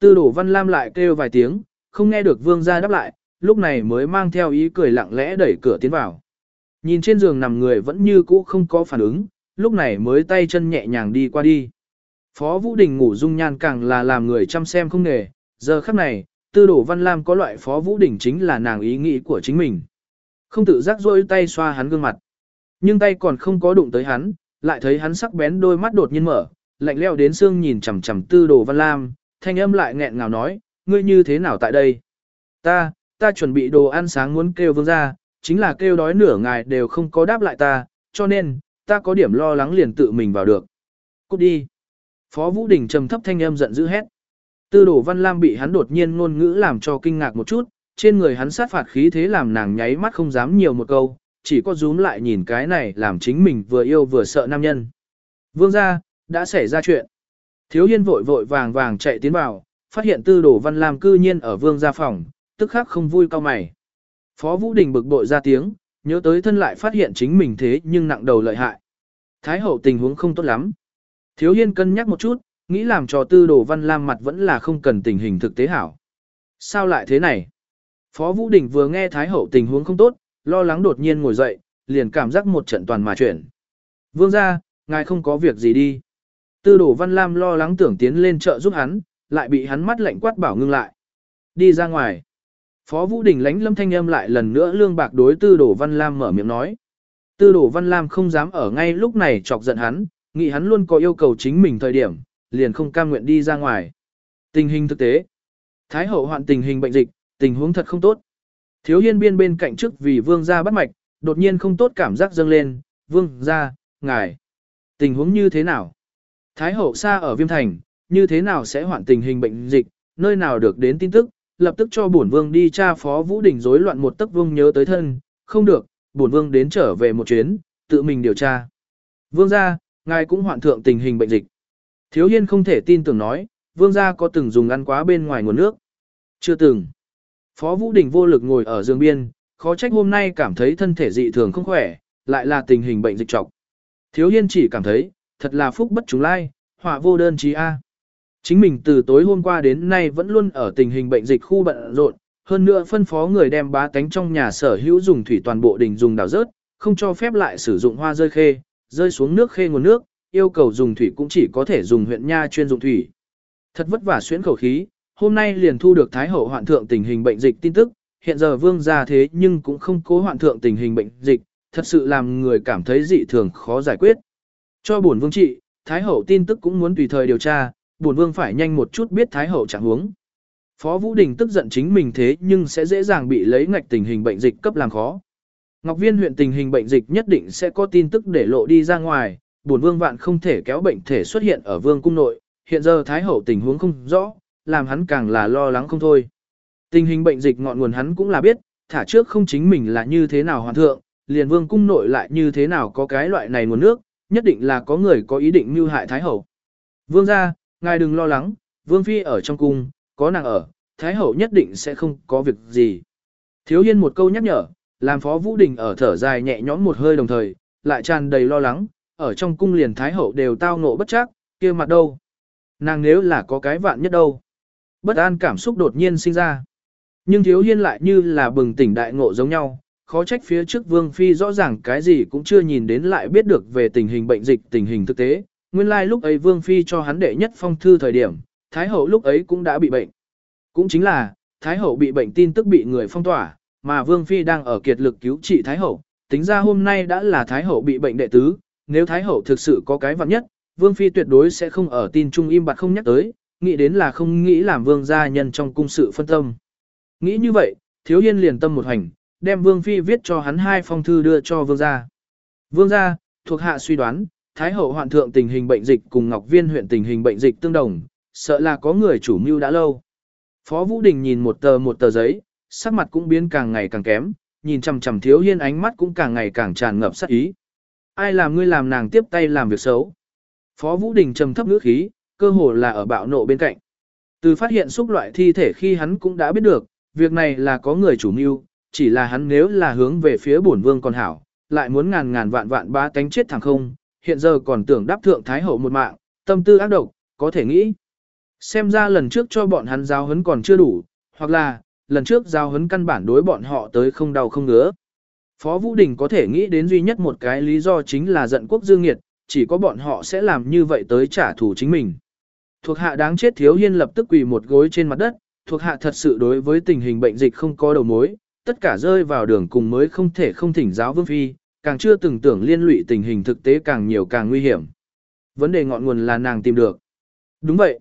Tư đổ văn lam lại kêu vài tiếng, không nghe được vương gia đáp lại, lúc này mới mang theo ý cười lặng lẽ đẩy cửa tiến vào. Nhìn trên giường nằm người vẫn như cũ không có phản ứng, lúc này mới tay chân nhẹ nhàng đi qua đi. Phó Vũ Đình ngủ dung nhan càng là làm người chăm xem không nghề, giờ khắc này, tư đổ văn lam có loại Phó Vũ Đình chính là nàng ý nghĩ của chính mình. Không tự giác rôi tay xoa hắn gương mặt. Nhưng tay còn không có đụng tới hắn, lại thấy hắn sắc bén đôi mắt đột nhiên mở, lạnh leo đến xương nhìn chằm chằm tư đồ văn lam, thanh âm lại nghẹn ngào nói, ngươi như thế nào tại đây? Ta, ta chuẩn bị đồ ăn sáng muốn kêu vương ra, chính là kêu đói nửa ngày đều không có đáp lại ta, cho nên, ta có điểm lo lắng liền tự mình vào được. Cút đi. Phó Vũ Đình trầm thấp thanh âm giận dữ hét. Tư đồ văn lam bị hắn đột nhiên ngôn ngữ làm cho kinh ngạc một chút, trên người hắn sát phạt khí thế làm nàng nháy mắt không dám nhiều một câu, chỉ có rúm lại nhìn cái này làm chính mình vừa yêu vừa sợ nam nhân. Vương gia, đã xảy ra chuyện. Thiếu hiên vội vội vàng vàng chạy tiến vào, phát hiện tư đồ văn lam cư nhiên ở vương gia phòng, tức khắc không vui cao mày. Phó Vũ Đình bực bội ra tiếng, nhớ tới thân lại phát hiện chính mình thế nhưng nặng đầu lợi hại. Thái hậu tình huống không tốt lắm. Thiếu hiên cân nhắc một chút, nghĩ làm cho tư đồ văn lam mặt vẫn là không cần tình hình thực tế hảo. Sao lại thế này? Phó Vũ Đình vừa nghe Thái hậu tình huống không tốt, lo lắng đột nhiên ngồi dậy, liền cảm giác một trận toàn mà chuyển. Vương gia, ngài không có việc gì đi. Tư đổ văn lam lo lắng tưởng tiến lên chợ giúp hắn, lại bị hắn mắt lạnh quát bảo ngưng lại. Đi ra ngoài. Phó Vũ Đình lánh lâm thanh âm lại lần nữa lương bạc đối tư đổ văn lam mở miệng nói. Tư đổ văn lam không dám ở ngay lúc này chọc giận hắn, nghĩ hắn luôn có yêu cầu chính mình thời điểm, liền không cam nguyện đi ra ngoài. Tình hình thực tế. Thái hậu hoạn tình hình bệnh dịch, tình huống thật không tốt. Thiếu hiên biên bên cạnh trước vì vương gia bắt mạch, đột nhiên không tốt cảm giác dâng lên, vương gia, ngài. Tình huống như thế nào? Thái hậu xa ở viêm thành, như thế nào sẽ hoạn tình hình bệnh dịch, nơi nào được đến tin tức, lập tức cho bổn vương đi tra phó vũ đỉnh rối loạn một tấc vương nhớ tới thân, không được, bổn vương đến trở về một chuyến, tự mình điều tra. Vương gia, ngài cũng hoạn thượng tình hình bệnh dịch. Thiếu hiên không thể tin tưởng nói, vương gia có từng dùng ăn quá bên ngoài nguồn nước. Chưa từng. Phó Vũ Đình vô lực ngồi ở giường biên, khó trách hôm nay cảm thấy thân thể dị thường không khỏe, lại là tình hình bệnh dịch trọc. Thiếu Hiên chỉ cảm thấy, thật là phúc bất chúng lai, họa vô đơn chí A. Chính mình từ tối hôm qua đến nay vẫn luôn ở tình hình bệnh dịch khu bận rộn, hơn nữa phân phó người đem bá tánh trong nhà sở hữu dùng thủy toàn bộ đình dùng đào rớt, không cho phép lại sử dụng hoa rơi khê, rơi xuống nước khê nguồn nước, yêu cầu dùng thủy cũng chỉ có thể dùng huyện nha chuyên dụng thủy. Thật vất vả xuyến khẩu khí, hôm nay liền thu được Thái Hậu hoạn thượng tình hình bệnh dịch tin tức, hiện giờ vương gia thế nhưng cũng không cố hoạn thượng tình hình bệnh dịch, thật sự làm người cảm thấy dị thường khó giải quyết. Cho bổn vương trị, Thái Hậu tin tức cũng muốn tùy thời điều tra, bổn vương phải nhanh một chút biết Thái Hậu trạng huống. Phó Vũ Đình tức giận chính mình thế nhưng sẽ dễ dàng bị lấy ngạch tình hình bệnh dịch cấp làm khó. Ngọc Viên huyện tình hình bệnh dịch nhất định sẽ có tin tức để lộ đi ra ngoài, bổn vương vạn không thể kéo bệnh thể xuất hiện ở vương cung nội, hiện giờ Thái Hậu tình huống không rõ, làm hắn càng là lo lắng không thôi. Tình hình bệnh dịch ngọn nguồn hắn cũng là biết, thả trước không chính mình là như thế nào hoàn thượng, liền vương cung nội lại như thế nào có cái loại này nguồn nước, nhất định là có người có ý định mưu hại Thái Hậu. Vương ra, ngài đừng lo lắng, vương phi ở trong cung, có nàng ở, Thái Hậu nhất định sẽ không có việc gì. Thiếu hiên một câu nhắc nhở, làm phó Vũ Đình ở thở dài nhẹ nhõm một hơi đồng thời, lại tràn đầy lo lắng, ở trong cung liền Thái Hậu đều tao ngộ bất chắc, kia mặt đâu. Nàng nếu là có cái vạn nhất đâu. Bất an cảm xúc đột nhiên sinh ra. Nhưng thiếu hiên lại như là bừng tỉnh đại ngộ giống nhau, khó trách phía trước Vương Phi rõ ràng cái gì cũng chưa nhìn đến lại biết được về tình hình bệnh dịch tình hình thực tế. Nguyên lai like lúc ấy Vương Phi cho hắn đệ nhất phong thư thời điểm, Thái Hậu lúc ấy cũng đã bị bệnh. Cũng chính là, Thái Hậu bị bệnh tin tức bị người phong tỏa, mà Vương Phi đang ở kiệt lực cứu trị Thái Hậu. Tính ra hôm nay đã là Thái Hậu bị bệnh đệ tứ, nếu Thái Hậu thực sự có cái vặn nhất, Vương Phi tuyệt đối sẽ không ở tin trung im bặt không nhắc tới, nghĩ đến là không nghĩ làm vương gia nhân trong cung sự phân tâm. Nghĩ như vậy, thiếu hiên liền tâm một hành, đem vương phi viết cho hắn hai phong thư đưa cho vương gia. Vương gia, thuộc hạ suy đoán, Thái hậu hoạn thượng tình hình bệnh dịch cùng Ngọc Viên huyện tình hình bệnh dịch tương đồng, sợ là có người chủ mưu đã lâu. Phó Vũ Đình nhìn một tờ một tờ giấy, sắc mặt cũng biến càng ngày càng kém, nhìn chằm chằm thiếu hiên ánh mắt cũng càng ngày càng tràn ngập sát ý. Ai làm ngươi làm nàng tiếp tay làm việc xấu? Phó Vũ Đình trầm thấp ngữ khí, cơ hồ là ở bạo nộ bên cạnh. Từ phát hiện xúc loại thi thể khi hắn cũng đã biết được, việc này là có người chủ mưu, chỉ là hắn nếu là hướng về phía bổn vương còn hảo, lại muốn ngàn ngàn vạn vạn ba tánh chết thẳng không, hiện giờ còn tưởng đáp thượng thái hậu một mạng, tâm tư ác độc, có thể nghĩ. Xem ra lần trước cho bọn hắn giáo huấn còn chưa đủ, hoặc là, lần trước giáo huấn căn bản đối bọn họ tới không đau không ngứa. Phó Vũ Đình có thể nghĩ đến duy nhất một cái lý do chính là giận quốc dương nghiệt, chỉ có bọn họ sẽ làm như vậy tới trả thù chính mình. Thuộc hạ đáng chết thiếu hiên lập tức quỳ một gối trên mặt đất, thuộc hạ thật sự đối với tình hình bệnh dịch không có đầu mối, tất cả rơi vào đường cùng mới không thể không thỉnh giáo vương phi, càng chưa từng tưởng liên lụy tình hình thực tế càng nhiều càng nguy hiểm. Vấn đề ngọn nguồn là nàng tìm được. Đúng vậy.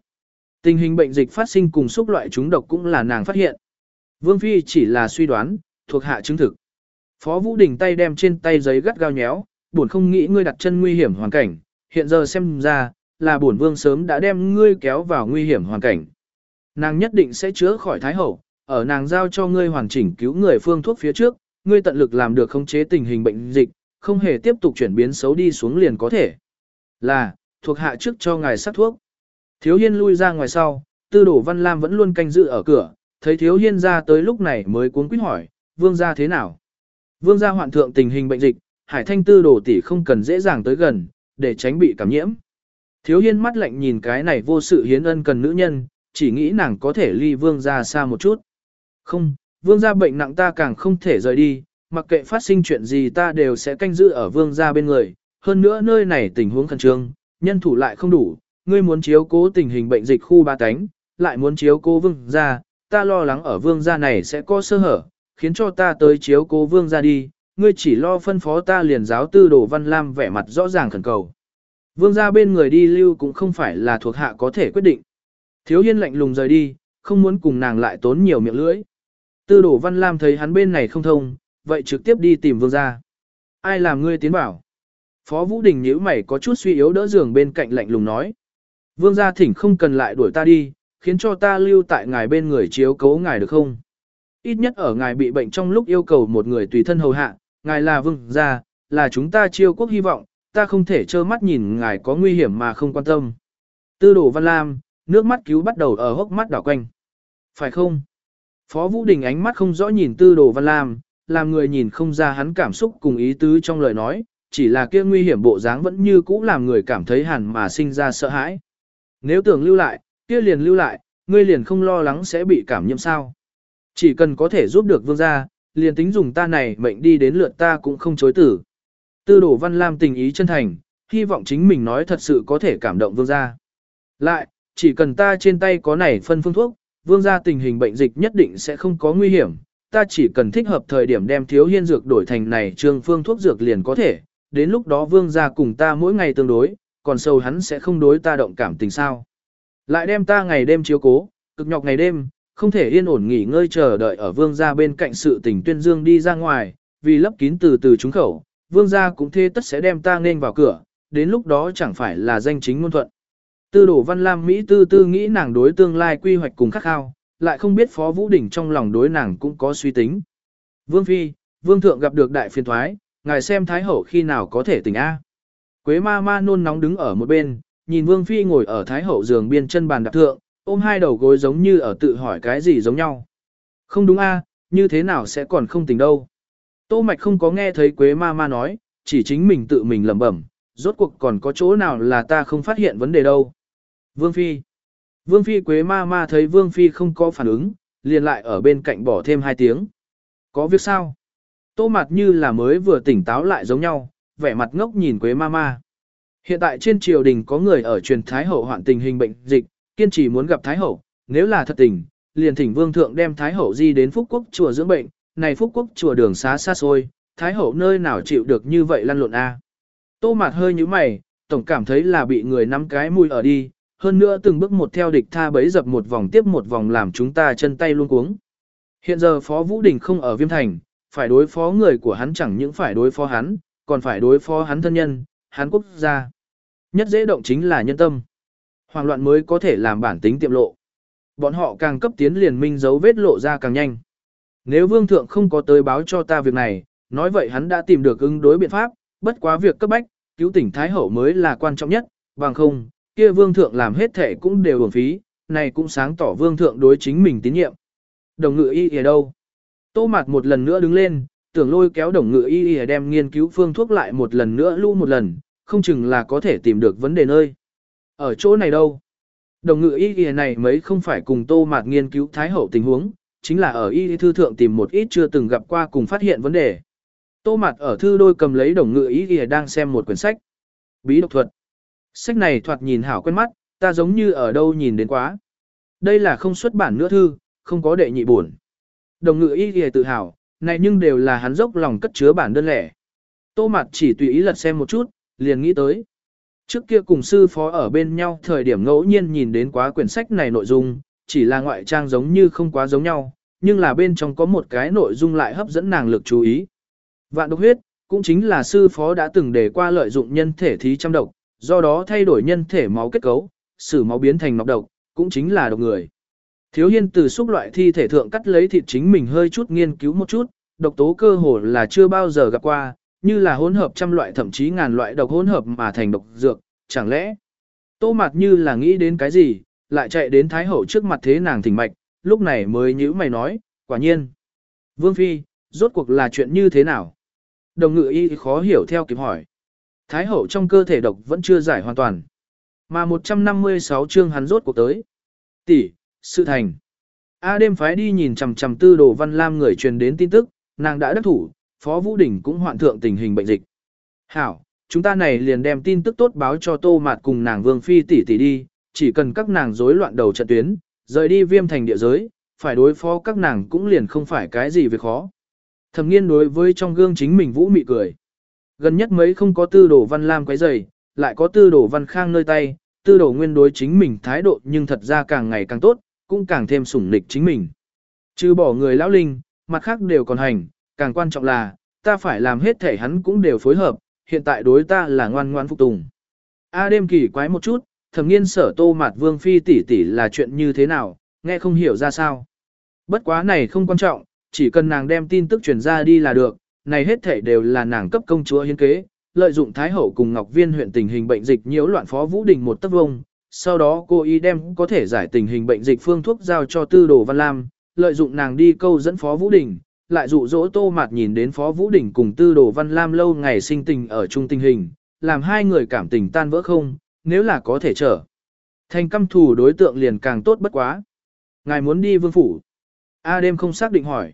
Tình hình bệnh dịch phát sinh cùng xúc loại chúng độc cũng là nàng phát hiện. Vương phi chỉ là suy đoán, thuộc hạ chứng thực. Phó Vũ Đình tay đem trên tay giấy gắt gao nhéo, buồn không nghĩ ngươi đặt chân nguy hiểm hoàn cảnh, hiện giờ xem ra, là bổn vương sớm đã đem ngươi kéo vào nguy hiểm hoàn cảnh. Nàng nhất định sẽ chữa khỏi thái hậu, ở nàng giao cho ngươi hoàn chỉnh cứu người phương thuốc phía trước, ngươi tận lực làm được khống chế tình hình bệnh dịch, không hề tiếp tục chuyển biến xấu đi xuống liền có thể. Là, thuộc hạ trước cho ngài sát thuốc. Thiếu hiên lui ra ngoài sau, tư đổ văn lam vẫn luôn canh giữ ở cửa, thấy thiếu hiên ra tới lúc này mới cuốn quýt hỏi, vương gia thế nào? Vương gia hoạn thượng tình hình bệnh dịch, hải thanh tư đổ tỷ không cần dễ dàng tới gần, để tránh bị cảm nhiễm. Thiếu hiên mắt lạnh nhìn cái này vô sự hiến ân cần nữ nhân, chỉ nghĩ nàng có thể ly vương gia xa một chút. Không, vương gia bệnh nặng ta càng không thể rời đi, mặc kệ phát sinh chuyện gì ta đều sẽ canh giữ ở vương gia bên người. Hơn nữa nơi này tình huống khẩn trương, nhân thủ lại không đủ, ngươi muốn chiếu cố tình hình bệnh dịch khu ba cánh, lại muốn chiếu cố vương gia, ta lo lắng ở vương gia này sẽ có sơ hở, khiến cho ta tới chiếu cố vương gia đi, ngươi chỉ lo phân phó ta liền giáo tư đồ văn lam vẻ mặt rõ ràng khẩn cầu. Vương gia bên người đi lưu cũng không phải là thuộc hạ có thể quyết định. Thiếu hiên lạnh lùng rời đi, không muốn cùng nàng lại tốn nhiều miệng lưỡi. Tư đổ văn lam thấy hắn bên này không thông, vậy trực tiếp đi tìm vương gia. Ai làm ngươi tiến bảo? Phó Vũ Đình nhíu mày có chút suy yếu đỡ giường bên cạnh lạnh lùng nói. Vương gia thỉnh không cần lại đuổi ta đi, khiến cho ta lưu tại ngài bên người chiếu cố ngài được không? Ít nhất ở ngài bị bệnh trong lúc yêu cầu một người tùy thân hầu hạ, ngài là vương gia, là chúng ta chiêu quốc hy vọng, ta không thể trơ mắt nhìn ngài có nguy hiểm mà không quan tâm. Tư đồ văn lam, nước mắt cứu bắt đầu ở hốc mắt đảo quanh. Phải không? Phó Vũ Đình ánh mắt không rõ nhìn tư đồ văn lam, làm người nhìn không ra hắn cảm xúc cùng ý tứ trong lời nói, chỉ là kia nguy hiểm bộ dáng vẫn như cũ làm người cảm thấy hẳn mà sinh ra sợ hãi. Nếu tưởng lưu lại, kia liền lưu lại, ngươi liền không lo lắng sẽ bị cảm nhiễm sao. Chỉ cần có thể giúp được vương gia, liền tính dùng ta này mệnh đi đến lượt ta cũng không chối tử. Tư đổ văn lam tình ý chân thành, hy vọng chính mình nói thật sự có thể cảm động vương gia. Lại, chỉ cần ta trên tay có này phân phương thuốc, vương gia tình hình bệnh dịch nhất định sẽ không có nguy hiểm, ta chỉ cần thích hợp thời điểm đem thiếu hiên dược đổi thành này trương phương thuốc dược liền có thể, đến lúc đó vương gia cùng ta mỗi ngày tương đối, còn sâu hắn sẽ không đối ta động cảm tình sao. Lại đem ta ngày đêm chiếu cố, cực nhọc ngày đêm, không thể yên ổn nghỉ ngơi chờ đợi ở vương gia bên cạnh sự tình tuyên dương đi ra ngoài, vì lấp kín từ từ trúng khẩu, vương gia cũng thế tất sẽ đem ta nên vào cửa, đến lúc đó chẳng phải là danh chính ngôn thuận. Tư đổ văn lam Mỹ tư tư nghĩ nàng đối tương lai quy hoạch cùng khắc khao, lại không biết Phó Vũ đỉnh trong lòng đối nàng cũng có suy tính. Vương Phi, Vương Thượng gặp được đại phiền thoái, ngài xem Thái Hậu khi nào có thể tỉnh A. Quế ma ma nôn nóng đứng ở một bên, nhìn Vương Phi ngồi ở Thái Hậu giường biên chân bàn đạp thượng, ôm hai đầu gối giống như ở tự hỏi cái gì giống nhau. Không đúng A, như thế nào sẽ còn không tỉnh đâu. Tô Mạch không có nghe thấy Quế ma ma nói, chỉ chính mình tự mình lẩm bẩm, rốt cuộc còn có chỗ nào là ta không phát hiện vấn đề đâu. Vương Phi Vương Phi Quế ma ma thấy Vương Phi không có phản ứng, liền lại ở bên cạnh bỏ thêm hai tiếng. Có việc sao? Tô mặt như là mới vừa tỉnh táo lại giống nhau, vẻ mặt ngốc nhìn Quế ma ma. Hiện tại trên triều đình có người ở truyền Thái Hậu hoạn tình hình bệnh dịch, kiên trì muốn gặp Thái Hậu, nếu là thật tình, liền thỉnh Vương Thượng đem Thái Hậu di đến Phúc Quốc chùa dưỡng bệnh, này Phúc Quốc chùa đường xá xa xôi, Thái Hậu nơi nào chịu được như vậy lăn lộn a? Tô mặt hơi như mày, tổng cảm thấy là bị người nắm cái mùi ở đi, hơn nữa từng bước một theo địch tha bấy dập một vòng tiếp một vòng làm chúng ta chân tay luôn cuống. Hiện giờ Phó Vũ Đình không ở Viêm Thành, phải đối phó người của hắn chẳng những phải đối phó hắn, còn phải đối phó hắn thân nhân, hắn quốc gia. Nhất dễ động chính là nhân tâm. Hoàng loạn mới có thể làm bản tính tiệm lộ. Bọn họ càng cấp tiến liền minh dấu vết lộ ra càng nhanh. Nếu vương thượng không có tới báo cho ta việc này, nói vậy hắn đã tìm được ứng đối biện pháp, bất quá việc cấp bách, cứu tỉnh Thái Hậu mới là quan trọng nhất, bằng không, kia vương thượng làm hết thể cũng đều uổng phí, này cũng sáng tỏ vương thượng đối chính mình tín nhiệm. Đồng ngự y ở đâu? Tô mạt một lần nữa đứng lên, tưởng lôi kéo đồng ngự y y đem nghiên cứu phương thuốc lại một lần nữa lưu một lần, không chừng là có thể tìm được vấn đề nơi. Ở chỗ này đâu? Đồng ngự y y này mấy không phải cùng tô mạt nghiên cứu thái hậu tình huống, chính là ở y thư thượng tìm một ít chưa từng gặp qua cùng phát hiện vấn đề. Tô mạt ở thư đôi cầm lấy đồng ngự y y đang xem một quyển sách. Bí độc thuật. Sách này thoạt nhìn hảo quen mắt, ta giống như ở đâu nhìn đến quá. Đây là không xuất bản nữa thư, không có đệ nhị buồn. Đồng ngự y thì tự hào, này nhưng đều là hắn dốc lòng cất chứa bản đơn lẻ. Tô mặt chỉ tùy ý lật xem một chút, liền nghĩ tới. Trước kia cùng sư phó ở bên nhau thời điểm ngẫu nhiên nhìn đến quá quyển sách này nội dung, chỉ là ngoại trang giống như không quá giống nhau, nhưng là bên trong có một cái nội dung lại hấp dẫn nàng lực chú ý. Vạn độc huyết, cũng chính là sư phó đã từng đề qua lợi dụng nhân thể thí trăm độc, do đó thay đổi nhân thể máu kết cấu, sử máu biến thành nọc độc, cũng chính là độc người. Thiếu hiên từ xúc loại thi thể thượng cắt lấy thịt chính mình hơi chút nghiên cứu một chút, độc tố cơ hồ là chưa bao giờ gặp qua, như là hỗn hợp trăm loại thậm chí ngàn loại độc hỗn hợp mà thành độc dược, chẳng lẽ tô mặt như là nghĩ đến cái gì, lại chạy đến thái hậu trước mặt thế nàng thỉnh mạch, lúc này mới nhữ mày nói, quả nhiên. Vương Phi, rốt cuộc là chuyện như thế nào? Đồng ngự y khó hiểu theo kịp hỏi. Thái hậu trong cơ thể độc vẫn chưa giải hoàn toàn. Mà 156 chương hắn rốt cuộc tới. Tỷ, sự thành. A đêm phái đi nhìn chằm chằm tư đồ văn lam người truyền đến tin tức, nàng đã đắc thủ, Phó Vũ Đình cũng hoạn thượng tình hình bệnh dịch. Hảo, chúng ta này liền đem tin tức tốt báo cho Tô Mạt cùng nàng Vương Phi tỷ tỷ đi, chỉ cần các nàng rối loạn đầu trận tuyến, rời đi viêm thành địa giới, phải đối phó các nàng cũng liền không phải cái gì việc khó. Thẩm nghiên đối với trong gương chính mình vũ mị cười. Gần nhất mấy không có tư đồ văn lam quấy rầy, lại có tư đồ văn khang nơi tay, tư đồ nguyên đối chính mình thái độ nhưng thật ra càng ngày càng tốt, cũng càng thêm sủng nịch chính mình. Chứ bỏ người lão linh, mặt khác đều còn hành, càng quan trọng là, ta phải làm hết thể hắn cũng đều phối hợp, hiện tại đối ta là ngoan ngoan phục tùng. A đêm kỳ quái một chút, thầm nghiên sở tô mạt vương phi tỷ tỷ là chuyện như thế nào, nghe không hiểu ra sao. Bất quá này không quan trọng, chỉ cần nàng đem tin tức truyền ra đi là được, này hết thể đều là nàng cấp công chúa hiến kế, lợi dụng Thái Hậu cùng Ngọc Viên huyện tình hình bệnh dịch nhiễu loạn phó Vũ Đình một tấc vông, sau đó cô y đem có thể giải tình hình bệnh dịch phương thuốc giao cho tư đồ Văn Lam, lợi dụng nàng đi câu dẫn phó Vũ Đình, lại dụ dỗ Tô Mạt nhìn đến phó Vũ Đình cùng tư đồ Văn Lam lâu ngày sinh tình ở chung tình hình, làm hai người cảm tình tan vỡ không, nếu là có thể trở. Thành căm thù đối tượng liền càng tốt bất quá. Ngài muốn đi vương phủ. A đêm không xác định hỏi.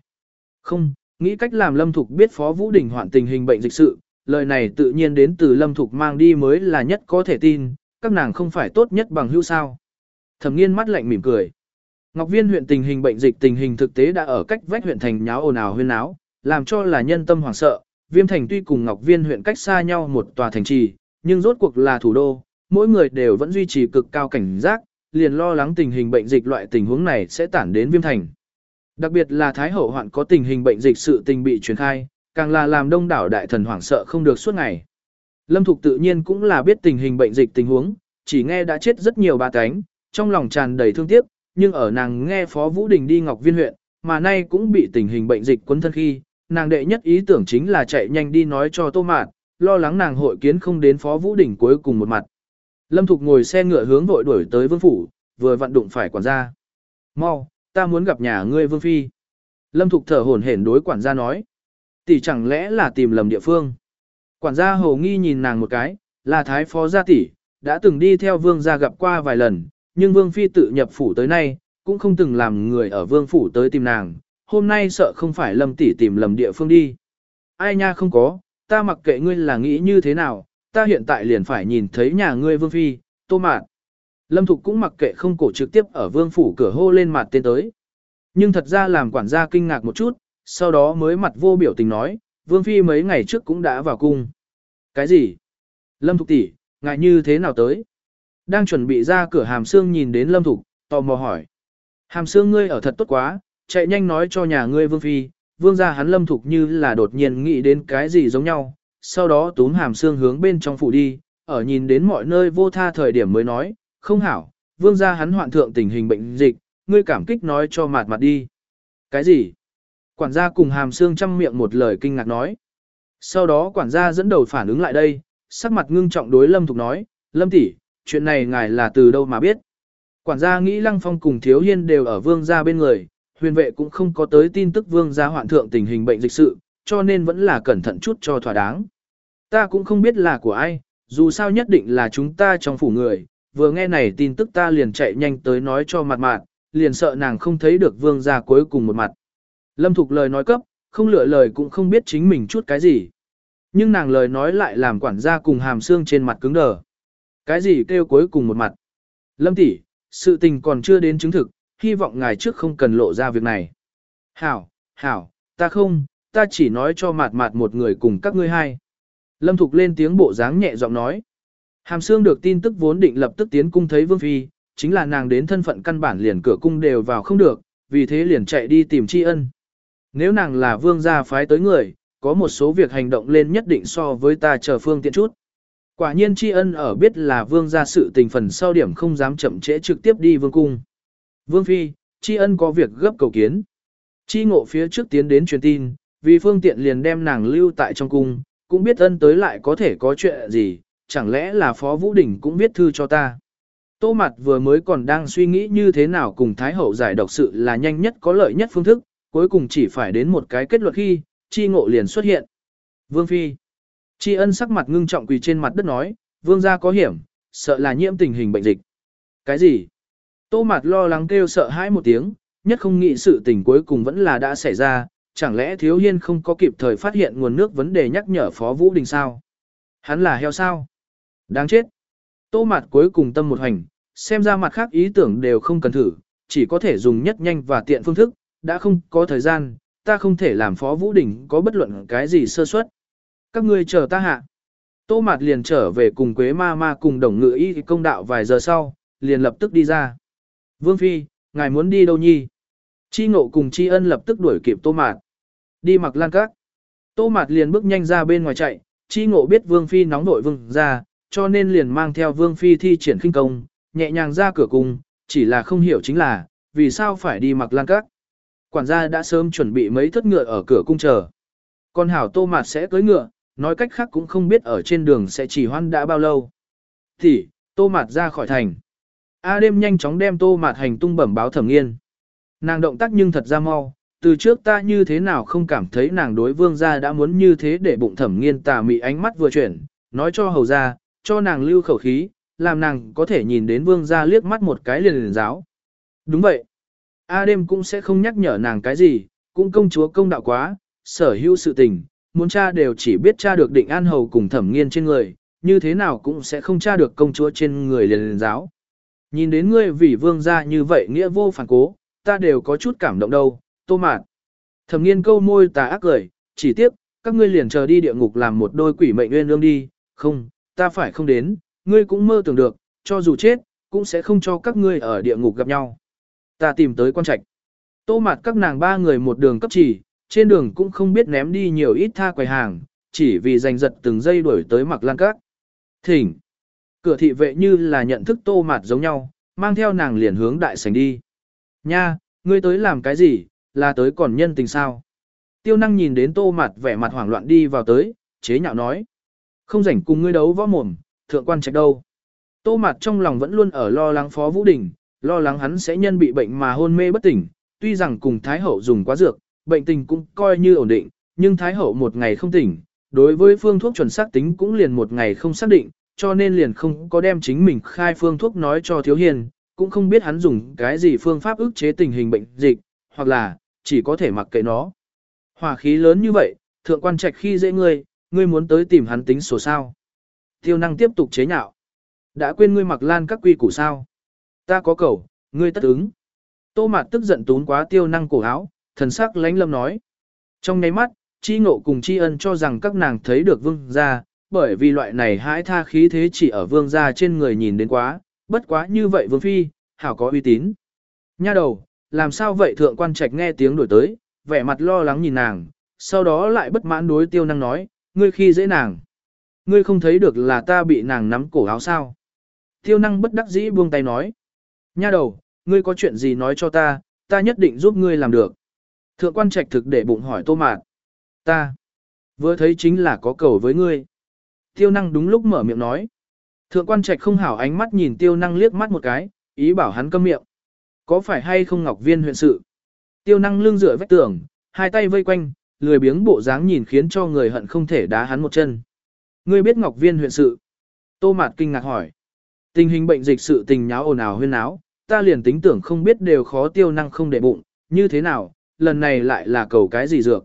Không, nghĩ cách làm Lâm Thục biết Phó Vũ Đình hoạn tình hình bệnh dịch sự, lời này tự nhiên đến từ Lâm Thục mang đi mới là nhất có thể tin, các nàng không phải tốt nhất bằng hữu sao. Thẩm nghiên mắt lạnh mỉm cười. Ngọc Viên huyện tình hình bệnh dịch tình hình thực tế đã ở cách vách huyện thành nháo ồn ào huyên náo, làm cho là nhân tâm hoảng sợ. Viêm thành tuy cùng Ngọc Viên huyện cách xa nhau một tòa thành trì, nhưng rốt cuộc là thủ đô, mỗi người đều vẫn duy trì cực cao cảnh giác, liền lo lắng tình hình bệnh dịch loại tình huống này sẽ tản đến Viêm thành. Đặc biệt là Thái Hậu hoạn có tình hình bệnh dịch sự tình bị truyền khai, càng là làm đông đảo đại thần hoảng sợ không được suốt ngày. Lâm Thục tự nhiên cũng là biết tình hình bệnh dịch tình huống, chỉ nghe đã chết rất nhiều bà cánh, trong lòng tràn đầy thương tiếc, nhưng ở nàng nghe Phó Vũ Đình đi Ngọc Viên huyện, mà nay cũng bị tình hình bệnh dịch quấn thân khi, nàng đệ nhất ý tưởng chính là chạy nhanh đi nói cho Tô Mạn, lo lắng nàng hội kiến không đến Phó Vũ Đình cuối cùng một mặt. Lâm Thục ngồi xe ngựa hướng vội đuổi tới vương phủ, vừa vặn đụng phải quản gia. Mau, ta muốn gặp nhà ngươi vương phi. Lâm Thục thở hổn hển đối quản gia nói. Tỷ chẳng lẽ là tìm lầm địa phương. Quản gia hồ nghi nhìn nàng một cái, là thái phó gia tỷ, đã từng đi theo vương gia gặp qua vài lần, nhưng vương phi tự nhập phủ tới nay, cũng không từng làm người ở vương phủ tới tìm nàng, hôm nay sợ không phải lâm tỷ tìm lầm địa phương đi. Ai nha không có, ta mặc kệ ngươi là nghĩ như thế nào, ta hiện tại liền phải nhìn thấy nhà ngươi vương phi, tô mạn. Lâm Thục cũng mặc kệ không cổ trực tiếp ở vương phủ cửa hô lên mặt tên tới. Nhưng thật ra làm quản gia kinh ngạc một chút, sau đó mới mặt vô biểu tình nói, vương phi mấy ngày trước cũng đã vào cung. Cái gì? Lâm Thục tỷ, ngại như thế nào tới? Đang chuẩn bị ra cửa hàm xương nhìn đến Lâm Thục, tò mò hỏi. Hàm xương ngươi ở thật tốt quá, chạy nhanh nói cho nhà ngươi vương phi, vương gia hắn Lâm Thục như là đột nhiên nghĩ đến cái gì giống nhau, sau đó túm hàm xương hướng bên trong phủ đi, ở nhìn đến mọi nơi vô tha thời điểm mới nói, không hảo, vương gia hắn hoạn thượng tình hình bệnh dịch, ngươi cảm kích nói cho mạt mặt đi. Cái gì? Quản gia cùng hàm xương chăm miệng một lời kinh ngạc nói. Sau đó quản gia dẫn đầu phản ứng lại đây, sắc mặt ngưng trọng đối Lâm Thục nói, Lâm tỷ, chuyện này ngài là từ đâu mà biết. Quản gia nghĩ Lăng Phong cùng Thiếu Hiên đều ở vương gia bên người, huyền vệ cũng không có tới tin tức vương gia hoạn thượng tình hình bệnh dịch sự, cho nên vẫn là cẩn thận chút cho thỏa đáng. Ta cũng không biết là của ai, dù sao nhất định là chúng ta trong phủ người, vừa nghe này tin tức ta liền chạy nhanh tới nói cho mặt mạn, liền sợ nàng không thấy được vương gia cuối cùng một mặt. Lâm Thục lời nói cấp, không lựa lời cũng không biết chính mình chút cái gì. Nhưng nàng lời nói lại làm quản gia cùng hàm xương trên mặt cứng đờ. Cái gì kêu cuối cùng một mặt. Lâm tỷ, sự tình còn chưa đến chứng thực, hy vọng ngài trước không cần lộ ra việc này. Hảo, hảo, ta không, ta chỉ nói cho mạt mạt một người cùng các ngươi hai. Lâm Thục lên tiếng bộ dáng nhẹ giọng nói. Hàm xương được tin tức vốn định lập tức tiến cung thấy Vương Phi, chính là nàng đến thân phận căn bản liền cửa cung đều vào không được, vì thế liền chạy đi tìm tri ân. Nếu nàng là vương gia phái tới người, có một số việc hành động lên nhất định so với ta chờ phương tiện chút. Quả nhiên tri ân ở biết là vương gia sự tình phần sau điểm không dám chậm trễ trực tiếp đi vương cung. Vương Phi, tri ân có việc gấp cầu kiến. Chi ngộ phía trước tiến đến truyền tin, vì phương tiện liền đem nàng lưu tại trong cung, cũng biết ân tới lại có thể có chuyện gì, chẳng lẽ là Phó Vũ Đình cũng viết thư cho ta. Tô mạt vừa mới còn đang suy nghĩ như thế nào cùng Thái Hậu giải độc sự là nhanh nhất có lợi nhất phương thức, cuối cùng chỉ phải đến một cái kết luận khi, chi ngộ liền xuất hiện. Vương Phi. Chi ân sắc mặt ngưng trọng quỳ trên mặt đất nói, vương gia có hiểm, sợ là nhiễm tình hình bệnh dịch. Cái gì? Tô Mạt lo lắng kêu sợ hãi một tiếng, nhất không nghĩ sự tình cuối cùng vẫn là đã xảy ra, chẳng lẽ thiếu hiên không có kịp thời phát hiện nguồn nước vấn đề nhắc nhở Phó Vũ Đình sao? Hắn là heo sao? Đáng chết. Tô Mạt cuối cùng tâm một hành, xem ra mặt khác ý tưởng đều không cần thử, chỉ có thể dùng nhất nhanh và tiện phương thức, đã không có thời gian, ta không thể làm Phó Vũ Đình có bất luận cái gì sơ suất. Các ngươi chờ ta hạ. Tô Mạt liền trở về cùng Quế Ma Ma cùng đồng ngự y công đạo vài giờ sau, liền lập tức đi ra. Vương Phi, ngài muốn đi đâu nhi? Chi ngộ cùng Chi ân lập tức đuổi kịp Tô Mạt. Đi mặc lan các. Tô Mạt liền bước nhanh ra bên ngoài chạy, Chi ngộ biết Vương Phi nóng nội vương ra, cho nên liền mang theo Vương Phi thi triển khinh công, nhẹ nhàng ra cửa cung, chỉ là không hiểu chính là, vì sao phải đi mặc lan các. Quản gia đã sớm chuẩn bị mấy thất ngựa ở cửa cung chờ. Còn hảo tô mạt sẽ cưới ngựa, nói cách khác cũng không biết ở trên đường sẽ chỉ hoan đã bao lâu. Thì, tô mạt ra khỏi thành. A đêm nhanh chóng đem tô mạt hành tung bẩm báo thẩm nghiên. Nàng động tác nhưng thật ra mau, từ trước ta như thế nào không cảm thấy nàng đối vương gia đã muốn như thế để bụng thẩm nghiên tà mị ánh mắt vừa chuyển, nói cho hầu gia cho nàng lưu khẩu khí, làm nàng có thể nhìn đến vương gia liếc mắt một cái liền liền giáo. Đúng vậy. A đêm cũng sẽ không nhắc nhở nàng cái gì, cũng công chúa công đạo quá, sở hữu sự tình, muốn cha đều chỉ biết cha được định an hầu cùng thẩm nghiên trên người, như thế nào cũng sẽ không tra được công chúa trên người liền liền giáo. Nhìn đến ngươi vì vương gia như vậy nghĩa vô phản cố, ta đều có chút cảm động đâu, tô mạt. Thẩm nghiên câu môi tà ác cười, chỉ tiếc, các ngươi liền chờ đi địa ngục làm một đôi quỷ mệnh nguyên lương đi, không, ta phải không đến, ngươi cũng mơ tưởng được, cho dù chết, cũng sẽ không cho các ngươi ở địa ngục gặp nhau. Ta tìm tới quan trạch. Tô mặt các nàng ba người một đường cấp chỉ, trên đường cũng không biết ném đi nhiều ít tha quầy hàng, chỉ vì giành giật từng giây đuổi tới mặc lan các. Thỉnh. Cửa thị vệ như là nhận thức tô mặt giống nhau, mang theo nàng liền hướng đại sảnh đi. Nha, ngươi tới làm cái gì, là tới còn nhân tình sao? Tiêu năng nhìn đến tô mặt vẻ mặt hoảng loạn đi vào tới, chế nhạo nói. Không rảnh cùng ngươi đấu võ mồm, thượng quan trạch đâu. Tô mặt trong lòng vẫn luôn ở lo lắng phó vũ đình, lo lắng hắn sẽ nhân bị bệnh mà hôn mê bất tỉnh, tuy rằng cùng Thái Hậu dùng quá dược, bệnh tình cũng coi như ổn định, nhưng Thái Hậu một ngày không tỉnh, đối với phương thuốc chuẩn xác tính cũng liền một ngày không xác định, cho nên liền không có đem chính mình khai phương thuốc nói cho Thiếu Hiền, cũng không biết hắn dùng cái gì phương pháp ức chế tình hình bệnh dịch, hoặc là, chỉ có thể mặc kệ nó. Hỏa khí lớn như vậy, thượng quan trạch khi dễ ngươi, ngươi muốn tới tìm hắn tính sổ sao. Tiêu năng tiếp tục chế nhạo. Đã quên ngươi mặc lan các quy củ sao. Ta có cầu, ngươi tất ứng. Tô Mạt tức giận tún quá tiêu năng cổ áo, thần sắc lánh lâm nói. Trong nháy mắt, chi ngộ cùng chi ân cho rằng các nàng thấy được vương gia, bởi vì loại này hãi tha khí thế chỉ ở vương gia trên người nhìn đến quá, bất quá như vậy vương phi, hảo có uy tín. Nha đầu, làm sao vậy thượng quan trạch nghe tiếng đổi tới, vẻ mặt lo lắng nhìn nàng, sau đó lại bất mãn đối tiêu năng nói, ngươi khi dễ nàng. Ngươi không thấy được là ta bị nàng nắm cổ áo sao. Tiêu năng bất đắc dĩ buông tay nói. Nha đầu, ngươi có chuyện gì nói cho ta, ta nhất định giúp ngươi làm được. Thượng quan trạch thực để bụng hỏi tô mạt. Ta, vừa thấy chính là có cầu với ngươi. Tiêu năng đúng lúc mở miệng nói. Thượng quan trạch không hảo ánh mắt nhìn tiêu năng liếc mắt một cái, ý bảo hắn câm miệng. Có phải hay không ngọc viên huyện sự? Tiêu năng lưng dựa vách tường, hai tay vây quanh, lười biếng bộ dáng nhìn khiến cho người hận không thể đá hắn một chân. Ngươi biết ngọc viên huyện sự? Tô mạt kinh ngạc hỏi. Tình hình bệnh dịch sự tình nháo ồn ào huyên náo, ta liền tính tưởng không biết đều khó tiêu năng không để bụng, như thế nào, lần này lại là cầu cái gì dược.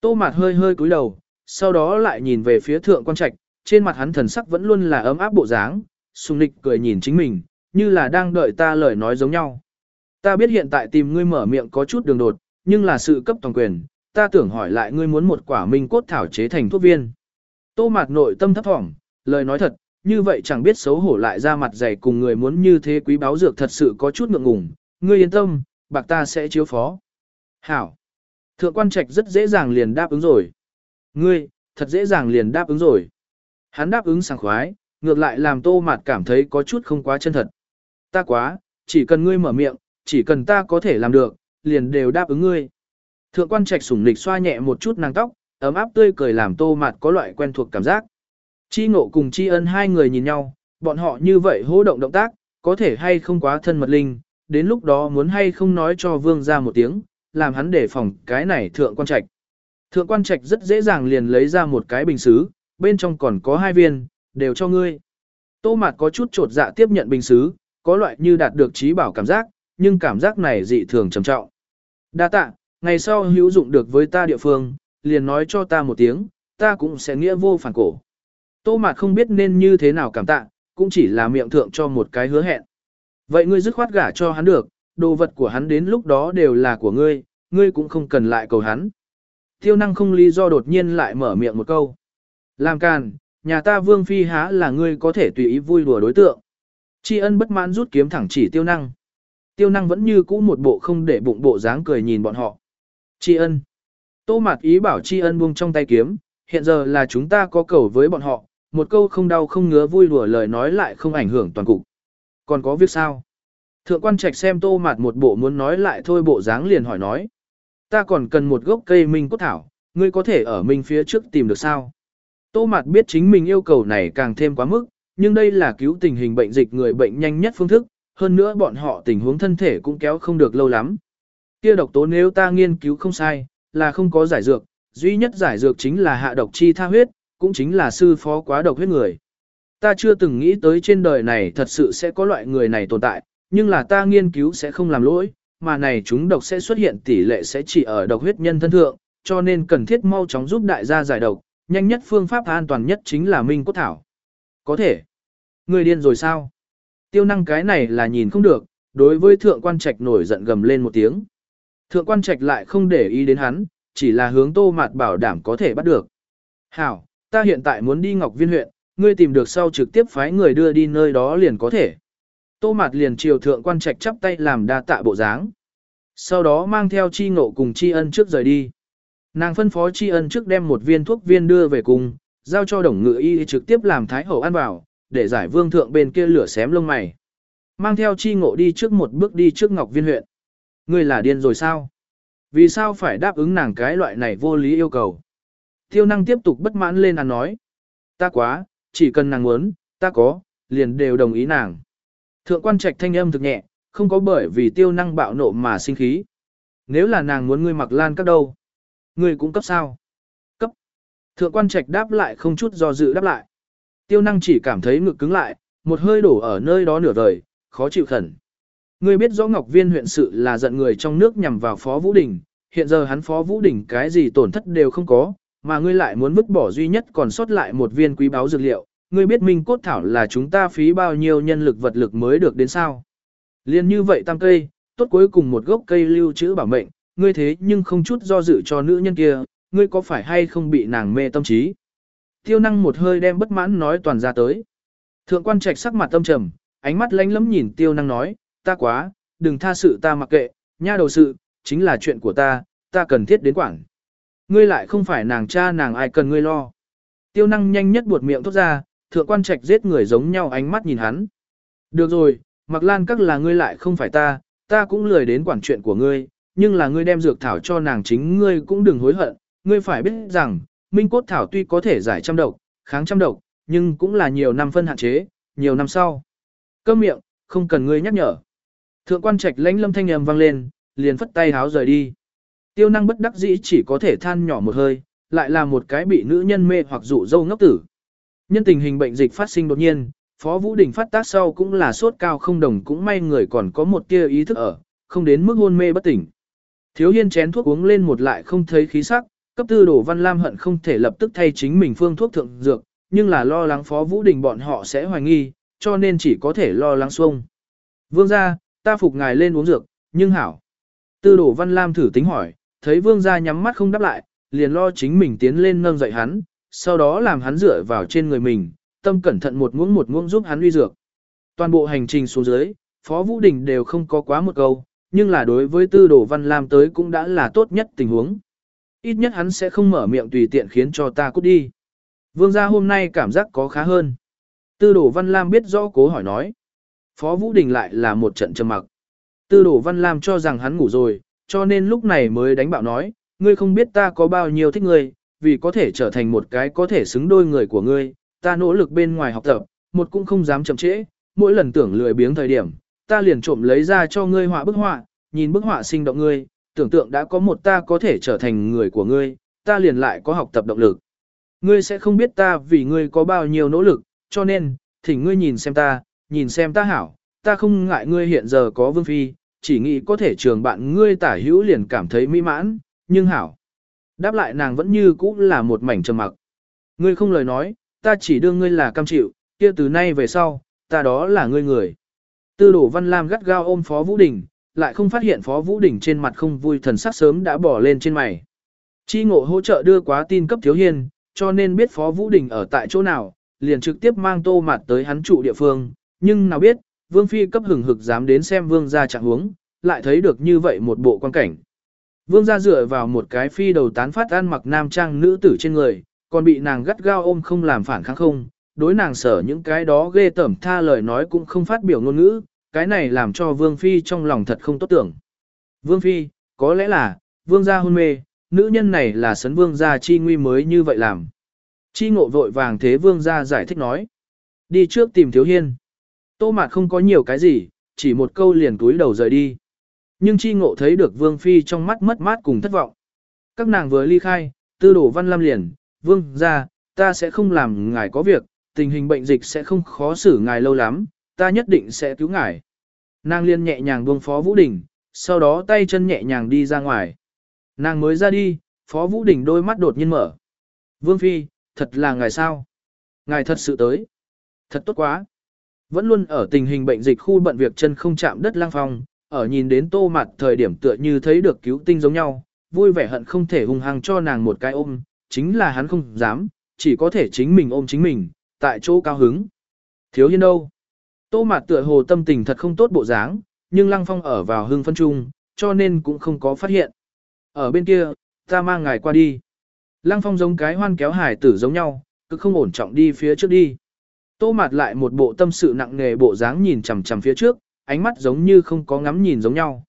Tô Mạt hơi hơi cúi đầu, sau đó lại nhìn về phía thượng quan trạch, trên mặt hắn thần sắc vẫn luôn là ấm áp bộ dáng, sung Lịch cười nhìn chính mình, như là đang đợi ta lời nói giống nhau. Ta biết hiện tại tìm ngươi mở miệng có chút đường đột, nhưng là sự cấp toàn quyền, ta tưởng hỏi lại ngươi muốn một quả minh cốt thảo chế thành thuốc viên. Tô mạt nội tâm thấp thỏm, lời nói thật, như vậy chẳng biết xấu hổ lại ra mặt dày cùng người muốn như thế quý báo dược thật sự có chút ngượng ngùng, ngươi yên tâm, bạc ta sẽ chiếu phó. Hảo. Thượng quan trạch rất dễ dàng liền đáp ứng rồi. Ngươi, thật dễ dàng liền đáp ứng rồi. Hắn đáp ứng sảng khoái, ngược lại làm tô mạt cảm thấy có chút không quá chân thật. Ta quá, chỉ cần ngươi mở miệng, chỉ cần ta có thể làm được, liền đều đáp ứng ngươi. Thượng quan trạch sủng lịch xoa nhẹ một chút nàng tóc, ấm áp tươi cười làm tô mạt có loại quen thuộc cảm giác. Chi ngộ cùng chi ân hai người nhìn nhau, bọn họ như vậy hô động động tác, có thể hay không quá thân mật linh, đến lúc đó muốn hay không nói cho vương ra một tiếng, làm hắn để phòng cái này thượng quan trạch. Thượng quan trạch rất dễ dàng liền lấy ra một cái bình xứ, bên trong còn có hai viên, đều cho ngươi. Tô mạt có chút trột dạ tiếp nhận bình xứ, có loại như đạt được trí bảo cảm giác, nhưng cảm giác này dị thường trầm trọng. Đa tạ, ngày sau hữu dụng được với ta địa phương, liền nói cho ta một tiếng, ta cũng sẽ nghĩa vô phản cổ. Tô Mạt không biết nên như thế nào cảm tạ, cũng chỉ là miệng thượng cho một cái hứa hẹn. Vậy ngươi dứt khoát gả cho hắn được, đồ vật của hắn đến lúc đó đều là của ngươi, ngươi cũng không cần lại cầu hắn. Tiêu năng không lý do đột nhiên lại mở miệng một câu. Làm càn, nhà ta vương phi há là ngươi có thể tùy ý vui đùa đối tượng. Tri ân bất mãn rút kiếm thẳng chỉ tiêu năng. Tiêu năng vẫn như cũ một bộ không để bụng bộ dáng cười nhìn bọn họ. Tri ân. Tô mạt ý bảo tri ân buông trong tay kiếm, hiện giờ là chúng ta có cầu với bọn họ, một câu không đau không ngứa vui đùa lời nói lại không ảnh hưởng toàn cục. Còn có việc sao? Thượng quan trạch xem tô mạt một bộ muốn nói lại thôi bộ dáng liền hỏi nói. Ta còn cần một gốc cây minh cốt thảo, ngươi có thể ở minh phía trước tìm được sao? Tô mạt biết chính mình yêu cầu này càng thêm quá mức, nhưng đây là cứu tình hình bệnh dịch người bệnh nhanh nhất phương thức, hơn nữa bọn họ tình huống thân thể cũng kéo không được lâu lắm. Kia độc tố nếu ta nghiên cứu không sai, là không có giải dược, duy nhất giải dược chính là hạ độc chi tha huyết, cũng chính là sư phó quá độc huyết người. Ta chưa từng nghĩ tới trên đời này thật sự sẽ có loại người này tồn tại, nhưng là ta nghiên cứu sẽ không làm lỗi, mà này chúng độc sẽ xuất hiện tỷ lệ sẽ chỉ ở độc huyết nhân thân thượng, cho nên cần thiết mau chóng giúp đại gia giải độc, nhanh nhất phương pháp an toàn nhất chính là minh cốt thảo. Có thể. Người điên rồi sao? Tiêu năng cái này là nhìn không được, đối với thượng quan trạch nổi giận gầm lên một tiếng. Thượng quan trạch lại không để ý đến hắn, chỉ là hướng tô mạt bảo đảm có thể bắt được. Hảo, ta hiện tại muốn đi Ngọc Viên huyện, ngươi tìm được sau trực tiếp phái người đưa đi nơi đó liền có thể. Tô mạt liền chiều thượng quan trạch chắp tay làm đa tạ bộ dáng. Sau đó mang theo chi ngộ cùng chi ân trước rời đi. Nàng phân phó chi ân trước đem một viên thuốc viên đưa về cùng, giao cho đồng ngự y trực tiếp làm thái hậu ăn vào, để giải vương thượng bên kia lửa xém lông mày. Mang theo chi ngộ đi trước một bước đi trước Ngọc Viên huyện. Ngươi là điên rồi sao? Vì sao phải đáp ứng nàng cái loại này vô lý yêu cầu? Tiêu năng tiếp tục bất mãn lên ăn nói. Ta quá, chỉ cần nàng muốn, ta có, liền đều đồng ý nàng. Thượng quan trạch thanh âm thực nhẹ, không có bởi vì tiêu năng bạo nộ mà sinh khí. Nếu là nàng muốn ngươi mặc lan các đâu? Ngươi cũng cấp sao? Cấp. Thượng quan trạch đáp lại không chút do dự đáp lại. Tiêu năng chỉ cảm thấy ngực cứng lại, một hơi đổ ở nơi đó nửa đời, khó chịu khẩn. Ngươi biết rõ Ngọc Viên huyện sự là giận người trong nước nhằm vào Phó Vũ Đình, hiện giờ hắn Phó Vũ Đình cái gì tổn thất đều không có, mà ngươi lại muốn vứt bỏ duy nhất còn sót lại một viên quý báu dược liệu, ngươi biết minh cốt thảo là chúng ta phí bao nhiêu nhân lực vật lực mới được đến sao. Liên như vậy tam cây, tốt cuối cùng một gốc cây lưu trữ bảo mệnh, ngươi thế nhưng không chút do dự cho nữ nhân kia, ngươi có phải hay không bị nàng mê tâm trí. Tiêu năng một hơi đem bất mãn nói toàn ra tới. Thượng quan trạch sắc mặt tâm trầm, ánh mắt lánh lắm nhìn tiêu năng nói, ta quá, đừng tha sự ta mặc kệ, nha đầu sự, chính là chuyện của ta, ta cần thiết đến quảng. Ngươi lại không phải nàng cha nàng ai cần ngươi lo. Tiêu năng nhanh nhất buột miệng thốt ra, thượng quan trạch giết người giống nhau ánh mắt nhìn hắn. Được rồi, mặc lan các là ngươi lại không phải ta, ta cũng lười đến quản chuyện của ngươi, nhưng là ngươi đem dược thảo cho nàng chính ngươi cũng đừng hối hận, ngươi phải biết rằng, minh cốt thảo tuy có thể giải trăm độc, kháng trăm độc, nhưng cũng là nhiều năm phân hạn chế, nhiều năm sau. Câm miệng, không cần ngươi nhắc nhở. Thượng quan trạch lãnh lâm thanh âm vang lên, liền phất tay háo rời đi. Tiêu năng bất đắc dĩ chỉ có thể than nhỏ một hơi, lại là một cái bị nữ nhân mê hoặc dụ dâu ngốc tử. Nhân tình hình bệnh dịch phát sinh đột nhiên, Phó Vũ Đình phát tác sau cũng là sốt cao không đồng cũng may người còn có một tia ý thức ở, không đến mức hôn mê bất tỉnh. Thiếu hiên chén thuốc uống lên một lại không thấy khí sắc, cấp tư đổ văn lam hận không thể lập tức thay chính mình phương thuốc thượng dược, nhưng là lo lắng Phó Vũ Đình bọn họ sẽ hoài nghi, cho nên chỉ có thể lo lắng xuông. Vương gia, ta phục ngài lên uống dược, nhưng hảo. Tư đổ văn lam thử tính hỏi, thấy vương gia nhắm mắt không đáp lại, liền lo chính mình tiến lên nâng dậy hắn, sau đó làm hắn dựa vào trên người mình, tâm cẩn thận một muỗng một muỗng giúp hắn uy dược. Toàn bộ hành trình xuống dưới, Phó Vũ Đình đều không có quá một câu, nhưng là đối với tư đồ văn lam tới cũng đã là tốt nhất tình huống. Ít nhất hắn sẽ không mở miệng tùy tiện khiến cho ta cút đi. Vương gia hôm nay cảm giác có khá hơn. Tư đồ văn lam biết rõ cố hỏi nói. Phó Vũ Đình lại là một trận trầm mặc. Tư Đổ văn lam cho rằng hắn ngủ rồi, cho nên lúc này mới đánh bạo nói, ngươi không biết ta có bao nhiêu thích ngươi, vì có thể trở thành một cái có thể xứng đôi người của ngươi, ta nỗ lực bên ngoài học tập, một cũng không dám chậm trễ, mỗi lần tưởng lười biếng thời điểm, ta liền trộm lấy ra cho ngươi họa bức họa, nhìn bức họa sinh động ngươi, tưởng tượng đã có một ta có thể trở thành người của ngươi, ta liền lại có học tập động lực. Ngươi sẽ không biết ta vì ngươi có bao nhiêu nỗ lực, cho nên, thỉnh ngươi nhìn xem ta, nhìn xem ta hảo, ta không ngại ngươi hiện giờ có vương phi, chỉ nghĩ có thể trường bạn ngươi tả hữu liền cảm thấy mỹ mãn, nhưng hảo. Đáp lại nàng vẫn như cũ là một mảnh trầm mặc. Ngươi không lời nói, ta chỉ đương ngươi là cam chịu, kia từ nay về sau, ta đó là ngươi người. Tư đổ văn lam gắt gao ôm Phó Vũ Đình, lại không phát hiện Phó Vũ Đình trên mặt không vui thần sắc sớm đã bỏ lên trên mày. Chi ngộ hỗ trợ đưa quá tin cấp thiếu hiên, cho nên biết Phó Vũ Đình ở tại chỗ nào, liền trực tiếp mang tô mặt tới hắn trụ địa phương, nhưng nào biết, Vương Phi cấp hừng hực dám đến xem Vương gia trạng huống, lại thấy được như vậy một bộ quan cảnh. Vương gia dựa vào một cái phi đầu tán phát ăn mặc nam trang nữ tử trên người, còn bị nàng gắt gao ôm không làm phản kháng không, đối nàng sở những cái đó ghê tởm tha lời nói cũng không phát biểu ngôn ngữ, cái này làm cho Vương Phi trong lòng thật không tốt tưởng. Vương Phi, có lẽ là, Vương gia hôn mê, nữ nhân này là sấn Vương gia chi nguy mới như vậy làm. Chi ngộ vội vàng thế Vương gia giải thích nói. Đi trước tìm Thiếu Hiên. Tô Mạt không có nhiều cái gì, chỉ một câu liền túi đầu rời đi. Nhưng chi ngộ thấy được Vương Phi trong mắt mất mát cùng thất vọng. Các nàng vừa ly khai, tư đổ văn lam liền, Vương ra, ta sẽ không làm ngài có việc, tình hình bệnh dịch sẽ không khó xử ngài lâu lắm, ta nhất định sẽ cứu ngài. Nàng liên nhẹ nhàng buông Phó Vũ Đình, sau đó tay chân nhẹ nhàng đi ra ngoài. Nàng mới ra đi, Phó Vũ Đình đôi mắt đột nhiên mở. Vương Phi, thật là ngài sao? Ngài thật sự tới. Thật tốt quá. Vẫn luôn ở tình hình bệnh dịch khu bận việc chân không chạm đất lang phong, ở nhìn đến tô mặt thời điểm tựa như thấy được cứu tinh giống nhau, vui vẻ hận không thể hung hăng cho nàng một cái ôm, chính là hắn không dám, chỉ có thể chính mình ôm chính mình, tại chỗ cao hứng. Thiếu hiên đâu? Tô mặt tựa hồ tâm tình thật không tốt bộ dáng, nhưng lăng phong ở vào hưng phân trung, cho nên cũng không có phát hiện. Ở bên kia, ta mang ngài qua đi. Lăng phong giống cái hoan kéo hải tử giống nhau, cứ không ổn trọng đi phía trước đi. Tô Mạt lại một bộ tâm sự nặng nề bộ dáng nhìn chằm chằm phía trước, ánh mắt giống như không có ngắm nhìn giống nhau.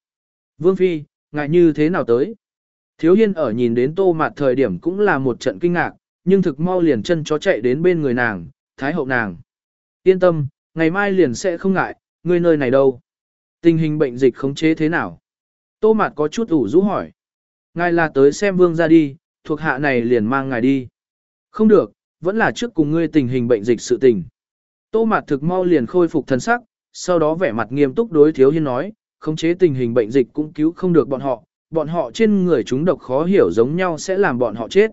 Vương Phi, ngại như thế nào tới? Thiếu hiên ở nhìn đến tô Mạt thời điểm cũng là một trận kinh ngạc, nhưng thực mau liền chân chó chạy đến bên người nàng, thái hậu nàng. Yên tâm, ngày mai liền sẽ không ngại, ngươi nơi này đâu? Tình hình bệnh dịch khống chế thế nào? Tô Mạt có chút ủ rũ hỏi. Ngài là tới xem vương ra đi, thuộc hạ này liền mang ngài đi. Không được, vẫn là trước cùng ngươi tình hình bệnh dịch sự tình. Tô Mạt thực mau liền khôi phục thần sắc, sau đó vẻ mặt nghiêm túc đối thiếu hiên nói, khống chế tình hình bệnh dịch cũng cứu không được bọn họ, bọn họ trên người chúng độc khó hiểu giống nhau sẽ làm bọn họ chết.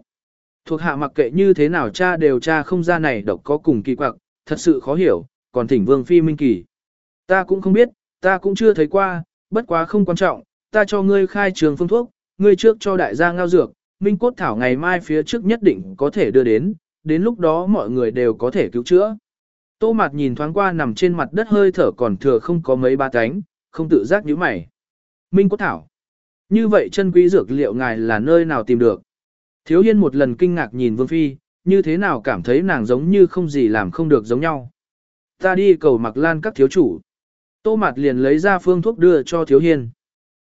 Thuộc hạ mặc kệ như thế nào cha đều cha không ra này độc có cùng kỳ quặc, thật sự khó hiểu, còn thỉnh vương phi minh kỳ. Ta cũng không biết, ta cũng chưa thấy qua, bất quá không quan trọng, ta cho ngươi khai trường phương thuốc, ngươi trước cho đại gia ngao dược, minh cốt thảo ngày mai phía trước nhất định có thể đưa đến, đến lúc đó mọi người đều có thể cứu chữa. Tô Mạt nhìn thoáng qua nằm trên mặt đất hơi thở còn thừa không có mấy ba cánh, không tự giác nhíu mày. Minh Quốc Thảo. Như vậy chân quý dược liệu ngài là nơi nào tìm được? Thiếu Hiên một lần kinh ngạc nhìn Vương Phi, như thế nào cảm thấy nàng giống như không gì làm không được giống nhau. Ta đi cầu mặc lan các thiếu chủ. Tô Mạt liền lấy ra phương thuốc đưa cho Thiếu Hiên.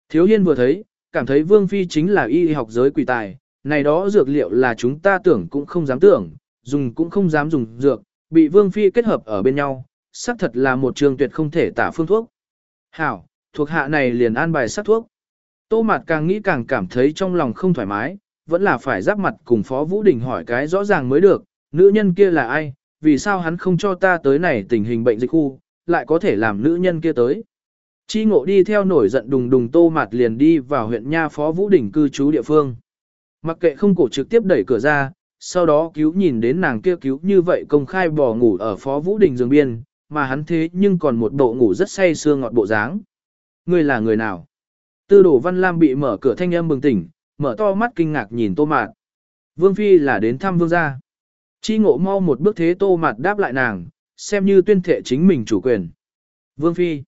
Thiếu Hiên vừa thấy, cảm thấy Vương Phi chính là y học giới quỷ tài, này đó dược liệu là chúng ta tưởng cũng không dám tưởng, dùng cũng không dám dùng dược, bị Vương Phi kết hợp ở bên nhau, xác thật là một trường tuyệt không thể tả phương thuốc. Hảo, thuộc hạ này liền an bài sắc thuốc. Tô Mạt càng nghĩ càng cảm thấy trong lòng không thoải mái, vẫn là phải giáp mặt cùng Phó Vũ Đình hỏi cái rõ ràng mới được, nữ nhân kia là ai, vì sao hắn không cho ta tới này tình hình bệnh dịch khu, lại có thể làm nữ nhân kia tới. Chi ngộ đi theo nổi giận đùng đùng tô mặt liền đi vào huyện Nha Phó Vũ Đỉnh cư trú địa phương. Mặc kệ không cổ trực tiếp đẩy cửa ra, sau đó cứu nhìn đến nàng kia cứu như vậy công khai bò ngủ ở Phó Vũ Đình giường biên, mà hắn thế nhưng còn một bộ ngủ rất say sưa ngọt bộ dáng. Ngươi là người nào? Tư đổ Văn Lam bị mở cửa thanh âm bừng tỉnh, mở to mắt kinh ngạc nhìn Tô Mạt. Vương Phi là đến thăm Vương gia. Chi ngộ mau một bước thế Tô Mạt đáp lại nàng, xem như tuyên thệ chính mình chủ quyền. Vương Phi.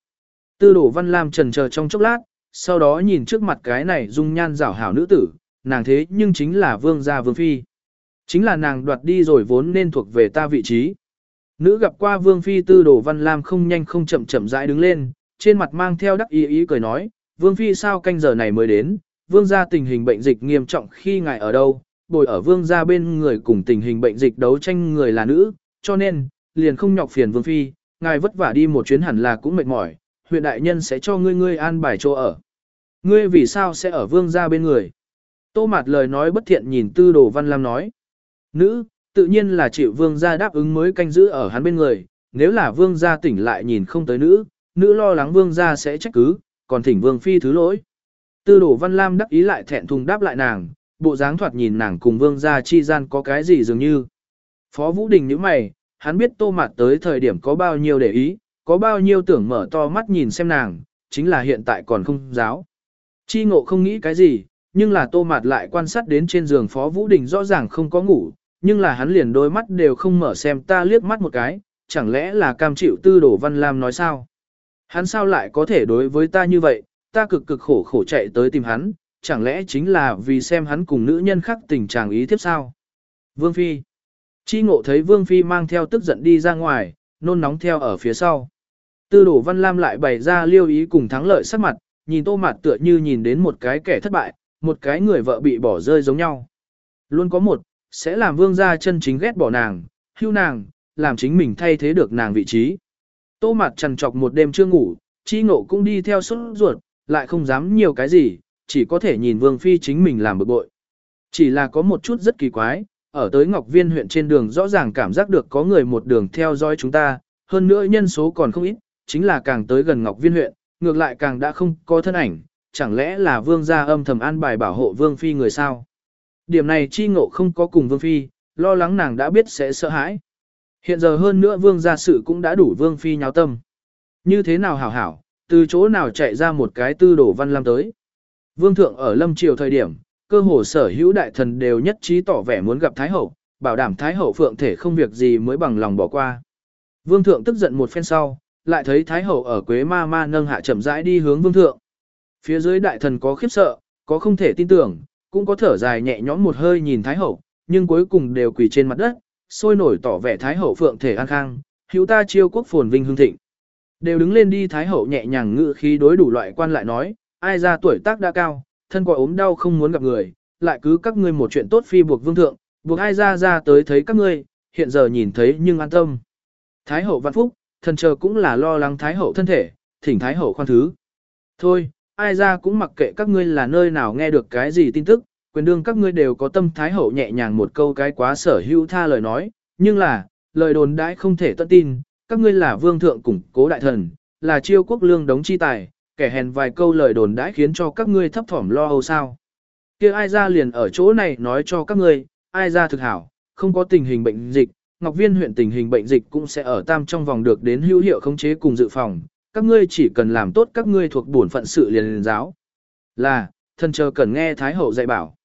Tư đổ Văn Lam trần chờ trong chốc lát, sau đó nhìn trước mặt cái này dung nhan rảo hảo nữ tử, nàng thế nhưng chính là Vương gia Vương Phi. Chính là nàng đoạt đi rồi vốn nên thuộc về ta vị trí. Nữ gặp qua Vương Phi tư đồ Văn Lam không nhanh không chậm chậm rãi đứng lên, trên mặt mang theo đắc ý ý cười nói, Vương Phi sao canh giờ này mới đến, Vương gia tình hình bệnh dịch nghiêm trọng khi ngài ở đâu, bồi ở Vương gia bên người cùng tình hình bệnh dịch đấu tranh người là nữ, cho nên, liền không nhọc phiền Vương Phi, ngài vất vả đi một chuyến hẳn là cũng mệt mỏi, huyện đại nhân sẽ cho ngươi ngươi an bài chỗ ở. Ngươi vì sao sẽ ở Vương gia bên người? Tô Mạt lời nói bất thiện nhìn tư đồ Văn Lam nói. Nữ, tự nhiên là chịu vương gia đáp ứng mới canh giữ ở hắn bên người, nếu là vương gia tỉnh lại nhìn không tới nữ, nữ lo lắng vương gia sẽ trách cứ, còn thỉnh vương phi thứ lỗi. Tư đổ văn lam đắc ý lại thẹn thùng đáp lại nàng, bộ dáng thoạt nhìn nàng cùng vương gia chi gian có cái gì dường như. Phó Vũ Đình như mày, hắn biết tô mặt tới thời điểm có bao nhiêu để ý, có bao nhiêu tưởng mở to mắt nhìn xem nàng, chính là hiện tại còn không giáo. Chi ngộ không nghĩ cái gì, nhưng là tô mặt lại quan sát đến trên giường Phó Vũ Đình rõ ràng không có ngủ, nhưng là hắn liền đôi mắt đều không mở xem ta liếc mắt một cái, chẳng lẽ là cam chịu tư đổ văn lam nói sao? Hắn sao lại có thể đối với ta như vậy, ta cực cực khổ khổ chạy tới tìm hắn, chẳng lẽ chính là vì xem hắn cùng nữ nhân khác tình trạng ý tiếp sao? Vương Phi Chi ngộ thấy Vương Phi mang theo tức giận đi ra ngoài, nôn nóng theo ở phía sau. Tư đổ văn lam lại bày ra liêu ý cùng thắng lợi sắc mặt, nhìn tô mặt tựa như nhìn đến một cái kẻ thất bại, một cái người vợ bị bỏ rơi giống nhau. Luôn có một, sẽ làm vương gia chân chính ghét bỏ nàng, hưu nàng, làm chính mình thay thế được nàng vị trí. Tô mặt trằn trọc một đêm chưa ngủ, chi ngộ cũng đi theo suốt ruột, lại không dám nhiều cái gì, chỉ có thể nhìn vương phi chính mình làm bực bội. Chỉ là có một chút rất kỳ quái, ở tới Ngọc Viên huyện trên đường rõ ràng cảm giác được có người một đường theo dõi chúng ta, hơn nữa nhân số còn không ít, chính là càng tới gần Ngọc Viên huyện, ngược lại càng đã không có thân ảnh, chẳng lẽ là vương gia âm thầm an bài bảo hộ vương phi người sao? Điểm này chi ngộ không có cùng vương phi, lo lắng nàng đã biết sẽ sợ hãi. Hiện giờ hơn nữa vương gia sự cũng đã đủ vương phi nháo tâm. Như thế nào hảo hảo, từ chỗ nào chạy ra một cái tư đổ văn lâm tới. Vương thượng ở lâm triều thời điểm, cơ hồ sở hữu đại thần đều nhất trí tỏ vẻ muốn gặp Thái Hậu, bảo đảm Thái Hậu phượng thể không việc gì mới bằng lòng bỏ qua. Vương thượng tức giận một phen sau, lại thấy Thái Hậu ở Quế Ma Ma nâng hạ chậm rãi đi hướng Vương thượng. Phía dưới đại thần có khiếp sợ, có không thể tin tưởng, cũng có thở dài nhẹ nhõm một hơi nhìn Thái Hậu, nhưng cuối cùng đều quỳ trên mặt đất, sôi nổi tỏ vẻ Thái Hậu phượng thể an khang, hữu ta chiêu quốc phồn vinh hương thịnh. Đều đứng lên đi Thái Hậu nhẹ nhàng ngự khí đối đủ loại quan lại nói, ai ra tuổi tác đã cao, thân quả ốm đau không muốn gặp người, lại cứ các ngươi một chuyện tốt phi buộc vương thượng, buộc ai ra ra tới thấy các ngươi, hiện giờ nhìn thấy nhưng an tâm. Thái Hậu văn phúc, thần chờ cũng là lo lắng Thái Hậu thân thể, thỉnh Thái Hậu khoan thứ. Thôi, ai ra cũng mặc kệ các ngươi là nơi nào nghe được cái gì tin tức, quyền đương các ngươi đều có tâm thái hậu nhẹ nhàng một câu cái quá sở hữu tha lời nói, nhưng là, lời đồn đãi không thể tận tin, các ngươi là vương thượng củng cố đại thần, là chiêu quốc lương đống chi tài, kẻ hèn vài câu lời đồn đãi khiến cho các ngươi thấp thỏm lo âu sao. kia ai ra liền ở chỗ này nói cho các ngươi, ai ra thực hảo, không có tình hình bệnh dịch, Ngọc Viên huyện tình hình bệnh dịch cũng sẽ ở tam trong vòng được đến hữu hiệu khống chế cùng dự phòng, các ngươi chỉ cần làm tốt các ngươi thuộc bổn phận sự liền liền giáo. Là, thần chờ cần nghe Thái Hậu dạy bảo.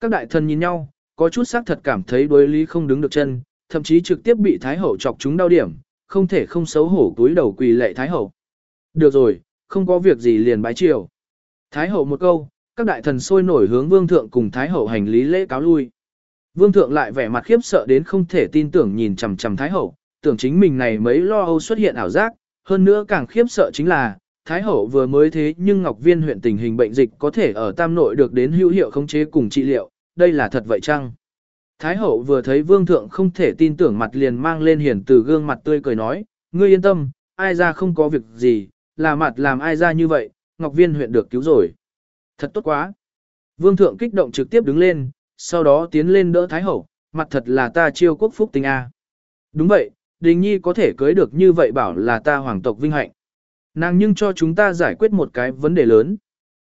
Các đại thần nhìn nhau, có chút xác thật cảm thấy đối lý không đứng được chân, thậm chí trực tiếp bị Thái Hậu chọc chúng đau điểm, không thể không xấu hổ túi đầu quỳ lệ Thái Hậu. Được rồi, không có việc gì liền bái triều. Thái Hậu một câu, các đại thần sôi nổi hướng Vương Thượng cùng Thái Hậu hành lý lễ cáo lui. Vương Thượng lại vẻ mặt khiếp sợ đến không thể tin tưởng nhìn chằm chằm Thái Hậu, tưởng chính mình này mấy lo âu xuất hiện ảo giác, hơn nữa càng khiếp sợ chính là, Thái Hậu vừa mới thế nhưng Ngọc Viên huyện tình hình bệnh dịch có thể ở Tam Nội được đến hữu hiệu khống chế cùng trị liệu, đây là thật vậy chăng? Thái Hậu vừa thấy Vương Thượng không thể tin tưởng mặt liền mang lên hiển từ gương mặt tươi cười nói, ngươi yên tâm, ai ra không có việc gì, là mặt làm ai ra như vậy, Ngọc Viên huyện được cứu rồi. Thật tốt quá. Vương Thượng kích động trực tiếp đứng lên, sau đó tiến lên đỡ Thái Hậu, mặt thật là ta chiêu quốc phúc tình A. Đúng vậy, Đình Nhi có thể cưới được như vậy bảo là ta hoàng tộc vinh hạnh. Nàng nhưng cho chúng ta giải quyết một cái vấn đề lớn.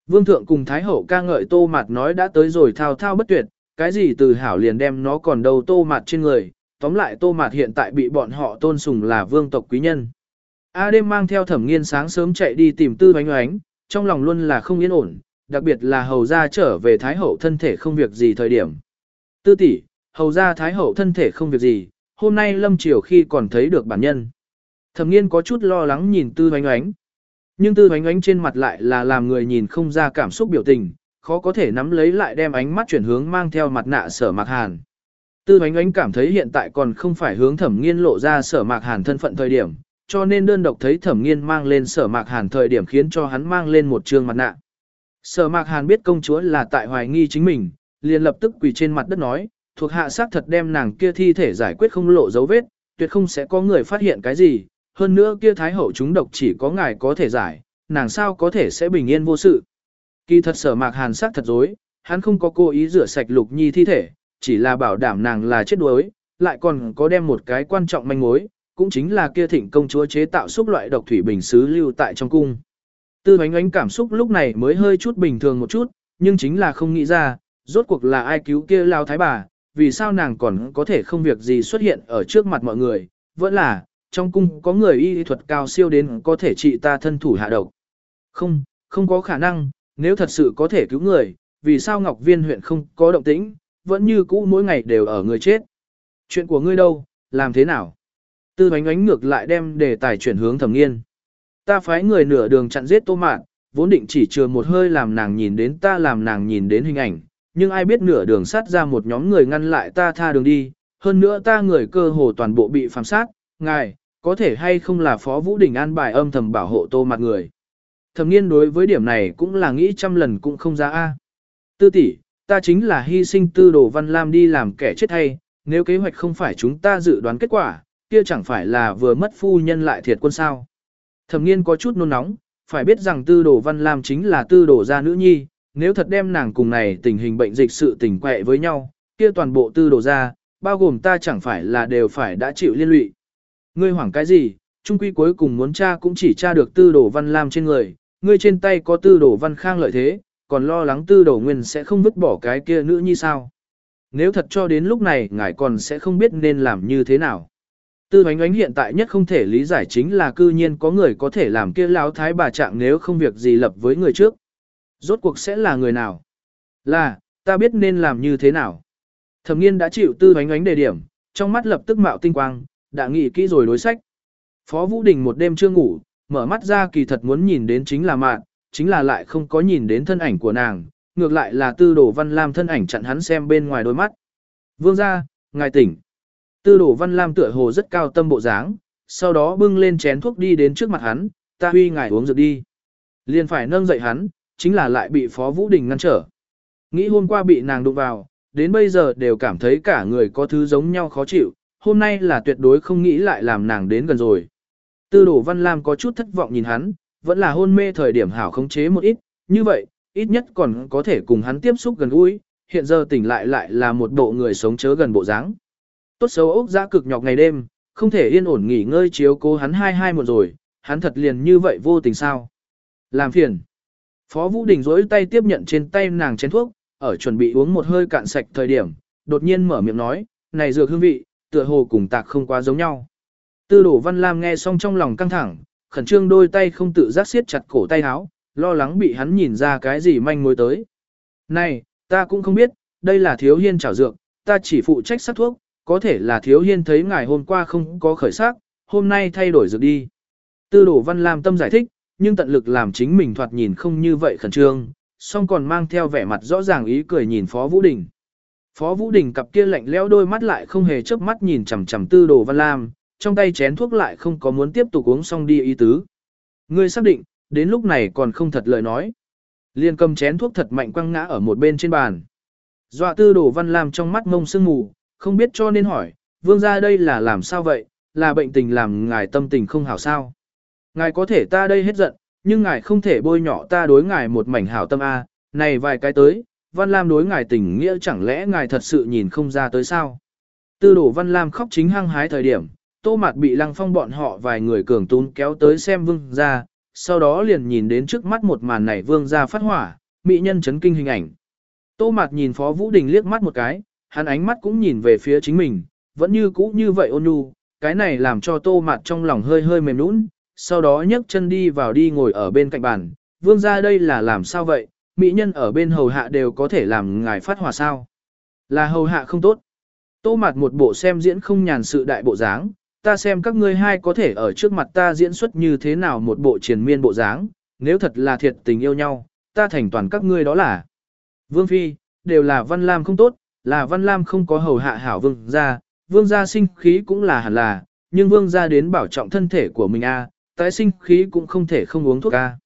Vương thượng cùng Thái hậu ca ngợi tô mạt nói đã tới rồi thao thao bất tuyệt, cái gì từ hảo liền đem nó còn đâu tô mạt trên người, tóm lại tô mạt hiện tại bị bọn họ tôn sùng là vương tộc quý nhân. A đêm mang theo thẩm nghiên sáng sớm chạy đi tìm tư Bánh oánh, trong lòng luôn là không yên ổn, đặc biệt là hầu ra trở về Thái hậu thân thể không việc gì thời điểm. Tư tỷ, hầu ra Thái hậu thân thể không việc gì, hôm nay lâm chiều khi còn thấy được bản nhân. Thẩm nghiên có chút lo lắng nhìn tư oánh oánh. Nhưng tư oánh oánh trên mặt lại là làm người nhìn không ra cảm xúc biểu tình, khó có thể nắm lấy lại đem ánh mắt chuyển hướng mang theo mặt nạ sở mạc hàn. Tư oánh oánh cảm thấy hiện tại còn không phải hướng thẩm nghiên lộ ra sở mạc hàn thân phận thời điểm, cho nên đơn độc thấy thẩm nghiên mang lên sở mạc hàn thời điểm khiến cho hắn mang lên một trương mặt nạ. Sở mạc hàn biết công chúa là tại hoài nghi chính mình, liền lập tức quỳ trên mặt đất nói, thuộc hạ xác thật đem nàng kia thi thể giải quyết không lộ dấu vết, tuyệt không sẽ có người phát hiện cái gì, hơn nữa kia thái hậu chúng độc chỉ có ngài có thể giải, nàng sao có thể sẽ bình yên vô sự. Kỳ thật sở mạc hàn xác thật dối, hắn không có cố ý rửa sạch lục nhi thi thể, chỉ là bảo đảm nàng là chết đuối, lại còn có đem một cái quan trọng manh mối, cũng chính là kia thịnh công chúa chế tạo xúc loại độc thủy bình xứ lưu tại trong cung. Tư ánh ánh cảm xúc lúc này mới hơi chút bình thường một chút, nhưng chính là không nghĩ ra, rốt cuộc là ai cứu kia lao thái bà, vì sao nàng còn có thể không việc gì xuất hiện ở trước mặt mọi người, vẫn là, trong cung có người y thuật cao siêu đến có thể trị ta thân thủ hạ độc. Không, không có khả năng, nếu thật sự có thể cứu người, vì sao Ngọc Viên huyện không có động tĩnh, vẫn như cũ mỗi ngày đều ở người chết. Chuyện của ngươi đâu, làm thế nào? Tư bánh ánh ngược lại đem đề tài chuyển hướng thẩm nghiên. Ta phái người nửa đường chặn giết tô mạn, vốn định chỉ chừa một hơi làm nàng nhìn đến ta làm nàng nhìn đến hình ảnh, nhưng ai biết nửa đường sát ra một nhóm người ngăn lại ta tha đường đi, hơn nữa ta người cơ hồ toàn bộ bị phàm sát, ngài, có thể hay không là Phó Vũ Đình an bài âm thầm bảo hộ tô mặt người. Thẩm nghiên đối với điểm này cũng là nghĩ trăm lần cũng không ra a. Tư tỷ, ta chính là hy sinh tư đồ văn lam đi làm kẻ chết hay, nếu kế hoạch không phải chúng ta dự đoán kết quả, kia chẳng phải là vừa mất phu nhân lại thiệt quân sao. Thẩm nghiên có chút nôn nóng, phải biết rằng tư đồ văn lam chính là tư đồ gia nữ nhi, nếu thật đem nàng cùng này tình hình bệnh dịch sự tình quẹ với nhau, kia toàn bộ tư đồ ra bao gồm ta chẳng phải là đều phải đã chịu liên lụy. Ngươi hoảng cái gì, trung quy cuối cùng muốn tra cũng chỉ tra được tư đồ văn lam trên người, ngươi trên tay có tư đồ văn khang lợi thế, còn lo lắng tư đồ nguyên sẽ không vứt bỏ cái kia nữ như sao. Nếu thật cho đến lúc này ngài còn sẽ không biết nên làm như thế nào. Tư hoánh ánh hiện tại nhất không thể lý giải chính là cư nhiên có người có thể làm kia lão thái bà trạng nếu không việc gì lập với người trước. Rốt cuộc sẽ là người nào? Là, ta biết nên làm như thế nào. Thẩm nghiên đã chịu tư ánh ánh đề điểm, trong mắt lập tức mạo tinh quang, đã nghĩ kỹ rồi đối sách. Phó Vũ Đình một đêm chưa ngủ, mở mắt ra kỳ thật muốn nhìn đến chính là mạn, chính là lại không có nhìn đến thân ảnh của nàng, ngược lại là tư đồ văn lam thân ảnh chặn hắn xem bên ngoài đôi mắt. Vương ra, ngài tỉnh. Tư đồ văn lam tựa hồ rất cao tâm bộ dáng, sau đó bưng lên chén thuốc đi đến trước mặt hắn, ta huy ngài uống dược đi. Liền phải nâng dậy hắn, chính là lại bị Phó Vũ Đình ngăn trở. Nghĩ hôm qua bị nàng đụng vào, đến bây giờ đều cảm thấy cả người có thứ giống nhau khó chịu, hôm nay là tuyệt đối không nghĩ lại làm nàng đến gần rồi. Tư đổ Văn Lam có chút thất vọng nhìn hắn, vẫn là hôn mê thời điểm hảo khống chế một ít, như vậy, ít nhất còn có thể cùng hắn tiếp xúc gần gũi, hiện giờ tỉnh lại lại là một bộ người sống chớ gần bộ dáng. Tốt xấu ốc giã cực nhọc ngày đêm, không thể yên ổn nghỉ ngơi chiếu cố hắn hai hai một rồi, hắn thật liền như vậy vô tình sao. Làm phiền. Phó Vũ Đình rỗi tay tiếp nhận trên tay nàng chén thuốc, ở chuẩn bị uống một hơi cạn sạch thời điểm, đột nhiên mở miệng nói, này dược hương vị, tựa hồ cùng tạc không quá giống nhau. Tư đổ Văn Lam nghe xong trong lòng căng thẳng, khẩn trương đôi tay không tự giác siết chặt cổ tay áo, lo lắng bị hắn nhìn ra cái gì manh mối tới. Này, ta cũng không biết, đây là thiếu hiên trảo dược, ta chỉ phụ trách sắc thuốc, có thể là thiếu hiên thấy ngài hôm qua không có khởi sắc, hôm nay thay đổi dược đi. Tư đổ Văn Lam tâm giải thích, nhưng tận lực làm chính mình thoạt nhìn không như vậy khẩn trương, song còn mang theo vẻ mặt rõ ràng ý cười nhìn Phó Vũ Đình. Phó Vũ Đình cặp kia lạnh lẽo đôi mắt lại không hề chớp mắt nhìn chằm chằm Tư Đồ Văn Lam, trong tay chén thuốc lại không có muốn tiếp tục uống xong đi ý tứ. Ngươi xác định, đến lúc này còn không thật lời nói. Liên cầm chén thuốc thật mạnh quăng ngã ở một bên trên bàn. Dọa Tư Đồ Văn Lam trong mắt mông sương mù, không biết cho nên hỏi, vương gia đây là làm sao vậy, là bệnh tình làm ngài tâm tình không hảo sao. Ngài có thể ta đây hết giận, nhưng ngài không thể bôi nhọ ta đối ngài một mảnh hảo tâm A, này vài cái tới, Văn Lam đối ngài tình nghĩa chẳng lẽ ngài thật sự nhìn không ra tới sao? Tư đổ văn lam khóc chính hăng hái thời điểm, tô mặt bị lăng phong bọn họ vài người cường tún kéo tới xem vương ra, sau đó liền nhìn đến trước mắt một màn này vương ra phát hỏa, mỹ nhân chấn kinh hình ảnh. Tô mặt nhìn Phó Vũ Đình liếc mắt một cái, hắn ánh mắt cũng nhìn về phía chính mình, vẫn như cũ như vậy ôn nhu, cái này làm cho tô mặt trong lòng hơi hơi mềm nũng, sau đó nhấc chân đi vào đi ngồi ở bên cạnh bàn, vương ra đây là làm sao vậy, mỹ nhân ở bên hầu hạ đều có thể làm ngài phát hỏa sao. Là hầu hạ không tốt. Tô mặt một bộ xem diễn không nhàn sự đại bộ dáng, ta xem các ngươi hai có thể ở trước mặt ta diễn xuất như thế nào một bộ triền miên bộ dáng, nếu thật là thiệt tình yêu nhau, ta thành toàn các ngươi đó là. Vương Phi, đều là Văn Lam không tốt, là Văn Lam không có hầu hạ hảo vương gia, vương gia sinh khí cũng là hẳn là, nhưng vương gia đến bảo trọng thân thể của mình a, tái sinh khí cũng không thể không uống thuốc a.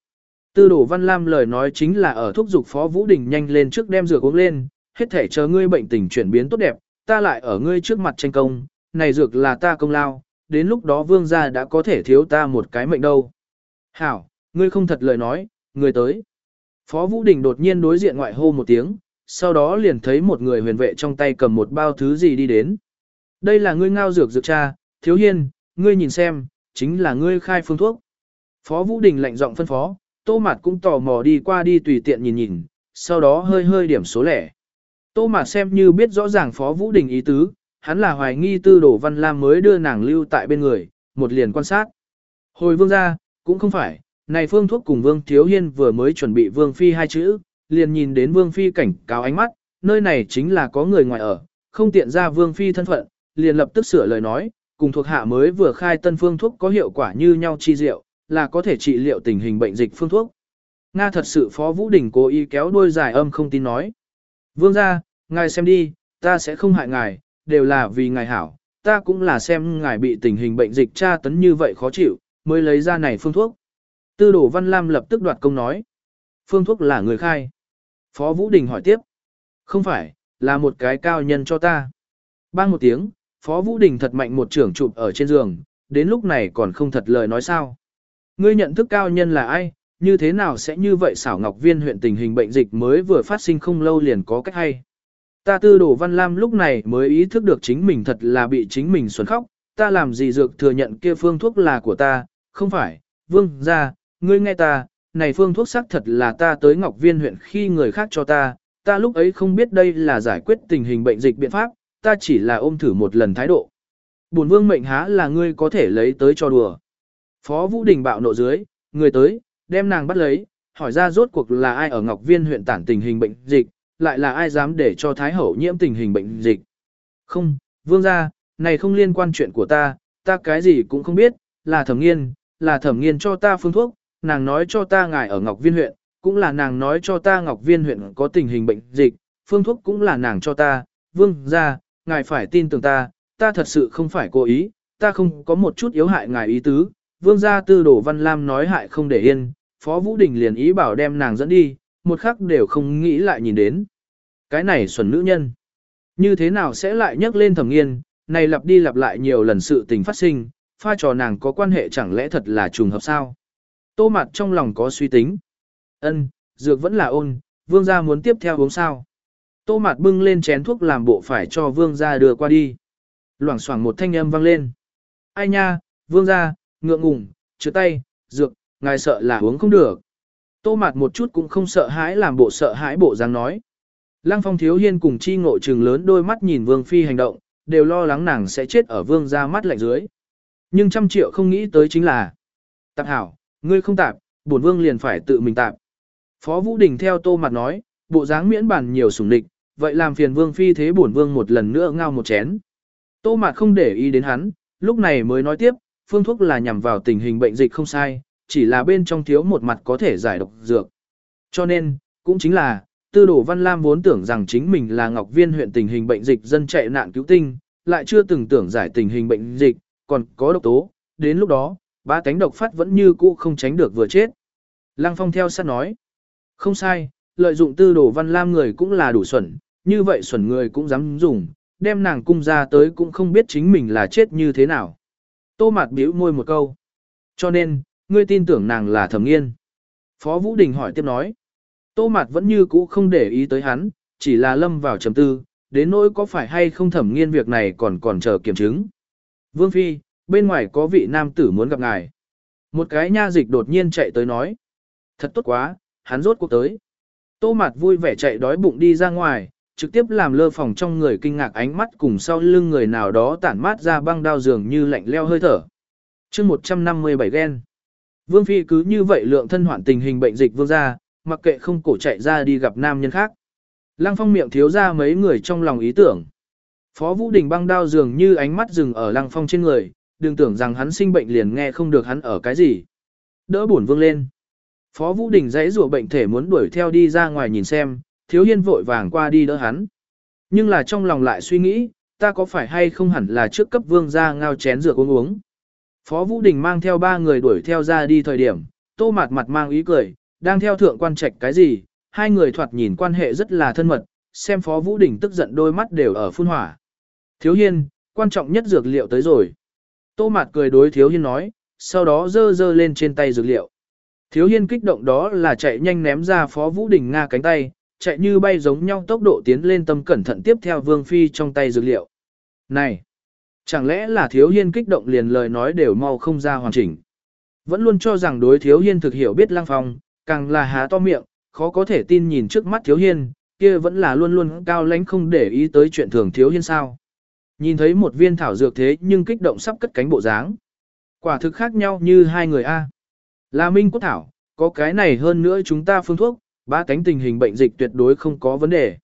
Tư đổ Văn Lam lời nói chính là ở thúc giục Phó Vũ Đình nhanh lên trước đem dược uống lên, hết thể chờ ngươi bệnh tình chuyển biến tốt đẹp, ta lại ở ngươi trước mặt tranh công, này dược là ta công lao, đến lúc đó vương gia đã có thể thiếu ta một cái mệnh đâu. Hảo, ngươi không thật lời nói, ngươi tới. Phó Vũ Đình đột nhiên đối diện ngoại hô một tiếng, sau đó liền thấy một người huyền vệ trong tay cầm một bao thứ gì đi đến. Đây là ngươi ngao dược dược cha, thiếu hiên, ngươi nhìn xem, chính là ngươi khai phương thuốc. Phó Vũ Đình lạnh giọng phân phó, tô mạt cũng tò mò đi qua đi tùy tiện nhìn nhìn, sau đó hơi hơi điểm số lẻ. Tô mạt xem như biết rõ ràng Phó Vũ Đình ý tứ, hắn là hoài nghi tư đổ văn lam mới đưa nàng lưu tại bên người, một liền quan sát. Hồi vương ra, cũng không phải, này phương thuốc cùng vương thiếu hiên vừa mới chuẩn bị vương phi hai chữ, liền nhìn đến vương phi cảnh cáo ánh mắt, nơi này chính là có người ngoài ở, không tiện ra vương phi thân phận, liền lập tức sửa lời nói, cùng thuộc hạ mới vừa khai tân phương thuốc có hiệu quả như nhau chi diệu, là có thể trị liệu tình hình bệnh dịch phương thuốc. Nga thật sự Phó Vũ Đình cố ý kéo đuôi dài âm không tin nói. Vương ra, ngài xem đi, ta sẽ không hại ngài, đều là vì ngài hảo, ta cũng là xem ngài bị tình hình bệnh dịch tra tấn như vậy khó chịu, mới lấy ra này phương thuốc. Tư đổ Văn Lam lập tức đoạt công nói. Phương thuốc là người khai. Phó Vũ Đình hỏi tiếp. Không phải, là một cái cao nhân cho ta. Bang một tiếng, Phó Vũ Đình thật mạnh một trưởng chụp ở trên giường, đến lúc này còn không thật lời nói sao. Ngươi nhận thức cao nhân là ai, như thế nào sẽ như vậy xảo ngọc viên huyện tình hình bệnh dịch mới vừa phát sinh không lâu liền có cách hay. Ta tư đồ văn lam lúc này mới ý thức được chính mình thật là bị chính mình xuân khóc, ta làm gì dược thừa nhận kia phương thuốc là của ta, không phải, vương, ra, ngươi nghe ta, này phương thuốc xác thật là ta tới Ngọc Viên huyện khi người khác cho ta, ta lúc ấy không biết đây là giải quyết tình hình bệnh dịch biện pháp, ta chỉ là ôm thử một lần thái độ. Bổn vương mệnh há là ngươi có thể lấy tới cho đùa. Phó Vũ Đình bạo nộ dưới, người tới, đem nàng bắt lấy, hỏi ra rốt cuộc là ai ở Ngọc Viên huyện tản tình hình bệnh dịch, lại là ai dám để cho Thái Hậu nhiễm tình hình bệnh dịch. Không, vương gia, này không liên quan chuyện của ta, ta cái gì cũng không biết, là thẩm nghiên, là thẩm nghiên cho ta phương thuốc, nàng nói cho ta ngài ở Ngọc Viên huyện, cũng là nàng nói cho ta Ngọc Viên huyện có tình hình bệnh dịch, phương thuốc cũng là nàng cho ta, vương gia, ngài phải tin tưởng ta, ta thật sự không phải cố ý, ta không có một chút yếu hại ngài ý tứ, vương gia tư đổ văn lam nói hại không để yên, phó vũ đình liền ý bảo đem nàng dẫn đi, một khắc đều không nghĩ lại nhìn đến. Cái này xuẩn nữ nhân, như thế nào sẽ lại nhắc lên thẩm nghiên, này lặp đi lặp lại nhiều lần sự tình phát sinh, pha trò nàng có quan hệ chẳng lẽ thật là trùng hợp sao? Tô mặt trong lòng có suy tính. ân dược vẫn là ôn, vương gia muốn tiếp theo uống sao? Tô Mạt bưng lên chén thuốc làm bộ phải cho vương gia đưa qua đi. Loảng xoảng một thanh âm vang lên. Ai nha, vương gia, ngượng ngùng, chứa tay, dược, ngài sợ là uống không được. Tô Mạt một chút cũng không sợ hãi làm bộ sợ hãi bộ dáng nói. Lăng phong thiếu hiên cùng chi ngộ trừng lớn đôi mắt nhìn vương phi hành động, đều lo lắng nàng sẽ chết ở vương gia mắt lạnh dưới. Nhưng trăm triệu không nghĩ tới chính là. Tạp hảo, ngươi không tạp, bổn vương liền phải tự mình tạp. Phó Vũ Đình theo tô mặt nói, bộ dáng miễn bản nhiều sủng địch, vậy làm phiền vương phi thế bổn vương một lần nữa ngao một chén. Tô mạt không để ý đến hắn, lúc này mới nói tiếp, phương thuốc là nhằm vào tình hình bệnh dịch không sai, chỉ là bên trong thiếu một mặt có thể giải độc dược. Cho nên, cũng chính là, tư đồ Văn Lam vốn tưởng rằng chính mình là Ngọc Viên huyện tình hình bệnh dịch dân chạy nạn cứu tinh, lại chưa từng tưởng giải tình hình bệnh dịch, còn có độc tố, đến lúc đó, ba cánh độc phát vẫn như cũ không tránh được vừa chết. Lăng Phong theo sát nói, không sai, lợi dụng tư đồ Văn Lam người cũng là đủ xuẩn, như vậy xuẩn người cũng dám dùng, đem nàng cung ra tới cũng không biết chính mình là chết như thế nào. Tô Mạt biểu môi một câu. Cho nên, ngươi tin tưởng nàng là thẩm nghiên. Phó Vũ Đình hỏi tiếp nói. Tô Mạt vẫn như cũ không để ý tới hắn, chỉ là lâm vào trầm tư, đến nỗi có phải hay không thẩm nghiên việc này còn còn chờ kiểm chứng. Vương Phi, bên ngoài có vị nam tử muốn gặp ngài. Một cái nha dịch đột nhiên chạy tới nói. Thật tốt quá, hắn rốt cuộc tới. Tô mặt vui vẻ chạy đói bụng đi ra ngoài, trực tiếp làm lơ phòng trong người kinh ngạc ánh mắt cùng sau lưng người nào đó tản mát ra băng đao dường như lạnh leo hơi thở. chương 157 ghen. Vương Phi cứ như vậy lượng thân hoạn tình hình bệnh dịch vương ra, mặc kệ không cổ chạy ra đi gặp nam nhân khác. Lăng phong miệng thiếu ra mấy người trong lòng ý tưởng. Phó Vũ Đình băng đao dường như ánh mắt dừng ở lăng phong trên người, đừng tưởng rằng hắn sinh bệnh liền nghe không được hắn ở cái gì. Đỡ bổn vương lên. Phó Vũ Đình dãy rủa bệnh thể muốn đuổi theo đi ra ngoài nhìn xem, thiếu hiên vội vàng qua đi đỡ hắn. Nhưng là trong lòng lại suy nghĩ, ta có phải hay không hẳn là trước cấp vương ra ngao chén rượu uống uống. Phó Vũ Đình mang theo ba người đuổi theo ra đi thời điểm, tô mặt mặt mang ý cười, đang theo thượng quan trạch cái gì, hai người thoạt nhìn quan hệ rất là thân mật, xem Phó Vũ Đình tức giận đôi mắt đều ở phun hỏa. Thiếu hiên, quan trọng nhất dược liệu tới rồi. Tô mặt cười đối thiếu hiên nói, sau đó dơ dơ lên trên tay dược liệu. Thiếu hiên kích động đó là chạy nhanh ném ra Phó Vũ Đình Nga cánh tay, chạy như bay giống nhau tốc độ tiến lên tâm cẩn thận tiếp theo Vương Phi trong tay dược liệu. Này! Chẳng lẽ là thiếu hiên kích động liền lời nói đều mau không ra hoàn chỉnh. Vẫn luôn cho rằng đối thiếu hiên thực hiểu biết lang phong, càng là há to miệng, khó có thể tin nhìn trước mắt thiếu hiên, kia vẫn là luôn luôn cao lãnh không để ý tới chuyện thường thiếu hiên sao. Nhìn thấy một viên thảo dược thế nhưng kích động sắp cất cánh bộ dáng. Quả thực khác nhau như hai người A. Là minh quốc thảo, có cái này hơn nữa chúng ta phương thuốc, ba cánh tình hình bệnh dịch tuyệt đối không có vấn đề.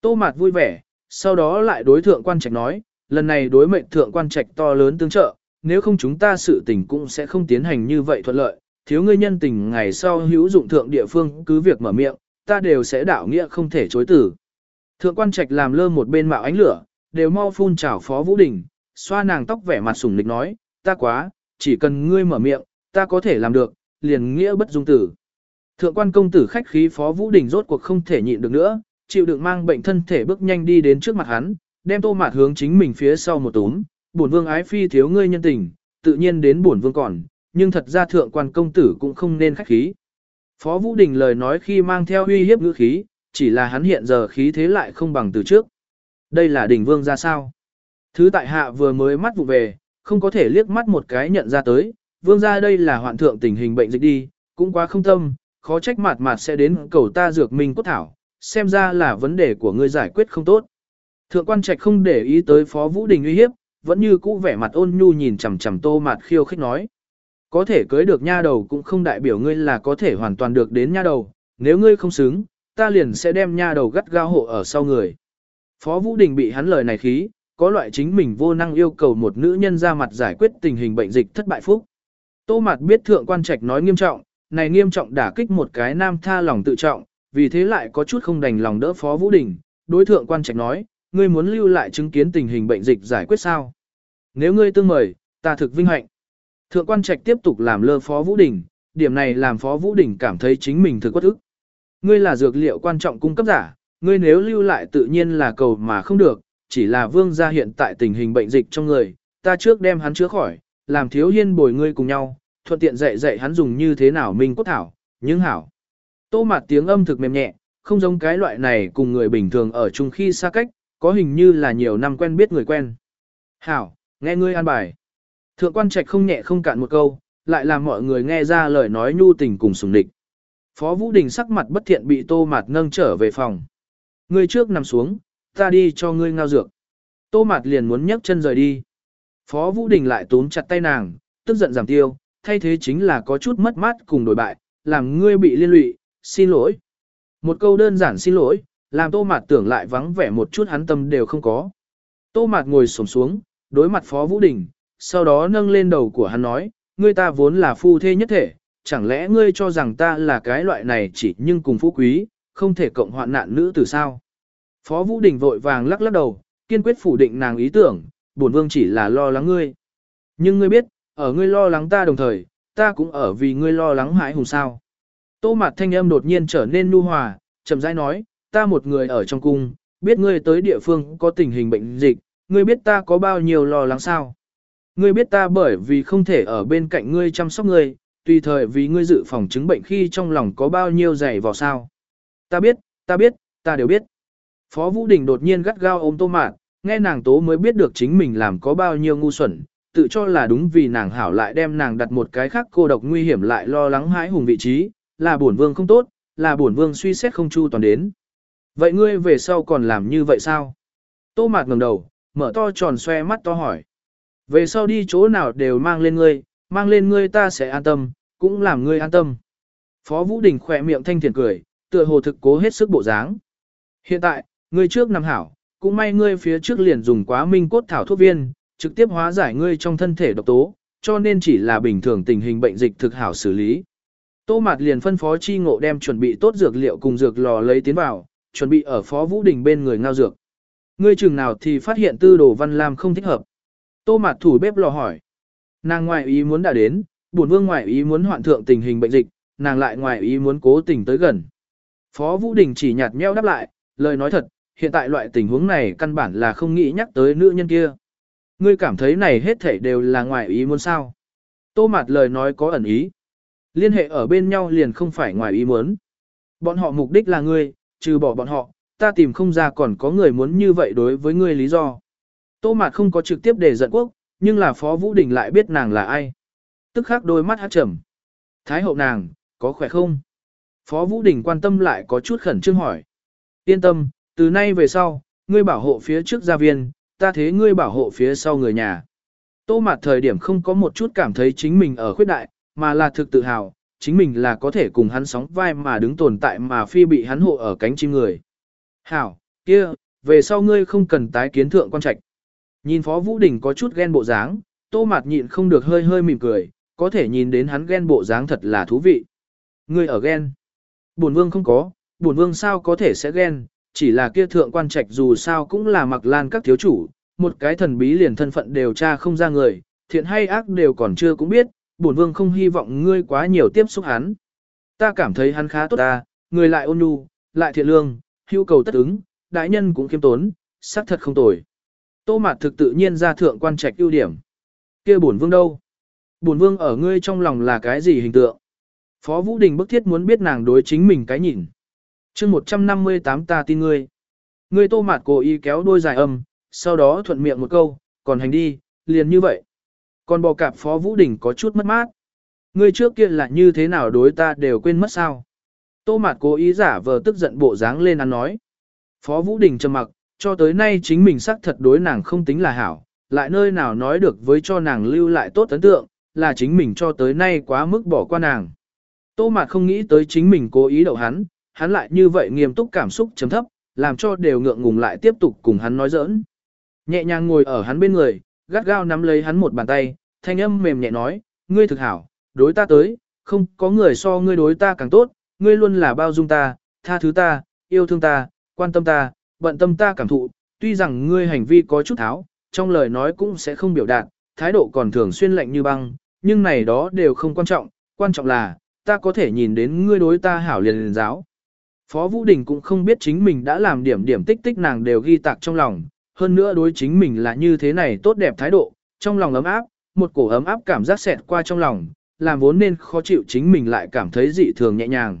Tô Mạt vui vẻ, sau đó lại đối thượng quan trạch nói, lần này đối mệnh thượng quan trạch to lớn tương trợ, nếu không chúng ta sự tình cũng sẽ không tiến hành như vậy thuận lợi, thiếu ngươi nhân tình ngày sau hữu dụng thượng địa phương cứ việc mở miệng, ta đều sẽ đạo nghĩa không thể chối tử. Thượng quan trạch làm lơ một bên mạo ánh lửa, đều mau phun trào phó vũ đình, xoa nàng tóc vẻ mặt sủng lịch nói, ta quá, chỉ cần ngươi mở miệng, ta có thể làm được, liền nghĩa bất dung tử. Thượng quan công tử khách khí phó vũ đình rốt cuộc không thể nhịn được nữa, chịu đựng mang bệnh thân thể bước nhanh đi đến trước mặt hắn, đem tô mạt hướng chính mình phía sau một túm, bổn vương ái phi thiếu ngươi nhân tình, tự nhiên đến bổn vương còn, nhưng thật ra thượng quan công tử cũng không nên khách khí. Phó Vũ Đình lời nói khi mang theo uy hiếp ngữ khí, chỉ là hắn hiện giờ khí thế lại không bằng từ trước. Đây là đỉnh vương ra sao? Thứ tại hạ vừa mới mắt vụ về, không có thể liếc mắt một cái nhận ra tới, vương ra đây là hoạn thượng tình hình bệnh dịch đi, cũng quá không tâm, khó trách mạt mạt sẽ đến cầu ta dược minh cốt thảo, xem ra là vấn đề của ngươi giải quyết không tốt. Thượng quan trạch không để ý tới Phó Vũ Đình uy hiếp, vẫn như cũ vẻ mặt ôn nhu nhìn chằm chằm Tô Mạt khiêu khích nói. Có thể cưới được nha đầu cũng không đại biểu ngươi là có thể hoàn toàn được đến nha đầu, nếu ngươi không xứng, ta liền sẽ đem nha đầu gắt gao hộ ở sau người. Phó Vũ Đình bị hắn lời này khí, có loại chính mình vô năng yêu cầu một nữ nhân ra mặt giải quyết tình hình bệnh dịch thất bại phúc. Tô Mạt biết thượng quan trạch nói nghiêm trọng, này nghiêm trọng đả kích một cái nam tha lòng tự trọng, vì thế lại có chút không đành lòng đỡ Phó Vũ Đình, đối thượng quan trạch nói, ngươi muốn lưu lại chứng kiến tình hình bệnh dịch giải quyết sao? Nếu ngươi tương mời, ta thực vinh hạnh. Thượng quan trạch tiếp tục làm lơ Phó Vũ Đình, điểm này làm Phó Vũ Đình cảm thấy chính mình thực quất ức. Ngươi là dược liệu quan trọng cung cấp giả, ngươi nếu lưu lại tự nhiên là cầu mà không được, chỉ là vương gia hiện tại tình hình bệnh dịch trong người, ta trước đem hắn chữa khỏi, làm thiếu hiên bồi ngươi cùng nhau, thuận tiện dạy dạy hắn dùng như thế nào minh cốt thảo, nhưng hảo. Tô mặt tiếng âm thực mềm nhẹ, không giống cái loại này cùng người bình thường ở chung khi xa cách, có hình như là nhiều năm quen biết người quen. Hảo, nghe ngươi an bài. Thượng quan trạch không nhẹ không cạn một câu, lại làm mọi người nghe ra lời nói nhu tình cùng sùng địch. Phó Vũ Đình sắc mặt bất thiện bị tô mạt nâng trở về phòng. Ngươi trước nằm xuống, ta đi cho ngươi ngao dược. Tô mạt liền muốn nhấc chân rời đi. Phó Vũ Đình lại túm chặt tay nàng, tức giận giảm tiêu, thay thế chính là có chút mất mát cùng đổi bại, làm ngươi bị liên lụy, xin lỗi. Một câu đơn giản xin lỗi, làm tô mạt tưởng lại vắng vẻ một chút hắn tâm đều không có. Tô mạt ngồi sổm xuống, đối mặt Phó Vũ Đình, sau đó nâng lên đầu của hắn nói, ngươi ta vốn là phu thê nhất thể, chẳng lẽ ngươi cho rằng ta là cái loại này chỉ nhưng cùng phú quý, không thể cộng hoạn nạn nữ từ sao? Phó Vũ Đình vội vàng lắc lắc đầu, kiên quyết phủ định nàng ý tưởng, bổn vương chỉ là lo lắng ngươi. Nhưng ngươi biết, ở ngươi lo lắng ta đồng thời, ta cũng ở vì ngươi lo lắng hãi hùng sao. Tô mặt thanh âm đột nhiên trở nên nu hòa, chậm rãi nói, ta một người ở trong cung, biết ngươi tới địa phương có tình hình bệnh dịch, ngươi biết ta có bao nhiêu lo lắng sao. Ngươi biết ta bởi vì không thể ở bên cạnh ngươi chăm sóc ngươi, tùy thời vì ngươi dự phòng chứng bệnh khi trong lòng có bao nhiêu dày vào sao. Ta biết, ta biết, ta đều biết. Phó Vũ Đình đột nhiên gắt gao ôm Tô Mạt, nghe nàng tố mới biết được chính mình làm có bao nhiêu ngu xuẩn, tự cho là đúng vì nàng hảo lại đem nàng đặt một cái khác cô độc nguy hiểm lại lo lắng hãi hùng vị trí, là bổn vương không tốt, là bổn vương suy xét không chu toàn đến. Vậy ngươi về sau còn làm như vậy sao? Tô Mạt ngẩng đầu, mở to tròn xoe mắt to hỏi. Về sau đi chỗ nào đều mang lên ngươi, mang lên ngươi ta sẽ an tâm, cũng làm ngươi an tâm. Phó Vũ Đình khỏe miệng thanh thiện cười, tựa hồ thực cố hết sức bộ dáng. Hiện tại, ngươi trước nằm hảo, cũng may ngươi phía trước liền dùng quá minh cốt thảo thuốc viên, trực tiếp hóa giải ngươi trong thân thể độc tố, cho nên chỉ là bình thường tình hình bệnh dịch thực hảo xử lý. Tô Mạt liền phân phó chi ngộ đem chuẩn bị tốt dược liệu cùng dược lò lấy tiến vào, chuẩn bị ở Phó Vũ Đình bên người ngao dược. Ngươi chừng nào thì phát hiện tư đồ văn lam không thích hợp. Tô Mạt thủ bếp lò hỏi. Nàng ngoại ý muốn đã đến, buồn vương ngoại ý muốn hoạn thượng tình hình bệnh dịch, nàng lại ngoại ý muốn cố tình tới gần. Phó Vũ Đình chỉ nhạt nheo đáp lại, lời nói thật, hiện tại loại tình huống này căn bản là không nghĩ nhắc tới nữ nhân kia. Ngươi cảm thấy này hết thảy đều là ngoài ý muốn sao. Tô Mạt lời nói có ẩn ý. Liên hệ ở bên nhau liền không phải ngoài ý muốn. Bọn họ mục đích là ngươi, trừ bỏ bọn họ, ta tìm không ra còn có người muốn như vậy đối với ngươi lý do. Tô Mạt không có trực tiếp để giận quốc, nhưng là Phó Vũ Đình lại biết nàng là ai. Tức khắc đôi mắt hát trầm. Thái hậu nàng, có khỏe không? Phó Vũ Đình quan tâm lại có chút khẩn trương hỏi. Yên tâm, từ nay về sau, ngươi bảo hộ phía trước gia viên, ta thế ngươi bảo hộ phía sau người nhà. Tô Mạt thời điểm không có một chút cảm thấy chính mình ở khuyết đại, mà là thực tự hào, chính mình là có thể cùng hắn sóng vai mà đứng tồn tại mà phi bị hắn hộ ở cánh chim người. Hảo, kia, về sau ngươi không cần tái kiến thượng quan trạch. Nhìn Phó Vũ Đình có chút ghen bộ dáng, Tô Mạt nhịn không được hơi hơi mỉm cười, có thể nhìn đến hắn ghen bộ dáng thật là thú vị. Ngươi ở ghen. Bổn vương không có, bổn vương sao có thể sẽ ghen, chỉ là kia thượng quan trạch dù sao cũng là mặc lan các thiếu chủ, một cái thần bí liền thân phận đều tra không ra người, thiện hay ác đều còn chưa cũng biết, bổn vương không hy vọng ngươi quá nhiều tiếp xúc hắn. Ta cảm thấy hắn khá tốt ta, người lại ôn nhu, lại thiện lương, hữu cầu tất ứng, đại nhân cũng khiêm tốn, xác thật không tồi. Tô Mạt thực tự nhiên ra thượng quan trạch ưu điểm. Kia bổn vương đâu? Bổn vương ở ngươi trong lòng là cái gì hình tượng? Phó Vũ Đình bức thiết muốn biết nàng đối chính mình cái nhìn chương 158 ta tin ngươi. Ngươi Tô Mạt cố ý kéo đôi dài âm, sau đó thuận miệng một câu, còn hành đi, liền như vậy. Còn bò cạp Phó Vũ Đình có chút mất mát. Ngươi trước kia là như thế nào đối ta đều quên mất sao? Tô Mạt cố ý giả vờ tức giận bộ dáng lên ăn nói. Phó Vũ Đình trầm mặc, cho tới nay chính mình xác thật đối nàng không tính là hảo, lại nơi nào nói được với cho nàng lưu lại tốt ấn tượng, là chính mình cho tới nay quá mức bỏ qua nàng. Tô Mạt không nghĩ tới chính mình cố ý đậu hắn, hắn lại như vậy nghiêm túc cảm xúc chấm thấp, làm cho đều ngượng ngùng lại tiếp tục cùng hắn nói giỡn. Nhẹ nhàng ngồi ở hắn bên người, gắt gao nắm lấy hắn một bàn tay, thanh âm mềm nhẹ nói, ngươi thực hảo, đối ta tới, không có người so ngươi đối ta càng tốt, ngươi luôn là bao dung ta, tha thứ ta, yêu thương ta, quan tâm ta, bận tâm ta cảm thụ, tuy rằng ngươi hành vi có chút tháo, trong lời nói cũng sẽ không biểu đạt, thái độ còn thường xuyên lạnh như băng, nhưng này đó đều không quan trọng, quan trọng là, ta có thể nhìn đến ngươi đối ta hảo liền liền giáo. Phó Vũ Đình cũng không biết chính mình đã làm điểm điểm tích tích nàng đều ghi tạc trong lòng, hơn nữa đối chính mình là như thế này tốt đẹp thái độ, trong lòng ấm áp, một cổ ấm áp cảm giác xẹt qua trong lòng, làm vốn nên khó chịu chính mình lại cảm thấy dị thường nhẹ nhàng.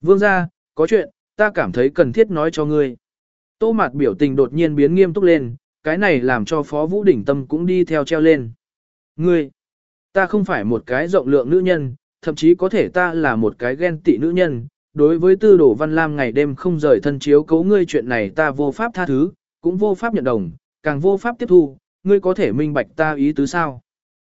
Vương ra, có chuyện, ta cảm thấy cần thiết nói cho ngươi. Tô mạt biểu tình đột nhiên biến nghiêm túc lên, cái này làm cho Phó Vũ Đình tâm cũng đi theo treo lên. Ngươi, ta không phải một cái rộng lượng nữ nhân, thậm chí có thể ta là một cái ghen tị nữ nhân. Đối với tư đồ văn lam ngày đêm không rời thân chiếu cấu ngươi chuyện này ta vô pháp tha thứ, cũng vô pháp nhận đồng, càng vô pháp tiếp thu, ngươi có thể minh bạch ta ý tứ sao.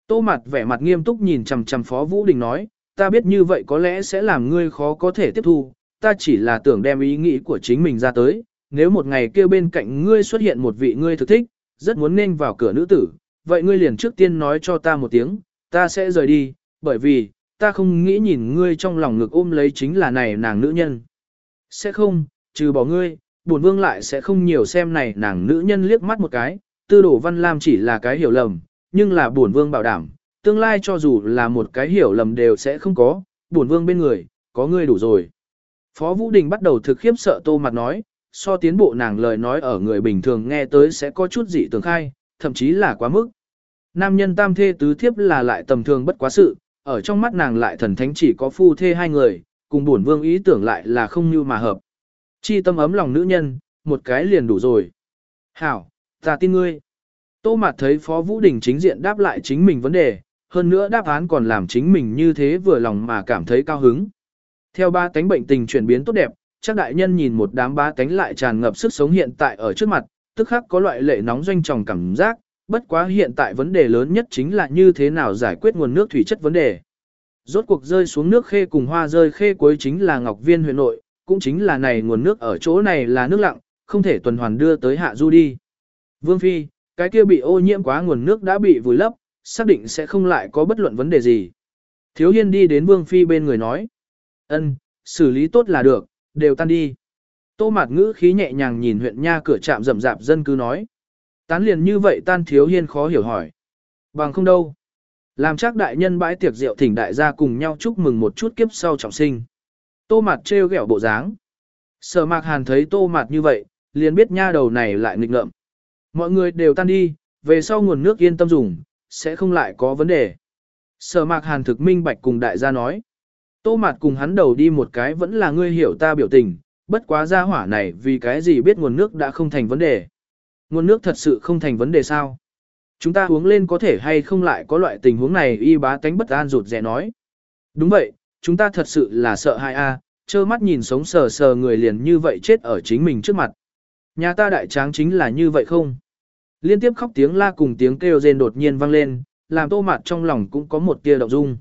Tô mặt vẻ mặt nghiêm túc nhìn chằm chằm Phó Vũ Đình nói, ta biết như vậy có lẽ sẽ làm ngươi khó có thể tiếp thu, ta chỉ là tưởng đem ý nghĩ của chính mình ra tới, nếu một ngày kêu bên cạnh ngươi xuất hiện một vị ngươi thực thích, rất muốn nên vào cửa nữ tử, vậy ngươi liền trước tiên nói cho ta một tiếng, ta sẽ rời đi, bởi vì, ta không nghĩ nhìn ngươi trong lòng ngực ôm lấy chính là này nàng nữ nhân. Sẽ không, trừ bỏ ngươi, bổn vương lại sẽ không nhiều xem này nàng nữ nhân liếc mắt một cái, tư đổ văn lam chỉ là cái hiểu lầm, nhưng là bổn vương bảo đảm, tương lai cho dù là một cái hiểu lầm đều sẽ không có, bổn vương bên người, có ngươi đủ rồi. Phó Vũ Đình bắt đầu thực khiếp sợ tô mặt nói, so tiến bộ nàng lời nói ở người bình thường nghe tới sẽ có chút dị tưởng khai, thậm chí là quá mức. Nam nhân tam thê tứ thiếp là lại tầm thường bất quá sự, ở trong mắt nàng lại thần thánh chỉ có phu thê hai người, cùng bổn vương ý tưởng lại là không như mà hợp. Chi tâm ấm lòng nữ nhân, một cái liền đủ rồi. Hảo, ta tin ngươi. Tô Mạt thấy Phó Vũ Đình chính diện đáp lại chính mình vấn đề, hơn nữa đáp án còn làm chính mình như thế vừa lòng mà cảm thấy cao hứng. Theo ba tánh bệnh tình chuyển biến tốt đẹp, chắc đại nhân nhìn một đám ba tánh lại tràn ngập sức sống hiện tại ở trước mặt, tức khắc có loại lệ nóng doanh tròng cảm giác, bất quá hiện tại vấn đề lớn nhất chính là như thế nào giải quyết nguồn nước thủy chất vấn đề. Rốt cuộc rơi xuống nước khê cùng hoa rơi khê cuối chính là Ngọc Viên huyện nội, cũng chính là này nguồn nước ở chỗ này là nước lặng, không thể tuần hoàn đưa tới hạ du đi. Vương Phi, cái kia bị ô nhiễm quá nguồn nước đã bị vùi lấp, xác định sẽ không lại có bất luận vấn đề gì. Thiếu Hiên đi đến Vương Phi bên người nói. ân, xử lý tốt là được, đều tan đi. Tô Mạt ngữ khí nhẹ nhàng nhìn huyện nha cửa trạm rậm rạp dân cư nói. Tán liền như vậy tan Thiếu Hiên khó hiểu hỏi. Bằng không đâu. Làm chắc đại nhân bãi tiệc rượu thỉnh đại gia cùng nhau chúc mừng một chút kiếp sau trọng sinh. Tô mặt trêu ghẹo bộ dáng. Sở Mạc Hàn thấy Tô mặt như vậy, liền biết nha đầu này lại nghịch ngợm. Mọi người đều tan đi, về sau nguồn nước yên tâm dùng, sẽ không lại có vấn đề. Sở Mạc Hàn thực minh bạch cùng đại gia nói. Tô mặt cùng hắn đầu đi một cái vẫn là ngươi hiểu ta biểu tình, bất quá gia hỏa này vì cái gì biết nguồn nước đã không thành vấn đề. Nguồn nước thật sự không thành vấn đề sao? Chúng ta uống lên có thể hay không lại có loại tình huống này y bá tánh bất an rụt rẻ nói. Đúng vậy, chúng ta thật sự là sợ hai a, trơ mắt nhìn sống sờ sờ người liền như vậy chết ở chính mình trước mặt. Nhà ta đại tráng chính là như vậy không? Liên tiếp khóc tiếng la cùng tiếng kêu rên đột nhiên vang lên, làm tô mặt trong lòng cũng có một tia động dung.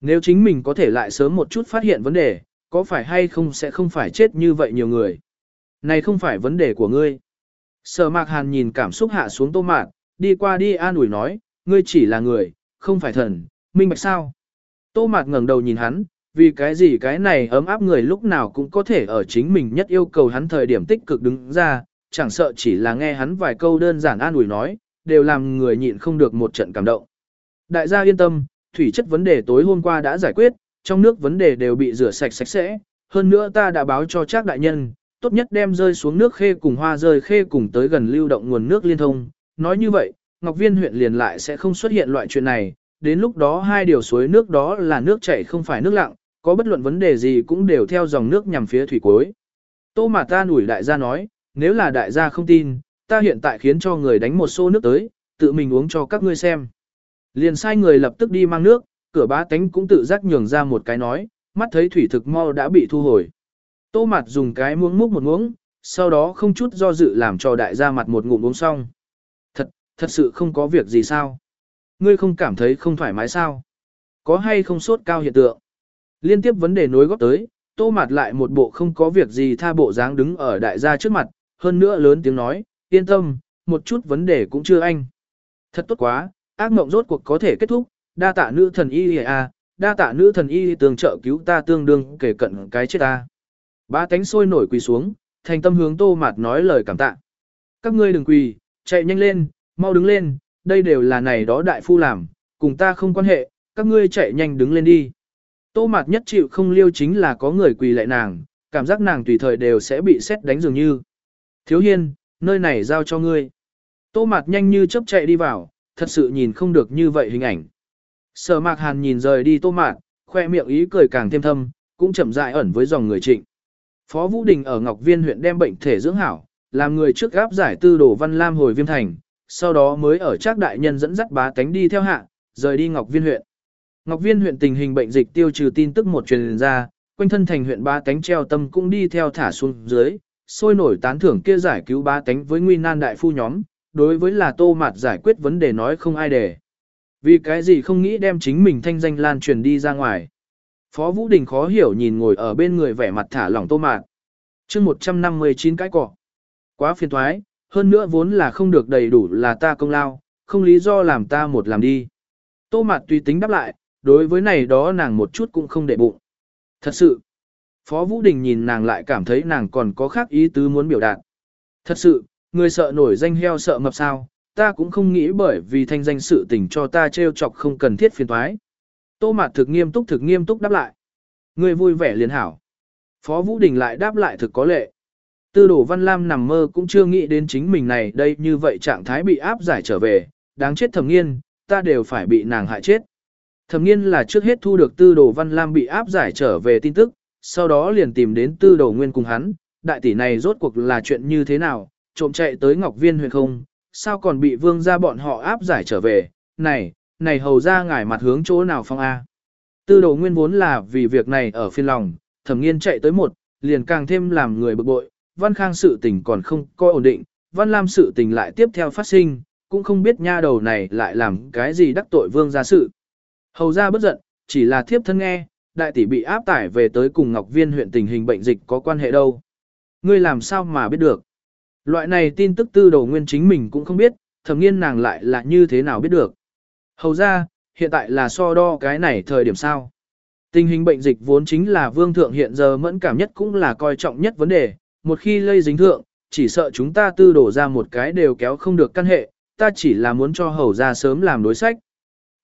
Nếu chính mình có thể lại sớm một chút phát hiện vấn đề, có phải hay không sẽ không phải chết như vậy nhiều người. Này không phải vấn đề của ngươi. Sở mạc hàn nhìn cảm xúc hạ xuống tô mạt, đi qua đi an ủi nói, ngươi chỉ là người, không phải thần, minh bạch sao. Tô mạt ngẩng đầu nhìn hắn, vì cái gì cái này ấm áp người lúc nào cũng có thể ở chính mình nhất yêu cầu hắn thời điểm tích cực đứng ra, chẳng sợ chỉ là nghe hắn vài câu đơn giản an ủi nói, đều làm người nhịn không được một trận cảm động. Đại gia yên tâm, thủy chất vấn đề tối hôm qua đã giải quyết, trong nước vấn đề đều bị rửa sạch sạch sẽ, hơn nữa ta đã báo cho chắc đại nhân, tốt nhất đem rơi xuống nước khê cùng hoa rơi khê cùng tới gần lưu động nguồn nước liên thông. Nói như vậy, Ngọc Viên huyện liền lại sẽ không xuất hiện loại chuyện này, đến lúc đó hai điều suối nước đó là nước chảy không phải nước lặng, có bất luận vấn đề gì cũng đều theo dòng nước nhằm phía thủy cuối. Tô mà ta nủi đại gia nói, nếu là đại gia không tin, ta hiện tại khiến cho người đánh một xô nước tới, tự mình uống cho các ngươi xem. Liền sai người lập tức đi mang nước, cửa bá tánh cũng tự giác nhường ra một cái nói, mắt thấy thủy thực mau đã bị thu hồi. Tô mặt dùng cái muỗng múc một muỗng, sau đó không chút do dự làm cho đại gia mặt một ngụm uống xong. Thật, thật sự không có việc gì sao? Ngươi không cảm thấy không thoải mái sao? Có hay không sốt cao hiện tượng? Liên tiếp vấn đề nối góp tới, tô mặt lại một bộ không có việc gì tha bộ dáng đứng ở đại gia trước mặt, hơn nữa lớn tiếng nói, yên tâm, một chút vấn đề cũng chưa anh. Thật tốt quá, ác mộng rốt cuộc có thể kết thúc, đa tạ nữ thần y a, đa tạ nữ thần y tương trợ cứu ta tương đương kể cận cái chết ta. Ba tánh sôi nổi quỳ xuống, thành tâm hướng tô mạt nói lời cảm tạ. Các ngươi đừng quỳ, chạy nhanh lên, mau đứng lên, đây đều là này đó đại phu làm, cùng ta không quan hệ, các ngươi chạy nhanh đứng lên đi. Tô mạt nhất chịu không liêu chính là có người quỳ lại nàng, cảm giác nàng tùy thời đều sẽ bị xét đánh dường như. Thiếu hiên, nơi này giao cho ngươi. Tô mạt nhanh như chớp chạy đi vào, thật sự nhìn không được như vậy hình ảnh. Sở mạc hàn nhìn rời đi tô mạt, khoe miệng ý cười càng thêm thâm, cũng chậm rãi ẩn với dòng người trịnh. Phó Vũ Đình ở Ngọc Viên huyện đem bệnh thể dưỡng hảo, làm người trước gáp giải tư đồ văn lam hồi viêm thành, sau đó mới ở trác đại nhân dẫn dắt bá tánh đi theo hạ, rời đi Ngọc Viên huyện. Ngọc Viên huyện tình hình bệnh dịch tiêu trừ tin tức một truyền ra, quanh thân thành huyện bá tánh treo tâm cũng đi theo thả xuống dưới, sôi nổi tán thưởng kia giải cứu bá tánh với nguy nan đại phu nhóm, đối với là tô mạt giải quyết vấn đề nói không ai để. Vì cái gì không nghĩ đem chính mình thanh danh lan truyền đi ra ngoài. Phó Vũ Đình khó hiểu nhìn ngồi ở bên người vẻ mặt thả lỏng tô mạc. chương 159 cái cỏ. Quá phiền thoái, hơn nữa vốn là không được đầy đủ là ta công lao, không lý do làm ta một làm đi. Tô mạc tùy tính đáp lại, đối với này đó nàng một chút cũng không để bụng. Thật sự, Phó Vũ Đình nhìn nàng lại cảm thấy nàng còn có khác ý tứ muốn biểu đạt. Thật sự, người sợ nổi danh heo sợ mập sao, ta cũng không nghĩ bởi vì thanh danh sự tình cho ta trêu chọc không cần thiết phiền toái. Tô Mạt thực nghiêm túc thực nghiêm túc đáp lại. Người vui vẻ liền hảo. Phó Vũ Đình lại đáp lại thực có lệ. Tư đổ Văn Lam nằm mơ cũng chưa nghĩ đến chính mình này đây như vậy trạng thái bị áp giải trở về, đáng chết thầm nghiên, ta đều phải bị nàng hại chết. Thầm nghiên là trước hết thu được tư đồ Văn Lam bị áp giải trở về tin tức, sau đó liền tìm đến tư đồ nguyên cùng hắn, đại tỷ này rốt cuộc là chuyện như thế nào, trộm chạy tới Ngọc Viên huyền không, sao còn bị vương gia bọn họ áp giải trở về, này, này hầu ra ngải mặt hướng chỗ nào phong A. Tư đồ nguyên vốn là vì việc này ở phiên lòng, thẩm nghiên chạy tới một, liền càng thêm làm người bực bội, văn khang sự tình còn không coi ổn định, văn lam sự tình lại tiếp theo phát sinh, cũng không biết nha đầu này lại làm cái gì đắc tội vương gia sự. Hầu ra bất giận, chỉ là thiếp thân nghe, đại tỷ bị áp tải về tới cùng Ngọc Viên huyện tình hình bệnh dịch có quan hệ đâu. Ngươi làm sao mà biết được? Loại này tin tức tư đầu nguyên chính mình cũng không biết, thẩm nghiên nàng lại là như thế nào biết được. Hầu ra, hiện tại là so đo cái này thời điểm sao. Tình hình bệnh dịch vốn chính là vương thượng hiện giờ mẫn cảm nhất cũng là coi trọng nhất vấn đề, một khi lây dính thượng, chỉ sợ chúng ta tư đổ ra một cái đều kéo không được căn hệ, ta chỉ là muốn cho hầu ra sớm làm đối sách.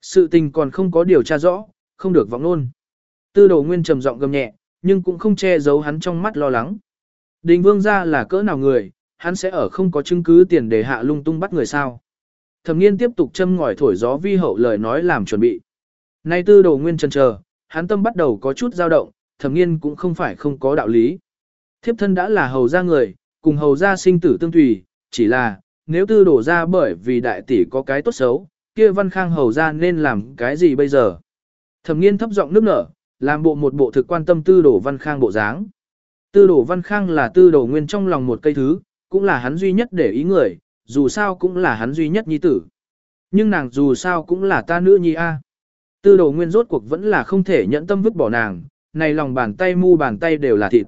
Sự tình còn không có điều tra rõ, không được vọng luôn. Tư đồ nguyên trầm giọng gầm nhẹ, nhưng cũng không che giấu hắn trong mắt lo lắng. Đình vương ra là cỡ nào người, hắn sẽ ở không có chứng cứ tiền để hạ lung tung bắt người sao. Thẩm nghiên tiếp tục châm ngòi thổi gió vi hậu lời nói làm chuẩn bị. Nay tư đồ nguyên chân chờ, hắn tâm bắt đầu có chút dao động, thẩm nghiên cũng không phải không có đạo lý. Thiếp thân đã là hầu gia người, cùng hầu gia sinh tử tương tùy, chỉ là, nếu tư đổ ra bởi vì đại tỷ có cái tốt xấu, kia văn khang hầu gia nên làm cái gì bây giờ? Thẩm nghiên thấp giọng nước nở, làm bộ một bộ thực quan tâm tư đổ văn khang bộ dáng. Tư đổ văn khang là tư đổ nguyên trong lòng một cây thứ, cũng là hắn duy nhất để ý người, dù sao cũng là hắn duy nhất nhi tử. Nhưng nàng dù sao cũng là ta nữ nhi a. Tư đồ nguyên rốt cuộc vẫn là không thể nhẫn tâm vứt bỏ nàng, này lòng bàn tay mu bàn tay đều là thịt.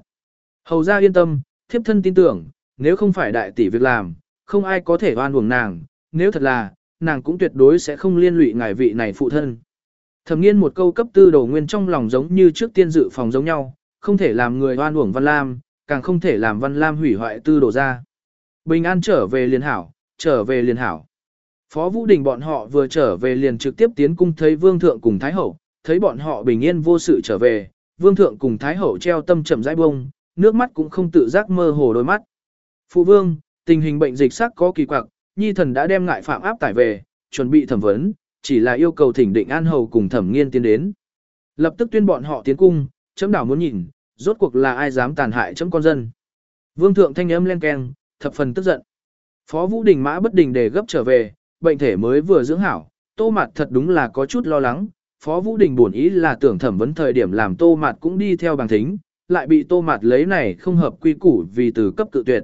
Hầu ra yên tâm, thiếp thân tin tưởng, nếu không phải đại tỷ việc làm, không ai có thể oan uổng nàng, nếu thật là, nàng cũng tuyệt đối sẽ không liên lụy ngài vị này phụ thân. Thẩm nghiên một câu cấp tư đồ nguyên trong lòng giống như trước tiên dự phòng giống nhau, không thể làm người oan uổng Văn Lam, càng không thể làm Văn Lam hủy hoại tư đồ ra. Bình an trở về liền hảo, trở về liền hảo. Phó Vũ Đình bọn họ vừa trở về liền trực tiếp tiến cung thấy Vương Thượng cùng Thái Hậu, thấy bọn họ bình yên vô sự trở về, Vương Thượng cùng Thái Hậu treo tâm chậm rãi bông, nước mắt cũng không tự giác mơ hồ đôi mắt. Phụ Vương, tình hình bệnh dịch sắc có kỳ quặc, Nhi thần đã đem ngại phạm áp tải về, chuẩn bị thẩm vấn, chỉ là yêu cầu thỉnh định An Hầu cùng thẩm nghiên tiến đến. Lập tức tuyên bọn họ tiến cung, chấm đảo muốn nhìn, rốt cuộc là ai dám tàn hại chấm con dân. Vương Thượng thanh âm len keng, thập phần tức giận. Phó Vũ Đình mã bất đình để gấp trở về, bệnh thể mới vừa dưỡng hảo, tô mạt thật đúng là có chút lo lắng. Phó Vũ Đình buồn ý là tưởng thẩm vấn thời điểm làm tô mạt cũng đi theo bằng thính, lại bị tô mạt lấy này không hợp quy củ vì từ cấp cự tuyệt.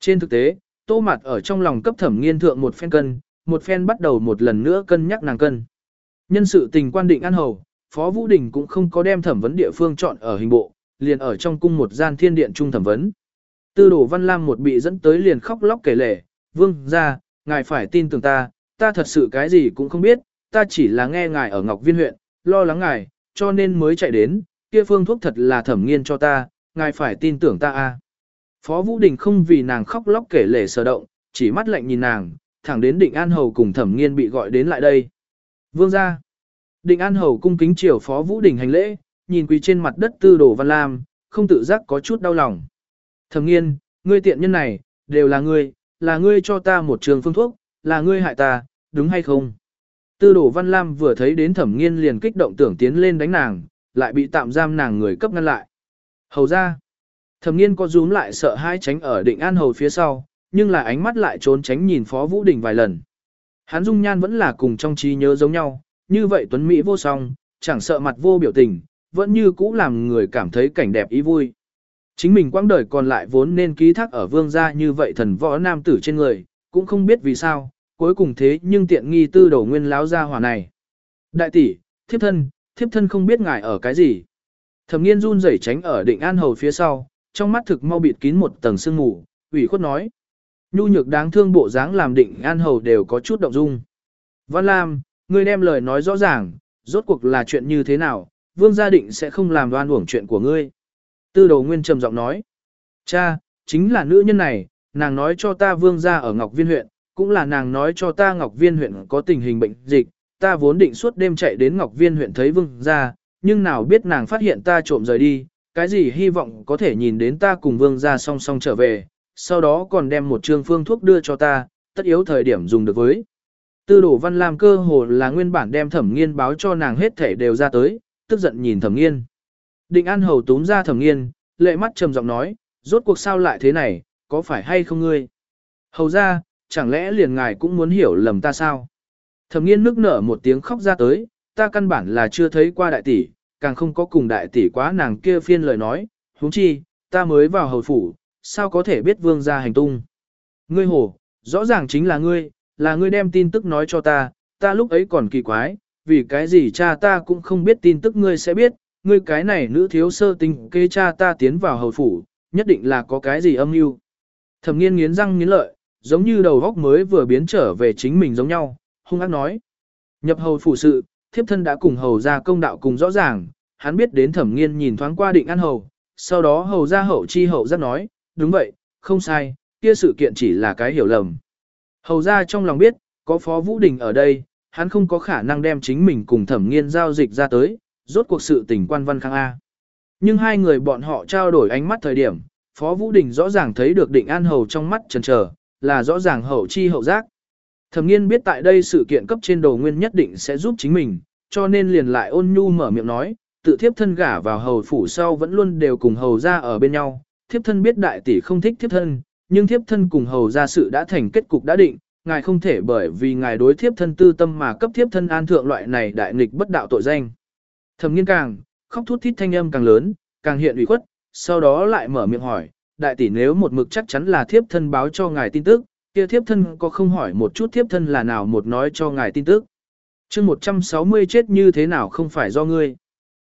Trên thực tế, tô mạt ở trong lòng cấp thẩm nghiên thượng một phen cân, một phen bắt đầu một lần nữa cân nhắc nàng cân. Nhân sự tình quan định an hầu, Phó Vũ Đình cũng không có đem thẩm vấn địa phương chọn ở hình bộ, liền ở trong cung một gian thiên điện trung thẩm vấn. Tư đồ văn lam một bị dẫn tới liền khóc lóc kể lể, vương ra, ngài phải tin tưởng ta, ta thật sự cái gì cũng không biết, ta chỉ là nghe ngài ở Ngọc Viên huyện, lo lắng ngài, cho nên mới chạy đến, kia phương thuốc thật là thẩm nghiên cho ta, ngài phải tin tưởng ta a. Phó Vũ Đình không vì nàng khóc lóc kể lể sở động, chỉ mắt lạnh nhìn nàng, thẳng đến định An Hầu cùng thẩm nghiên bị gọi đến lại đây. Vương ra. Định An Hầu cung kính chiều Phó Vũ Đình hành lễ, nhìn quỳ trên mặt đất tư đồ văn lam, không tự giác có chút đau lòng. Thẩm nghiên, ngươi tiện nhân này, đều là ngươi, là ngươi cho ta một trường phương thuốc, là ngươi hại ta, đúng hay không? Tư đổ Văn Lam vừa thấy đến thẩm nghiên liền kích động tưởng tiến lên đánh nàng, lại bị tạm giam nàng người cấp ngăn lại. Hầu ra, thẩm nghiên có rúm lại sợ hai tránh ở định an hầu phía sau, nhưng là ánh mắt lại trốn tránh nhìn Phó Vũ Đình vài lần. Hắn dung nhan vẫn là cùng trong trí nhớ giống nhau, như vậy tuấn Mỹ vô song, chẳng sợ mặt vô biểu tình, vẫn như cũ làm người cảm thấy cảnh đẹp ý vui. Chính mình quãng đời còn lại vốn nên ký thác ở vương gia như vậy thần võ nam tử trên người, cũng không biết vì sao, cuối cùng thế nhưng tiện nghi tư đầu nguyên láo gia hỏa này. Đại tỷ, thiếp thân, thiếp thân không biết ngài ở cái gì. Thẩm nghiên run rẩy tránh ở định an hầu phía sau, trong mắt thực mau bịt kín một tầng sương mù, ủy khuất nói. Nhu nhược đáng thương bộ dáng làm định an hầu đều có chút động dung. Văn Lam, ngươi đem lời nói rõ ràng, rốt cuộc là chuyện như thế nào, vương gia định sẽ không làm đoan uổng chuyện của ngươi. Tư đồ nguyên trầm giọng nói. Cha, chính là nữ nhân này, nàng nói cho ta vương gia ở Ngọc Viên huyện, cũng là nàng nói cho ta Ngọc Viên huyện có tình hình bệnh dịch, ta vốn định suốt đêm chạy đến Ngọc Viên huyện thấy vương gia, nhưng nào biết nàng phát hiện ta trộm rời đi, cái gì hy vọng có thể nhìn đến ta cùng vương gia song song trở về, sau đó còn đem một trương phương thuốc đưa cho ta, tất yếu thời điểm dùng được với. Tư đồ văn làm cơ hồ là nguyên bản đem thẩm nghiên báo cho nàng hết thể đều ra tới, tức giận nhìn thẩm nghiên. Định An Hầu túm ra thẩm nghiên, lệ mắt trầm giọng nói, rốt cuộc sao lại thế này, có phải hay không ngươi? Hầu ra, chẳng lẽ liền ngài cũng muốn hiểu lầm ta sao? Thẩm nghiên nước nở một tiếng khóc ra tới, ta căn bản là chưa thấy qua đại tỷ, càng không có cùng đại tỷ quá nàng kia phiên lời nói, huống chi, ta mới vào hầu phủ, sao có thể biết vương gia hành tung. Ngươi hồ, rõ ràng chính là ngươi, là ngươi đem tin tức nói cho ta, ta lúc ấy còn kỳ quái, vì cái gì cha ta cũng không biết tin tức ngươi sẽ biết, ngươi cái này nữ thiếu sơ tình kê cha ta tiến vào hầu phủ, nhất định là có cái gì âm mưu. Thẩm nghiên nghiến răng nghiến lợi, giống như đầu góc mới vừa biến trở về chính mình giống nhau, hung ác nói. Nhập hầu phủ sự, thiếp thân đã cùng hầu ra công đạo cùng rõ ràng, hắn biết đến thẩm nghiên nhìn thoáng qua định ăn hầu, sau đó hầu ra hậu chi hậu giác nói, đúng vậy, không sai, kia sự kiện chỉ là cái hiểu lầm. Hầu ra trong lòng biết, có Phó Vũ Đình ở đây, hắn không có khả năng đem chính mình cùng thẩm nghiên giao dịch ra tới, rốt cuộc sự tình quan văn khang A. Nhưng hai người bọn họ trao đổi ánh mắt thời điểm, Phó Vũ Đình rõ ràng thấy được định an hầu trong mắt chần trở, là rõ ràng hậu chi hậu giác. Thẩm nghiên biết tại đây sự kiện cấp trên đầu nguyên nhất định sẽ giúp chính mình, cho nên liền lại ôn nhu mở miệng nói, tự thiếp thân gả vào hầu phủ sau vẫn luôn đều cùng hầu ra ở bên nhau. Thiếp thân biết đại tỷ không thích thiếp thân, nhưng thiếp thân cùng hầu ra sự đã thành kết cục đã định, ngài không thể bởi vì ngài đối thiếp thân tư tâm mà cấp thiếp thân an thượng loại này đại nghịch bất đạo tội danh. Thẩm nghiên càng, khóc thút thít thanh âm càng lớn, càng hiện ủy khuất, sau đó lại mở miệng hỏi, đại tỷ nếu một mực chắc chắn là thiếp thân báo cho ngài tin tức, kia thiếp thân có không hỏi một chút thiếp thân là nào một nói cho ngài tin tức. chương 160 chết như thế nào không phải do ngươi.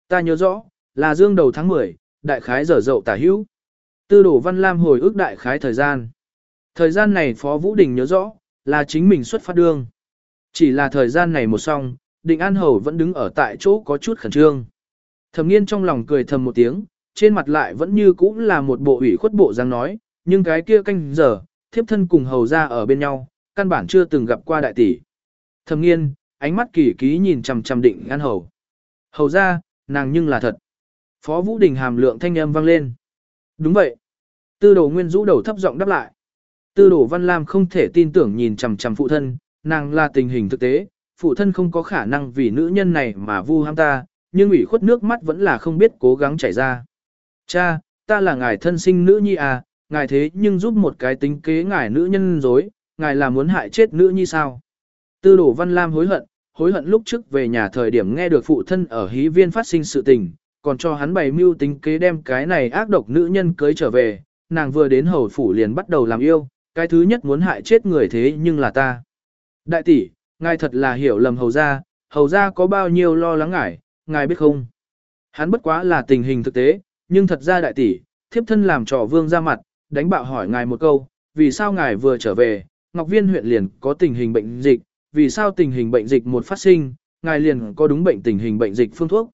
Ta nhớ rõ, là dương đầu tháng 10, đại khái dở dậu tả hữu. Tư đổ văn lam hồi ước đại khái thời gian. Thời gian này Phó Vũ Đình nhớ rõ, là chính mình xuất phát đương. Chỉ là thời gian này một xong, Định An Hầu vẫn đứng ở tại chỗ có chút khẩn trương. Thẩm nghiên trong lòng cười thầm một tiếng, trên mặt lại vẫn như cũ là một bộ ủy khuất bộ dáng nói, nhưng cái kia canh giờ, thiếp thân cùng hầu ra ở bên nhau, căn bản chưa từng gặp qua đại tỷ. Thẩm nghiên, ánh mắt kỳ ký nhìn chằm chằm định An Hầu. Hầu ra, nàng nhưng là thật. Phó Vũ Đình hàm lượng thanh âm vang lên. Đúng vậy. Tư đồ nguyên rũ đầu thấp giọng đáp lại. Tư đồ văn lam không thể tin tưởng nhìn chằm chằm phụ thân, nàng là tình hình thực tế, phụ thân không có khả năng vì nữ nhân này mà vu ham ta, nhưng ủy khuất nước mắt vẫn là không biết cố gắng chảy ra. Cha, ta là ngài thân sinh nữ nhi à, ngài thế nhưng giúp một cái tính kế ngài nữ nhân dối, ngài là muốn hại chết nữ nhi sao? Tư đồ văn lam hối hận, hối hận lúc trước về nhà thời điểm nghe được phụ thân ở hí viên phát sinh sự tình, còn cho hắn bày mưu tính kế đem cái này ác độc nữ nhân cưới trở về, nàng vừa đến hầu phủ liền bắt đầu làm yêu, cái thứ nhất muốn hại chết người thế nhưng là ta. Đại tỷ, ngài thật là hiểu lầm hầu gia, hầu gia có bao nhiêu lo lắng ngài, ngài biết không? Hắn bất quá là tình hình thực tế, nhưng thật ra đại tỷ, thiếp thân làm trò vương ra mặt, đánh bạo hỏi ngài một câu, vì sao ngài vừa trở về, Ngọc Viên huyện liền có tình hình bệnh dịch, vì sao tình hình bệnh dịch một phát sinh, ngài liền có đúng bệnh tình hình bệnh dịch phương thuốc.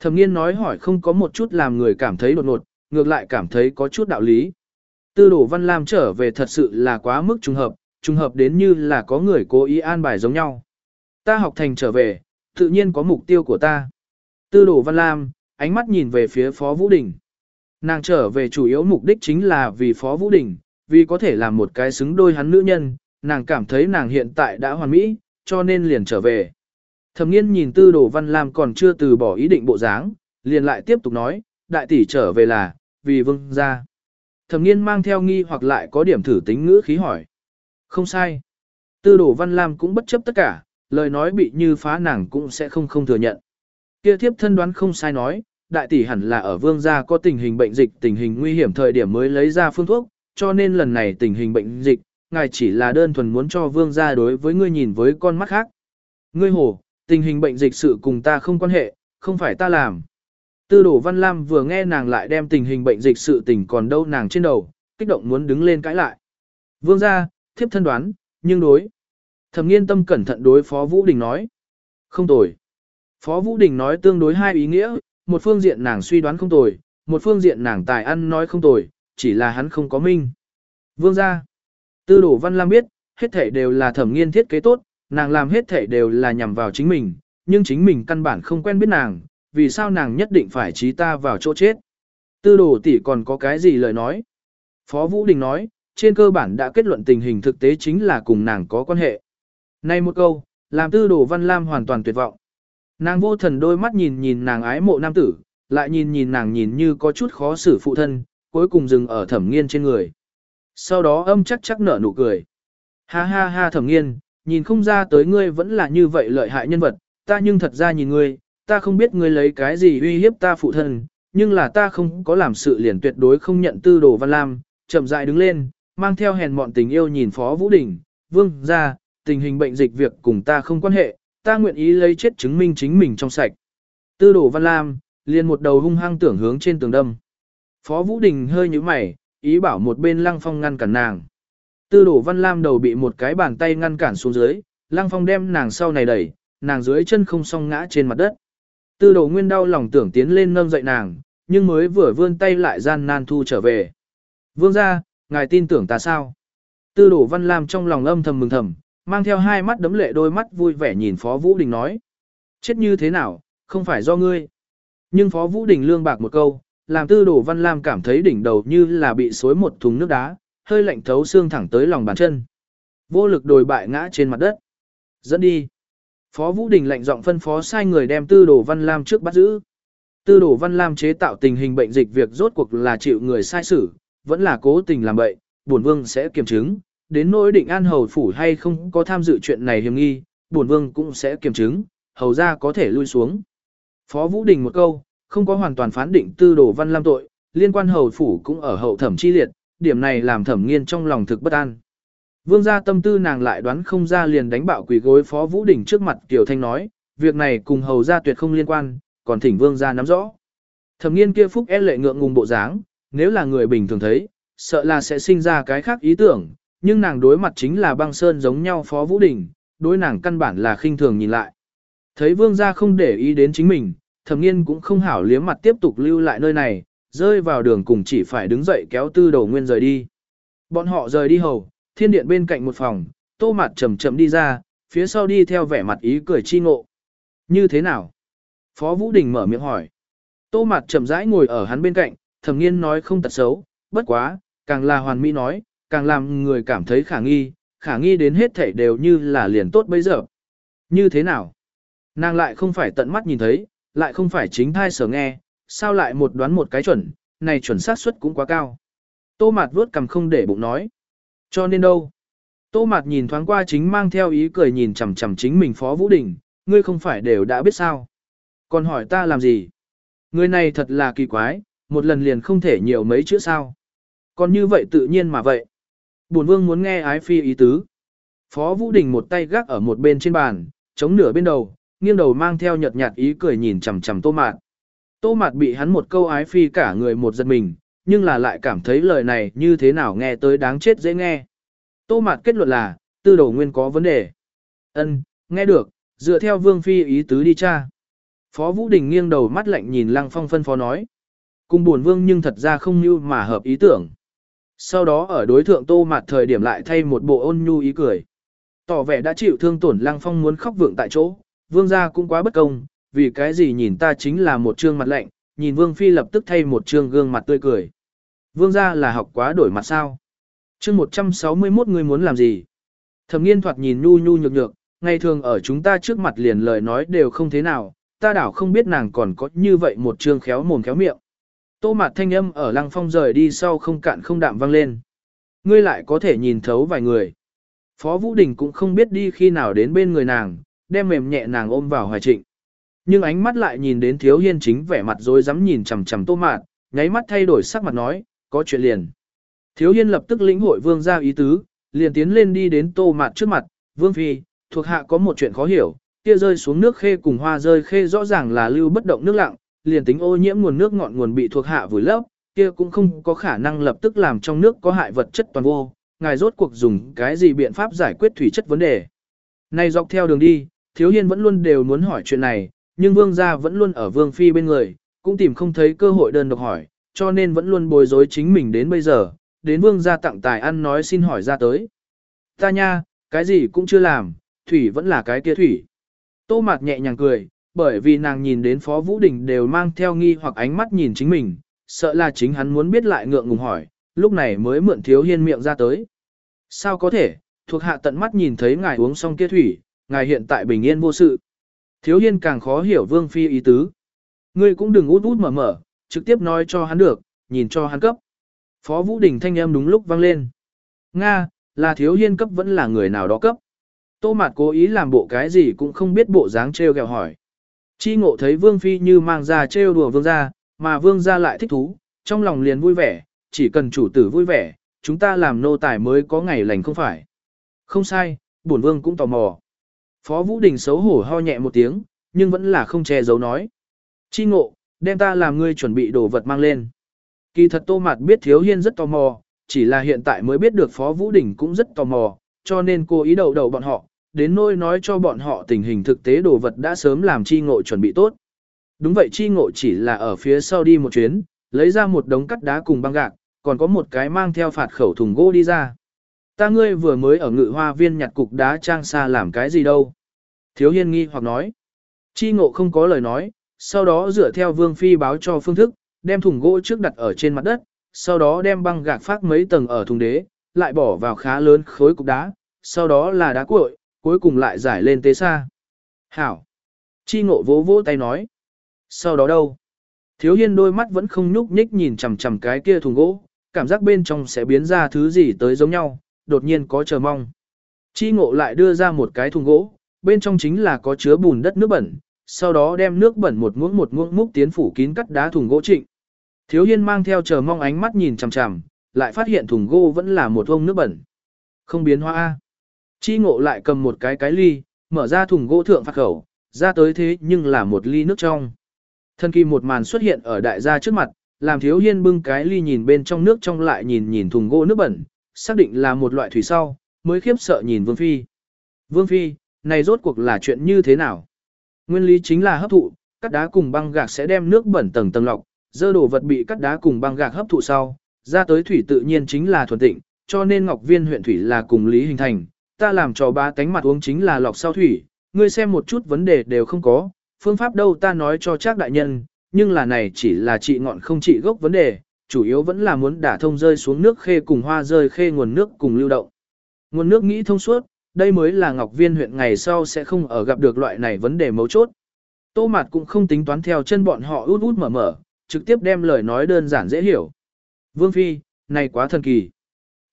Thẩm nghiên nói hỏi không có một chút làm người cảm thấy đột ngột, ngược lại cảm thấy có chút đạo lý. Tư đổ văn lam trở về thật sự là quá mức trùng hợp, trùng hợp đến như là có người cố ý an bài giống nhau. Ta học thành trở về, tự nhiên có mục tiêu của ta. Tư Đồ văn lam, ánh mắt nhìn về phía Phó Vũ Đình. Nàng trở về chủ yếu mục đích chính là vì Phó Vũ Đình, vì có thể làm một cái xứng đôi hắn nữ nhân, nàng cảm thấy nàng hiện tại đã hoàn mỹ, cho nên liền trở về. Thẩm nghiên nhìn tư đồ văn lam còn chưa từ bỏ ý định bộ dáng, liền lại tiếp tục nói, đại tỷ trở về là, vì vương ra. Thẩm nghiên mang theo nghi hoặc lại có điểm thử tính ngữ khí hỏi. Không sai. Tư đồ văn lam cũng bất chấp tất cả, lời nói bị như phá nàng cũng sẽ không không thừa nhận. Kia thiếp thân đoán không sai nói, đại tỷ hẳn là ở vương gia có tình hình bệnh dịch tình hình nguy hiểm thời điểm mới lấy ra phương thuốc, cho nên lần này tình hình bệnh dịch, ngài chỉ là đơn thuần muốn cho vương gia đối với ngươi nhìn với con mắt khác. Ngươi hồ, tình hình bệnh dịch sự cùng ta không quan hệ, không phải ta làm. Tư đổ Văn Lam vừa nghe nàng lại đem tình hình bệnh dịch sự tình còn đâu nàng trên đầu, kích động muốn đứng lên cãi lại. Vương gia, thiếp thân đoán, nhưng đối. Thẩm nghiên tâm cẩn thận đối Phó Vũ Đình nói. Không tồi. Phó Vũ Đình nói tương đối hai ý nghĩa, một phương diện nàng suy đoán không tồi, một phương diện nàng tài ăn nói không tồi, chỉ là hắn không có minh. Vương gia. Tư đổ Văn Lam biết, hết thể đều là thẩm nghiên thiết kế tốt, nàng làm hết thể đều là nhằm vào chính mình, nhưng chính mình căn bản không quen biết nàng, vì sao nàng nhất định phải trí ta vào chỗ chết. Tư đồ tỷ còn có cái gì lời nói? Phó Vũ Đình nói, trên cơ bản đã kết luận tình hình thực tế chính là cùng nàng có quan hệ. Nay một câu, làm tư đồ Văn Lam hoàn toàn tuyệt vọng. Nàng vô thần đôi mắt nhìn nhìn nàng ái mộ nam tử, lại nhìn nhìn nàng nhìn như có chút khó xử phụ thân, cuối cùng dừng ở thẩm nghiên trên người. Sau đó âm chắc chắc nở nụ cười. Ha ha ha thẩm nghiên, nhìn không ra tới ngươi vẫn là như vậy lợi hại nhân vật, ta nhưng thật ra nhìn ngươi, ta không biết ngươi lấy cái gì uy hiếp ta phụ thân, nhưng là ta không có làm sự liền tuyệt đối không nhận tư đồ văn lam, chậm rãi đứng lên, mang theo hèn mọn tình yêu nhìn Phó Vũ Đình, vương ra, tình hình bệnh dịch việc cùng ta không quan hệ, ta nguyện ý lấy chết chứng minh chính mình trong sạch. Tư đổ văn lam, liền một đầu hung hăng tưởng hướng trên tường đâm. Phó Vũ Đình hơi như mày, ý bảo một bên lăng phong ngăn cản nàng. Tư đổ văn lam đầu bị một cái bàn tay ngăn cản xuống dưới, lăng phong đem nàng sau này đẩy, nàng dưới chân không song ngã trên mặt đất. Tư đổ nguyên đau lòng tưởng tiến lên nâng dậy nàng, nhưng mới vừa vươn tay lại gian nan thu trở về. Vương ra, ngài tin tưởng ta sao? Tư đồ văn lam trong lòng âm thầm mừng thầm, mang theo hai mắt đấm lệ đôi mắt vui vẻ nhìn Phó Vũ Đình nói. Chết như thế nào, không phải do ngươi. Nhưng Phó Vũ Đình lương bạc một câu, làm tư đồ văn lam cảm thấy đỉnh đầu như là bị xối một thùng nước đá, hơi lạnh thấu xương thẳng tới lòng bàn chân. Vô lực đồi bại ngã trên mặt đất. Dẫn đi. Phó Vũ Đình lạnh giọng phân phó sai người đem tư đồ văn lam trước bắt giữ. Tư đồ văn lam chế tạo tình hình bệnh dịch việc rốt cuộc là chịu người sai xử, vẫn là cố tình làm bậy, bổn vương sẽ kiểm chứng, đến nỗi định an hầu phủ hay không có tham dự chuyện này hiểm nghi, bổn vương cũng sẽ kiểm chứng, hầu ra có thể lui xuống. Phó Vũ Đình một câu, không có hoàn toàn phán định tư đồ văn lam tội, liên quan hầu phủ cũng ở hậu thẩm chi liệt, điểm này làm thẩm nghiên trong lòng thực bất an. Vương gia tâm tư nàng lại đoán không ra liền đánh bạo quỷ gối Phó Vũ Đình trước mặt tiểu Thanh nói, việc này cùng hầu gia tuyệt không liên quan, còn thỉnh vương gia nắm rõ. Thẩm nghiên kia phúc é lệ ngượng ngùng bộ dáng, nếu là người bình thường thấy, sợ là sẽ sinh ra cái khác ý tưởng, nhưng nàng đối mặt chính là băng sơn giống nhau Phó Vũ Đình, đối nàng căn bản là khinh thường nhìn lại. Thấy vương gia không để ý đến chính mình, thẩm nghiên cũng không hảo liếm mặt tiếp tục lưu lại nơi này, rơi vào đường cùng chỉ phải đứng dậy kéo tư đầu nguyên rời đi. Bọn họ rời đi hầu, thiên điện bên cạnh một phòng, tô mặt chậm chậm đi ra, phía sau đi theo vẻ mặt ý cười chi ngộ. Như thế nào? Phó Vũ Đình mở miệng hỏi. Tô mặt chậm rãi ngồi ở hắn bên cạnh, thẩm nghiên nói không tật xấu, bất quá, càng là hoàn mỹ nói, càng làm người cảm thấy khả nghi, khả nghi đến hết thảy đều như là liền tốt bây giờ. Như thế nào? Nàng lại không phải tận mắt nhìn thấy, lại không phải chính thai sở nghe, sao lại một đoán một cái chuẩn, này chuẩn xác suất cũng quá cao. Tô Mạt vuốt cầm không để bụng nói. Cho nên đâu? Tô Mạt nhìn thoáng qua chính mang theo ý cười nhìn chằm chằm chính mình Phó Vũ Đình, ngươi không phải đều đã biết sao? Còn hỏi ta làm gì? Người này thật là kỳ quái, một lần liền không thể nhiều mấy chữ sao? Còn như vậy tự nhiên mà vậy. Bổn vương muốn nghe ái phi ý tứ. Phó Vũ Đình một tay gác ở một bên trên bàn, chống nửa bên đầu, nghiêng đầu mang theo nhợt nhạt ý cười nhìn chằm chằm Tô Mạt. Tô Mạt bị hắn một câu ái phi cả người một giật mình, nhưng là lại cảm thấy lời này như thế nào nghe tới đáng chết dễ nghe. Tô Mạt kết luận là, tư đồ nguyên có vấn đề. Ân, nghe được, dựa theo vương phi ý tứ đi cha. Phó Vũ Đình nghiêng đầu mắt lạnh nhìn Lăng Phong phân phó nói. Cùng buồn vương nhưng thật ra không như mà hợp ý tưởng. Sau đó ở đối thượng Tô mặt thời điểm lại thay một bộ ôn nhu ý cười. Tỏ vẻ đã chịu thương tổn Lăng Phong muốn khóc vượng tại chỗ, vương gia cũng quá bất công, vì cái gì nhìn ta chính là một trương mặt lạnh, nhìn vương phi lập tức thay một trương gương mặt tươi cười. Vương gia là học quá đổi mặt sao? Chương 161 người muốn làm gì? Thẩm nghiên thoạt nhìn nhu nhu nhược nhược, ngày thường ở chúng ta trước mặt liền lời nói đều không thế nào, ta đảo không biết nàng còn có như vậy một trương khéo mồm khéo miệng. Tô mạt thanh âm ở lăng phong rời đi sau không cạn không đạm vang lên. Ngươi lại có thể nhìn thấu vài người. Phó Vũ Đình cũng không biết đi khi nào đến bên người nàng, đem mềm nhẹ nàng ôm vào hoài trịnh. Nhưng ánh mắt lại nhìn đến thiếu hiên chính vẻ mặt rồi dám nhìn chằm chằm tô mạt, nháy mắt thay đổi sắc mặt nói, có chuyện liền. Thiếu hiên lập tức lĩnh hội vương ra ý tứ, liền tiến lên đi đến tô mạt trước mặt, vương phi, thuộc hạ có một chuyện khó hiểu, kia rơi xuống nước khê cùng hoa rơi khê rõ ràng là lưu bất động nước lặng, liền tính ô nhiễm nguồn nước ngọn nguồn bị thuộc hạ vùi lấp, kia cũng không có khả năng lập tức làm trong nước có hại vật chất toàn vô, ngài rốt cuộc dùng cái gì biện pháp giải quyết thủy chất vấn đề. Này dọc theo đường đi, thiếu hiên vẫn luôn đều muốn hỏi chuyện này, nhưng vương gia vẫn luôn ở vương phi bên người, cũng tìm không thấy cơ hội đơn độc hỏi, cho nên vẫn luôn bối rối chính mình đến bây giờ, đến vương gia tặng tài ăn nói xin hỏi ra tới. Ta nha, cái gì cũng chưa làm, thủy vẫn là cái kia thủy. Tô mạt nhẹ nhàng cười, bởi vì nàng nhìn đến Phó Vũ Đình đều mang theo nghi hoặc ánh mắt nhìn chính mình, sợ là chính hắn muốn biết lại ngượng ngùng hỏi, lúc này mới mượn thiếu hiên miệng ra tới. Sao có thể, thuộc hạ tận mắt nhìn thấy ngài uống xong kia thủy, ngài hiện tại bình yên vô sự. Thiếu hiên càng khó hiểu vương phi ý tứ. Ngươi cũng đừng út út mở mở, trực tiếp nói cho hắn được, nhìn cho hắn cấp. Phó Vũ Đình thanh em đúng lúc vang lên. Nga, là thiếu hiên cấp vẫn là người nào đó cấp. Tô Mạt cố ý làm bộ cái gì cũng không biết bộ dáng trêu ghẹo hỏi. Chi ngộ thấy Vương Phi như mang ra trêu đùa Vương gia, mà Vương gia lại thích thú, trong lòng liền vui vẻ, chỉ cần chủ tử vui vẻ, chúng ta làm nô tài mới có ngày lành không phải. Không sai, bổn Vương cũng tò mò. Phó Vũ Đình xấu hổ ho nhẹ một tiếng, nhưng vẫn là không che giấu nói. Chi ngộ, đem ta làm ngươi chuẩn bị đồ vật mang lên. Kỳ thật Tô Mạt biết Thiếu Hiên rất tò mò, chỉ là hiện tại mới biết được Phó Vũ Đình cũng rất tò mò, cho nên cô ý đầu đầu bọn họ, đến nôi nói cho bọn họ tình hình thực tế đồ vật đã sớm làm chi ngộ chuẩn bị tốt. Đúng vậy chi ngộ chỉ là ở phía sau đi một chuyến, lấy ra một đống cắt đá cùng băng gạc, còn có một cái mang theo phạt khẩu thùng gỗ đi ra. Ta ngươi vừa mới ở ngự hoa viên nhặt cục đá trang xa làm cái gì đâu. Thiếu hiên nghi hoặc nói. Chi ngộ không có lời nói, sau đó dựa theo vương phi báo cho phương thức, đem thùng gỗ trước đặt ở trên mặt đất, sau đó đem băng gạc phát mấy tầng ở thùng đế, lại bỏ vào khá lớn khối cục đá, sau đó là đá cuội, cuối cùng lại giải lên tế xa. Hảo! Chi ngộ vỗ vỗ tay nói. Sau đó đâu? Thiếu hiên đôi mắt vẫn không nhúc nhích nhìn chằm chằm cái kia thùng gỗ, cảm giác bên trong sẽ biến ra thứ gì tới giống nhau, đột nhiên có chờ mong. Chi ngộ lại đưa ra một cái thùng gỗ, bên trong chính là có chứa bùn đất nước bẩn, sau đó đem nước bẩn một muỗng một muỗng múc tiến phủ kín cắt đá thùng gỗ trịnh. Thiếu hiên mang theo chờ mong ánh mắt nhìn chằm chằm, lại phát hiện thùng gỗ vẫn là một ông nước bẩn. Không biến hóa. Chi ngộ lại cầm một cái cái ly, mở ra thùng gỗ thượng phạt khẩu, ra tới thế nhưng là một ly nước trong. Thân kỳ một màn xuất hiện ở đại gia trước mặt, làm thiếu hiên bưng cái ly nhìn bên trong nước trong lại nhìn nhìn thùng gỗ nước bẩn, xác định là một loại thủy sau, mới khiếp sợ nhìn Vương Phi. Vương Phi, này rốt cuộc là chuyện như thế nào? Nguyên lý chính là hấp thụ, cắt đá cùng băng gạc sẽ đem nước bẩn tầng tầng lọc, dơ đồ vật bị cắt đá cùng băng gạc hấp thụ sau, ra tới thủy tự nhiên chính là thuần tịnh, cho nên Ngọc Viên huyện thủy là cùng lý hình thành, ta làm cho ba tánh mặt uống chính là lọc sau thủy, ngươi xem một chút vấn đề đều không có, phương pháp đâu ta nói cho chắc đại nhân, nhưng là này chỉ là trị ngọn không trị gốc vấn đề, chủ yếu vẫn là muốn đả thông rơi xuống nước khê cùng hoa rơi khê nguồn nước cùng lưu động. Nguồn nước nghĩ thông suốt, đây mới là Ngọc Viên huyện ngày sau sẽ không ở gặp được loại này vấn đề mấu chốt. Tô Mạt cũng không tính toán theo chân bọn họ út út mở mở, trực tiếp đem lời nói đơn giản dễ hiểu. Vương Phi, này quá thần kỳ.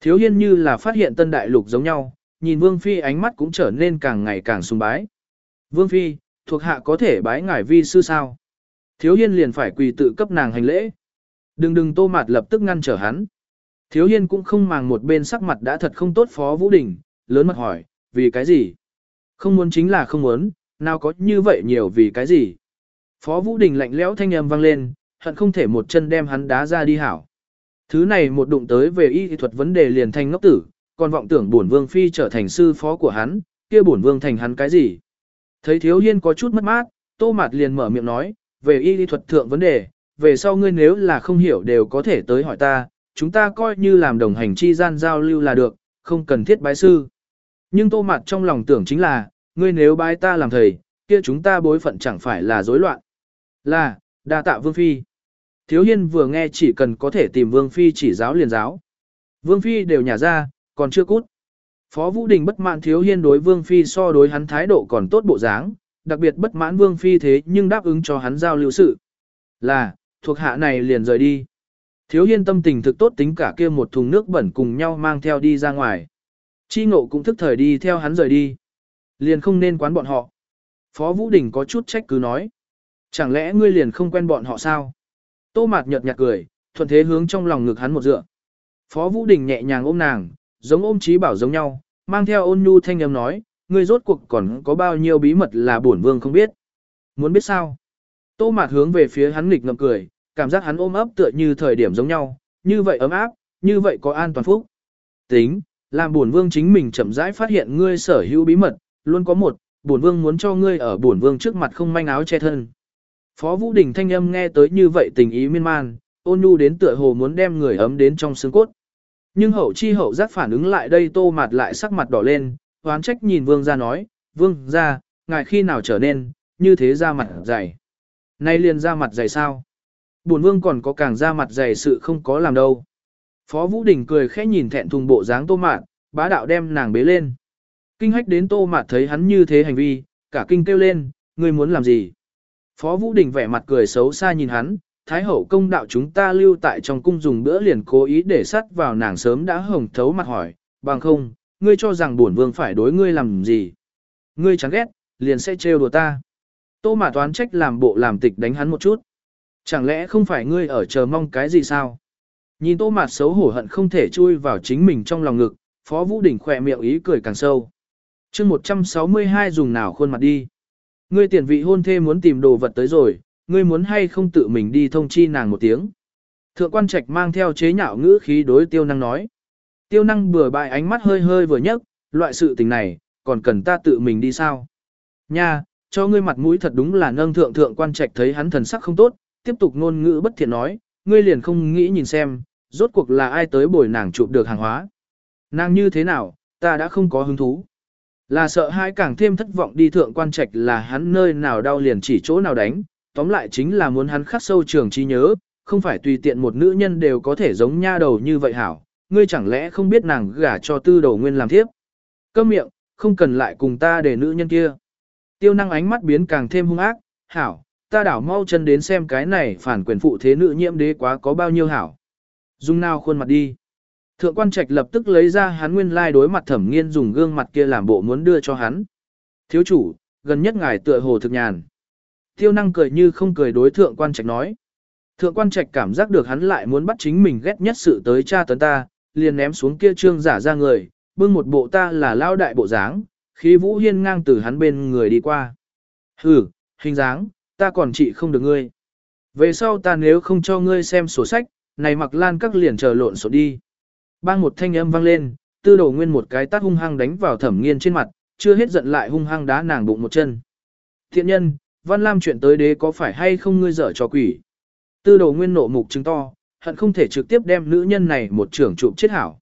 Thiếu hiên như là phát hiện tân đại lục giống nhau, nhìn Vương Phi ánh mắt cũng trở nên càng ngày càng sùng bái. Vương Phi, thuộc hạ có thể bái ngải vi sư sao? Thiếu hiên liền phải quỳ tự cấp nàng hành lễ. Đừng đừng tô mạt lập tức ngăn trở hắn. Thiếu hiên cũng không màng một bên sắc mặt đã thật không tốt phó Vũ Đình, lớn mặt hỏi, vì cái gì? Không muốn chính là không muốn, nào có như vậy nhiều vì cái gì? Phó Vũ Đình lạnh lẽo thanh âm vang lên, hận không thể một chân đem hắn đá ra đi hảo. Thứ này một đụng tới về y thuật vấn đề liền thanh ngốc tử, còn vọng tưởng bổn vương phi trở thành sư phó của hắn, kia bổn vương thành hắn cái gì? Thấy thiếu hiên có chút mất mát, tô mạt liền mở miệng nói, về y lý thuật thượng vấn đề, về sau ngươi nếu là không hiểu đều có thể tới hỏi ta, chúng ta coi như làm đồng hành chi gian giao lưu là được, không cần thiết bái sư. Nhưng tô mạt trong lòng tưởng chính là, ngươi nếu bái ta làm thầy, kia chúng ta bối phận chẳng phải là rối loạn. Là, đa tạ vương phi. Thiếu hiên vừa nghe chỉ cần có thể tìm vương phi chỉ giáo liền giáo. Vương phi đều nhả ra, còn chưa cút. Phó Vũ Đình bất mãn thiếu hiên đối vương phi so đối hắn thái độ còn tốt bộ dáng, đặc biệt bất mãn vương phi thế nhưng đáp ứng cho hắn giao lưu sự. Là, thuộc hạ này liền rời đi. Thiếu hiên tâm tình thực tốt tính cả kia một thùng nước bẩn cùng nhau mang theo đi ra ngoài. Chi ngộ cũng thức thời đi theo hắn rời đi. Liền không nên quán bọn họ. Phó Vũ Đình có chút trách cứ nói. Chẳng lẽ ngươi liền không quen bọn họ sao? Tô mạt nhợt nhạt cười, thuận thế hướng trong lòng ngực hắn một dựa. Phó Vũ Đình nhẹ nhàng ôm nàng, giống ôm trí bảo giống nhau, mang theo ôn nhu thanh âm nói, ngươi rốt cuộc còn có bao nhiêu bí mật là bổn vương không biết. Muốn biết sao? Tô mạt hướng về phía hắn nghịch ngậm cười, cảm giác hắn ôm ấp tựa như thời điểm giống nhau, như vậy ấm áp, như vậy có an toàn phúc. Tính, làm bổn vương chính mình chậm rãi phát hiện ngươi sở hữu bí mật, luôn có một, bổn vương muốn cho ngươi ở bổn vương trước mặt không manh áo che thân. Phó Vũ Đình thanh âm nghe tới như vậy tình ý miên man, ôn nhu đến tựa hồ muốn đem người ấm đến trong xương cốt. Nhưng hậu chi hậu giác phản ứng lại đây tô mặt lại sắc mặt đỏ lên, oán trách nhìn vương ra nói, vương ra, ngài khi nào trở nên, như thế ra mặt dày. Nay liền ra mặt dày sao? Bổn vương còn có càng ra mặt dày sự không có làm đâu. Phó Vũ Đình cười khẽ nhìn thẹn thùng bộ dáng tô mạt, bá đạo đem nàng bế lên. Kinh hách đến tô mạt thấy hắn như thế hành vi, cả kinh kêu lên, ngươi muốn làm gì? Phó Vũ Đình vẻ mặt cười xấu xa nhìn hắn, Thái hậu công đạo chúng ta lưu tại trong cung dùng bữa liền cố ý để sắt vào nàng sớm đã hồng thấu mặt hỏi, bằng không, ngươi cho rằng bổn vương phải đối ngươi làm gì. Ngươi chán ghét, liền sẽ trêu đùa ta. Tô mà toán trách làm bộ làm tịch đánh hắn một chút. Chẳng lẽ không phải ngươi ở chờ mong cái gì sao? Nhìn tô mạt xấu hổ hận không thể chui vào chính mình trong lòng ngực, Phó Vũ Đình khỏe miệng ý cười càng sâu. chương 162 dùng nào khuôn mặt đi. Ngươi tiền vị hôn thê muốn tìm đồ vật tới rồi, ngươi muốn hay không tự mình đi thông chi nàng một tiếng. Thượng quan trạch mang theo chế nhạo ngữ khí đối tiêu năng nói. Tiêu năng bừa bại ánh mắt hơi hơi vừa nhấc, loại sự tình này, còn cần ta tự mình đi sao? Nha, cho ngươi mặt mũi thật đúng là nâng thượng thượng quan trạch thấy hắn thần sắc không tốt, tiếp tục ngôn ngữ bất thiện nói, ngươi liền không nghĩ nhìn xem, rốt cuộc là ai tới bồi nàng chụp được hàng hóa. Nàng như thế nào, ta đã không có hứng thú. Là sợ hai càng thêm thất vọng đi thượng quan trạch là hắn nơi nào đau liền chỉ chỗ nào đánh, tóm lại chính là muốn hắn khắc sâu trường trí nhớ, không phải tùy tiện một nữ nhân đều có thể giống nha đầu như vậy hảo, ngươi chẳng lẽ không biết nàng gả cho tư đầu nguyên làm thiếp. Câm miệng, không cần lại cùng ta để nữ nhân kia. Tiêu năng ánh mắt biến càng thêm hung ác, hảo, ta đảo mau chân đến xem cái này phản quyền phụ thế nữ nhiễm đế quá có bao nhiêu hảo. Dung nào khuôn mặt đi. Thượng quan trạch lập tức lấy ra hắn nguyên lai đối mặt thẩm nghiên dùng gương mặt kia làm bộ muốn đưa cho hắn. Thiếu chủ, gần nhất ngài tựa hồ thực nhàn. Tiêu năng cười như không cười đối thượng quan trạch nói. Thượng quan trạch cảm giác được hắn lại muốn bắt chính mình ghét nhất sự tới cha tấn ta, liền ném xuống kia trương giả ra người, bưng một bộ ta là lao đại bộ dáng, khí vũ hiên ngang từ hắn bên người đi qua. Hừ, hình dáng, ta còn trị không được ngươi. Về sau ta nếu không cho ngươi xem sổ sách, này mặc lan các liền chờ lộn sổ đi. Bang một thanh âm vang lên, tư đồ nguyên một cái tát hung hăng đánh vào thẩm nghiên trên mặt, chưa hết giận lại hung hăng đá nàng bụng một chân. Thiện nhân, văn lam chuyện tới đế có phải hay không ngươi dở cho quỷ. Tư đồ nguyên nộ mục chứng to, hận không thể trực tiếp đem nữ nhân này một trưởng trụ chết hảo.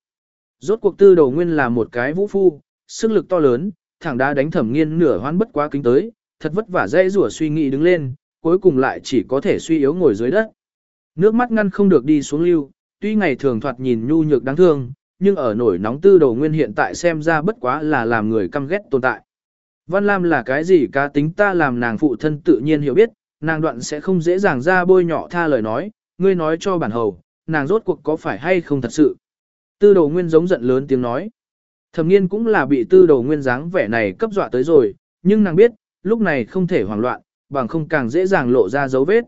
Rốt cuộc tư đồ nguyên là một cái vũ phu, sức lực to lớn, thẳng đá đánh thẩm nghiên nửa hoán bất quá kính tới, thật vất vả dễ rủa suy nghĩ đứng lên, cuối cùng lại chỉ có thể suy yếu ngồi dưới đất. Nước mắt ngăn không được đi xuống lưu, tuy ngày thường thoạt nhìn nhu nhược đáng thương, nhưng ở nổi nóng tư đầu nguyên hiện tại xem ra bất quá là làm người căm ghét tồn tại. Văn Lam là cái gì cá tính ta làm nàng phụ thân tự nhiên hiểu biết, nàng đoạn sẽ không dễ dàng ra bôi nhỏ tha lời nói, ngươi nói cho bản hầu, nàng rốt cuộc có phải hay không thật sự. Tư đầu nguyên giống giận lớn tiếng nói. Thẩm nghiên cũng là bị tư đầu nguyên dáng vẻ này cấp dọa tới rồi, nhưng nàng biết, lúc này không thể hoảng loạn, bằng không càng dễ dàng lộ ra dấu vết.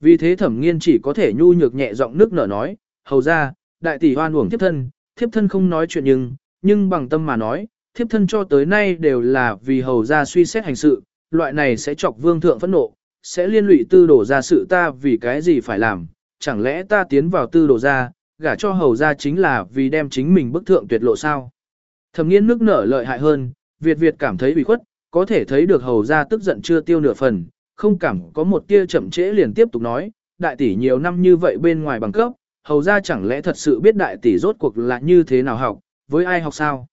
Vì thế thẩm nghiên chỉ có thể nhu nhược nhẹ giọng nước nở nói, hầu ra, đại tỷ hoan uổng thiếp thân, thiếp thân không nói chuyện nhưng, nhưng bằng tâm mà nói, thiếp thân cho tới nay đều là vì hầu ra suy xét hành sự, loại này sẽ chọc vương thượng phẫn nộ, sẽ liên lụy tư đổ ra sự ta vì cái gì phải làm, chẳng lẽ ta tiến vào tư đổ ra, gả cho hầu ra chính là vì đem chính mình bức thượng tuyệt lộ sao. Thẩm nghiên nước nở lợi hại hơn, Việt Việt cảm thấy bị khuất, có thể thấy được hầu ra tức giận chưa tiêu nửa phần, không cảm có một tia chậm trễ liền tiếp tục nói, đại tỷ nhiều năm như vậy bên ngoài bằng cấp, hầu ra chẳng lẽ thật sự biết đại tỷ rốt cuộc là như thế nào học, với ai học sao?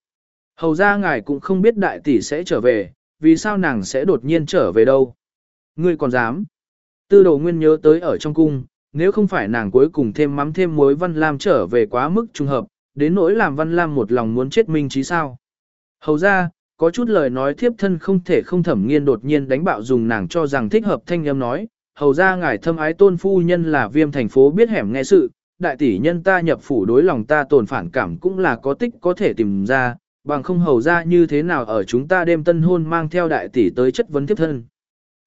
Hầu ra ngài cũng không biết đại tỷ sẽ trở về, vì sao nàng sẽ đột nhiên trở về đâu? Ngươi còn dám? Tư đồ nguyên nhớ tới ở trong cung, nếu không phải nàng cuối cùng thêm mắm thêm muối Văn Lam trở về quá mức trùng hợp, đến nỗi làm Văn Lam một lòng muốn chết minh trí sao? Hầu ra, có chút lời nói thiếp thân không thể không thẩm nghiên đột nhiên đánh bạo dùng nàng cho rằng thích hợp thanh âm nói, hầu ra ngài thâm ái tôn phu nhân là viêm thành phố biết hẻm nghe sự, đại tỷ nhân ta nhập phủ đối lòng ta tồn phản cảm cũng là có tích có thể tìm ra, bằng không hầu ra như thế nào ở chúng ta đêm tân hôn mang theo đại tỷ tới chất vấn thiếp thân.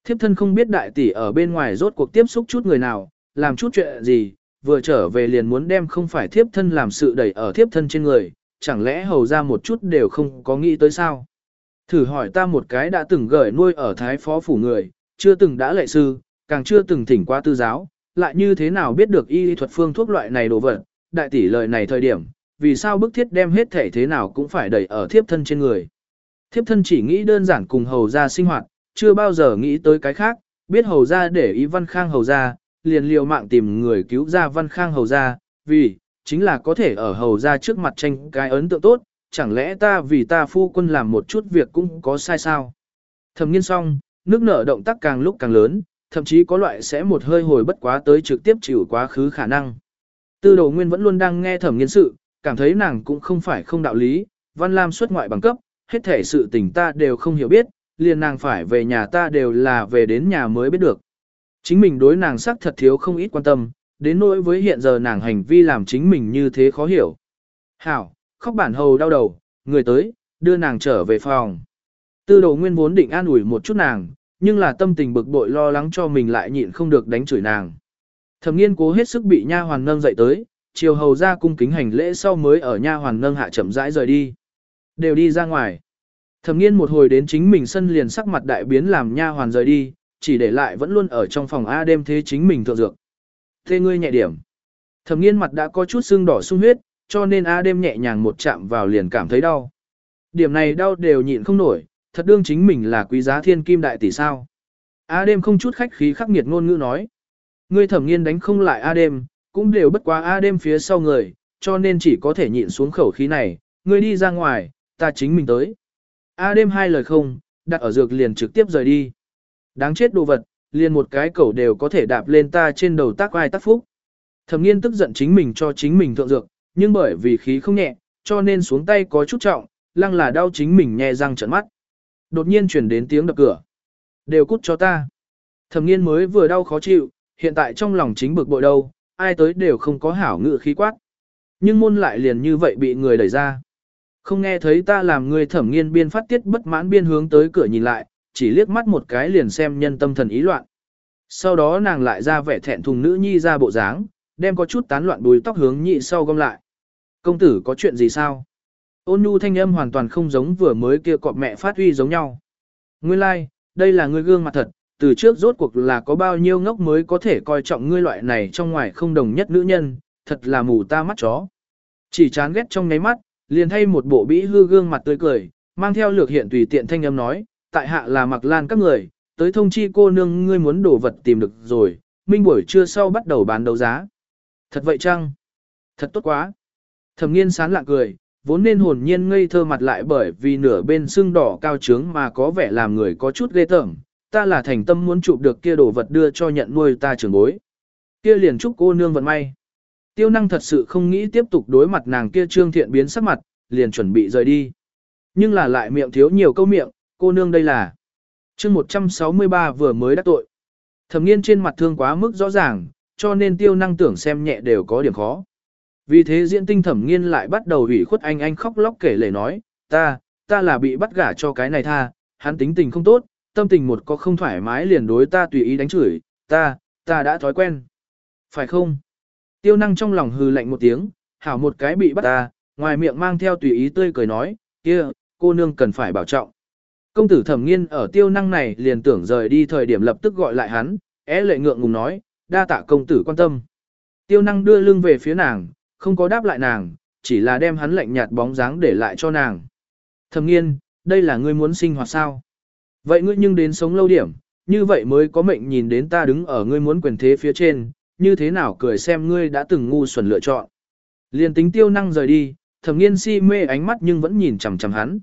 Thiếp thân không biết đại tỷ ở bên ngoài rốt cuộc tiếp xúc chút người nào, làm chút chuyện gì, vừa trở về liền muốn đem không phải thiếp thân làm sự đẩy ở thiếp thân trên người, chẳng lẽ hầu ra một chút đều không có nghĩ tới sao. Thử hỏi ta một cái đã từng gửi nuôi ở thái phó phủ người, chưa từng đã lệ sư, càng chưa từng thỉnh qua tư giáo, lại như thế nào biết được y thuật phương thuốc loại này đồ vật, đại tỷ lời này thời điểm, vì sao bức thiết đem hết thể thế nào cũng phải đẩy ở thiếp thân trên người. Thiếp thân chỉ nghĩ đơn giản cùng hầu ra sinh hoạt, chưa bao giờ nghĩ tới cái khác, biết hầu ra để ý văn khang hầu ra, liền liều mạng tìm người cứu ra văn khang hầu ra, vì, chính là có thể ở hầu ra trước mặt tranh cái ấn tượng tốt, chẳng lẽ ta vì ta phu quân làm một chút việc cũng có sai sao. Thầm nghiên xong, nước nở động tác càng lúc càng lớn, thậm chí có loại sẽ một hơi hồi bất quá tới trực tiếp chịu quá khứ khả năng. Tư đồ nguyên vẫn luôn đang nghe thẩm nghiên sự, cảm thấy nàng cũng không phải không đạo lý, văn lam xuất ngoại bằng cấp, hết thể sự tình ta đều không hiểu biết, liền nàng phải về nhà ta đều là về đến nhà mới biết được. Chính mình đối nàng sắc thật thiếu không ít quan tâm, đến nỗi với hiện giờ nàng hành vi làm chính mình như thế khó hiểu. Hảo, khóc bản hầu đau đầu, người tới, đưa nàng trở về phòng. Tư đầu nguyên vốn định an ủi một chút nàng, nhưng là tâm tình bực bội lo lắng cho mình lại nhịn không được đánh chửi nàng. Thẩm nghiên cố hết sức bị nha hoàn nâng dậy tới, chiều hầu ra cung kính hành lễ sau mới ở nha hoàn nâng hạ chậm rãi rời đi. Đều đi ra ngoài. Thẩm nghiên một hồi đến chính mình sân liền sắc mặt đại biến làm nha hoàn rời đi, chỉ để lại vẫn luôn ở trong phòng A đêm thế chính mình thượng dược. Thế ngươi nhẹ điểm. Thẩm nghiên mặt đã có chút sưng đỏ sung huyết, cho nên A đêm nhẹ nhàng một chạm vào liền cảm thấy đau. Điểm này đau đều nhịn không nổi, thật đương chính mình là quý giá thiên kim đại tỷ sao. A đêm không chút khách khí khắc nghiệt ngôn ngữ nói. Ngươi thẩm nghiên đánh không lại A đêm, cũng đều bất quá A đêm phía sau người, cho nên chỉ có thể nhịn xuống khẩu khí này, ngươi đi ra ngoài, ta chính mình tới. A đêm hai lời không, đặt ở dược liền trực tiếp rời đi. Đáng chết đồ vật, liền một cái cẩu đều có thể đạp lên ta trên đầu tác ai tác phúc. Thẩm nghiên tức giận chính mình cho chính mình thượng dược, nhưng bởi vì khí không nhẹ, cho nên xuống tay có chút trọng, lăng là đau chính mình nhẹ răng trợn mắt. Đột nhiên chuyển đến tiếng đập cửa. Đều cút cho ta. Thẩm nghiên mới vừa đau khó chịu, hiện tại trong lòng chính bực bội đâu, ai tới đều không có hảo ngự khí quát. Nhưng môn lại liền như vậy bị người đẩy ra. Không nghe thấy ta làm người thẩm nghiên biên phát tiết bất mãn biên hướng tới cửa nhìn lại, chỉ liếc mắt một cái liền xem nhân tâm thần ý loạn. Sau đó nàng lại ra vẻ thẹn thùng nữ nhi ra bộ dáng, đem có chút tán loạn đuôi tóc hướng nhị sau gom lại. Công tử có chuyện gì sao? Ôn nhu thanh âm hoàn toàn không giống vừa mới kia cọp mẹ phát huy giống nhau. Nguyên lai, like, đây là người gương mặt thật, từ trước rốt cuộc là có bao nhiêu ngốc mới có thể coi trọng ngươi loại này trong ngoài không đồng nhất nữ nhân, thật là mù ta mắt chó. Chỉ chán ghét trong ngáy mắt, liền thay một bộ bĩ hư gương mặt tươi cười, mang theo lược hiện tùy tiện thanh âm nói, tại hạ là mặc lan các người, tới thông chi cô nương ngươi muốn đổ vật tìm được rồi, minh buổi trưa sau bắt đầu bán đấu giá. Thật vậy chăng? Thật tốt quá. Thẩm nghiên sán lạ cười, vốn nên hồn nhiên ngây thơ mặt lại bởi vì nửa bên xương đỏ cao trướng mà có vẻ làm người có chút ghê tởm. Ta là thành tâm muốn chụp được kia đồ vật đưa cho nhận nuôi ta trưởng bối. Kia liền chúc cô nương vận may. Tiêu năng thật sự không nghĩ tiếp tục đối mặt nàng kia trương thiện biến sắc mặt, liền chuẩn bị rời đi. Nhưng là lại miệng thiếu nhiều câu miệng, cô nương đây là. chương 163 vừa mới đắc tội. Thẩm nghiên trên mặt thương quá mức rõ ràng, cho nên tiêu năng tưởng xem nhẹ đều có điểm khó. Vì thế diễn tinh thẩm nghiên lại bắt đầu ủy khuất anh anh khóc lóc kể lể nói, ta, ta là bị bắt gả cho cái này tha, hắn tính tình không tốt, tâm tình một có không thoải mái liền đối ta tùy ý đánh chửi, ta, ta đã thói quen. Phải không? Tiêu năng trong lòng hừ lạnh một tiếng, hảo một cái bị bắt ta, ngoài miệng mang theo tùy ý tươi cười nói, kia, cô nương cần phải bảo trọng. Công tử thẩm nghiên ở tiêu năng này liền tưởng rời đi thời điểm lập tức gọi lại hắn, é lệ ngượng ngùng nói, đa tạ công tử quan tâm. Tiêu năng đưa lưng về phía nàng, không có đáp lại nàng, chỉ là đem hắn lạnh nhạt bóng dáng để lại cho nàng. Thẩm nghiên, đây là ngươi muốn sinh hoạt sao? Vậy ngươi nhưng đến sống lâu điểm, như vậy mới có mệnh nhìn đến ta đứng ở ngươi muốn quyền thế phía trên, như thế nào cười xem ngươi đã từng ngu xuẩn lựa chọn. Liên tính tiêu năng rời đi, thẩm nghiên si mê ánh mắt nhưng vẫn nhìn chằm chằm hắn.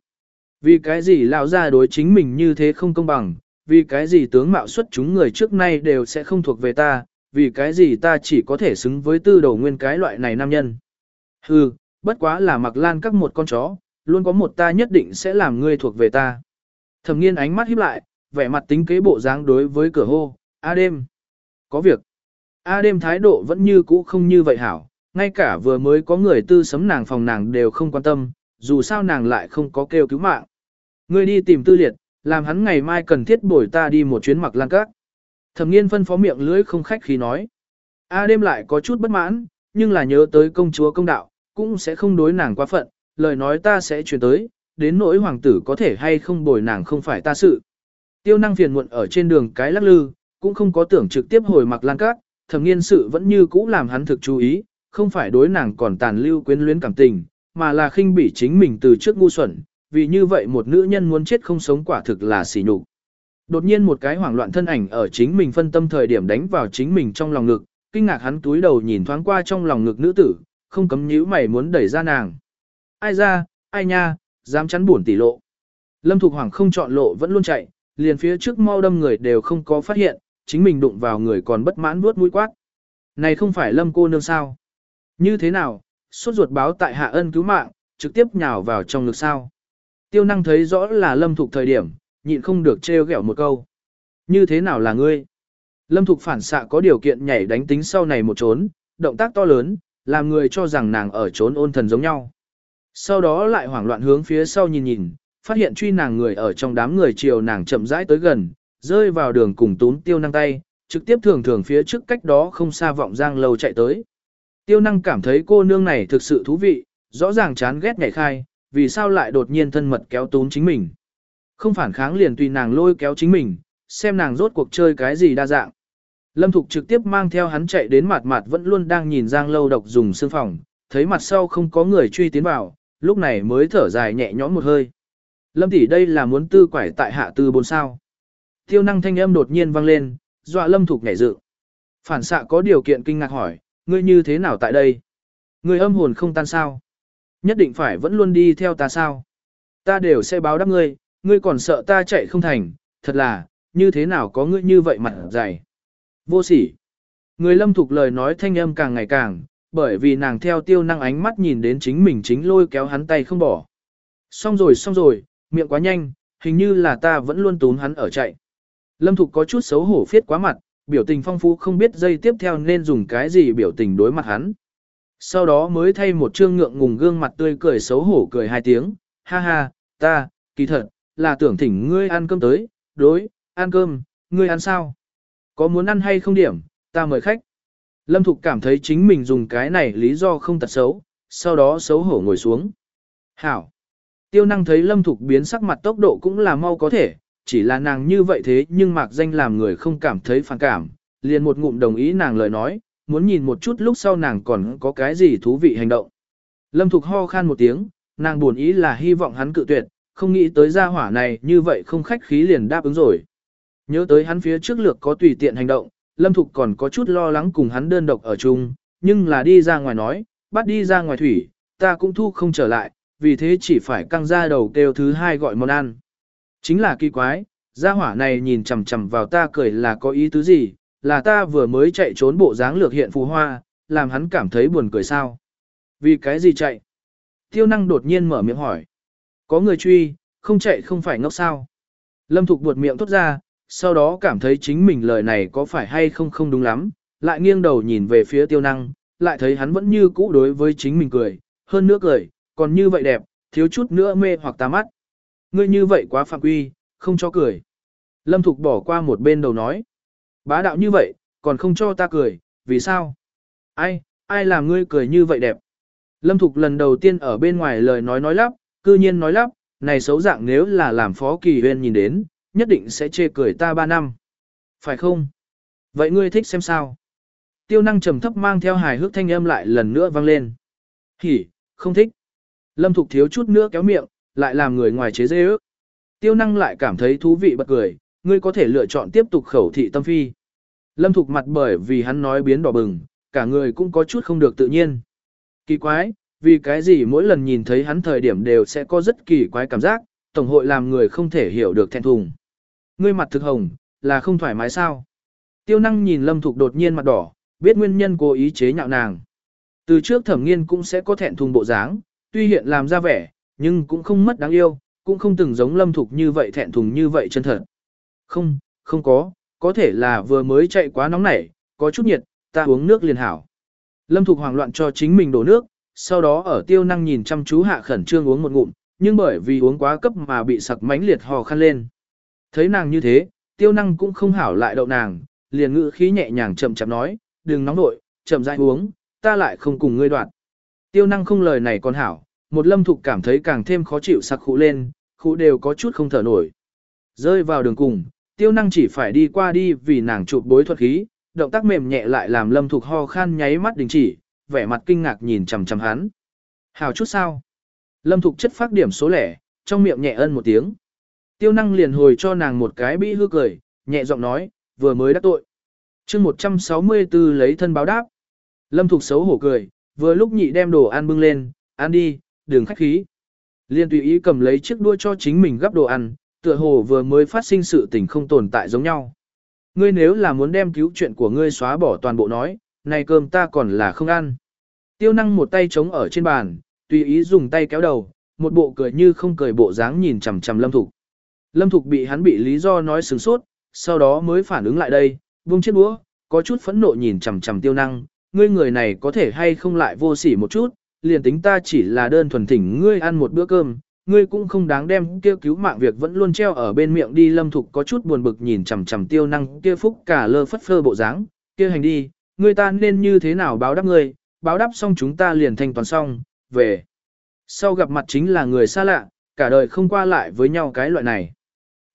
Vì cái gì lão ra đối chính mình như thế không công bằng, vì cái gì tướng mạo xuất chúng người trước nay đều sẽ không thuộc về ta, vì cái gì ta chỉ có thể xứng với tư đầu nguyên cái loại này nam nhân. Hừ, bất quá là mặc lan các một con chó, luôn có một ta nhất định sẽ làm ngươi thuộc về ta. Thẩm nghiên ánh mắt híp lại, vẻ mặt tính kế bộ dáng đối với cửa hô, A đêm. Có việc. A đêm thái độ vẫn như cũ không như vậy hảo, ngay cả vừa mới có người tư sấm nàng phòng nàng đều không quan tâm, dù sao nàng lại không có kêu cứu mạng. Ngươi đi tìm tư liệt, làm hắn ngày mai cần thiết bồi ta đi một chuyến mặc lan các. Thẩm nghiên phân phó miệng lưỡi không khách khí nói. A đêm lại có chút bất mãn, nhưng là nhớ tới công chúa công đạo, cũng sẽ không đối nàng quá phận, lời nói ta sẽ truyền tới, đến nỗi hoàng tử có thể hay không bồi nàng không phải ta sự. Tiêu năng phiền muộn ở trên đường cái lắc lư, cũng không có tưởng trực tiếp hồi mặc lan cát, thẩm nghiên sự vẫn như cũ làm hắn thực chú ý, không phải đối nàng còn tàn lưu quyến luyến cảm tình, mà là khinh bỉ chính mình từ trước ngu xuẩn, vì như vậy một nữ nhân muốn chết không sống quả thực là xỉ nhục. Đột nhiên một cái hoảng loạn thân ảnh ở chính mình phân tâm thời điểm đánh vào chính mình trong lòng ngực, kinh ngạc hắn túi đầu nhìn thoáng qua trong lòng ngực nữ tử, không cấm nhíu mày muốn đẩy ra nàng. Ai ra, ai nha, dám chắn buồn tỷ lộ. Lâm Thục Hoàng không chọn lộ vẫn luôn chạy, liền phía trước mau đâm người đều không có phát hiện, chính mình đụng vào người còn bất mãn vuốt mũi quát. Này không phải Lâm cô nương sao? Như thế nào, suốt ruột báo tại hạ ân cứu mạng, trực tiếp nhào vào trong ngực sao? Tiêu năng thấy rõ là Lâm Thục thời điểm, nhịn không được trêu ghẹo một câu. Như thế nào là ngươi? Lâm Thục phản xạ có điều kiện nhảy đánh tính sau này một trốn, động tác to lớn, làm người cho rằng nàng ở trốn ôn thần giống nhau. Sau đó lại hoảng loạn hướng phía sau nhìn nhìn, phát hiện truy nàng người ở trong đám người chiều nàng chậm rãi tới gần, rơi vào đường cùng tún tiêu năng tay, trực tiếp thường thường phía trước cách đó không xa vọng giang lâu chạy tới. Tiêu năng cảm thấy cô nương này thực sự thú vị, rõ ràng chán ghét ngày khai, vì sao lại đột nhiên thân mật kéo tún chính mình. Không phản kháng liền tùy nàng lôi kéo chính mình, xem nàng rốt cuộc chơi cái gì đa dạng. Lâm Thục trực tiếp mang theo hắn chạy đến mặt mặt vẫn luôn đang nhìn Giang Lâu Độc dùng xương phòng, thấy mặt sau không có người truy tiến vào, lúc này mới thở dài nhẹ nhõm một hơi. Lâm tỷ đây là muốn tư quải tại hạ tư bốn sao. Tiêu năng thanh âm đột nhiên vang lên, dọa Lâm Thục nhảy dựng. Phản xạ có điều kiện kinh ngạc hỏi, ngươi như thế nào tại đây? Ngươi âm hồn không tan sao? Nhất định phải vẫn luôn đi theo ta sao? Ta đều sẽ báo đáp ngươi, ngươi còn sợ ta chạy không thành, thật là, như thế nào có ngươi như vậy mặt dày. Vô sỉ. Người lâm thục lời nói thanh âm càng ngày càng, bởi vì nàng theo tiêu năng ánh mắt nhìn đến chính mình chính lôi kéo hắn tay không bỏ. Xong rồi xong rồi, miệng quá nhanh, hình như là ta vẫn luôn tún hắn ở chạy. Lâm thục có chút xấu hổ phiết quá mặt, biểu tình phong phú không biết dây tiếp theo nên dùng cái gì biểu tình đối mặt hắn. Sau đó mới thay một trương ngượng ngùng gương mặt tươi cười xấu hổ cười hai tiếng, ha ha, ta, kỳ thật, là tưởng thỉnh ngươi ăn cơm tới, đối, ăn cơm, ngươi ăn sao? Có muốn ăn hay không điểm, ta mời khách. Lâm Thục cảm thấy chính mình dùng cái này lý do không tật xấu, sau đó xấu hổ ngồi xuống. Hảo. Tiêu năng thấy Lâm Thục biến sắc mặt tốc độ cũng là mau có thể, chỉ là nàng như vậy thế nhưng mạc danh làm người không cảm thấy phản cảm, liền một ngụm đồng ý nàng lời nói, muốn nhìn một chút lúc sau nàng còn có cái gì thú vị hành động. Lâm Thục ho khan một tiếng, nàng buồn ý là hy vọng hắn cự tuyệt, không nghĩ tới gia hỏa này như vậy không khách khí liền đáp ứng rồi. Nhớ tới hắn phía trước lược có tùy tiện hành động, Lâm Thục còn có chút lo lắng cùng hắn đơn độc ở chung, nhưng là đi ra ngoài nói, bắt đi ra ngoài thủy, ta cũng thu không trở lại, vì thế chỉ phải căng ra đầu kêu thứ hai gọi món ăn. Chính là kỳ quái, gia hỏa này nhìn chằm chằm vào ta cười là có ý tứ gì, là ta vừa mới chạy trốn bộ dáng lược hiện phù hoa, làm hắn cảm thấy buồn cười sao. Vì cái gì chạy? Tiêu năng đột nhiên mở miệng hỏi. Có người truy, không chạy không phải ngốc sao. Lâm Thục buột miệng thốt ra, sau đó cảm thấy chính mình lời này có phải hay không không đúng lắm, lại nghiêng đầu nhìn về phía tiêu năng, lại thấy hắn vẫn như cũ đối với chính mình cười, hơn nữa cười, còn như vậy đẹp, thiếu chút nữa mê hoặc ta mắt. Ngươi như vậy quá phạm quy, không cho cười. Lâm Thục bỏ qua một bên đầu nói. Bá đạo như vậy, còn không cho ta cười, vì sao? Ai, ai làm ngươi cười như vậy đẹp? Lâm Thục lần đầu tiên ở bên ngoài lời nói nói lắp, cư nhiên nói lắp, này xấu dạng nếu là làm phó kỳ huyên nhìn đến, nhất định sẽ chê cười ta ba năm. Phải không? Vậy ngươi thích xem sao? Tiêu năng trầm thấp mang theo hài hước thanh âm lại lần nữa vang lên. Hỉ, không thích. Lâm Thục thiếu chút nữa kéo miệng, lại làm người ngoài chế dê ước. Tiêu năng lại cảm thấy thú vị bật cười, ngươi có thể lựa chọn tiếp tục khẩu thị tâm phi. Lâm Thục mặt bởi vì hắn nói biến đỏ bừng, cả người cũng có chút không được tự nhiên. Kỳ quái, vì cái gì mỗi lần nhìn thấy hắn thời điểm đều sẽ có rất kỳ quái cảm giác, Tổng hội làm người không thể hiểu được thẹn thùng. Ngươi mặt thực hồng, là không thoải mái sao? Tiêu năng nhìn Lâm Thục đột nhiên mặt đỏ, biết nguyên nhân cố ý chế nhạo nàng. Từ trước thẩm nghiên cũng sẽ có thẹn thùng bộ dáng, tuy hiện làm ra vẻ, nhưng cũng không mất đáng yêu, cũng không từng giống Lâm Thục như vậy thẹn thùng như vậy chân thật. Không, không có, có thể là vừa mới chạy quá nóng nảy, có chút nhiệt, ta uống nước liền hảo. Lâm Thục hoảng loạn cho chính mình đổ nước, sau đó ở tiêu năng nhìn chăm chú hạ khẩn trương uống một ngụm, nhưng bởi vì uống quá cấp mà bị sặc mánh liệt hò khăn lên. Thấy nàng như thế, tiêu năng cũng không hảo lại đậu nàng, liền ngữ khí nhẹ nhàng chậm chậm nói, đừng nóng nội, chậm rãi uống, ta lại không cùng ngươi đoạn. Tiêu năng không lời này còn hảo, một lâm thục cảm thấy càng thêm khó chịu sặc khụ lên, khụ đều có chút không thở nổi. Rơi vào đường cùng, tiêu năng chỉ phải đi qua đi vì nàng chụp bối thuật khí, động tác mềm nhẹ lại làm lâm thục ho khan nháy mắt đình chỉ, vẻ mặt kinh ngạc nhìn chằm chằm hắn. Hảo chút sao? Lâm thục chất phát điểm số lẻ, trong miệng nhẹ ân một tiếng. Tiêu năng liền hồi cho nàng một cái bĩ hư cười, nhẹ giọng nói, vừa mới đắc tội. chương 164 lấy thân báo đáp. Lâm Thục xấu hổ cười, vừa lúc nhị đem đồ ăn bưng lên, ăn đi, đừng khách khí. Liên tùy ý cầm lấy chiếc đua cho chính mình gắp đồ ăn, tựa hồ vừa mới phát sinh sự tình không tồn tại giống nhau. Ngươi nếu là muốn đem cứu chuyện của ngươi xóa bỏ toàn bộ nói, này cơm ta còn là không ăn. Tiêu năng một tay trống ở trên bàn, tùy ý dùng tay kéo đầu, một bộ cười như không cười bộ dáng nhìn chằm chằm Lâm Thục. Lâm Thục bị hắn bị lý do nói sừng sốt, sau đó mới phản ứng lại đây, vung chiếc đũa, có chút phẫn nộ nhìn chằm chằm tiêu năng, ngươi người này có thể hay không lại vô sỉ một chút, liền tính ta chỉ là đơn thuần thỉnh ngươi ăn một bữa cơm, ngươi cũng không đáng đem kia cứu mạng việc vẫn luôn treo ở bên miệng đi lâm thục có chút buồn bực nhìn chằm chằm tiêu năng kia phúc cả lơ phất phơ bộ dáng, kia hành đi, ngươi ta nên như thế nào báo đáp ngươi, báo đáp xong chúng ta liền thanh toàn xong, về. Sau gặp mặt chính là người xa lạ, cả đời không qua lại với nhau cái loại này.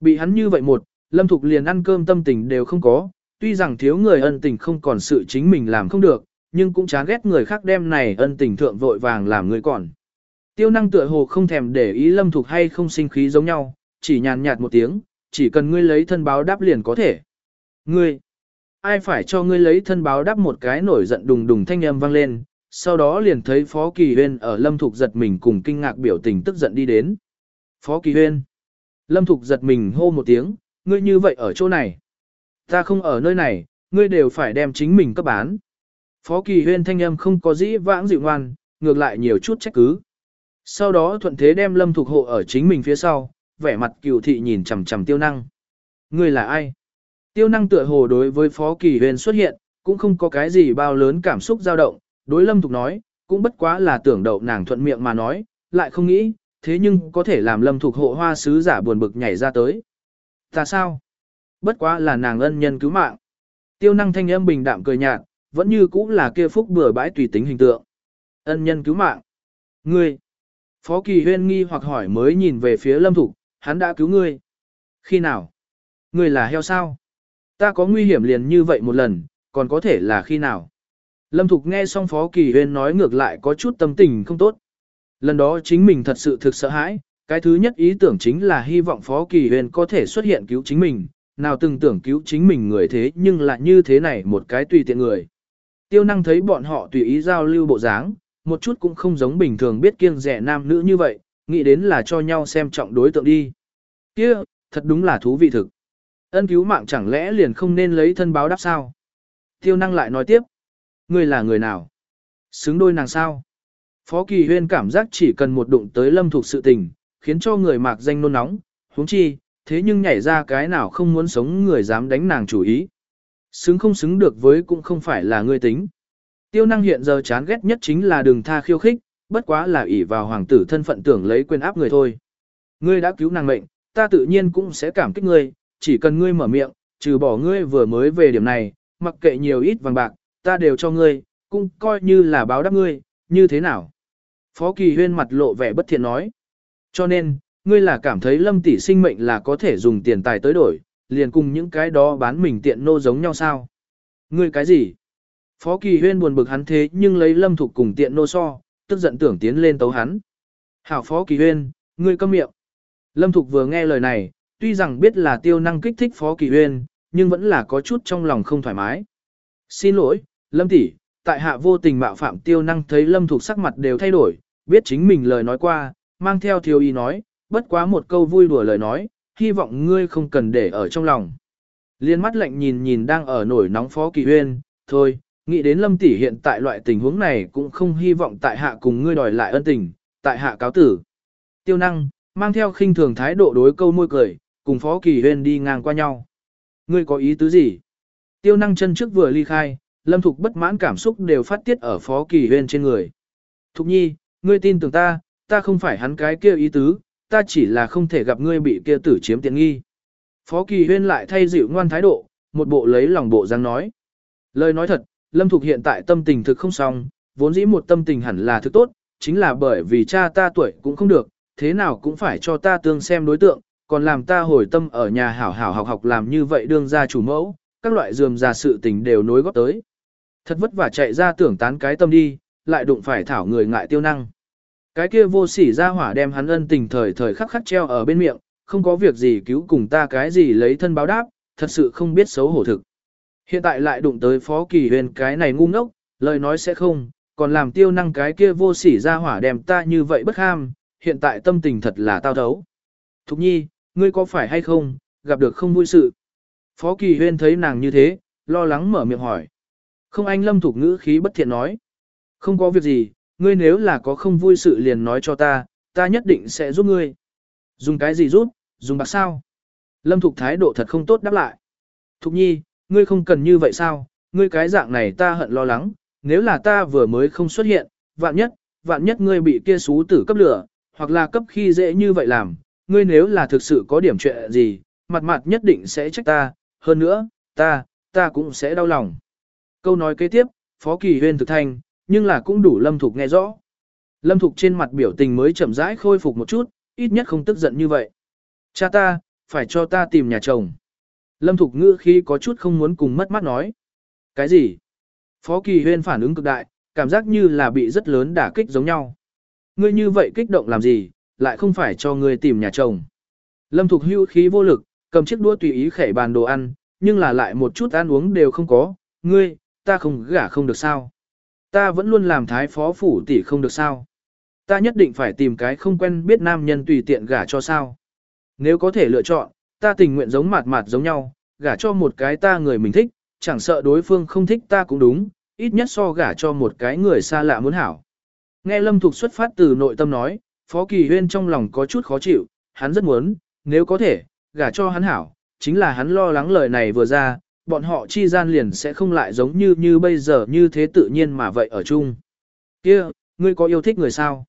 Bị hắn như vậy một, lâm thục liền ăn cơm tâm tình đều không có, tuy rằng thiếu người ân tình không còn sự chính mình làm không được, nhưng cũng chán ghét người khác đem này ân tình thượng vội vàng làm người còn. Tiêu năng tựa hồ không thèm để ý lâm thục hay không sinh khí giống nhau, chỉ nhàn nhạt một tiếng, chỉ cần ngươi lấy thân báo đáp liền có thể. Ngươi, ai phải cho ngươi lấy thân báo đáp một cái nổi giận đùng đùng thanh âm vang lên, sau đó liền thấy Phó Kỳ Huyên ở Lâm Thục giật mình cùng kinh ngạc biểu tình tức giận đi đến. Phó Kỳ Huyên, Lâm Thục giật mình hô một tiếng, ngươi như vậy ở chỗ này. Ta không ở nơi này, ngươi đều phải đem chính mình cấp bán. Phó Kỳ Huyên thanh âm không có dĩ vãng dịu ngoan, ngược lại nhiều chút trách cứ. Sau đó thuận thế đem Lâm Thục hộ ở chính mình phía sau, vẻ mặt cựu thị nhìn chằm chằm tiêu năng. Ngươi là ai? Tiêu năng tựa hồ đối với Phó Kỳ Huyên xuất hiện, cũng không có cái gì bao lớn cảm xúc dao động, đối Lâm Thục nói, cũng bất quá là tưởng đậu nàng thuận miệng mà nói, lại không nghĩ, thế nhưng có thể làm Lâm thuộc hộ hoa sứ giả buồn bực nhảy ra tới. Ta sao? Bất quá là nàng ân nhân cứu mạng. Tiêu năng thanh âm bình đạm cười nhạt, vẫn như cũ là kia phúc bừa bãi tùy tính hình tượng. Ân nhân cứu mạng. Ngươi. Phó Kỳ Huyên nghi hoặc hỏi mới nhìn về phía Lâm Thục, hắn đã cứu ngươi. Khi nào? Ngươi là heo sao? Ta có nguy hiểm liền như vậy một lần, còn có thể là khi nào? Lâm Thục nghe xong Phó Kỳ Huyên nói ngược lại có chút tâm tình không tốt. Lần đó chính mình thật sự thực sợ hãi, cái thứ nhất ý tưởng chính là hy vọng Phó Kỳ huyền có thể xuất hiện cứu chính mình, nào từng tưởng cứu chính mình người thế nhưng lại như thế này một cái tùy tiện người. Tiêu năng thấy bọn họ tùy ý giao lưu bộ dáng, một chút cũng không giống bình thường biết kiêng rẻ nam nữ như vậy, nghĩ đến là cho nhau xem trọng đối tượng đi. kia thật đúng là thú vị thực. Ân cứu mạng chẳng lẽ liền không nên lấy thân báo đáp sao? Tiêu năng lại nói tiếp. Ngươi là người nào? Xứng đôi nàng sao? Phó Kỳ Huyên cảm giác chỉ cần một đụng tới lâm Thục sự tình, khiến cho người mạc danh nôn nóng, huống chi, thế nhưng nhảy ra cái nào không muốn sống người dám đánh nàng chủ ý. Xứng không xứng được với cũng không phải là ngươi tính. Tiêu năng hiện giờ chán ghét nhất chính là đường tha khiêu khích, bất quá là ỷ vào hoàng tử thân phận tưởng lấy quyền áp người thôi. Ngươi đã cứu nàng mệnh, ta tự nhiên cũng sẽ cảm kích ngươi, chỉ cần ngươi mở miệng, trừ bỏ ngươi vừa mới về điểm này, mặc kệ nhiều ít vàng bạc, ta đều cho ngươi, cũng coi như là báo đáp ngươi, như thế nào? Phó Kỳ Huyên mặt lộ vẻ bất thiện nói. Cho nên, ngươi là cảm thấy lâm tỷ sinh mệnh là có thể dùng tiền tài tới đổi, liền cùng những cái đó bán mình tiện nô giống nhau sao? Ngươi cái gì? Phó Kỳ Huyên buồn bực hắn thế nhưng lấy lâm thục cùng tiện nô so, tức giận tưởng tiến lên tấu hắn. Hảo Phó Kỳ Huyên, ngươi câm miệng. Lâm thục vừa nghe lời này, tuy rằng biết là tiêu năng kích thích Phó Kỳ Huyên, nhưng vẫn là có chút trong lòng không thoải mái. Xin lỗi, Lâm tỷ, tại hạ vô tình mạo phạm tiêu năng thấy Lâm thục sắc mặt đều thay đổi, biết chính mình lời nói qua, mang theo thiếu ý nói, bất quá một câu vui đùa lời nói, hy vọng ngươi không cần để ở trong lòng. Liên mắt lạnh nhìn nhìn đang ở nổi nóng Phó Kỳ Huyên, thôi, nghĩ đến lâm tỷ hiện tại loại tình huống này cũng không hy vọng tại hạ cùng ngươi đòi lại ân tình, tại hạ cáo tử. Tiêu năng, mang theo khinh thường thái độ đối câu môi cười, cùng phó kỳ huyên đi ngang qua nhau. Ngươi có ý tứ gì? Tiêu năng chân trước vừa ly khai, lâm thục bất mãn cảm xúc đều phát tiết ở phó kỳ huyên trên người. Thục nhi, ngươi tin tưởng ta, ta không phải hắn cái kia ý tứ, ta chỉ là không thể gặp ngươi bị kia tử chiếm tiện nghi. Phó kỳ huyên lại thay dịu ngoan thái độ, một bộ lấy lòng bộ dáng nói. Lời nói thật, Lâm Thục hiện tại tâm tình thực không xong, vốn dĩ một tâm tình hẳn là thực tốt, chính là bởi vì cha ta tuổi cũng không được, thế nào cũng phải cho ta tương xem đối tượng, còn làm ta hồi tâm ở nhà hảo hảo học học làm như vậy đương ra chủ mẫu, các loại dườm già sự tình đều nối góp tới. Thật vất vả chạy ra tưởng tán cái tâm đi, lại đụng phải thảo người ngại tiêu năng. Cái kia vô sỉ ra hỏa đem hắn ân tình thời thời khắc khắc treo ở bên miệng, không có việc gì cứu cùng ta cái gì lấy thân báo đáp, thật sự không biết xấu hổ thực. Hiện tại lại đụng tới Phó Kỳ Huyền cái này ngu ngốc, lời nói sẽ không, còn làm tiêu năng cái kia vô sỉ ra hỏa đem ta như vậy bất ham, hiện tại tâm tình thật là tao thấu. Thục nhi, ngươi có phải hay không, gặp được không vui sự. Phó Kỳ Huyên thấy nàng như thế, lo lắng mở miệng hỏi. Không anh lâm thục ngữ khí bất thiện nói. Không có việc gì, ngươi nếu là có không vui sự liền nói cho ta, ta nhất định sẽ giúp ngươi. Dùng cái gì giúp, dùng bạc sao? Lâm thục thái độ thật không tốt đáp lại. Thục nhi, ngươi không cần như vậy sao, ngươi cái dạng này ta hận lo lắng, nếu là ta vừa mới không xuất hiện, vạn nhất, vạn nhất ngươi bị kia xú tử cấp lửa, hoặc là cấp khi dễ như vậy làm, ngươi nếu là thực sự có điểm chuyện gì, mặt mặt nhất định sẽ trách ta, hơn nữa, ta, ta cũng sẽ đau lòng. Câu nói kế tiếp, Phó Kỳ Huyên thực thanh, nhưng là cũng đủ Lâm Thục nghe rõ. Lâm Thục trên mặt biểu tình mới chậm rãi khôi phục một chút, ít nhất không tức giận như vậy. Cha ta, phải cho ta tìm nhà chồng. Lâm Thục ngữ khi có chút không muốn cùng mất mắt nói. Cái gì? Phó Kỳ Huyên phản ứng cực đại, cảm giác như là bị rất lớn đả kích giống nhau. Ngươi như vậy kích động làm gì, lại không phải cho ngươi tìm nhà chồng. Lâm Thục hưu khí vô lực, cầm chiếc đũa tùy ý khẻ bàn đồ ăn, nhưng là lại một chút ăn uống đều không có. Ngươi, ta không gả không được sao. Ta vẫn luôn làm thái phó phủ tỷ không được sao. Ta nhất định phải tìm cái không quen biết nam nhân tùy tiện gả cho sao. Nếu có thể lựa chọn, ta tình nguyện giống mạt mạt giống nhau, gả cho một cái ta người mình thích, chẳng sợ đối phương không thích ta cũng đúng, ít nhất so gả cho một cái người xa lạ muốn hảo. Nghe Lâm Thục xuất phát từ nội tâm nói, Phó Kỳ Huyên trong lòng có chút khó chịu, hắn rất muốn, nếu có thể, gả cho hắn hảo, chính là hắn lo lắng lời này vừa ra, bọn họ chi gian liền sẽ không lại giống như như bây giờ như thế tự nhiên mà vậy ở chung. Kia, ngươi có yêu thích người sao?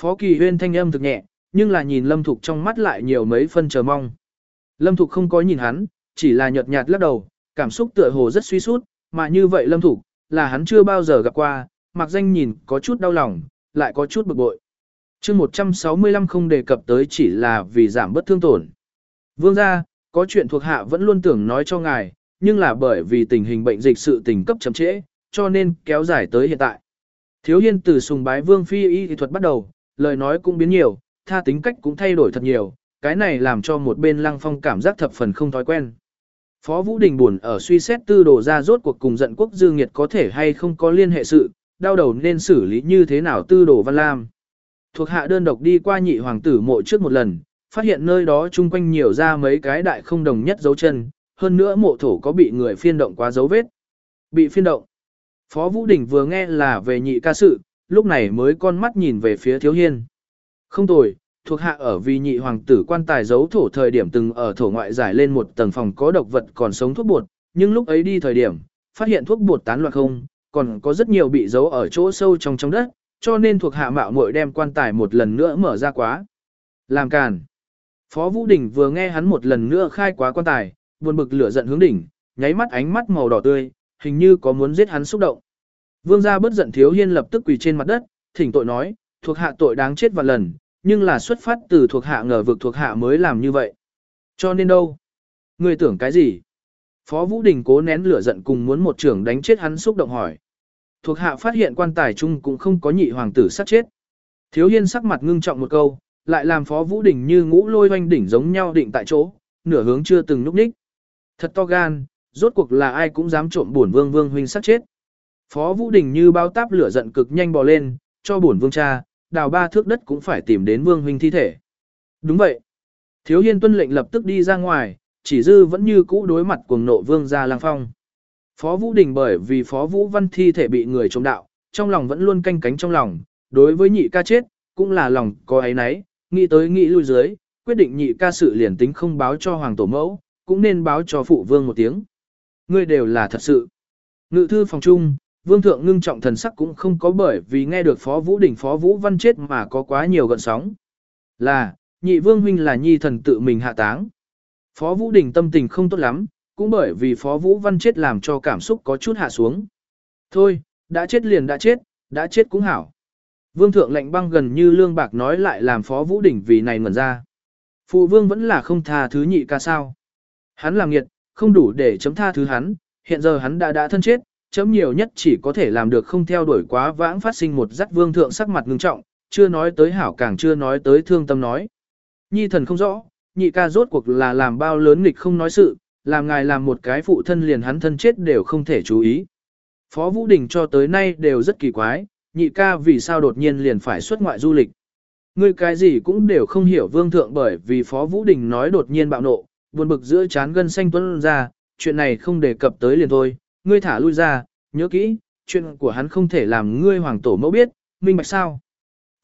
Phó Kỳ Huyên thanh âm thực nhẹ, nhưng là nhìn Lâm Thục trong mắt lại nhiều mấy phân chờ mong. Lâm Thục không có nhìn hắn, chỉ là nhợt nhạt lắc đầu, cảm xúc tựa hồ rất suy sút, mà như vậy Lâm Thục, là hắn chưa bao giờ gặp qua, mặc danh nhìn có chút đau lòng, lại có chút bực bội. chương 165 không đề cập tới chỉ là vì giảm bất thương tổn. Vương gia, có chuyện thuộc hạ vẫn luôn tưởng nói cho ngài, nhưng là bởi vì tình hình bệnh dịch sự tình cấp chậm trễ, cho nên kéo dài tới hiện tại. Thiếu hiên từ sùng bái vương phi y thuật bắt đầu, lời nói cũng biến nhiều, tha tính cách cũng thay đổi thật nhiều, cái này làm cho một bên lăng phong cảm giác thập phần không thói quen. Phó Vũ Đình buồn ở suy xét tư đồ ra rốt cuộc cùng giận quốc dư nghiệt có thể hay không có liên hệ sự, đau đầu nên xử lý như thế nào tư đồ văn lam. Thuộc hạ đơn độc đi qua nhị hoàng tử mộ trước một lần, phát hiện nơi đó chung quanh nhiều ra mấy cái đại không đồng nhất dấu chân, hơn nữa mộ thổ có bị người phiên động quá dấu vết. Bị phiên động. Phó Vũ Đình vừa nghe là về nhị ca sự, lúc này mới con mắt nhìn về phía thiếu hiên. Không tồi, thuộc hạ ở vì nhị hoàng tử quan tài giấu thổ thời điểm từng ở thổ ngoại giải lên một tầng phòng có độc vật còn sống thuốc bột, nhưng lúc ấy đi thời điểm, phát hiện thuốc bột tán loạn không, còn có rất nhiều bị giấu ở chỗ sâu trong trong đất, cho nên thuộc hạ mạo muội đem quan tài một lần nữa mở ra quá. Làm càn. Phó Vũ Đình vừa nghe hắn một lần nữa khai quá quan tài, buồn bực lửa giận hướng đỉnh, nháy mắt ánh mắt màu đỏ tươi, hình như có muốn giết hắn xúc động. Vương gia bất giận thiếu hiên lập tức quỳ trên mặt đất, thỉnh tội nói, thuộc hạ tội đáng chết vạn lần, nhưng là xuất phát từ thuộc hạ ngờ vực thuộc hạ mới làm như vậy. Cho nên đâu? Người tưởng cái gì? Phó Vũ Đình cố nén lửa giận cùng muốn một trưởng đánh chết hắn xúc động hỏi. Thuộc hạ phát hiện quan tài chung cũng không có nhị hoàng tử sát chết. Thiếu hiên sắc mặt ngưng trọng một câu, lại làm Phó Vũ Đình như ngũ lôi hoanh đỉnh giống nhau định tại chỗ, nửa hướng chưa từng núp ních. Thật to gan, rốt cuộc là ai cũng dám trộm bổn vương vương huynh sát chết. Phó Vũ Đình như bao táp lửa giận cực nhanh bò lên, cho bổn vương cha, đào ba thước đất cũng phải tìm đến vương huynh thi thể. Đúng vậy. Thiếu hiên tuân lệnh lập tức đi ra ngoài, chỉ dư vẫn như cũ đối mặt cuồng nộ vương gia lang phong. Phó Vũ Đình bởi vì Phó Vũ Văn thi thể bị người trộm đạo, trong lòng vẫn luôn canh cánh trong lòng, đối với nhị ca chết, cũng là lòng có ấy nấy, nghĩ tới nghĩ lui dưới, quyết định nhị ca sự liền tính không báo cho hoàng tổ mẫu, cũng nên báo cho phụ vương một tiếng. Ngươi đều là thật sự. Ngự thư phòng trung, vương thượng ngưng trọng thần sắc cũng không có bởi vì nghe được phó vũ đỉnh phó vũ văn chết mà có quá nhiều gợn sóng. Là, nhị vương huynh là nhi thần tự mình hạ táng. Phó vũ đỉnh tâm tình không tốt lắm, cũng bởi vì phó vũ văn chết làm cho cảm xúc có chút hạ xuống. Thôi, đã chết liền đã chết, đã chết cũng hảo. Vương thượng lệnh băng gần như lương bạc nói lại làm phó vũ đỉnh vì này ngẩn ra. Phụ vương vẫn là không tha thứ nhị ca sao. Hắn làm nghiệt, không đủ để chấm tha thứ hắn, hiện giờ hắn đã đã thân chết, chấm nhiều nhất chỉ có thể làm được không theo đuổi quá vãng phát sinh một giác vương thượng sắc mặt ngưng trọng, chưa nói tới hảo càng chưa nói tới thương tâm nói. Nhi thần không rõ, nhị ca rốt cuộc là làm bao lớn nghịch không nói sự, làm ngài làm một cái phụ thân liền hắn thân chết đều không thể chú ý. Phó Vũ Đình cho tới nay đều rất kỳ quái, nhị ca vì sao đột nhiên liền phải xuất ngoại du lịch. Ngươi cái gì cũng đều không hiểu vương thượng bởi vì Phó Vũ Đình nói đột nhiên bạo nộ, buồn bực giữa chán gân xanh tuấn ra, chuyện này không đề cập tới liền thôi, ngươi thả lui ra, nhớ kỹ, chuyện của hắn không thể làm ngươi hoàng tổ mẫu biết, minh bạch sao.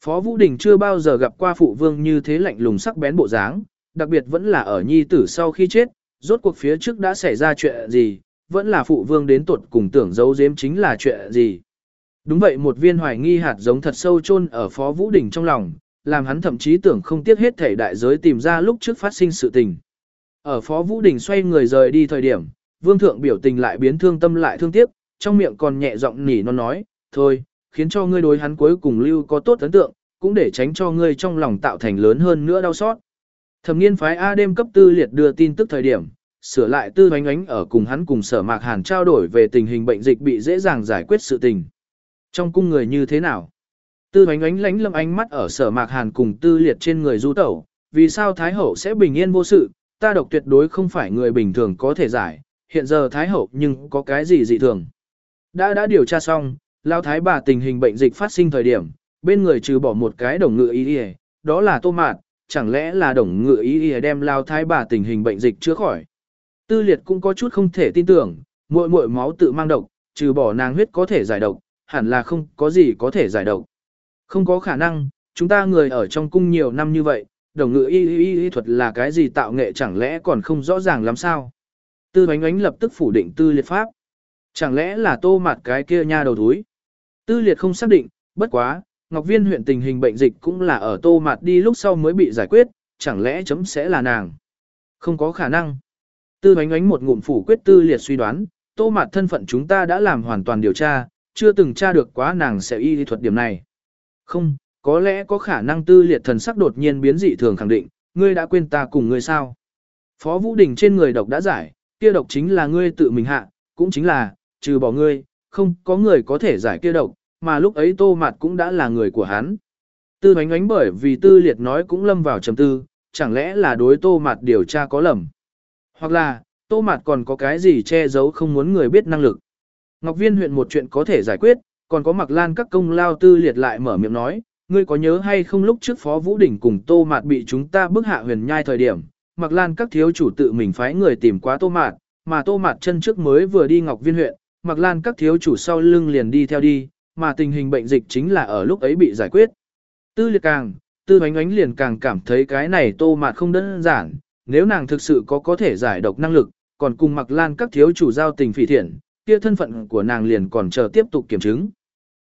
Phó Vũ Đình chưa bao giờ gặp qua phụ vương như thế lạnh lùng sắc bén bộ dáng, đặc biệt vẫn là ở nhi tử sau khi chết, rốt cuộc phía trước đã xảy ra chuyện gì, vẫn là phụ vương đến tuột cùng tưởng giấu giếm chính là chuyện gì. Đúng vậy một viên hoài nghi hạt giống thật sâu chôn ở Phó Vũ Đình trong lòng, làm hắn thậm chí tưởng không tiếc hết thể đại giới tìm ra lúc trước phát sinh sự tình. Ở Phó Vũ Đình xoay người rời đi thời điểm, Vương Thượng biểu tình lại biến thương tâm lại thương tiếc, trong miệng còn nhẹ giọng nỉ nó nói, thôi, khiến cho ngươi đối hắn cuối cùng lưu có tốt ấn tượng, cũng để tránh cho ngươi trong lòng tạo thành lớn hơn nữa đau xót. Thẩm nghiên phái A đêm cấp tư liệt đưa tin tức thời điểm, sửa lại tư ánh ánh ở cùng hắn cùng sở mạc hàn trao đổi về tình hình bệnh dịch bị dễ dàng giải quyết sự tình. Trong cung người như thế nào? Tư ánh ánh lánh lâm ánh mắt ở sở mạc hàn cùng tư liệt trên người du tẩu, vì sao Thái Hậu sẽ bình yên vô sự, ta độc tuyệt đối không phải người bình thường có thể giải, hiện giờ Thái Hậu nhưng có cái gì dị thường. Đã đã điều tra xong, Lao Thái bà tình hình bệnh dịch phát sinh thời điểm, bên người trừ bỏ một cái đồng ngựa y y, đó là tô mạt, chẳng lẽ là đồng ngựa y y đem Lao Thái bà tình hình bệnh dịch chữa khỏi. Tư liệt cũng có chút không thể tin tưởng, muội muội máu tự mang độc, trừ bỏ nàng huyết có thể giải độc, hẳn là không có gì có thể giải độc. Không có khả năng, chúng ta người ở trong cung nhiều năm như vậy, đồng ngữ y y y thuật là cái gì tạo nghệ chẳng lẽ còn không rõ ràng lắm sao. Tư bánh ánh lập tức phủ định tư liệt pháp. Chẳng lẽ là tô mặt cái kia nha đầu túi. Tư liệt không xác định, bất quá, Ngọc Viên huyện tình hình bệnh dịch cũng là ở tô mặt đi lúc sau mới bị giải quyết, chẳng lẽ chấm sẽ là nàng. Không có khả năng. Tư bánh ánh một ngụm phủ quyết tư liệt suy đoán, tô mặt thân phận chúng ta đã làm hoàn toàn điều tra, chưa từng tra được quá nàng sẽ y y thuật điểm này. Không, có lẽ có khả năng tư liệt thần sắc đột nhiên biến dị thường khẳng định, ngươi đã quên ta cùng ngươi sao. Phó Vũ Đình trên người độc đã giải, kia độc chính là ngươi tự mình hạ, cũng chính là, trừ bỏ ngươi, không có người có thể giải kia độc, mà lúc ấy tô mặt cũng đã là người của hắn. Tư bánh ánh bởi vì tư liệt nói cũng lâm vào trầm tư, chẳng lẽ là đối tô mặt điều tra có lầm. Hoặc là, tô mặt còn có cái gì che giấu không muốn người biết năng lực. Ngọc Viên huyện một chuyện có thể giải quyết, còn có mặc lan các công lao tư liệt lại mở miệng nói, ngươi có nhớ hay không lúc trước Phó Vũ Đình cùng Tô Mạt bị chúng ta bức hạ huyền nhai thời điểm, mặc lan các thiếu chủ tự mình phái người tìm quá Tô Mạt, mà Tô Mạt chân trước mới vừa đi Ngọc Viên huyện, mặc lan các thiếu chủ sau lưng liền đi theo đi, mà tình hình bệnh dịch chính là ở lúc ấy bị giải quyết. Tư liệt càng, tư ánh ánh liền càng cảm thấy cái này Tô Mạt không đơn giản, nếu nàng thực sự có có thể giải độc năng lực, còn cùng mặc lan các thiếu chủ giao tình phỉ thiện, kia thân phận của nàng liền còn chờ tiếp tục kiểm chứng.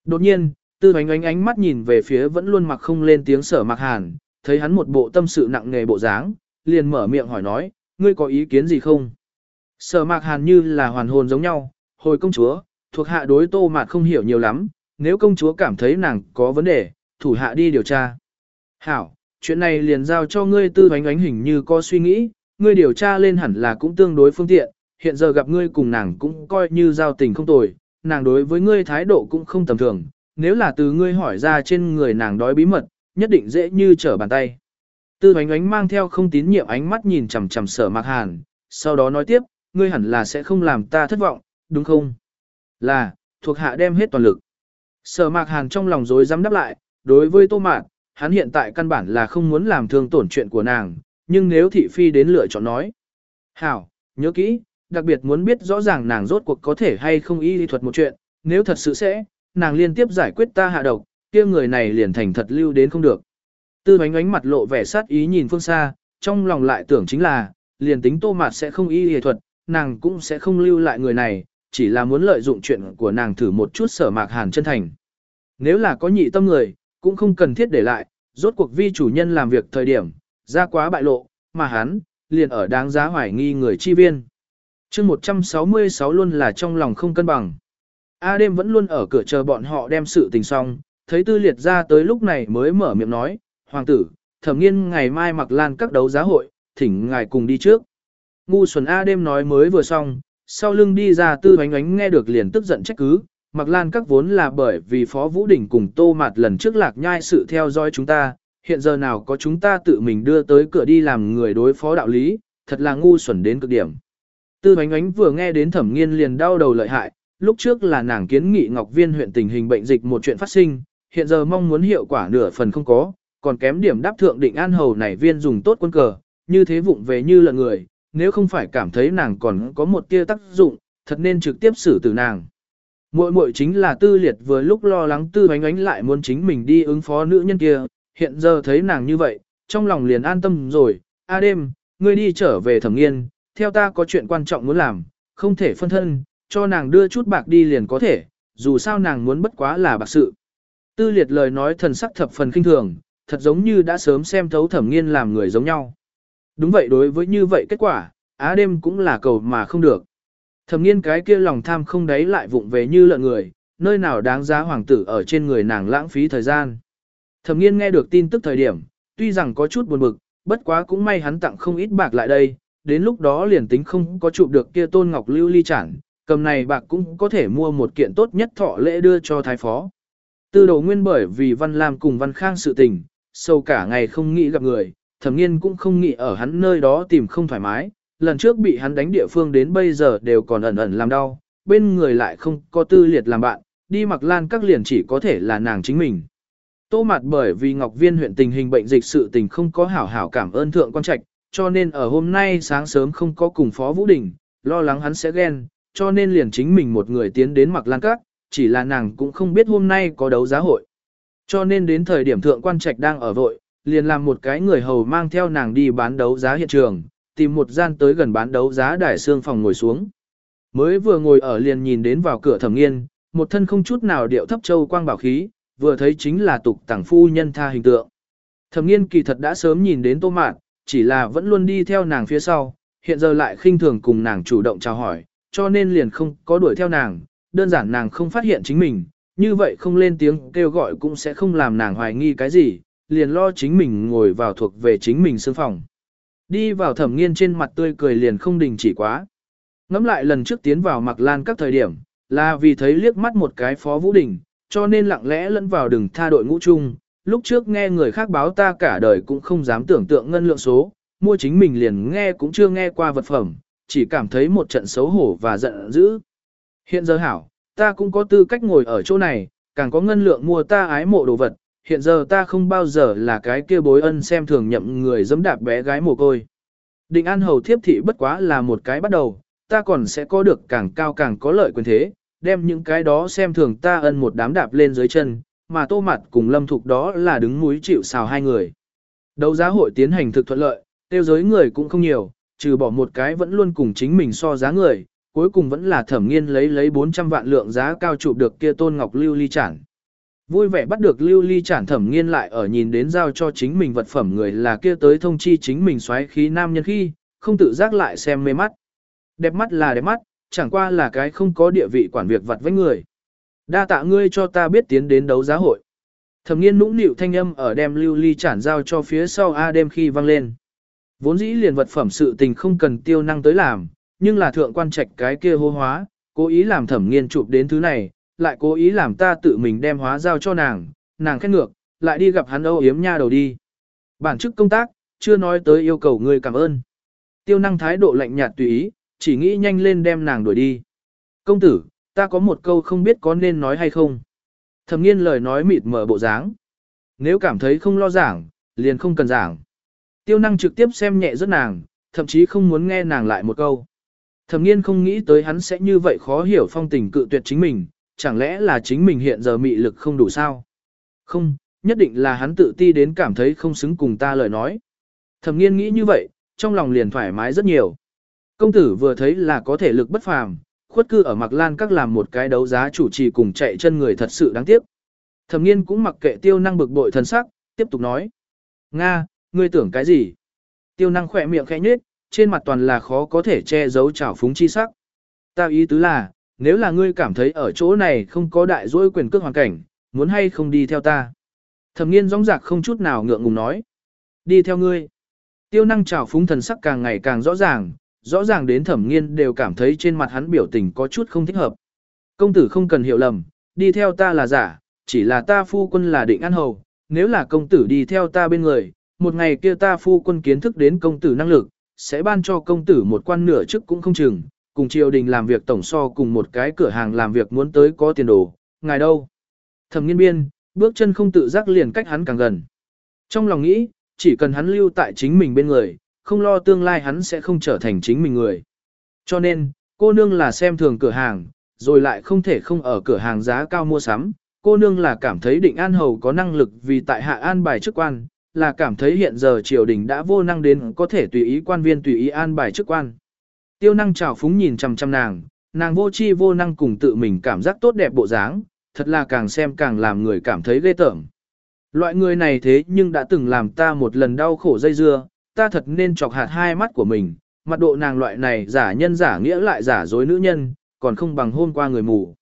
Đột nhiên, tư ánh ánh ánh mắt nhìn về phía vẫn luôn mặc không lên tiếng sở mặc hàn, thấy hắn một bộ tâm sự nặng nề bộ dáng, liền mở miệng hỏi nói, ngươi có ý kiến gì không? Sở mạc hàn như là hoàn hồn giống nhau, hồi công chúa, thuộc hạ đối tô mạt không hiểu nhiều lắm, nếu công chúa cảm thấy nàng có vấn đề, thủ hạ đi điều tra. Hảo, chuyện này liền giao cho ngươi tư ánh ánh hình như có suy nghĩ, ngươi điều tra lên hẳn là cũng tương đối phương tiện, hiện giờ gặp ngươi cùng nàng cũng coi như giao tình không tồi, nàng đối với ngươi thái độ cũng không tầm thường, nếu là từ ngươi hỏi ra trên người nàng đói bí mật, nhất định dễ như trở bàn tay. Tư bánh ánh mang theo không tín nhiệm ánh mắt nhìn chằm chằm sở mạc hàn, sau đó nói tiếp, ngươi hẳn là sẽ không làm ta thất vọng, đúng không? Là, thuộc hạ đem hết toàn lực. Sở mạc hàn trong lòng dối dám đáp lại, đối với tô mạc, hắn hiện tại căn bản là không muốn làm thương tổn chuyện của nàng, nhưng nếu thị phi đến lựa chọn nói. Hảo, nhớ kỹ, đặc biệt muốn biết rõ ràng nàng rốt cuộc có thể hay không y lý thuật một chuyện, nếu thật sự sẽ, nàng liên tiếp giải quyết ta hạ độc, kia người này liền thành thật lưu đến không được. Tư bánh ánh mặt lộ vẻ sát ý nhìn phương xa, trong lòng lại tưởng chính là, liền tính tô mạt sẽ không y hề thuật, nàng cũng sẽ không lưu lại người này, chỉ là muốn lợi dụng chuyện của nàng thử một chút sở mạc hàn chân thành. Nếu là có nhị tâm người, cũng không cần thiết để lại, rốt cuộc vi chủ nhân làm việc thời điểm, ra quá bại lộ, mà hắn, liền ở đáng giá hoài nghi người chi viên chương 166 luôn là trong lòng không cân bằng. A đêm vẫn luôn ở cửa chờ bọn họ đem sự tình xong, thấy tư liệt ra tới lúc này mới mở miệng nói, Hoàng tử, thẩm nghiên ngày mai mặc lan các đấu giá hội, thỉnh ngài cùng đi trước. Ngu xuẩn A đêm nói mới vừa xong, sau lưng đi ra tư ánh ánh nghe được liền tức giận trách cứ, mặc lan các vốn là bởi vì Phó Vũ Đình cùng tô mặt lần trước lạc nhai sự theo dõi chúng ta, hiện giờ nào có chúng ta tự mình đưa tới cửa đi làm người đối phó đạo lý, thật là ngu xuẩn đến cực điểm. Tư ánh Ánh vừa nghe đến thẩm nghiên liền đau đầu lợi hại, lúc trước là nàng kiến nghị Ngọc Viên huyện tình hình bệnh dịch một chuyện phát sinh, hiện giờ mong muốn hiệu quả nửa phần không có, còn kém điểm đáp thượng định an hầu này viên dùng tốt quân cờ, như thế vụng về như lợn người, nếu không phải cảm thấy nàng còn có một tia tác dụng, thật nên trực tiếp xử tử nàng. Muội muội chính là tư liệt vừa lúc lo lắng tư ánh ánh lại muốn chính mình đi ứng phó nữ nhân kia, hiện giờ thấy nàng như vậy, trong lòng liền an tâm rồi, a đêm, ngươi đi trở về thẩm nghiên, theo ta có chuyện quan trọng muốn làm, không thể phân thân, cho nàng đưa chút bạc đi liền có thể, dù sao nàng muốn bất quá là bạc sự. Tư liệt lời nói thần sắc thập phần kinh thường, thật giống như đã sớm xem thấu thẩm nghiên làm người giống nhau. Đúng vậy đối với như vậy kết quả, á đêm cũng là cầu mà không được. Thẩm nghiên cái kia lòng tham không đáy lại vụng về như lợn người, nơi nào đáng giá hoàng tử ở trên người nàng lãng phí thời gian. Thẩm nghiên nghe được tin tức thời điểm, tuy rằng có chút buồn bực, bất quá cũng may hắn tặng không ít bạc lại đây, đến lúc đó liền tính không có chụp được kia tôn ngọc lưu ly chản, cầm này bạc cũng có thể mua một kiện tốt nhất thọ lễ đưa cho thái phó. Tư đầu nguyên bởi vì Văn Lam cùng Văn Khang sự tình, sâu cả ngày không nghĩ gặp người, thẩm nghiên cũng không nghĩ ở hắn nơi đó tìm không thoải mái, lần trước bị hắn đánh địa phương đến bây giờ đều còn ẩn ẩn làm đau, bên người lại không có tư liệt làm bạn, đi mặc lan các liền chỉ có thể là nàng chính mình. Tô mặt bởi vì Ngọc Viên huyện tình hình bệnh dịch sự tình không có hảo hảo cảm ơn thượng quan trạch, cho nên ở hôm nay sáng sớm không có cùng Phó Vũ Đình, lo lắng hắn sẽ ghen, cho nên liền chính mình một người tiến đến mặc lan các, chỉ là nàng cũng không biết hôm nay có đấu giá hội. Cho nên đến thời điểm thượng quan trạch đang ở vội, liền làm một cái người hầu mang theo nàng đi bán đấu giá hiện trường, tìm một gian tới gần bán đấu giá đài xương phòng ngồi xuống. Mới vừa ngồi ở liền nhìn đến vào cửa thẩm nghiên, một thân không chút nào điệu thấp châu quang bảo khí, vừa thấy chính là tục Tảng phu nhân tha hình tượng. Thẩm nghiên kỳ thật đã sớm nhìn đến tô mạn, chỉ là vẫn luôn đi theo nàng phía sau, hiện giờ lại khinh thường cùng nàng chủ động chào hỏi, cho nên liền không có đuổi theo nàng, đơn giản nàng không phát hiện chính mình, như vậy không lên tiếng kêu gọi cũng sẽ không làm nàng hoài nghi cái gì, liền lo chính mình ngồi vào thuộc về chính mình sương phòng. Đi vào thẩm nghiên trên mặt tươi cười liền không đình chỉ quá. Ngắm lại lần trước tiến vào mặc lan các thời điểm, là vì thấy liếc mắt một cái phó vũ đình, cho nên lặng lẽ lẫn vào đừng tha đội ngũ chung. Lúc trước nghe người khác báo ta cả đời cũng không dám tưởng tượng ngân lượng số, mua chính mình liền nghe cũng chưa nghe qua vật phẩm, chỉ cảm thấy một trận xấu hổ và giận dữ. Hiện giờ hảo, ta cũng có tư cách ngồi ở chỗ này, càng có ngân lượng mua ta ái mộ đồ vật, hiện giờ ta không bao giờ là cái kia bối ân xem thường nhậm người dẫm đạp bé gái mồ côi. Định an hầu thiếp thị bất quá là một cái bắt đầu, ta còn sẽ có được càng cao càng có lợi quyền thế, đem những cái đó xem thường ta ân một đám đạp lên dưới chân, mà tô mặt cùng lâm thục đó là đứng núi chịu xào hai người. Đấu giá hội tiến hành thực thuận lợi, tiêu giới người cũng không nhiều, trừ bỏ một cái vẫn luôn cùng chính mình so giá người, cuối cùng vẫn là thẩm nghiên lấy lấy 400 vạn lượng giá cao chụp được kia tôn ngọc lưu ly chản. Vui vẻ bắt được lưu ly chản thẩm nghiên lại ở nhìn đến giao cho chính mình vật phẩm người là kia tới thông chi chính mình xoáy khí nam nhân khi, không tự giác lại xem mê mắt. Đẹp mắt là đẹp mắt, chẳng qua là cái không có địa vị quản việc vật với người. Đa tạ ngươi cho ta biết tiến đến đấu giá hội. Thẩm nghiên nũng nịu thanh âm ở đem lưu ly chản giao cho phía sau A đêm khi vang lên. Vốn dĩ liền vật phẩm sự tình không cần tiêu năng tới làm, nhưng là thượng quan trạch cái kia hô hóa, cố ý làm thẩm nghiên chụp đến thứ này, lại cố ý làm ta tự mình đem hóa giao cho nàng, nàng khét ngược, lại đi gặp hắn âu yếm nha đầu đi. Bản chức công tác, chưa nói tới yêu cầu người cảm ơn. Tiêu năng thái độ lạnh nhạt tùy ý, chỉ nghĩ nhanh lên đem nàng đuổi đi. Công tử, ta có một câu không biết có nên nói hay không. Thẩm nghiên lời nói mịt mở bộ dáng. Nếu cảm thấy không lo giảng, liền không cần giảng. Tiêu năng trực tiếp xem nhẹ rất nàng, thậm chí không muốn nghe nàng lại một câu. Thẩm nghiên không nghĩ tới hắn sẽ như vậy khó hiểu phong tình cự tuyệt chính mình, chẳng lẽ là chính mình hiện giờ mị lực không đủ sao? Không, nhất định là hắn tự ti đến cảm thấy không xứng cùng ta lời nói. Thẩm nghiên nghĩ như vậy, trong lòng liền thoải mái rất nhiều. Công tử vừa thấy là có thể lực bất phàm, khuất cư ở Mạc Lan các làm một cái đấu giá chủ trì cùng chạy chân người thật sự đáng tiếc. Thẩm nghiên cũng mặc kệ tiêu năng bực bội thần sắc, tiếp tục nói. Nga, ngươi tưởng cái gì? Tiêu năng khỏe miệng khẽ nhếch, trên mặt toàn là khó có thể che giấu trào phúng chi sắc. Ta ý tứ là, nếu là ngươi cảm thấy ở chỗ này không có đại dối quyền cước hoàn cảnh, muốn hay không đi theo ta. Thẩm nghiên rõng rạc không chút nào ngượng ngùng nói. Đi theo ngươi. Tiêu năng trào phúng thần sắc càng ngày càng rõ ràng, rõ ràng đến thẩm nghiên đều cảm thấy trên mặt hắn biểu tình có chút không thích hợp. Công tử không cần hiểu lầm, đi theo ta là giả, chỉ là ta phu quân là định ăn hầu, nếu là công tử đi theo ta bên người, một ngày kia ta phu quân kiến thức đến công tử năng lực, sẽ ban cho công tử một quan nửa chức cũng không chừng, cùng triều đình làm việc tổng so cùng một cái cửa hàng làm việc muốn tới có tiền đồ, ngài đâu? Thẩm nghiên biên, bước chân không tự giác liền cách hắn càng gần. Trong lòng nghĩ, chỉ cần hắn lưu tại chính mình bên người, không lo tương lai hắn sẽ không trở thành chính mình người. Cho nên, cô nương là xem thường cửa hàng, rồi lại không thể không ở cửa hàng giá cao mua sắm. Cô nương là cảm thấy định an hầu có năng lực vì tại hạ an bài chức quan, là cảm thấy hiện giờ triều đình đã vô năng đến có thể tùy ý quan viên tùy ý an bài chức quan. Tiêu năng trào phúng nhìn chằm chằm nàng, nàng vô chi vô năng cùng tự mình cảm giác tốt đẹp bộ dáng, thật là càng xem càng làm người cảm thấy ghê tởm. Loại người này thế nhưng đã từng làm ta một lần đau khổ dây dưa, ta thật nên chọc hạt hai mắt của mình, mặt độ nàng loại này giả nhân giả nghĩa lại giả dối nữ nhân, còn không bằng hôm qua người mù.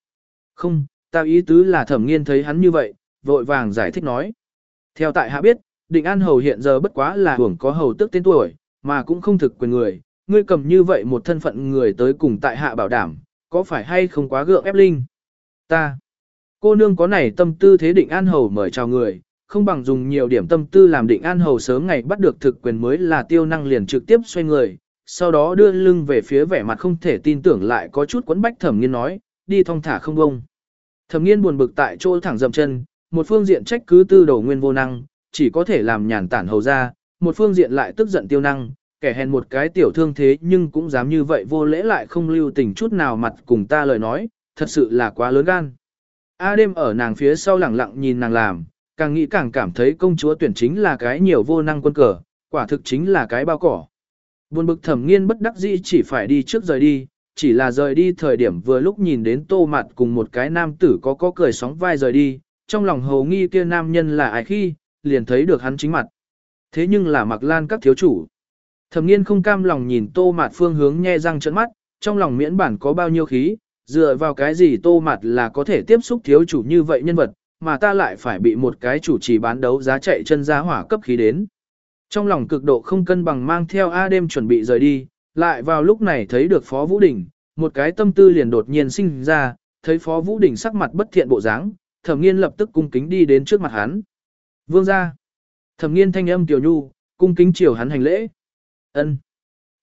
Không, ta ý tứ là thẩm nghiên thấy hắn như vậy, vội vàng giải thích nói. Theo tại hạ biết, định an hầu hiện giờ bất quá là hưởng có hầu tức tên tuổi, mà cũng không thực quyền người, ngươi cầm như vậy một thân phận người tới cùng tại hạ bảo đảm, có phải hay không quá gượng ép linh? Ta, cô nương có này tâm tư thế định an hầu mời chào người, không bằng dùng nhiều điểm tâm tư làm định an hầu sớm ngày bắt được thực quyền mới là tiêu năng liền trực tiếp xoay người, sau đó đưa lưng về phía vẻ mặt không thể tin tưởng lại có chút quấn bách thẩm nghiên nói, đi thong thả không bông. Thẩm nghiên buồn bực tại chỗ thẳng dầm chân, một phương diện trách cứ tư đầu nguyên vô năng, chỉ có thể làm nhàn tản hầu ra, một phương diện lại tức giận tiêu năng, kẻ hèn một cái tiểu thương thế nhưng cũng dám như vậy vô lễ lại không lưu tình chút nào mặt cùng ta lời nói, thật sự là quá lớn gan. A đêm ở nàng phía sau lẳng lặng nhìn nàng làm, càng nghĩ càng cảm thấy công chúa tuyển chính là cái nhiều vô năng quân cờ, quả thực chính là cái bao cỏ. Buồn bực thẩm nghiên bất đắc dĩ chỉ phải đi trước rời đi, chỉ là rời đi thời điểm vừa lúc nhìn đến tô mặt cùng một cái nam tử có có cười sóng vai rời đi, trong lòng hầu nghi kia nam nhân là ai khi, liền thấy được hắn chính mặt. Thế nhưng là mặc lan các thiếu chủ. Thẩm nghiên không cam lòng nhìn tô mạt phương hướng nhe răng trợn mắt, trong lòng miễn bản có bao nhiêu khí, dựa vào cái gì tô mạt là có thể tiếp xúc thiếu chủ như vậy nhân vật, mà ta lại phải bị một cái chủ trì bán đấu giá chạy chân giá hỏa cấp khí đến. Trong lòng cực độ không cân bằng mang theo A đêm chuẩn bị rời đi, lại vào lúc này thấy được Phó Vũ Đình, một cái tâm tư liền đột nhiên sinh ra, thấy Phó Vũ Đình sắc mặt bất thiện bộ dáng, thẩm nghiên lập tức cung kính đi đến trước mặt hắn. Vương gia, Thẩm nghiên thanh âm tiểu nhu, cung kính chiều hắn hành lễ. ân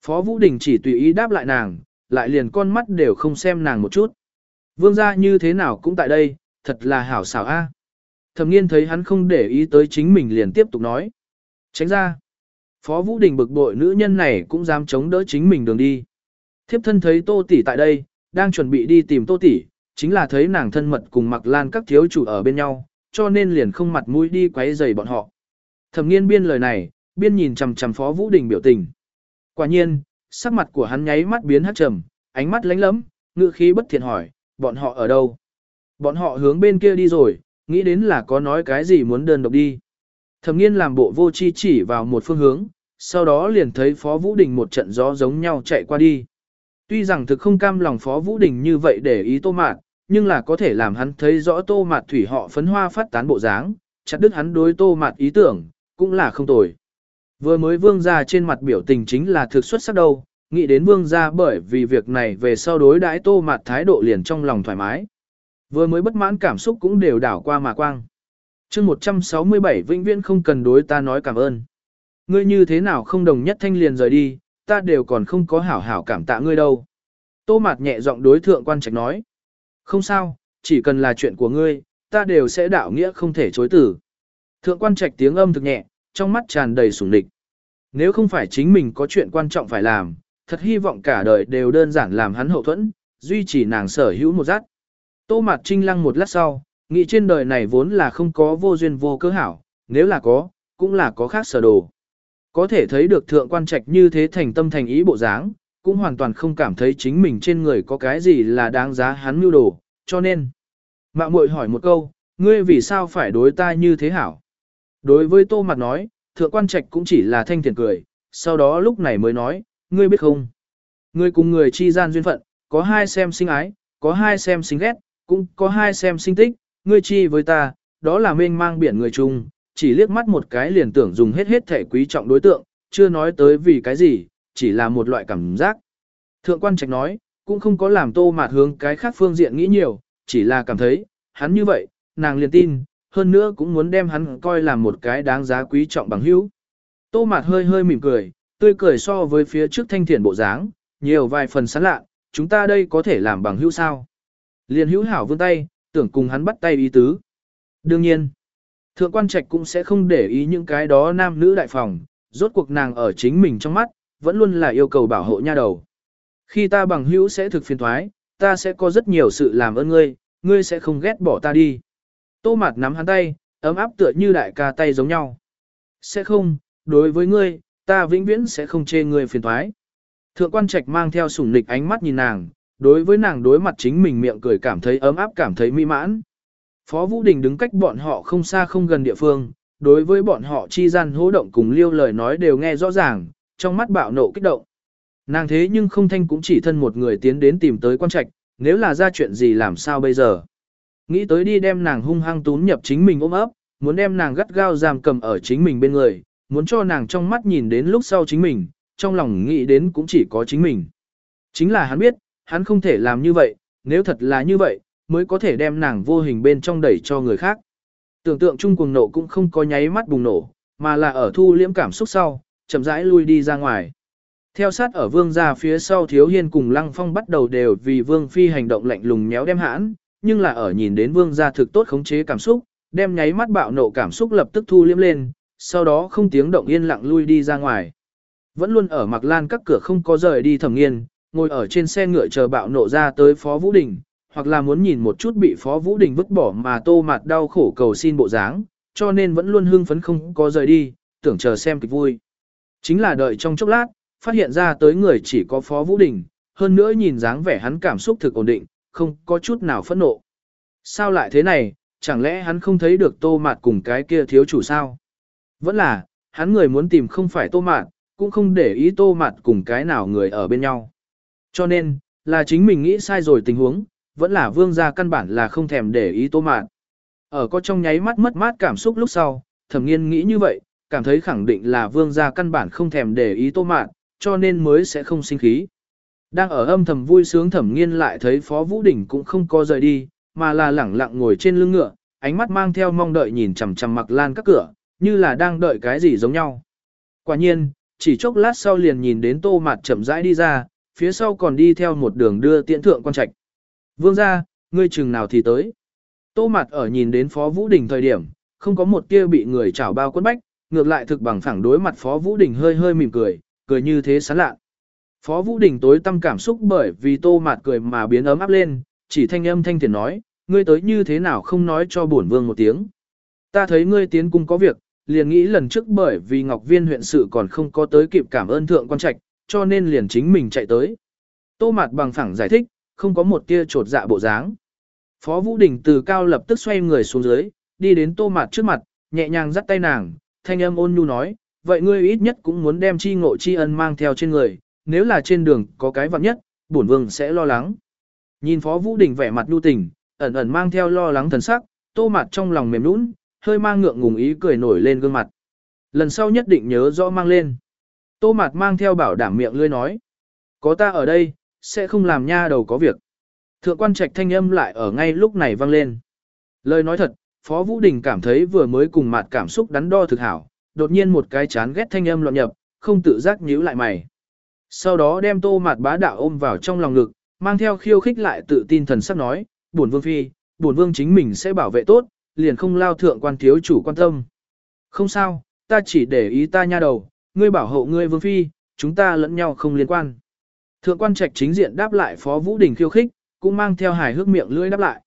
Phó Vũ Đình chỉ tùy ý đáp lại nàng, lại liền con mắt đều không xem nàng một chút. Vương gia như thế nào cũng tại đây, thật là hảo xảo a. Thẩm nghiên thấy hắn không để ý tới chính mình liền tiếp tục nói. Tránh ra. Phó Vũ Đình bực bội nữ nhân này cũng dám chống đỡ chính mình đường đi. Thiếp thân thấy Tô tỷ tại đây, đang chuẩn bị đi tìm Tô tỷ, chính là thấy nàng thân mật cùng Mặc Lan các thiếu chủ ở bên nhau, cho nên liền không mặt mũi đi quấy rầy bọn họ. Thẩm Nghiên biên lời này, biên nhìn chằm chằm Phó Vũ Đình biểu tình. Quả nhiên, sắc mặt của hắn nháy mắt biến hắc trầm, ánh mắt lánh lẫm, ngữ khí bất thiện hỏi, bọn họ ở đâu? Bọn họ hướng bên kia đi rồi, nghĩ đến là có nói cái gì muốn đơn độc đi. Thẩm nghiên làm bộ vô chi chỉ vào một phương hướng, sau đó liền thấy Phó Vũ Đình một trận gió giống nhau chạy qua đi. Tuy rằng thực không cam lòng Phó Vũ Đình như vậy để ý tô mạt, nhưng là có thể làm hắn thấy rõ tô mạt thủy họ phấn hoa phát tán bộ dáng, chặt đứt hắn đối tô mạt ý tưởng, cũng là không tồi. Vừa mới vương ra trên mặt biểu tình chính là thực xuất sắc đâu, nghĩ đến vương ra bởi vì việc này về sau đối đãi tô mạt thái độ liền trong lòng thoải mái. Vừa mới bất mãn cảm xúc cũng đều đảo qua mà quang chương 167 vĩnh viễn không cần đối ta nói cảm ơn. Ngươi như thế nào không đồng nhất thanh liền rời đi, ta đều còn không có hảo hảo cảm tạ ngươi đâu. Tô Mạt nhẹ giọng đối thượng quan trạch nói. Không sao, chỉ cần là chuyện của ngươi, ta đều sẽ đạo nghĩa không thể chối tử. Thượng quan trạch tiếng âm thực nhẹ, trong mắt tràn đầy sủng địch. Nếu không phải chính mình có chuyện quan trọng phải làm, thật hy vọng cả đời đều đơn giản làm hắn hậu thuẫn, duy trì nàng sở hữu một giác. Tô Mạt trinh lăng một lát sau, Nghĩ trên đời này vốn là không có vô duyên vô cơ hảo, nếu là có, cũng là có khác sở đồ. Có thể thấy được thượng quan trạch như thế thành tâm thành ý bộ dáng, cũng hoàn toàn không cảm thấy chính mình trên người có cái gì là đáng giá hắn mưu đồ, cho nên. Mạ muội hỏi một câu, ngươi vì sao phải đối ta như thế hảo? Đối với tô mặt nói, thượng quan trạch cũng chỉ là thanh thiện cười, sau đó lúc này mới nói, ngươi biết không? Ngươi cùng người chi gian duyên phận, có hai xem sinh ái, có hai xem sinh ghét, cũng có hai xem sinh tích, ngươi chi với ta, đó là mênh mang biển người chung, chỉ liếc mắt một cái liền tưởng dùng hết hết thể quý trọng đối tượng, chưa nói tới vì cái gì, chỉ là một loại cảm giác. Thượng quan trạch nói, cũng không có làm tô mạt hướng cái khác phương diện nghĩ nhiều, chỉ là cảm thấy, hắn như vậy, nàng liền tin, hơn nữa cũng muốn đem hắn coi là một cái đáng giá quý trọng bằng hữu. Tô mạt hơi hơi mỉm cười, tươi cười so với phía trước thanh thiện bộ dáng, nhiều vài phần sán lạ, chúng ta đây có thể làm bằng hữu sao. Liền hữu hảo vươn tay, tưởng cùng hắn bắt tay ý tứ. Đương nhiên, thượng quan trạch cũng sẽ không để ý những cái đó nam nữ đại phòng, rốt cuộc nàng ở chính mình trong mắt, vẫn luôn là yêu cầu bảo hộ nha đầu. Khi ta bằng hữu sẽ thực phiền thoái, ta sẽ có rất nhiều sự làm ơn ngươi, ngươi sẽ không ghét bỏ ta đi. Tô mặt nắm hắn tay, ấm áp tựa như đại ca tay giống nhau. Sẽ không, đối với ngươi, ta vĩnh viễn sẽ không chê ngươi phiền thoái. Thượng quan trạch mang theo sủng nịch ánh mắt nhìn nàng, đối với nàng đối mặt chính mình miệng cười cảm thấy ấm áp cảm thấy mỹ mãn. Phó Vũ Đình đứng cách bọn họ không xa không gần địa phương, đối với bọn họ chi gian hố động cùng liêu lời nói đều nghe rõ ràng, trong mắt bạo nộ kích động. Nàng thế nhưng không thanh cũng chỉ thân một người tiến đến tìm tới quan trạch, nếu là ra chuyện gì làm sao bây giờ. Nghĩ tới đi đem nàng hung hăng tún nhập chính mình ôm ấp, muốn đem nàng gắt gao giam cầm ở chính mình bên người, muốn cho nàng trong mắt nhìn đến lúc sau chính mình, trong lòng nghĩ đến cũng chỉ có chính mình. Chính là hắn biết, hắn không thể làm như vậy, nếu thật là như vậy, mới có thể đem nàng vô hình bên trong đẩy cho người khác. Tưởng tượng chung cuồng nộ cũng không có nháy mắt bùng nổ, mà là ở thu liễm cảm xúc sau, chậm rãi lui đi ra ngoài. Theo sát ở vương gia phía sau thiếu hiên cùng lăng phong bắt đầu đều vì vương phi hành động lạnh lùng méo đem hãn, nhưng là ở nhìn đến vương gia thực tốt khống chế cảm xúc, đem nháy mắt bạo nộ cảm xúc lập tức thu liếm lên, sau đó không tiếng động yên lặng lui đi ra ngoài. Vẫn luôn ở mặc lan các cửa không có rời đi thẩm nghiên, ngồi ở trên xe ngựa chờ bạo nộ ra tới Phó Vũ Đình, hoặc là muốn nhìn một chút bị Phó Vũ Đình vứt bỏ mà tô mặt đau khổ cầu xin bộ dáng, cho nên vẫn luôn hưng phấn không có rời đi, tưởng chờ xem kịch vui. Chính là đợi trong chốc lát, phát hiện ra tới người chỉ có Phó Vũ Đình, hơn nữa nhìn dáng vẻ hắn cảm xúc thực ổn định, không có chút nào phẫn nộ. Sao lại thế này, chẳng lẽ hắn không thấy được tô mạt cùng cái kia thiếu chủ sao? Vẫn là, hắn người muốn tìm không phải tô mạt, cũng không để ý tô mạt cùng cái nào người ở bên nhau. Cho nên, là chính mình nghĩ sai rồi tình huống, vẫn là vương gia căn bản là không thèm để ý tô mạt. Ở có trong nháy mắt mất mát cảm xúc lúc sau, thẩm nghiên nghĩ như vậy, cảm thấy khẳng định là vương gia căn bản không thèm để ý tô mạt, cho nên mới sẽ không sinh khí. Đang ở âm thầm vui sướng thẩm nghiên lại thấy Phó Vũ Đình cũng không có rời đi, mà là lẳng lặng ngồi trên lưng ngựa, ánh mắt mang theo mong đợi nhìn chằm chằm mặc lan các cửa, như là đang đợi cái gì giống nhau. Quả nhiên, chỉ chốc lát sau liền nhìn đến tô mạt chậm rãi đi ra, phía sau còn đi theo một đường đưa tiễn thượng quan trạch. Vương ra, ngươi chừng nào thì tới. Tô mặt ở nhìn đến Phó Vũ Đình thời điểm, không có một tia bị người chảo bao quất bách, ngược lại thực bằng phẳng đối mặt Phó Vũ Đình hơi hơi mỉm cười, cười như thế sán lạ. Phó Vũ Đình tối tâm cảm xúc bởi vì tô mạt cười mà biến ấm áp lên, chỉ thanh âm thanh thiền nói, ngươi tới như thế nào không nói cho bổn vương một tiếng. Ta thấy ngươi tiến cung có việc, liền nghĩ lần trước bởi vì Ngọc Viên huyện sự còn không có tới kịp cảm ơn thượng quan trạch, cho nên liền chính mình chạy tới. Tô Mạt bằng phẳng giải thích, không có một tia trột dạ bộ dáng. Phó Vũ Đình từ cao lập tức xoay người xuống dưới, đi đến Tô Mạt trước mặt, nhẹ nhàng dắt tay nàng, thanh âm ôn nhu nói, vậy ngươi ít nhất cũng muốn đem chi ngộ chi ân mang theo trên người, nếu là trên đường có cái vặn nhất, bổn vương sẽ lo lắng. Nhìn Phó Vũ Đình vẻ mặt nhu tình, ẩn ẩn mang theo lo lắng thần sắc, Tô Mạt trong lòng mềm nũng, hơi mang ngượng ngùng ý cười nổi lên gương mặt. Lần sau nhất định nhớ rõ mang lên. Tô Mạt mang theo bảo đảm miệng lươi nói. Có ta ở đây, sẽ không làm nha đầu có việc. Thượng quan trạch thanh âm lại ở ngay lúc này vang lên. Lời nói thật, Phó Vũ Đình cảm thấy vừa mới cùng mặt cảm xúc đắn đo thực hảo, đột nhiên một cái chán ghét thanh âm loạn nhập, không tự giác nhíu lại mày. Sau đó đem tô mặt bá đạo ôm vào trong lòng ngực, mang theo khiêu khích lại tự tin thần sắc nói, buồn vương phi, buồn vương chính mình sẽ bảo vệ tốt, liền không lao thượng quan thiếu chủ quan tâm. Không sao, ta chỉ để ý ta nha đầu, ngươi bảo hộ ngươi vương phi, chúng ta lẫn nhau không liên quan. Thượng quan trạch chính diện đáp lại Phó Vũ Đình khiêu khích, cũng mang theo hài hước miệng lưỡi đáp lại.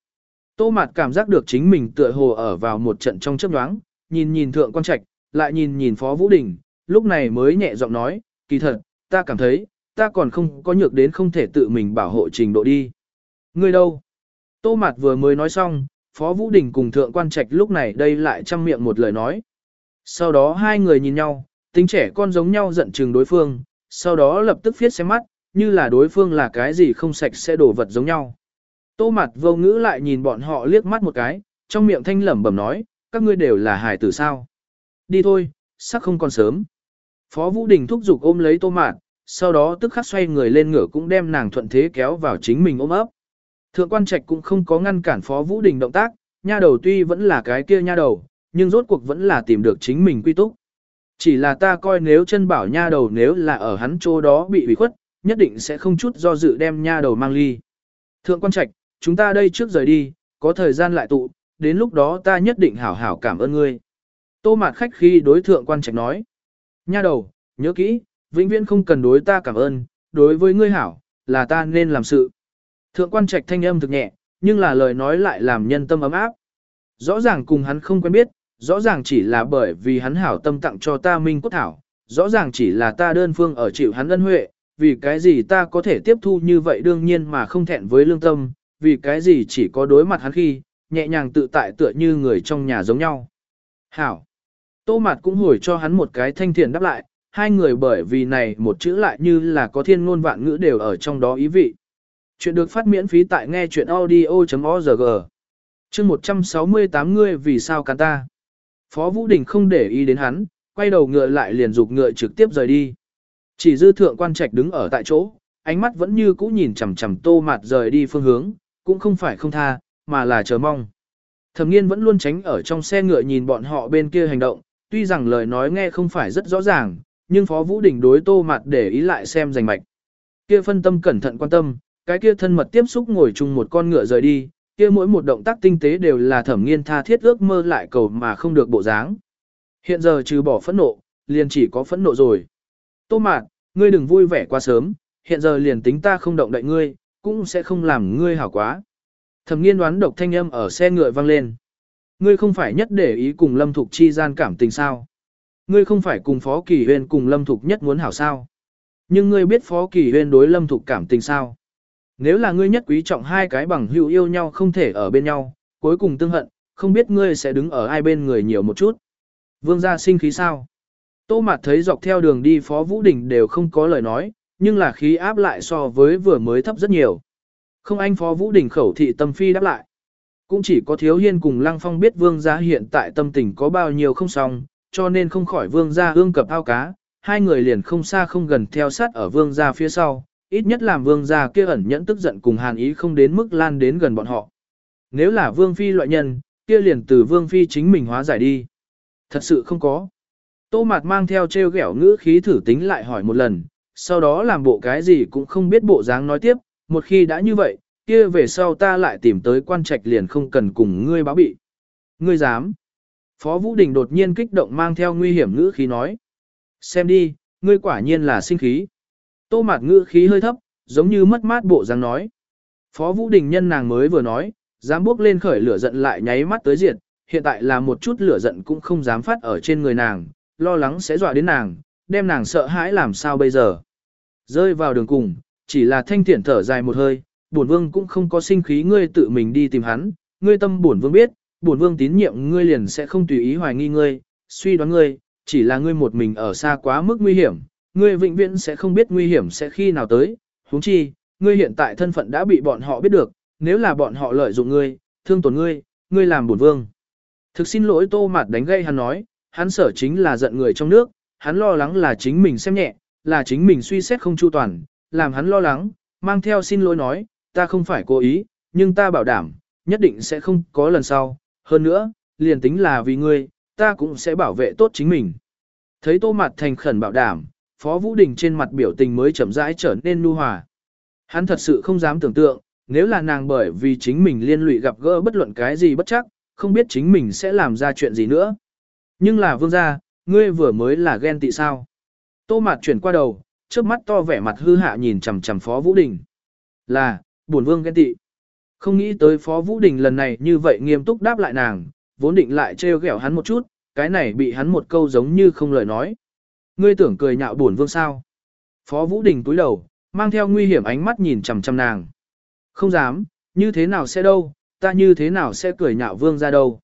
Tô Mạt cảm giác được chính mình tựa hồ ở vào một trận trong chớp nhoáng, nhìn nhìn thượng quan trạch, lại nhìn nhìn Phó Vũ Đình, lúc này mới nhẹ giọng nói, kỳ thật, ta cảm thấy, ta còn không có nhược đến không thể tự mình bảo hộ trình độ đi. Ngươi đâu? Tô Mạt vừa mới nói xong, Phó Vũ Đình cùng thượng quan trạch lúc này đây lại chăm miệng một lời nói. Sau đó hai người nhìn nhau, tính trẻ con giống nhau giận chừng đối phương, sau đó lập tức viết xem mắt, như là đối phương là cái gì không sạch sẽ đổ vật giống nhau. Tô mặt vô ngữ lại nhìn bọn họ liếc mắt một cái, trong miệng thanh lẩm bẩm nói, các ngươi đều là hài tử sao. Đi thôi, sắc không còn sớm. Phó Vũ Đình thúc giục ôm lấy tô mạt, sau đó tức khắc xoay người lên ngửa cũng đem nàng thuận thế kéo vào chính mình ôm ấp. Thượng quan trạch cũng không có ngăn cản Phó Vũ Đình động tác, nha đầu tuy vẫn là cái kia nha đầu, nhưng rốt cuộc vẫn là tìm được chính mình quy túc. Chỉ là ta coi nếu chân bảo nha đầu nếu là ở hắn chỗ đó bị ủy khuất, nhất định sẽ không chút do dự đem nha đầu mang ly. Thượng quan trạch, chúng ta đây trước rời đi, có thời gian lại tụ, đến lúc đó ta nhất định hảo hảo cảm ơn ngươi. Tô mạt khách khi đối thượng quan trạch nói. Nha đầu, nhớ kỹ, vĩnh viễn không cần đối ta cảm ơn, đối với ngươi hảo, là ta nên làm sự. Thượng quan trạch thanh âm thực nhẹ, nhưng là lời nói lại làm nhân tâm ấm áp. Rõ ràng cùng hắn không quen biết, rõ ràng chỉ là bởi vì hắn hảo tâm tặng cho ta minh cốt thảo, rõ ràng chỉ là ta đơn phương ở chịu hắn ân huệ, vì cái gì ta có thể tiếp thu như vậy đương nhiên mà không thẹn với lương tâm, vì cái gì chỉ có đối mặt hắn khi, nhẹ nhàng tự tại tựa như người trong nhà giống nhau. Hảo. Tô Mạt cũng hồi cho hắn một cái thanh thiện đáp lại, hai người bởi vì này một chữ lại như là có thiên ngôn vạn ngữ đều ở trong đó ý vị. Chuyện được phát miễn phí tại nghe chuyện audio.org. Chương 168 ngươi vì sao cắn ta. Phó Vũ Đình không để ý đến hắn, quay đầu ngựa lại liền dục ngựa trực tiếp rời đi. Chỉ dư thượng quan trạch đứng ở tại chỗ, ánh mắt vẫn như cũ nhìn chằm chằm tô mạt rời đi phương hướng, cũng không phải không tha, mà là chờ mong. Thẩm nghiên vẫn luôn tránh ở trong xe ngựa nhìn bọn họ bên kia hành động, tuy rằng lời nói nghe không phải rất rõ ràng, nhưng Phó Vũ Đình đối tô mạt để ý lại xem rành mạch. Kia phân tâm cẩn thận quan tâm, cái kia thân mật tiếp xúc ngồi chung một con ngựa rời đi, kia mỗi một động tác tinh tế đều là thẩm nghiên tha thiết ước mơ lại cầu mà không được bộ dáng. Hiện giờ trừ bỏ phẫn nộ, liền chỉ có phẫn nộ rồi. Tô mạt, ngươi đừng vui vẻ quá sớm, hiện giờ liền tính ta không động đậy ngươi, cũng sẽ không làm ngươi hảo quá. Thẩm nghiên đoán độc thanh âm ở xe ngựa vang lên. Ngươi không phải nhất để ý cùng Lâm Thục chi gian cảm tình sao? Ngươi không phải cùng Phó Kỳ Huyên cùng Lâm Thục nhất muốn hảo sao? Nhưng ngươi biết Phó Kỳ Huyên đối Lâm Thục cảm tình sao? Nếu là ngươi nhất quý trọng hai cái bằng hữu yêu nhau không thể ở bên nhau, cuối cùng tương hận, không biết ngươi sẽ đứng ở ai bên người nhiều một chút. Vương gia sinh khí sao? Tô Mạt thấy dọc theo đường đi Phó Vũ Đình đều không có lời nói, nhưng là khí áp lại so với vừa mới thấp rất nhiều. Không anh Phó Vũ Đình khẩu thị tâm phi đáp lại. Cũng chỉ có Thiếu Hiên cùng Lăng Phong biết Vương gia hiện tại tâm tình có bao nhiêu không xong, cho nên không khỏi Vương gia ương cập ao cá, hai người liền không xa không gần theo sát ở Vương gia phía sau, ít nhất làm Vương gia kia ẩn nhẫn tức giận cùng hàn ý không đến mức lan đến gần bọn họ. Nếu là Vương Phi loại nhân, kia liền từ Vương Phi chính mình hóa giải đi. Thật sự không có. Tô Mạt mang theo treo ghẹo ngữ khí thử tính lại hỏi một lần, sau đó làm bộ cái gì cũng không biết bộ dáng nói tiếp, một khi đã như vậy, kia về sau ta lại tìm tới quan trạch liền không cần cùng ngươi báo bị. Ngươi dám. Phó Vũ Đình đột nhiên kích động mang theo nguy hiểm ngữ khí nói. Xem đi, ngươi quả nhiên là sinh khí. Tô Mạt ngữ khí hơi thấp, giống như mất mát bộ dáng nói. Phó Vũ Đình nhân nàng mới vừa nói, dám bước lên khởi lửa giận lại nháy mắt tới diệt, hiện tại là một chút lửa giận cũng không dám phát ở trên người nàng, lo lắng sẽ dọa đến nàng, đem nàng sợ hãi làm sao bây giờ. Rơi vào đường cùng, chỉ là thanh thiện thở dài một hơi, bổn vương cũng không có sinh khí ngươi tự mình đi tìm hắn, ngươi tâm bổn vương biết, bổn vương tín nhiệm ngươi liền sẽ không tùy ý hoài nghi ngươi, suy đoán ngươi, chỉ là ngươi một mình ở xa quá mức nguy hiểm, ngươi vĩnh viễn sẽ không biết nguy hiểm sẽ khi nào tới, huống chi, ngươi hiện tại thân phận đã bị bọn họ biết được, nếu là bọn họ lợi dụng ngươi, thương tổn ngươi, ngươi làm bổn vương. Thực xin lỗi tô mạt đánh gây hắn nói, hắn sở chính là giận người trong nước, hắn lo lắng là chính mình xem nhẹ, là chính mình suy xét không chu toàn, làm hắn lo lắng, mang theo xin lỗi nói, ta không phải cố ý, nhưng ta bảo đảm, nhất định sẽ không có lần sau, hơn nữa, liền tính là vì ngươi, ta cũng sẽ bảo vệ tốt chính mình. Thấy tô mặt thành khẩn bảo đảm, Phó Vũ Đình trên mặt biểu tình mới chậm rãi trở nên nu hòa. Hắn thật sự không dám tưởng tượng, nếu là nàng bởi vì chính mình liên lụy gặp gỡ bất luận cái gì bất chắc, không biết chính mình sẽ làm ra chuyện gì nữa. Nhưng là vương gia, ngươi vừa mới là ghen tị sao. Tô mặt chuyển qua đầu, trước mắt to vẻ mặt hư hạ nhìn chằm chằm Phó Vũ Đình. Là, buồn vương ghen tị. Không nghĩ tới Phó Vũ Đình lần này như vậy nghiêm túc đáp lại nàng, vốn định lại trêu ghẹo hắn một chút, cái này bị hắn một câu giống như không lời nói. Ngươi tưởng cười nhạo buồn vương sao? Phó Vũ Đình túi đầu, mang theo nguy hiểm ánh mắt nhìn chằm chằm nàng. Không dám, như thế nào sẽ đâu, ta như thế nào sẽ cười nhạo vương ra đâu.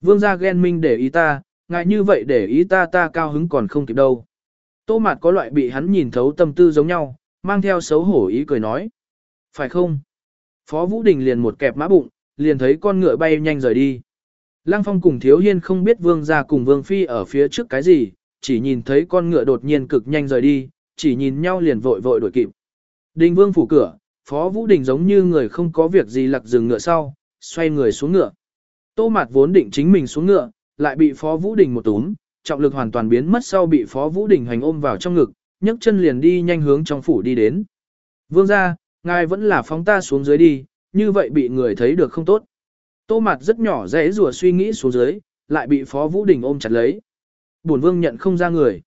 Vương gia ghen minh để ý ta, ngại như vậy để ý ta ta cao hứng còn không kịp đâu. Tô mạt có loại bị hắn nhìn thấu tâm tư giống nhau, mang theo xấu hổ ý cười nói. Phải không? Phó Vũ Đình liền một kẹp mã bụng, liền thấy con ngựa bay nhanh rời đi. Lăng Phong cùng Thiếu Hiên không biết Vương gia cùng Vương Phi ở phía trước cái gì, chỉ nhìn thấy con ngựa đột nhiên cực nhanh rời đi, chỉ nhìn nhau liền vội vội đuổi kịp. Đình Vương phủ cửa, Phó Vũ Đình giống như người không có việc gì lặc dừng ngựa sau, xoay người xuống ngựa. Tô Mạt vốn định chính mình xuống ngựa, lại bị Phó Vũ Đình một túm, trọng lực hoàn toàn biến mất sau bị Phó Vũ Đình hành ôm vào trong ngực, nhấc chân liền đi nhanh hướng trong phủ đi đến. Vương gia, ngài vẫn là phóng ta xuống dưới đi, như vậy bị người thấy được không tốt. Tô mặt rất nhỏ dễ rùa suy nghĩ xuống dưới, lại bị Phó Vũ Đình ôm chặt lấy. Bổn Vương nhận không ra người.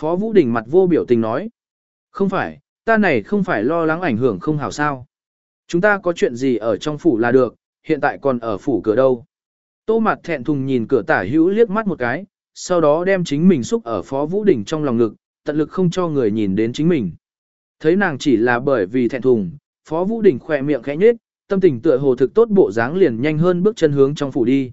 Phó Vũ Đình mặt vô biểu tình nói. Không phải, ta này không phải lo lắng ảnh hưởng không hảo sao. Chúng ta có chuyện gì ở trong phủ là được, hiện tại còn ở phủ cửa đâu. Tô mặt thẹn thùng nhìn cửa tả hữu liếc mắt một cái, sau đó đem chính mình xúc ở Phó Vũ Đỉnh trong lòng ngực, tận lực không cho người nhìn đến chính mình. Thấy nàng chỉ là bởi vì thẹn thùng, Phó Vũ Đỉnh khỏe miệng khẽ nhếch, tâm tình tựa hồ thực tốt bộ dáng liền nhanh hơn bước chân hướng trong phủ đi.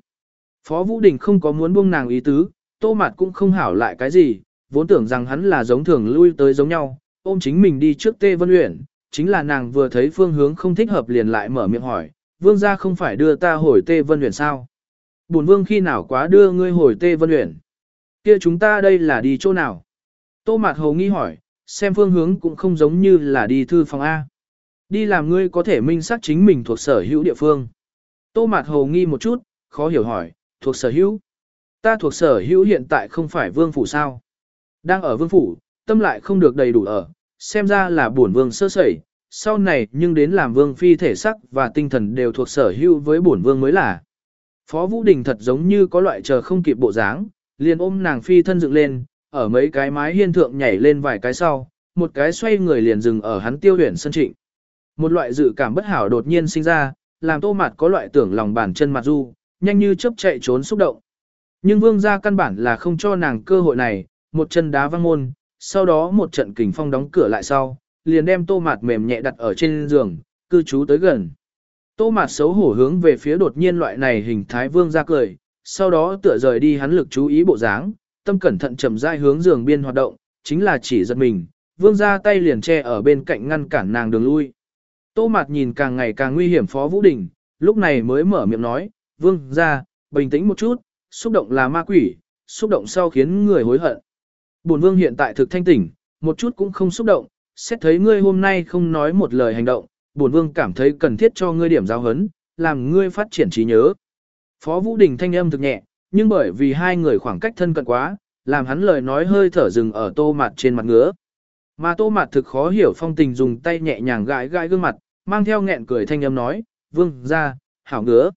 Phó Vũ Đỉnh không có muốn buông nàng ý tứ, Tô Mạt cũng không hảo lại cái gì, vốn tưởng rằng hắn là giống thường lui tới giống nhau, ôm chính mình đi trước Tê Vân luyện, chính là nàng vừa thấy phương hướng không thích hợp liền lại mở miệng hỏi, vương gia không phải đưa ta hồi Tê Vân Huyền sao? Bổn vương khi nào quá đưa ngươi hồi Tê Vân Uyển? Kia chúng ta đây là đi chỗ nào? Tô Mạt Hầu nghi hỏi, xem phương hướng cũng không giống như là đi thư phòng A. Đi làm ngươi có thể minh xác chính mình thuộc sở hữu địa phương. Tô Mạt Hầu nghi một chút, khó hiểu hỏi, thuộc sở hữu. Ta thuộc sở hữu hiện tại không phải vương phủ sao. Đang ở vương phủ, tâm lại không được đầy đủ ở, xem ra là bổn vương sơ sẩy, sau này nhưng đến làm vương phi thể sắc và tinh thần đều thuộc sở hữu với bổn vương mới là. Phó Vũ Đình thật giống như có loại chờ không kịp bộ dáng, liền ôm nàng phi thân dựng lên, ở mấy cái mái hiên thượng nhảy lên vài cái sau, một cái xoay người liền dừng ở hắn tiêu huyền sân trịnh. Một loại dự cảm bất hảo đột nhiên sinh ra, làm tô mặt có loại tưởng lòng bàn chân mặt du, nhanh như chớp chạy trốn xúc động. Nhưng vương gia căn bản là không cho nàng cơ hội này, một chân đá văng môn, sau đó một trận kình phong đóng cửa lại sau, liền đem tô mạt mềm nhẹ đặt ở trên giường, cư trú tới gần. Tô mạt xấu hổ hướng về phía đột nhiên loại này hình thái vương ra cười, sau đó tựa rời đi hắn lực chú ý bộ dáng, tâm cẩn thận chậm rãi hướng giường biên hoạt động, chính là chỉ giật mình, vương ra tay liền che ở bên cạnh ngăn cản nàng đường lui. Tô mạt nhìn càng ngày càng nguy hiểm phó Vũ Đình, lúc này mới mở miệng nói, vương ra, bình tĩnh một chút, xúc động là ma quỷ, xúc động sau khiến người hối hận. Bổn vương hiện tại thực thanh tỉnh, một chút cũng không xúc động, xét thấy ngươi hôm nay không nói một lời hành động, bổn vương cảm thấy cần thiết cho ngươi điểm giáo hấn, làm ngươi phát triển trí nhớ. Phó Vũ Đình thanh âm thực nhẹ, nhưng bởi vì hai người khoảng cách thân cận quá, làm hắn lời nói hơi thở dừng ở tô mặt trên mặt ngứa. Mà tô mặt thực khó hiểu phong tình dùng tay nhẹ nhàng gãi gãi gương mặt, mang theo nghẹn cười thanh âm nói, vương ra, hảo ngứa.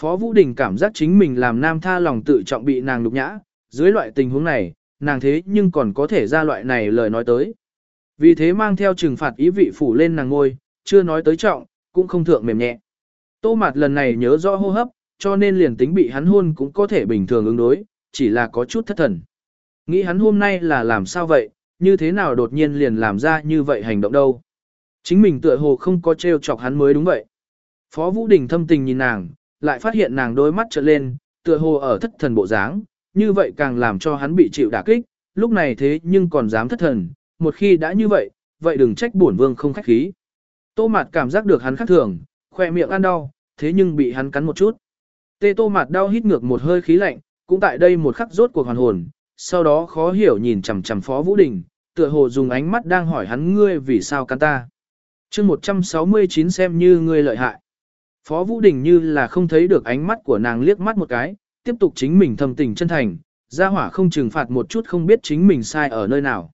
Phó Vũ Đình cảm giác chính mình làm nam tha lòng tự trọng bị nàng lục nhã, dưới loại tình huống này, nàng thế nhưng còn có thể ra loại này lời nói tới. Vì thế mang theo trừng phạt ý vị phủ lên nàng ngôi, chưa nói tới trọng, cũng không thượng mềm nhẹ. Tô Mạt lần này nhớ rõ hô hấp, cho nên liền tính bị hắn hôn cũng có thể bình thường ứng đối, chỉ là có chút thất thần. Nghĩ hắn hôm nay là làm sao vậy, như thế nào đột nhiên liền làm ra như vậy hành động đâu. Chính mình tựa hồ không có trêu chọc hắn mới đúng vậy. Phó Vũ Đình thâm tình nhìn nàng, lại phát hiện nàng đôi mắt trợn lên, tựa hồ ở thất thần bộ dáng, như vậy càng làm cho hắn bị chịu đả kích, lúc này thế nhưng còn dám thất thần, một khi đã như vậy, vậy đừng trách bổn vương không khách khí. Tô Mạt cảm giác được hắn khác thường, khỏe miệng ăn đau, thế nhưng bị hắn cắn một chút. Tê Tô Mạt đau hít ngược một hơi khí lạnh, cũng tại đây một khắc rốt cuộc hoàn hồn, sau đó khó hiểu nhìn chằm chằm Phó Vũ Đình, tựa hồ dùng ánh mắt đang hỏi hắn ngươi vì sao cắn ta. Chương 169 xem như ngươi lợi hại. Phó Vũ Đình như là không thấy được ánh mắt của nàng liếc mắt một cái, tiếp tục chính mình thầm tình chân thành, ra hỏa không trừng phạt một chút không biết chính mình sai ở nơi nào.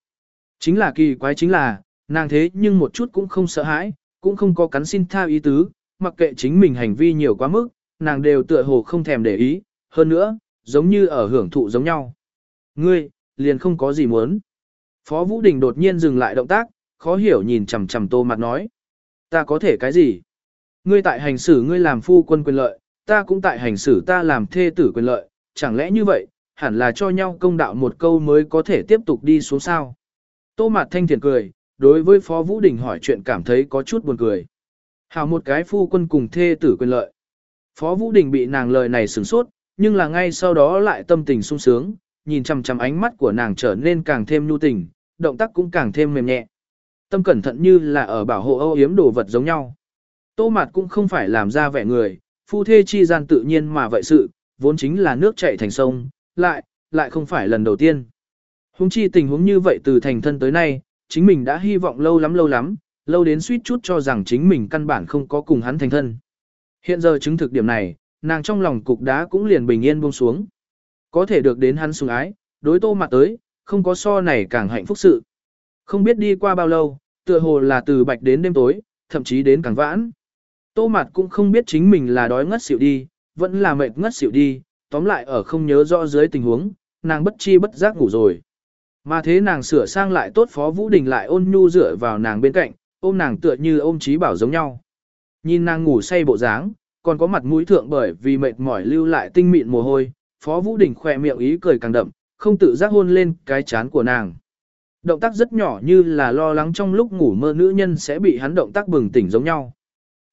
Chính là kỳ quái chính là, nàng thế nhưng một chút cũng không sợ hãi, cũng không có cắn xin tha ý tứ, mặc kệ chính mình hành vi nhiều quá mức, nàng đều tựa hồ không thèm để ý, hơn nữa, giống như ở hưởng thụ giống nhau. Ngươi, liền không có gì muốn. Phó Vũ Đình đột nhiên dừng lại động tác, khó hiểu nhìn chằm chằm tô mặt nói. Ta có thể cái gì? Ngươi tại hành xử ngươi làm phu quân quyền lợi, ta cũng tại hành xử ta làm thê tử quyền lợi, chẳng lẽ như vậy, hẳn là cho nhau công đạo một câu mới có thể tiếp tục đi xuống sao. Tô Mạt Thanh thiền cười, đối với Phó Vũ Đình hỏi chuyện cảm thấy có chút buồn cười. Hảo một cái phu quân cùng thê tử quyền lợi. Phó Vũ Đình bị nàng lời này sửng sốt, nhưng là ngay sau đó lại tâm tình sung sướng, nhìn chằm chằm ánh mắt của nàng trở nên càng thêm nhu tình, động tác cũng càng thêm mềm nhẹ. Tâm cẩn thận như là ở bảo hộ âu yếm đồ vật giống nhau. Tô Mạt cũng không phải làm ra vẻ người, phu thê chi gian tự nhiên mà vậy sự, vốn chính là nước chảy thành sông, lại, lại không phải lần đầu tiên. Hùng chi tình huống như vậy từ thành thân tới nay, chính mình đã hy vọng lâu lắm lâu lắm, lâu đến suýt chút cho rằng chính mình căn bản không có cùng hắn thành thân. Hiện giờ chứng thực điểm này, nàng trong lòng cục đá cũng liền bình yên buông xuống. Có thể được đến hắn sủng ái, đối tô mặt tới, không có so này càng hạnh phúc sự. Không biết đi qua bao lâu, tựa hồ là từ bạch đến đêm tối, thậm chí đến càng vãn. Tô mặt cũng không biết chính mình là đói ngất xỉu đi, vẫn là mệt ngất xỉu đi, tóm lại ở không nhớ rõ dưới tình huống, nàng bất chi bất giác ngủ rồi. Mà thế nàng sửa sang lại tốt Phó Vũ Đình lại ôn nhu dựa vào nàng bên cạnh, ôm nàng tựa như ôm trí bảo giống nhau. Nhìn nàng ngủ say bộ dáng, còn có mặt mũi thượng bởi vì mệt mỏi lưu lại tinh mịn mồ hôi, Phó Vũ Đình khỏe miệng ý cười càng đậm, không tự giác hôn lên cái chán của nàng. Động tác rất nhỏ như là lo lắng trong lúc ngủ mơ nữ nhân sẽ bị hắn động tác bừng tỉnh giống nhau.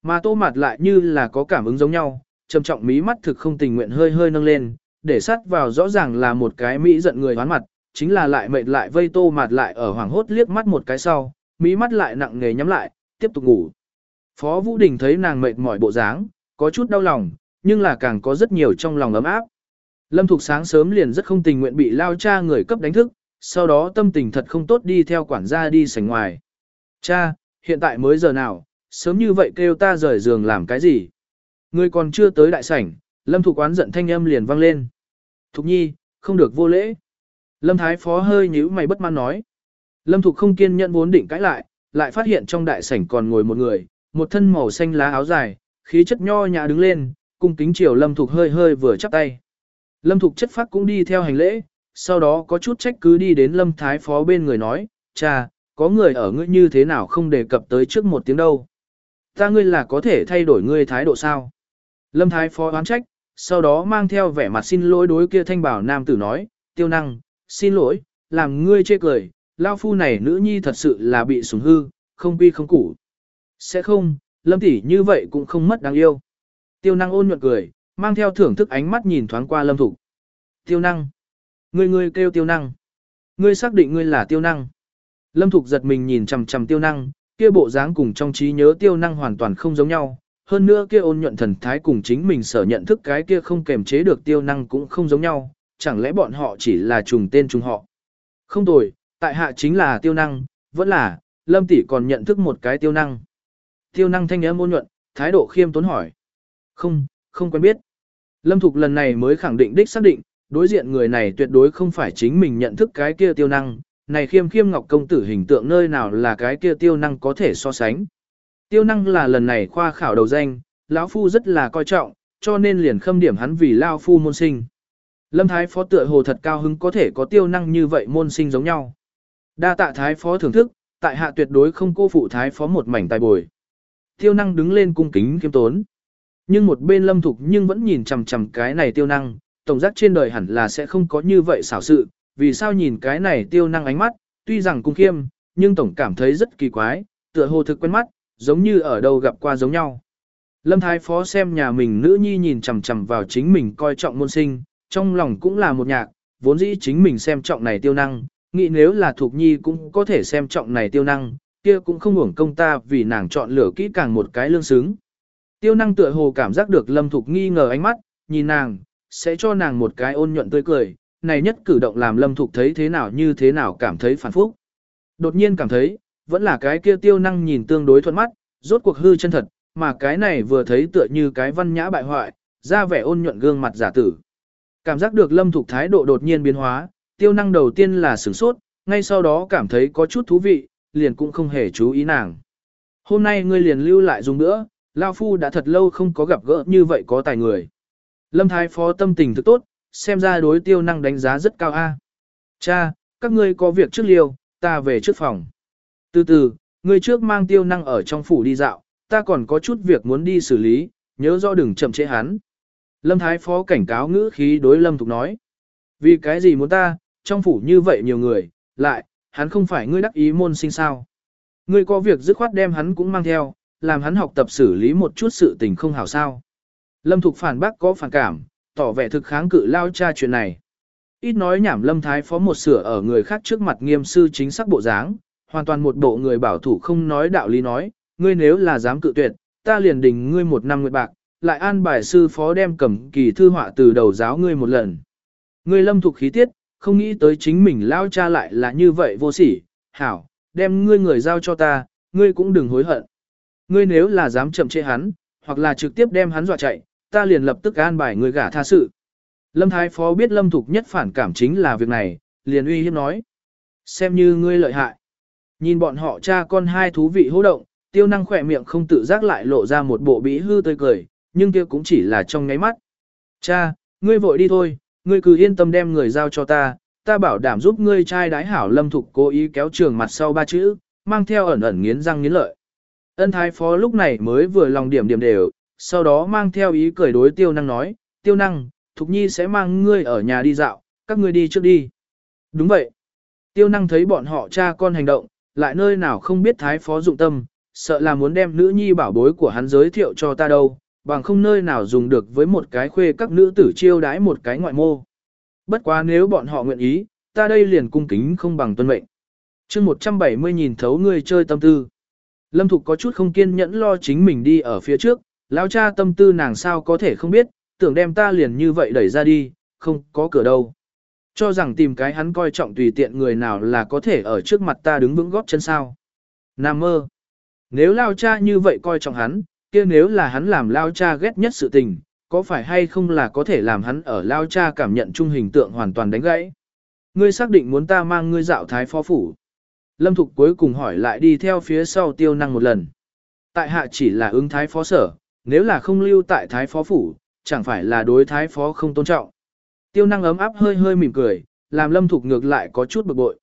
Mà tô mặt lại như là có cảm ứng giống nhau, trầm trọng mí mắt thực không tình nguyện hơi hơi nâng lên, để sát vào rõ ràng là một cái mỹ giận người hoán mặt, chính là lại mệt lại vây tô mạt lại ở hoàng hốt liếc mắt một cái sau, mí mắt lại nặng nghề nhắm lại, tiếp tục ngủ. Phó Vũ Đình thấy nàng mệt mỏi bộ dáng, có chút đau lòng, nhưng là càng có rất nhiều trong lòng ấm áp. Lâm Thục sáng sớm liền rất không tình nguyện bị lao cha người cấp đánh thức, sau đó tâm tình thật không tốt đi theo quản gia đi sảnh ngoài. Cha, hiện tại mới giờ nào, sớm như vậy kêu ta rời giường làm cái gì? Người còn chưa tới đại sảnh, Lâm Thục oán giận thanh âm liền vang lên. Thục nhi, không được vô lễ. Lâm Thái Phó hơi nhíu mày bất mãn nói. Lâm Thục không kiên nhẫn vốn định cãi lại, lại phát hiện trong đại sảnh còn ngồi một người, một thân màu xanh lá áo dài, khí chất nho nhã đứng lên, cung kính chiều Lâm Thục hơi hơi vừa chắp tay. Lâm Thục chất phát cũng đi theo hành lễ, sau đó có chút trách cứ đi đến Lâm Thái Phó bên người nói, cha, có người ở ngươi như thế nào không đề cập tới trước một tiếng đâu. Ta ngươi là có thể thay đổi ngươi thái độ sao? Lâm Thái Phó oán trách, sau đó mang theo vẻ mặt xin lỗi đối kia thanh bảo nam tử nói, tiêu năng, xin lỗi, làm ngươi chê cười, lao phu này nữ nhi thật sự là bị sủng hư, không quy không củ. Sẽ không, lâm tỷ như vậy cũng không mất đáng yêu. Tiêu năng ôn nhuận cười, mang theo thưởng thức ánh mắt nhìn thoáng qua lâm thục. Tiêu năng. Ngươi ngươi kêu tiêu năng. Ngươi xác định ngươi là tiêu năng. Lâm thục giật mình nhìn chằm chằm tiêu năng, kia bộ dáng cùng trong trí nhớ tiêu năng hoàn toàn không giống nhau. Hơn nữa kia ôn nhuận thần thái cùng chính mình sở nhận thức cái kia không kềm chế được tiêu năng cũng không giống nhau, chẳng lẽ bọn họ chỉ là trùng tên trùng họ. Không tồi, tại hạ chính là tiêu năng, vẫn là, lâm tỷ còn nhận thức một cái tiêu năng. Tiêu năng thanh âm ôn nhuận, thái độ khiêm tốn hỏi. Không, không quen biết. Lâm Thục lần này mới khẳng định đích xác định, đối diện người này tuyệt đối không phải chính mình nhận thức cái kia tiêu năng, này khiêm khiêm ngọc công tử hình tượng nơi nào là cái kia tiêu năng có thể so sánh. Tiêu năng là lần này khoa khảo đầu danh, lão phu rất là coi trọng, cho nên liền khâm điểm hắn vì lao phu môn sinh. Lâm Thái Phó tựa hồ thật cao hứng có thể có tiêu năng như vậy môn sinh giống nhau. Đa tạ Thái Phó thưởng thức, tại hạ tuyệt đối không cô phụ Thái Phó một mảnh tài bồi. Tiêu năng đứng lên cung kính kiêm tốn. Nhưng một bên lâm thục nhưng vẫn nhìn chằm chằm cái này tiêu năng, tổng giác trên đời hẳn là sẽ không có như vậy xảo sự, vì sao nhìn cái này tiêu năng ánh mắt, tuy rằng cung khiêm, nhưng tổng cảm thấy rất kỳ quái, tựa hồ thực quen mắt, giống như ở đâu gặp qua giống nhau. Lâm Thái Phó xem nhà mình nữ nhi nhìn chằm chằm vào chính mình coi trọng môn sinh, trong lòng cũng là một nhạc, vốn dĩ chính mình xem trọng này tiêu năng, nghĩ nếu là Thục nhi cũng có thể xem trọng này tiêu năng, kia cũng không hưởng công ta vì nàng chọn lựa kỹ càng một cái lương xứng. Tiêu năng tựa hồ cảm giác được lâm thục nghi ngờ ánh mắt, nhìn nàng, sẽ cho nàng một cái ôn nhuận tươi cười, này nhất cử động làm lâm thục thấy thế nào như thế nào cảm thấy phản phúc. Đột nhiên cảm thấy, vẫn là cái kia tiêu năng nhìn tương đối thuận mắt, rốt cuộc hư chân thật, mà cái này vừa thấy tựa như cái văn nhã bại hoại, ra vẻ ôn nhuận gương mặt giả tử. Cảm giác được lâm thục thái độ đột nhiên biến hóa, tiêu năng đầu tiên là sửng sốt, ngay sau đó cảm thấy có chút thú vị, liền cũng không hề chú ý nàng. Hôm nay ngươi liền lưu lại dùng nữa, Lao Phu đã thật lâu không có gặp gỡ như vậy có tài người. Lâm Thái Phó tâm tình thức tốt, xem ra đối tiêu năng đánh giá rất cao a. Cha, các ngươi có việc trước liêu, ta về trước phòng. Từ từ, ngươi trước mang tiêu năng ở trong phủ đi dạo, ta còn có chút việc muốn đi xử lý, nhớ rõ đừng chậm trễ hắn. Lâm Thái Phó cảnh cáo ngữ khí đối Lâm Thục nói. Vì cái gì muốn ta, trong phủ như vậy nhiều người, lại, hắn không phải ngươi đắc ý môn sinh sao. Ngươi có việc dứt khoát đem hắn cũng mang theo, làm hắn học tập xử lý một chút sự tình không hảo sao. Lâm Thục phản bác có phản cảm, tỏ vẻ thực kháng cự lao cha chuyện này. Ít nói nhảm Lâm Thái Phó một sửa ở người khác trước mặt nghiêm sư chính xác bộ dáng, hoàn toàn một bộ người bảo thủ không nói đạo lý nói, ngươi nếu là dám cự tuyệt, ta liền đình ngươi một năm nguyệt bạc, lại an bài sư phó đem cầm kỳ thư họa từ đầu giáo ngươi một lần. Ngươi lâm thuộc khí tiết, không nghĩ tới chính mình lao cha lại là như vậy vô sỉ, hảo, đem ngươi người giao cho ta, ngươi cũng đừng hối hận. Ngươi nếu là dám chậm trễ hắn, hoặc là trực tiếp đem hắn dọa chạy, ta liền lập tức an bài ngươi gả tha sự. Lâm Thái Phó biết Lâm Thục nhất phản cảm chính là việc này, liền uy hiếp nói. Xem như ngươi lợi hại. Nhìn bọn họ cha con hai thú vị hô động, tiêu năng khỏe miệng không tự giác lại lộ ra một bộ bĩ hư tươi cười, nhưng kia cũng chỉ là trong ngáy mắt. Cha, ngươi vội đi thôi, ngươi cứ yên tâm đem người giao cho ta, ta bảo đảm giúp ngươi trai đái hảo lâm thục cố ý kéo trường mặt sau ba chữ, mang theo ẩn ẩn nghiến răng nghiến lợi. Ân thái phó lúc này mới vừa lòng điểm điểm đều, sau đó mang theo ý cười đối tiêu năng nói, tiêu năng, thục nhi sẽ mang ngươi ở nhà đi dạo, các ngươi đi trước đi. Đúng vậy. Tiêu năng thấy bọn họ cha con hành động, lại nơi nào không biết thái phó dụng tâm, sợ là muốn đem nữ nhi bảo bối của hắn giới thiệu cho ta đâu, bằng không nơi nào dùng được với một cái khuê các nữ tử chiêu đãi một cái ngoại mô. Bất quá nếu bọn họ nguyện ý, ta đây liền cung kính không bằng tuân mệnh. chương 170 nhìn thấu người chơi tâm tư. Lâm Thục có chút không kiên nhẫn lo chính mình đi ở phía trước, lão cha tâm tư nàng sao có thể không biết, tưởng đem ta liền như vậy đẩy ra đi, không có cửa đâu. Cho rằng tìm cái hắn coi trọng tùy tiện người nào là có thể ở trước mặt ta đứng vững góp chân sao. Nam mơ. Nếu lao cha như vậy coi trọng hắn, kia nếu là hắn làm lao cha ghét nhất sự tình, có phải hay không là có thể làm hắn ở lao cha cảm nhận chung hình tượng hoàn toàn đánh gãy. Ngươi xác định muốn ta mang ngươi dạo thái phó phủ. Lâm Thục cuối cùng hỏi lại đi theo phía sau tiêu năng một lần. Tại hạ chỉ là ứng thái phó sở, nếu là không lưu tại thái phó phủ, chẳng phải là đối thái phó không tôn trọng. Tiêu năng ấm áp hơi hơi mỉm cười, làm lâm thục ngược lại có chút bực bội.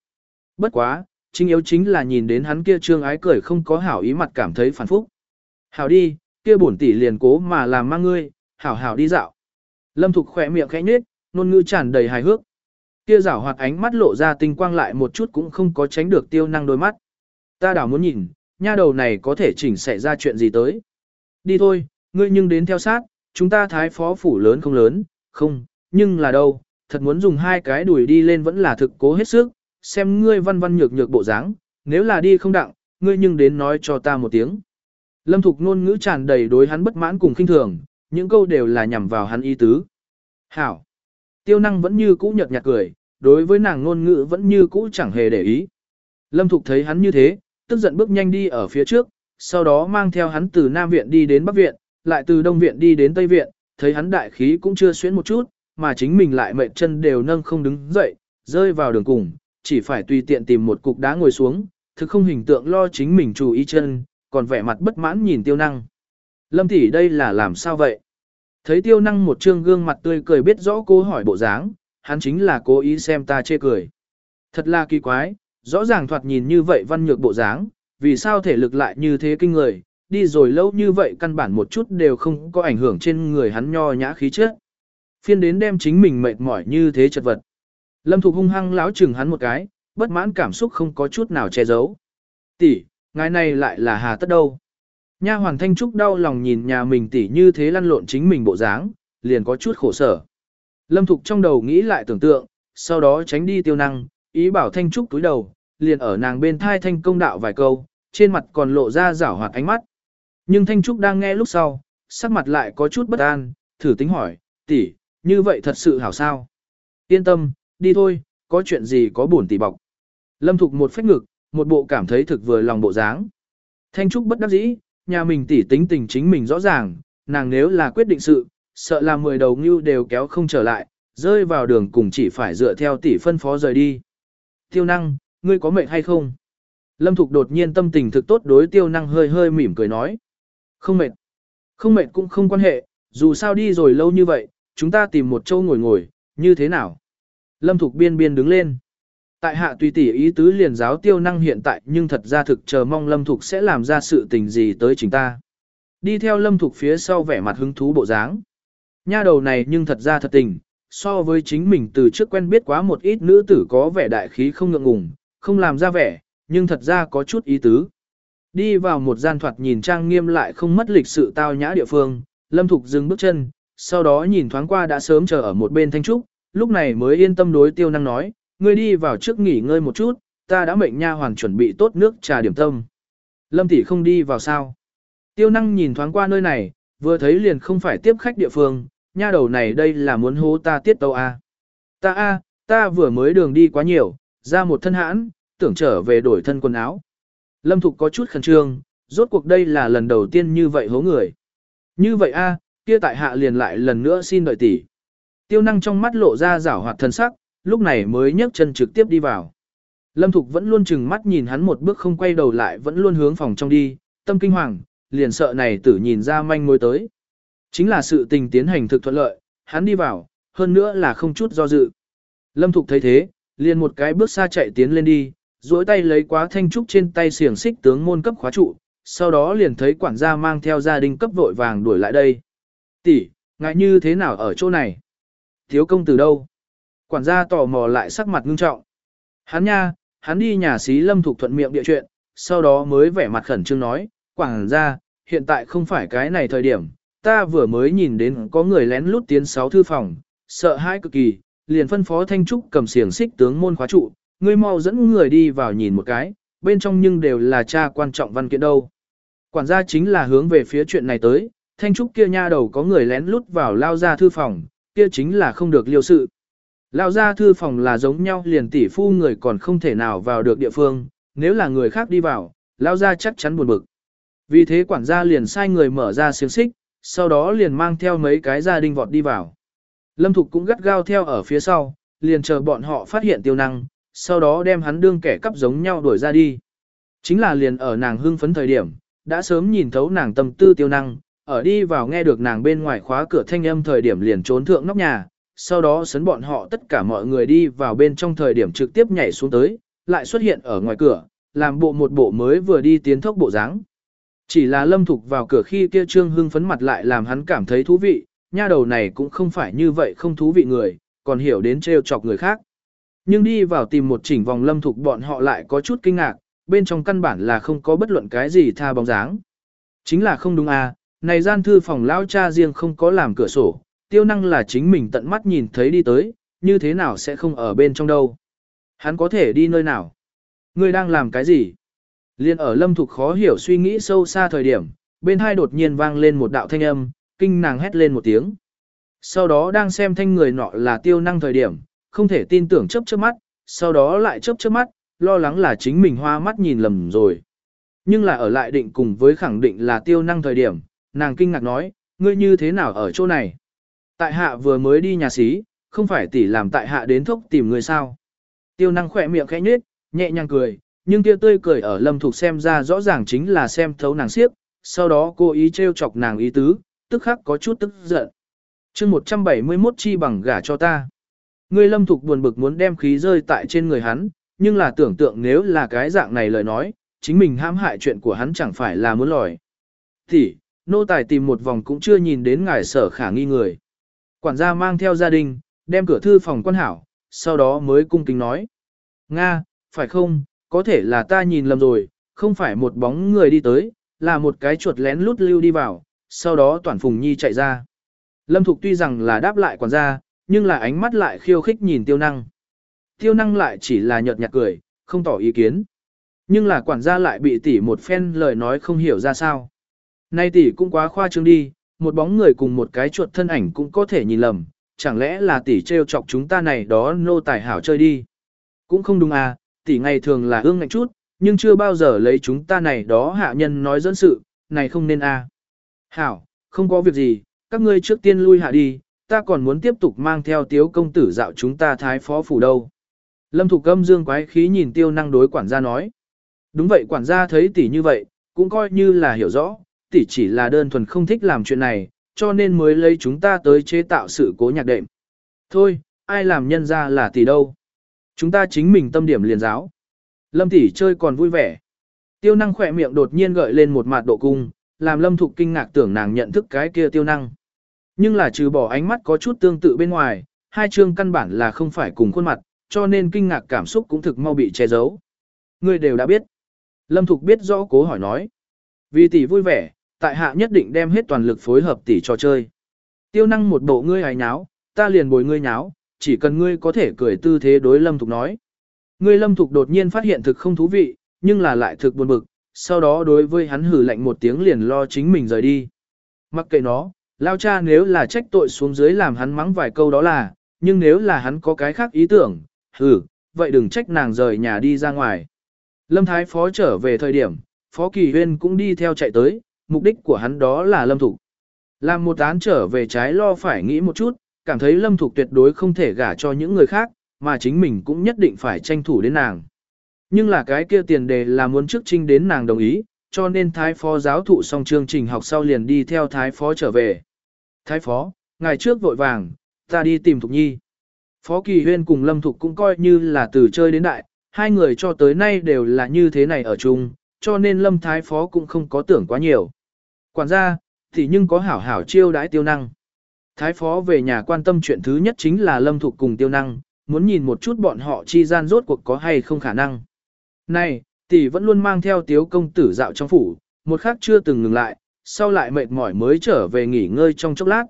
Bất quá, chính yếu chính là nhìn đến hắn kia trương ái cười không có hảo ý mặt cảm thấy phản phúc. Hảo đi, kia bổn tỷ liền cố mà làm mang ngươi, hảo hảo đi dạo. Lâm thục khỏe miệng khẽ nhếch, nôn ngữ tràn đầy hài hước. Kia rảo hoạt ánh mắt lộ ra tinh quang lại một chút cũng không có tránh được tiêu năng đôi mắt. Ta đảo muốn nhìn, nha đầu này có thể chỉnh xảy ra chuyện gì tới. Đi thôi, ngươi nhưng đến theo sát, chúng ta thái phó phủ lớn không lớn, không, nhưng là đâu, thật muốn dùng hai cái đùi đi lên vẫn là thực cố hết sức, xem ngươi văn văn nhược nhược bộ dáng, nếu là đi không đặng, ngươi nhưng đến nói cho ta một tiếng. Lâm Thục ngôn ngữ tràn đầy đối hắn bất mãn cùng khinh thường, những câu đều là nhằm vào hắn ý tứ. Hảo! Tiêu năng vẫn như cũ nhợt nhạt cười, đối với nàng ngôn ngữ vẫn như cũ chẳng hề để ý. Lâm Thục thấy hắn như thế, tức giận bước nhanh đi ở phía trước, sau đó mang theo hắn từ Nam Viện đi đến Bắc Viện, lại từ Đông Viện đi đến Tây Viện, thấy hắn đại khí cũng chưa xuyến một chút, mà chính mình lại mệt chân đều nâng không đứng dậy, rơi vào đường cùng, chỉ phải tùy tiện tìm một cục đá ngồi xuống, thực không hình tượng lo chính mình chú ý chân, còn vẻ mặt bất mãn nhìn tiêu năng. Lâm tỷ đây là làm sao vậy? Thấy tiêu năng một trương gương mặt tươi cười biết rõ cô hỏi bộ dáng, hắn chính là cố ý xem ta chê cười. Thật là kỳ quái, rõ ràng thoạt nhìn như vậy văn nhược bộ dáng, vì sao thể lực lại như thế kinh người, đi rồi lâu như vậy căn bản một chút đều không có ảnh hưởng trên người hắn nho nhã khí chất. Phiên đến đem chính mình mệt mỏi như thế chật vật. Lâm Thục hung hăng láo chừng hắn một cái, bất mãn cảm xúc không có chút nào che giấu. Tỷ, ngài này lại là hà tất đâu. Nha hoàn thanh trúc đau lòng nhìn nhà mình tỷ như thế lăn lộn chính mình bộ dáng, liền có chút khổ sở. Lâm Thục trong đầu nghĩ lại tưởng tượng, sau đó tránh đi tiêu năng, ý bảo thanh trúc túi đầu, liền ở nàng bên thai thanh công đạo vài câu, trên mặt còn lộ ra rảo hoạt ánh mắt. Nhưng thanh trúc đang nghe lúc sau, sắc mặt lại có chút bất an, thử tính hỏi, tỷ, như vậy thật sự hảo sao. Yên tâm, đi thôi, có chuyện gì có buồn tỷ bọc. Lâm Thục một phách ngực, một bộ cảm thấy thực vừa lòng bộ dáng. Thanh Trúc bất đắc dĩ, nhà mình tỉ tính tình chính mình rõ ràng, nàng nếu là quyết định sự, sợ là mười đầu ngưu đều kéo không trở lại, rơi vào đường cùng chỉ phải dựa theo tỷ phân phó rời đi. Tiêu năng, ngươi có mệt hay không? Lâm Thục đột nhiên tâm tình thực tốt đối tiêu năng hơi hơi mỉm cười nói. Không mệt. Không mệt cũng không quan hệ, dù sao đi rồi lâu như vậy, chúng ta tìm một châu ngồi ngồi, như thế nào? Lâm Thục biên biên đứng lên. Tại hạ tùy tỷ ý tứ liền giáo tiêu năng hiện tại nhưng thật ra thực chờ mong Lâm Thục sẽ làm ra sự tình gì tới chính ta. Đi theo Lâm Thục phía sau vẻ mặt hứng thú bộ dáng. Nha đầu này nhưng thật ra thật tình, so với chính mình từ trước quen biết quá một ít nữ tử có vẻ đại khí không ngượng ngùng, không làm ra vẻ, nhưng thật ra có chút ý tứ. Đi vào một gian thoạt nhìn trang nghiêm lại không mất lịch sự tao nhã địa phương, Lâm Thục dừng bước chân, sau đó nhìn thoáng qua đã sớm chờ ở một bên Thanh Trúc, lúc này mới yên tâm đối tiêu năng nói, ngươi đi vào trước nghỉ ngơi một chút, ta đã mệnh nha hoàn chuẩn bị tốt nước trà điểm tâm. Lâm tỷ không đi vào sao? Tiêu năng nhìn thoáng qua nơi này, vừa thấy liền không phải tiếp khách địa phương, nha đầu này đây là muốn hố ta tiết tâu a. À? Ta a, ta vừa mới đường đi quá nhiều, ra một thân hãn, tưởng trở về đổi thân quần áo. Lâm Thục có chút khẩn trương, rốt cuộc đây là lần đầu tiên như vậy hố người. Như vậy a, kia tại hạ liền lại lần nữa xin đợi tỷ. Tiêu năng trong mắt lộ ra rảo hoạt thân sắc, lúc này mới nhấc chân trực tiếp đi vào. Lâm Thục vẫn luôn chừng mắt nhìn hắn một bước không quay đầu lại vẫn luôn hướng phòng trong đi, tâm kinh hoàng, liền sợ này tử nhìn ra manh mối tới. Chính là sự tình tiến hành thực thuận lợi, hắn đi vào, hơn nữa là không chút do dự. Lâm Thục thấy thế, liền một cái bước xa chạy tiến lên đi, duỗi tay lấy quá thanh trúc trên tay xiềng xích tướng môn cấp khóa trụ, sau đó liền thấy quản gia mang theo gia đình cấp vội vàng đuổi lại đây. Tỷ, ngại như thế nào ở chỗ này? Thiếu công từ đâu? Quản gia tò mò lại sắc mặt ngưng trọng. Hắn nha, hắn đi nhà xí lâm thục thuận miệng địa chuyện, sau đó mới vẻ mặt khẩn trương nói, quản gia, hiện tại không phải cái này thời điểm, ta vừa mới nhìn đến có người lén lút tiến sáu thư phòng, sợ hãi cực kỳ, liền phân phó Thanh Trúc cầm xiềng xích tướng môn khóa trụ, ngươi mau dẫn người đi vào nhìn một cái, bên trong nhưng đều là cha quan trọng văn kiện đâu. Quản gia chính là hướng về phía chuyện này tới, Thanh Trúc kia nha đầu có người lén lút vào lao ra thư phòng, kia chính là không được liêu sự. Lao ra thư phòng là giống nhau liền tỷ phu người còn không thể nào vào được địa phương, nếu là người khác đi vào, lao ra chắc chắn buồn bực. Vì thế quản gia liền sai người mở ra xiềng xích, sau đó liền mang theo mấy cái gia đình vọt đi vào. Lâm Thục cũng gắt gao theo ở phía sau, liền chờ bọn họ phát hiện tiêu năng, sau đó đem hắn đương kẻ cắp giống nhau đuổi ra đi. Chính là liền ở nàng hưng phấn thời điểm, đã sớm nhìn thấu nàng tâm tư tiêu năng, ở đi vào nghe được nàng bên ngoài khóa cửa thanh âm thời điểm liền trốn thượng nóc nhà, sau đó sấn bọn họ tất cả mọi người đi vào bên trong thời điểm trực tiếp nhảy xuống tới, lại xuất hiện ở ngoài cửa, làm bộ một bộ mới vừa đi tiến thốc bộ dáng. Chỉ là lâm thục vào cửa khi kia trương hưng phấn mặt lại làm hắn cảm thấy thú vị, nha đầu này cũng không phải như vậy không thú vị người, còn hiểu đến trêu chọc người khác. Nhưng đi vào tìm một chỉnh vòng lâm thục bọn họ lại có chút kinh ngạc, bên trong căn bản là không có bất luận cái gì tha bóng dáng. Chính là không đúng à, này gian thư phòng lão cha riêng không có làm cửa sổ, tiêu năng là chính mình tận mắt nhìn thấy đi tới, như thế nào sẽ không ở bên trong đâu. Hắn có thể đi nơi nào? Ngươi đang làm cái gì? Liên ở lâm thục khó hiểu suy nghĩ sâu xa thời điểm, bên hai đột nhiên vang lên một đạo thanh âm, kinh nàng hét lên một tiếng. Sau đó đang xem thanh người nọ là tiêu năng thời điểm, không thể tin tưởng chớp chớp mắt, sau đó lại chớp chớp mắt, lo lắng là chính mình hoa mắt nhìn lầm rồi. Nhưng là ở lại định cùng với khẳng định là tiêu năng thời điểm, nàng kinh ngạc nói, ngươi như thế nào ở chỗ này? Tại hạ vừa mới đi nhà xí, không phải tỷ làm tại hạ đến thúc tìm người sao? Tiêu năng khỏe miệng khẽ nhếch, nhẹ nhàng cười, nhưng kia tươi cười ở lâm thục xem ra rõ ràng chính là xem thấu nàng siếp, sau đó cô ý trêu chọc nàng ý tứ, tức khắc có chút tức giận. chương 171 chi bằng gả cho ta. Ngươi lâm thục buồn bực muốn đem khí rơi tại trên người hắn, nhưng là tưởng tượng nếu là cái dạng này lời nói, chính mình hãm hại chuyện của hắn chẳng phải là muốn lòi. Thì, nô tài tìm một vòng cũng chưa nhìn đến ngài sở khả nghi người. Quản gia mang theo gia đình, đem cửa thư phòng quan hảo, sau đó mới cung kính nói. Nga, phải không, có thể là ta nhìn lầm rồi, không phải một bóng người đi tới, là một cái chuột lén lút lưu đi vào, sau đó toàn phùng nhi chạy ra. Lâm Thục tuy rằng là đáp lại quản gia, nhưng là ánh mắt lại khiêu khích nhìn tiêu năng. Tiêu năng lại chỉ là nhợt nhạt cười, không tỏ ý kiến. Nhưng là quản gia lại bị tỷ một phen lời nói không hiểu ra sao. Nay tỷ cũng quá khoa trương đi, một bóng người cùng một cái chuột thân ảnh cũng có thể nhìn lầm, chẳng lẽ là tỷ trêu chọc chúng ta này đó nô tài hảo chơi đi. Cũng không đúng à, tỷ ngày thường là ương ngạnh chút, nhưng chưa bao giờ lấy chúng ta này đó hạ nhân nói dẫn sự, này không nên à. Hảo, không có việc gì, các ngươi trước tiên lui hạ đi, ta còn muốn tiếp tục mang theo tiếu công tử dạo chúng ta thái phó phủ đâu. Lâm Thục Câm dương quái khí nhìn tiêu năng đối quản gia nói. Đúng vậy quản gia thấy tỷ như vậy, cũng coi như là hiểu rõ, tỷ chỉ là đơn thuần không thích làm chuyện này, cho nên mới lấy chúng ta tới chế tạo sự cố nhạc đệm. Thôi, ai làm nhân ra là tỷ đâu. Chúng ta chính mình tâm điểm liền giáo. Lâm tỷ chơi còn vui vẻ. Tiêu năng khỏe miệng đột nhiên gợi lên một mặt độ cung, làm lâm thục kinh ngạc tưởng nàng nhận thức cái kia tiêu năng. Nhưng là trừ bỏ ánh mắt có chút tương tự bên ngoài, hai chương căn bản là không phải cùng khuôn mặt, cho nên kinh ngạc cảm xúc cũng thực mau bị che giấu. người đều đã biết. Lâm Thục biết rõ cố hỏi nói. Vì tỷ vui vẻ, tại hạ nhất định đem hết toàn lực phối hợp tỷ trò chơi. Tiêu năng một bộ ngươi hài nháo, ta liền bồi ngươi nháo, chỉ cần ngươi có thể cười tư thế đối Lâm Thục nói. Ngươi Lâm Thục đột nhiên phát hiện thực không thú vị, nhưng là lại thực buồn bực, sau đó đối với hắn hử lạnh một tiếng liền lo chính mình rời đi. Mặc kệ nó, lao cha nếu là trách tội xuống dưới làm hắn mắng vài câu đó là, nhưng nếu là hắn có cái khác ý tưởng, hử, vậy đừng trách nàng rời nhà đi ra ngoài. Lâm Thái Phó trở về thời điểm, Phó Kỳ Huyên cũng đi theo chạy tới, mục đích của hắn đó là Lâm Thục. Làm một án trở về trái lo phải nghĩ một chút, cảm thấy Lâm Thục tuyệt đối không thể gả cho những người khác, mà chính mình cũng nhất định phải tranh thủ đến nàng. Nhưng là cái kia tiền đề là muốn trước trinh đến nàng đồng ý, cho nên Thái Phó giáo thụ xong chương trình học sau liền đi theo Thái Phó trở về. Thái Phó, ngày trước vội vàng, ta đi tìm Thục Nhi. Phó Kỳ Huyên cùng Lâm Thục cũng coi như là từ chơi đến đại, hai người cho tới nay đều là như thế này ở chung, cho nên Lâm Thái Phó cũng không có tưởng quá nhiều. Quản gia, thì nhưng có hảo hảo chiêu đãi tiêu năng. Thái Phó về nhà quan tâm chuyện thứ nhất chính là Lâm Thục cùng tiêu năng, muốn nhìn một chút bọn họ chi gian rốt cuộc có hay không khả năng. Này, tỷ vẫn luôn mang theo tiếu công tử dạo trong phủ, một khắc chưa từng ngừng lại, sau lại mệt mỏi mới trở về nghỉ ngơi trong chốc lát.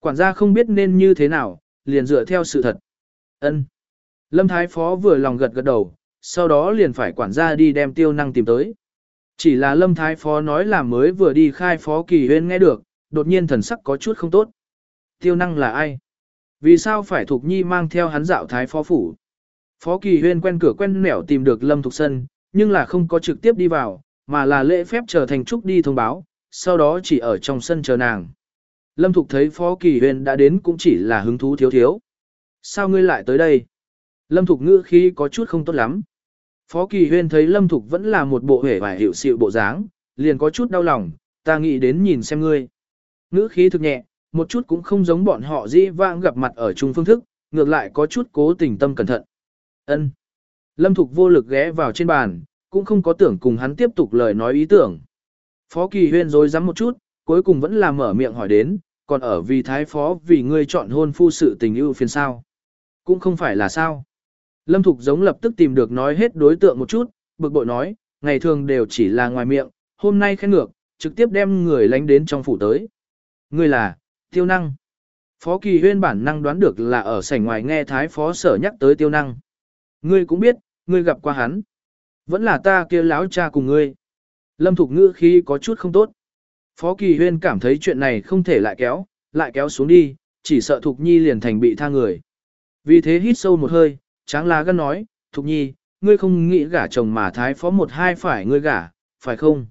Quản gia không biết nên như thế nào, liền dựa theo sự thật. Ân. Lâm Thái Phó vừa lòng gật gật đầu, sau đó liền phải quản gia đi đem tiêu năng tìm tới. Chỉ là Lâm Thái Phó nói là mới vừa đi khai Phó Kỳ Huyên nghe được, đột nhiên thần sắc có chút không tốt. Tiêu năng là ai? Vì sao phải Thục Nhi mang theo hắn dạo Thái Phó Phủ? Phó Kỳ Huyên quen cửa quen nẻo tìm được Lâm Thục Sân, nhưng là không có trực tiếp đi vào, mà là lễ phép chờ thành trúc đi thông báo, sau đó chỉ ở trong sân chờ nàng. Lâm Thục thấy Phó Kỳ Huyên đã đến cũng chỉ là hứng thú thiếu thiếu. Sao ngươi lại tới đây? Lâm Thục ngữ khí có chút không tốt lắm. Phó Kỳ Huyên thấy Lâm Thục vẫn là một bộ hể vải hiệu sự bộ dáng, liền có chút đau lòng, ta nghĩ đến nhìn xem ngươi. Ngữ khí thực nhẹ, một chút cũng không giống bọn họ dĩ vãng gặp mặt ở chung phương thức, ngược lại có chút cố tình tâm cẩn thận. Ân. Lâm Thục vô lực ghé vào trên bàn, cũng không có tưởng cùng hắn tiếp tục lời nói ý tưởng. Phó Kỳ Huyên rồi dám một chút, cuối cùng vẫn là mở miệng hỏi đến, còn ở vì thái phó vì ngươi chọn hôn phu sự tình ưu phiền sao. Cũng không phải là sao. Lâm Thục giống lập tức tìm được nói hết đối tượng một chút, bực bội nói, ngày thường đều chỉ là ngoài miệng, hôm nay khen ngược, trực tiếp đem người lánh đến trong phủ tới. Ngươi là, tiêu năng. Phó Kỳ Huyên bản năng đoán được là ở sảnh ngoài nghe Thái Phó Sở nhắc tới tiêu năng. Ngươi cũng biết, ngươi gặp qua hắn. Vẫn là ta kia láo cha cùng ngươi. Lâm Thục ngữ khí có chút không tốt. Phó Kỳ Huyên cảm thấy chuyện này không thể lại kéo, lại kéo xuống đi, chỉ sợ Thục Nhi liền thành bị tha người. Vì thế hít sâu một hơi, tráng lá gân nói, Thục Nhi, ngươi không nghĩ gả chồng mà thái phó một hai phải ngươi gả, phải không?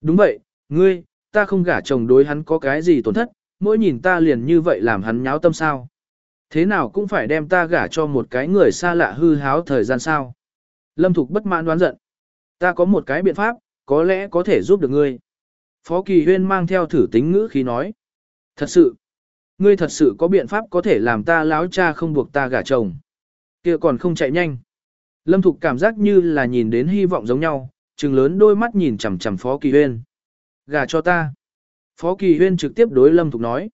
Đúng vậy, ngươi, ta không gả chồng đối hắn có cái gì tổn thất, mỗi nhìn ta liền như vậy làm hắn nháo tâm sao. Thế nào cũng phải đem ta gả cho một cái người xa lạ hư háo thời gian sao. Lâm Thục bất mãn đoán giận. Ta có một cái biện pháp, có lẽ có thể giúp được ngươi. Phó Kỳ Huyên mang theo thử tính ngữ khí nói. Thật sự, ngươi thật sự có biện pháp có thể làm ta láo cha không buộc ta gả chồng kia còn không chạy nhanh. Lâm Thục cảm giác như là nhìn đến hy vọng giống nhau, trừng lớn đôi mắt nhìn chằm chằm Phó Kỳ Huyên. Gả cho ta. Phó Kỳ Huyên trực tiếp đối Lâm Thục nói.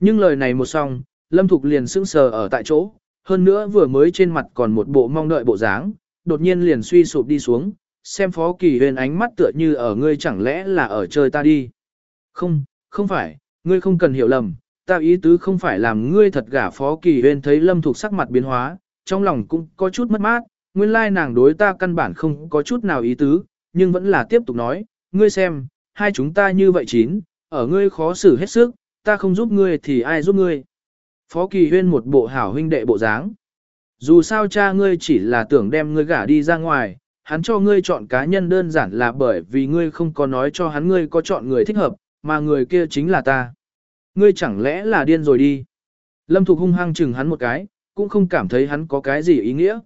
Nhưng lời này một xong, Lâm Thục liền sững sờ ở tại chỗ, hơn nữa vừa mới trên mặt còn một bộ mong đợi bộ dáng, đột nhiên liền suy sụp đi xuống, xem Phó Kỳ Huyên ánh mắt tựa như ở ngươi chẳng lẽ là ở chơi ta đi. Không, không phải, ngươi không cần hiểu lầm, ta ý tứ không phải làm ngươi thật gả Phó Kỳ Huyên thấy Lâm Thục sắc mặt biến hóa, trong lòng cũng có chút mất mát, nguyên lai nàng đối ta căn bản không có chút nào ý tứ, nhưng vẫn là tiếp tục nói, ngươi xem, hai chúng ta như vậy chín, ở ngươi khó xử hết sức, ta không giúp ngươi thì ai giúp ngươi. Phó Kỳ Huyên một bộ hảo huynh đệ bộ dáng. Dù sao cha ngươi chỉ là tưởng đem ngươi gả đi ra ngoài, hắn cho ngươi chọn cá nhân đơn giản là bởi vì ngươi không có nói cho hắn ngươi có chọn người thích hợp, mà người kia chính là ta. Ngươi chẳng lẽ là điên rồi đi. Lâm Thục hung hăng chừng hắn một cái, cũng không cảm thấy hắn có cái gì ý nghĩa.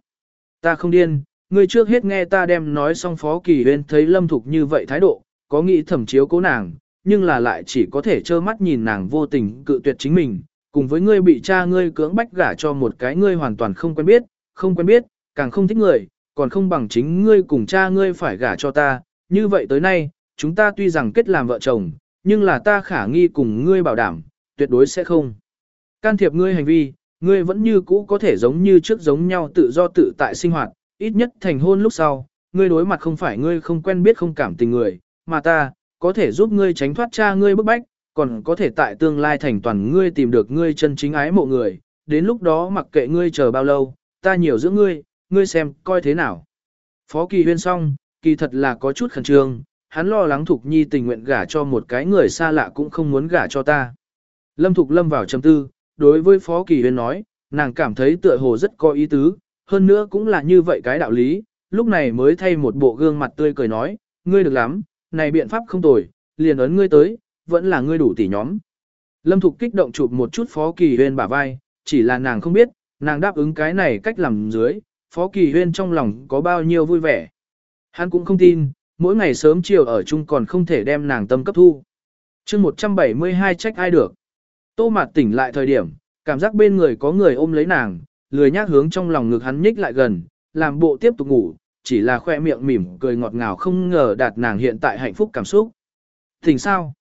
Ta không điên, ngươi trước hết nghe ta đem nói xong Phó Kỳ Huyên thấy Lâm Thục như vậy thái độ, có nghĩ thẩm chiếu cố nàng, nhưng là lại chỉ có thể trơ mắt nhìn nàng vô tình cự tuyệt chính mình, cùng với ngươi bị cha ngươi cưỡng bách gả cho một cái ngươi hoàn toàn không quen biết, không quen biết, càng không thích người, còn không bằng chính ngươi cùng cha ngươi phải gả cho ta, như vậy tới nay, chúng ta tuy rằng kết làm vợ chồng, nhưng là ta khả nghi cùng ngươi bảo đảm, tuyệt đối sẽ không. Can thiệp ngươi hành vi, ngươi vẫn như cũ có thể giống như trước giống nhau tự do tự tại sinh hoạt, ít nhất thành hôn lúc sau, ngươi đối mặt không phải ngươi không quen biết không cảm tình người, mà ta, có thể giúp ngươi tránh thoát cha ngươi bức bách, còn có thể tại tương lai thành toàn ngươi tìm được ngươi chân chính ái mộ người, đến lúc đó mặc kệ ngươi chờ bao lâu, ta nhiều giữa ngươi, ngươi xem coi thế nào. Phó Kỳ Huyên xong, kỳ thật là có chút khẩn trương, hắn lo lắng Thục Nhi tình nguyện gả cho một cái người xa lạ cũng không muốn gả cho ta. Lâm Thục Lâm vào trầm tư, đối với Phó Kỳ Huyên nói, nàng cảm thấy tựa hồ rất có ý tứ, hơn nữa cũng là như vậy cái đạo lý, lúc này mới thay một bộ gương mặt tươi cười nói, ngươi được lắm, này biện pháp không tồi, liền ấn ngươi tới, vẫn là ngươi đủ tỷ nhóm. Lâm Thục kích động chụp một chút Phó Kỳ Huyên bả vai, chỉ là nàng không biết, nàng đáp ứng cái này cách làm dưới, Phó Kỳ Huyên trong lòng có bao nhiêu vui vẻ. Hắn cũng không tin, mỗi ngày sớm chiều ở chung còn không thể đem nàng tâm cấp thu. chương 172 trách ai được. Tô Mạt tỉnh lại thời điểm, cảm giác bên người có người ôm lấy nàng, lười nhác hướng trong lòng ngực hắn nhích lại gần, làm bộ tiếp tục ngủ, chỉ là khoe miệng mỉm cười ngọt ngào không ngờ đạt nàng hiện tại hạnh phúc cảm xúc. Tỉnh sao?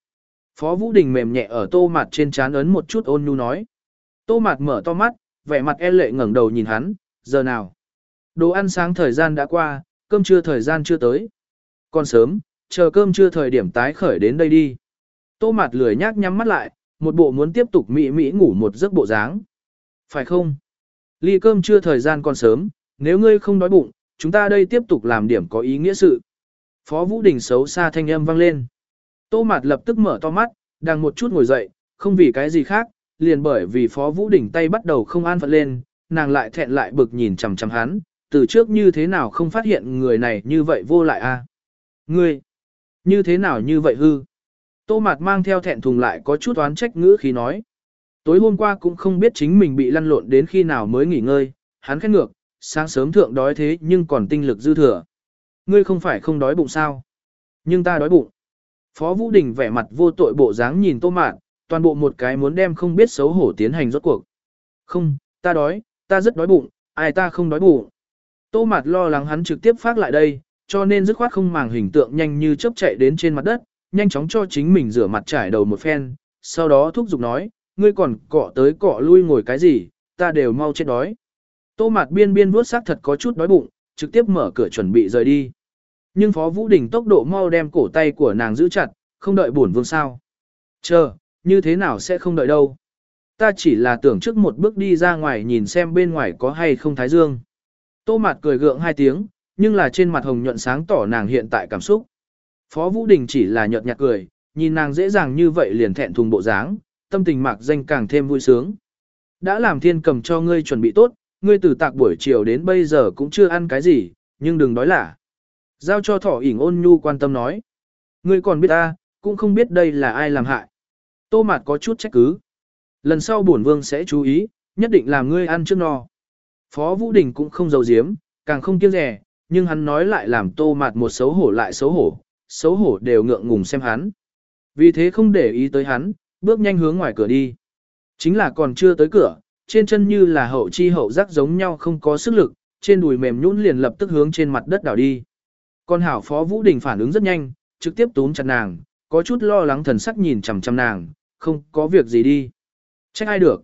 Phó Vũ Đình mềm nhẹ ở tô Mạt trên trán ấn một chút ôn nhu nói. Tô Mạt mở to mắt, vẻ mặt e lệ ngẩng đầu nhìn hắn, giờ nào? Đồ ăn sáng thời gian đã qua, cơm trưa thời gian chưa tới. Còn sớm, chờ cơm trưa thời điểm tái khởi đến đây đi. Tô Mạt lười nhác nhắm mắt lại, một bộ muốn tiếp tục mỹ mỹ ngủ một giấc bộ dáng. Phải không? Ly cơm chưa thời gian còn sớm, nếu ngươi không đói bụng, chúng ta đây tiếp tục làm điểm có ý nghĩa sự. Phó Vũ Đình xấu xa thanh âm vang lên. Tô Mạt lập tức mở to mắt, đang một chút ngồi dậy, không vì cái gì khác, liền bởi vì Phó Vũ Đình tay bắt đầu không an phận lên, nàng lại thẹn lại bực nhìn chằm chằm hắn, từ trước như thế nào không phát hiện người này như vậy vô lại a? Ngươi, như thế nào như vậy hư? Tô Mạt mang theo thẹn thùng lại có chút oán trách ngữ khí nói. Tối hôm qua cũng không biết chính mình bị lăn lộn đến khi nào mới nghỉ ngơi, hắn khét ngược, sáng sớm thượng đói thế nhưng còn tinh lực dư thừa. Ngươi không phải không đói bụng sao? Nhưng ta đói bụng. Phó Vũ Đình vẻ mặt vô tội bộ dáng nhìn Tô Mạt, toàn bộ một cái muốn đem không biết xấu hổ tiến hành rốt cuộc. Không, ta đói, ta rất đói bụng, ai ta không đói bụng. Tô Mạt lo lắng hắn trực tiếp phát lại đây, cho nên dứt khoát không màng hình tượng nhanh như chớp chạy đến trên mặt đất, nhanh chóng cho chính mình rửa mặt trải đầu một phen, sau đó thúc giục nói, ngươi còn cọ tới cọ lui ngồi cái gì, ta đều mau chết đói. Tô Mạt biên biên vuốt xác thật có chút đói bụng, trực tiếp mở cửa chuẩn bị rời đi. Nhưng Phó Vũ Đình tốc độ mau đem cổ tay của nàng giữ chặt, không đợi buồn vương sao. Chờ, như thế nào sẽ không đợi đâu. Ta chỉ là tưởng trước một bước đi ra ngoài nhìn xem bên ngoài có hay không thái dương. Tô Mạt cười gượng hai tiếng, nhưng là trên mặt hồng nhuận sáng tỏ nàng hiện tại cảm xúc. Phó Vũ Đình chỉ là nhợt nhạt cười, nhìn nàng dễ dàng như vậy liền thẹn thùng bộ dáng, tâm tình mạc danh càng thêm vui sướng. Đã làm thiên cầm cho ngươi chuẩn bị tốt, ngươi từ tạc buổi chiều đến bây giờ cũng chưa ăn cái gì, nhưng đừng đói lả. Giao cho thỏ ỉn ôn nhu quan tâm nói. Ngươi còn biết ta, cũng không biết đây là ai làm hại. Tô mạt có chút trách cứ. Lần sau bổn vương sẽ chú ý, nhất định làm ngươi ăn trước no. Phó Vũ Đình cũng không giấu giếm, càng không kiêng rẻ, nhưng hắn nói lại làm tô mạt một xấu hổ lại xấu hổ, xấu hổ đều ngượng ngùng xem hắn. Vì thế không để ý tới hắn, bước nhanh hướng ngoài cửa đi. Chính là còn chưa tới cửa, trên chân như là hậu chi hậu giác giống nhau không có sức lực, trên đùi mềm nhũn liền lập tức hướng trên mặt đất đảo đi. Con hảo phó Vũ Đình phản ứng rất nhanh, trực tiếp túm chặt nàng, có chút lo lắng thần sắc nhìn chằm chằm nàng, không có việc gì đi. Trách ai được.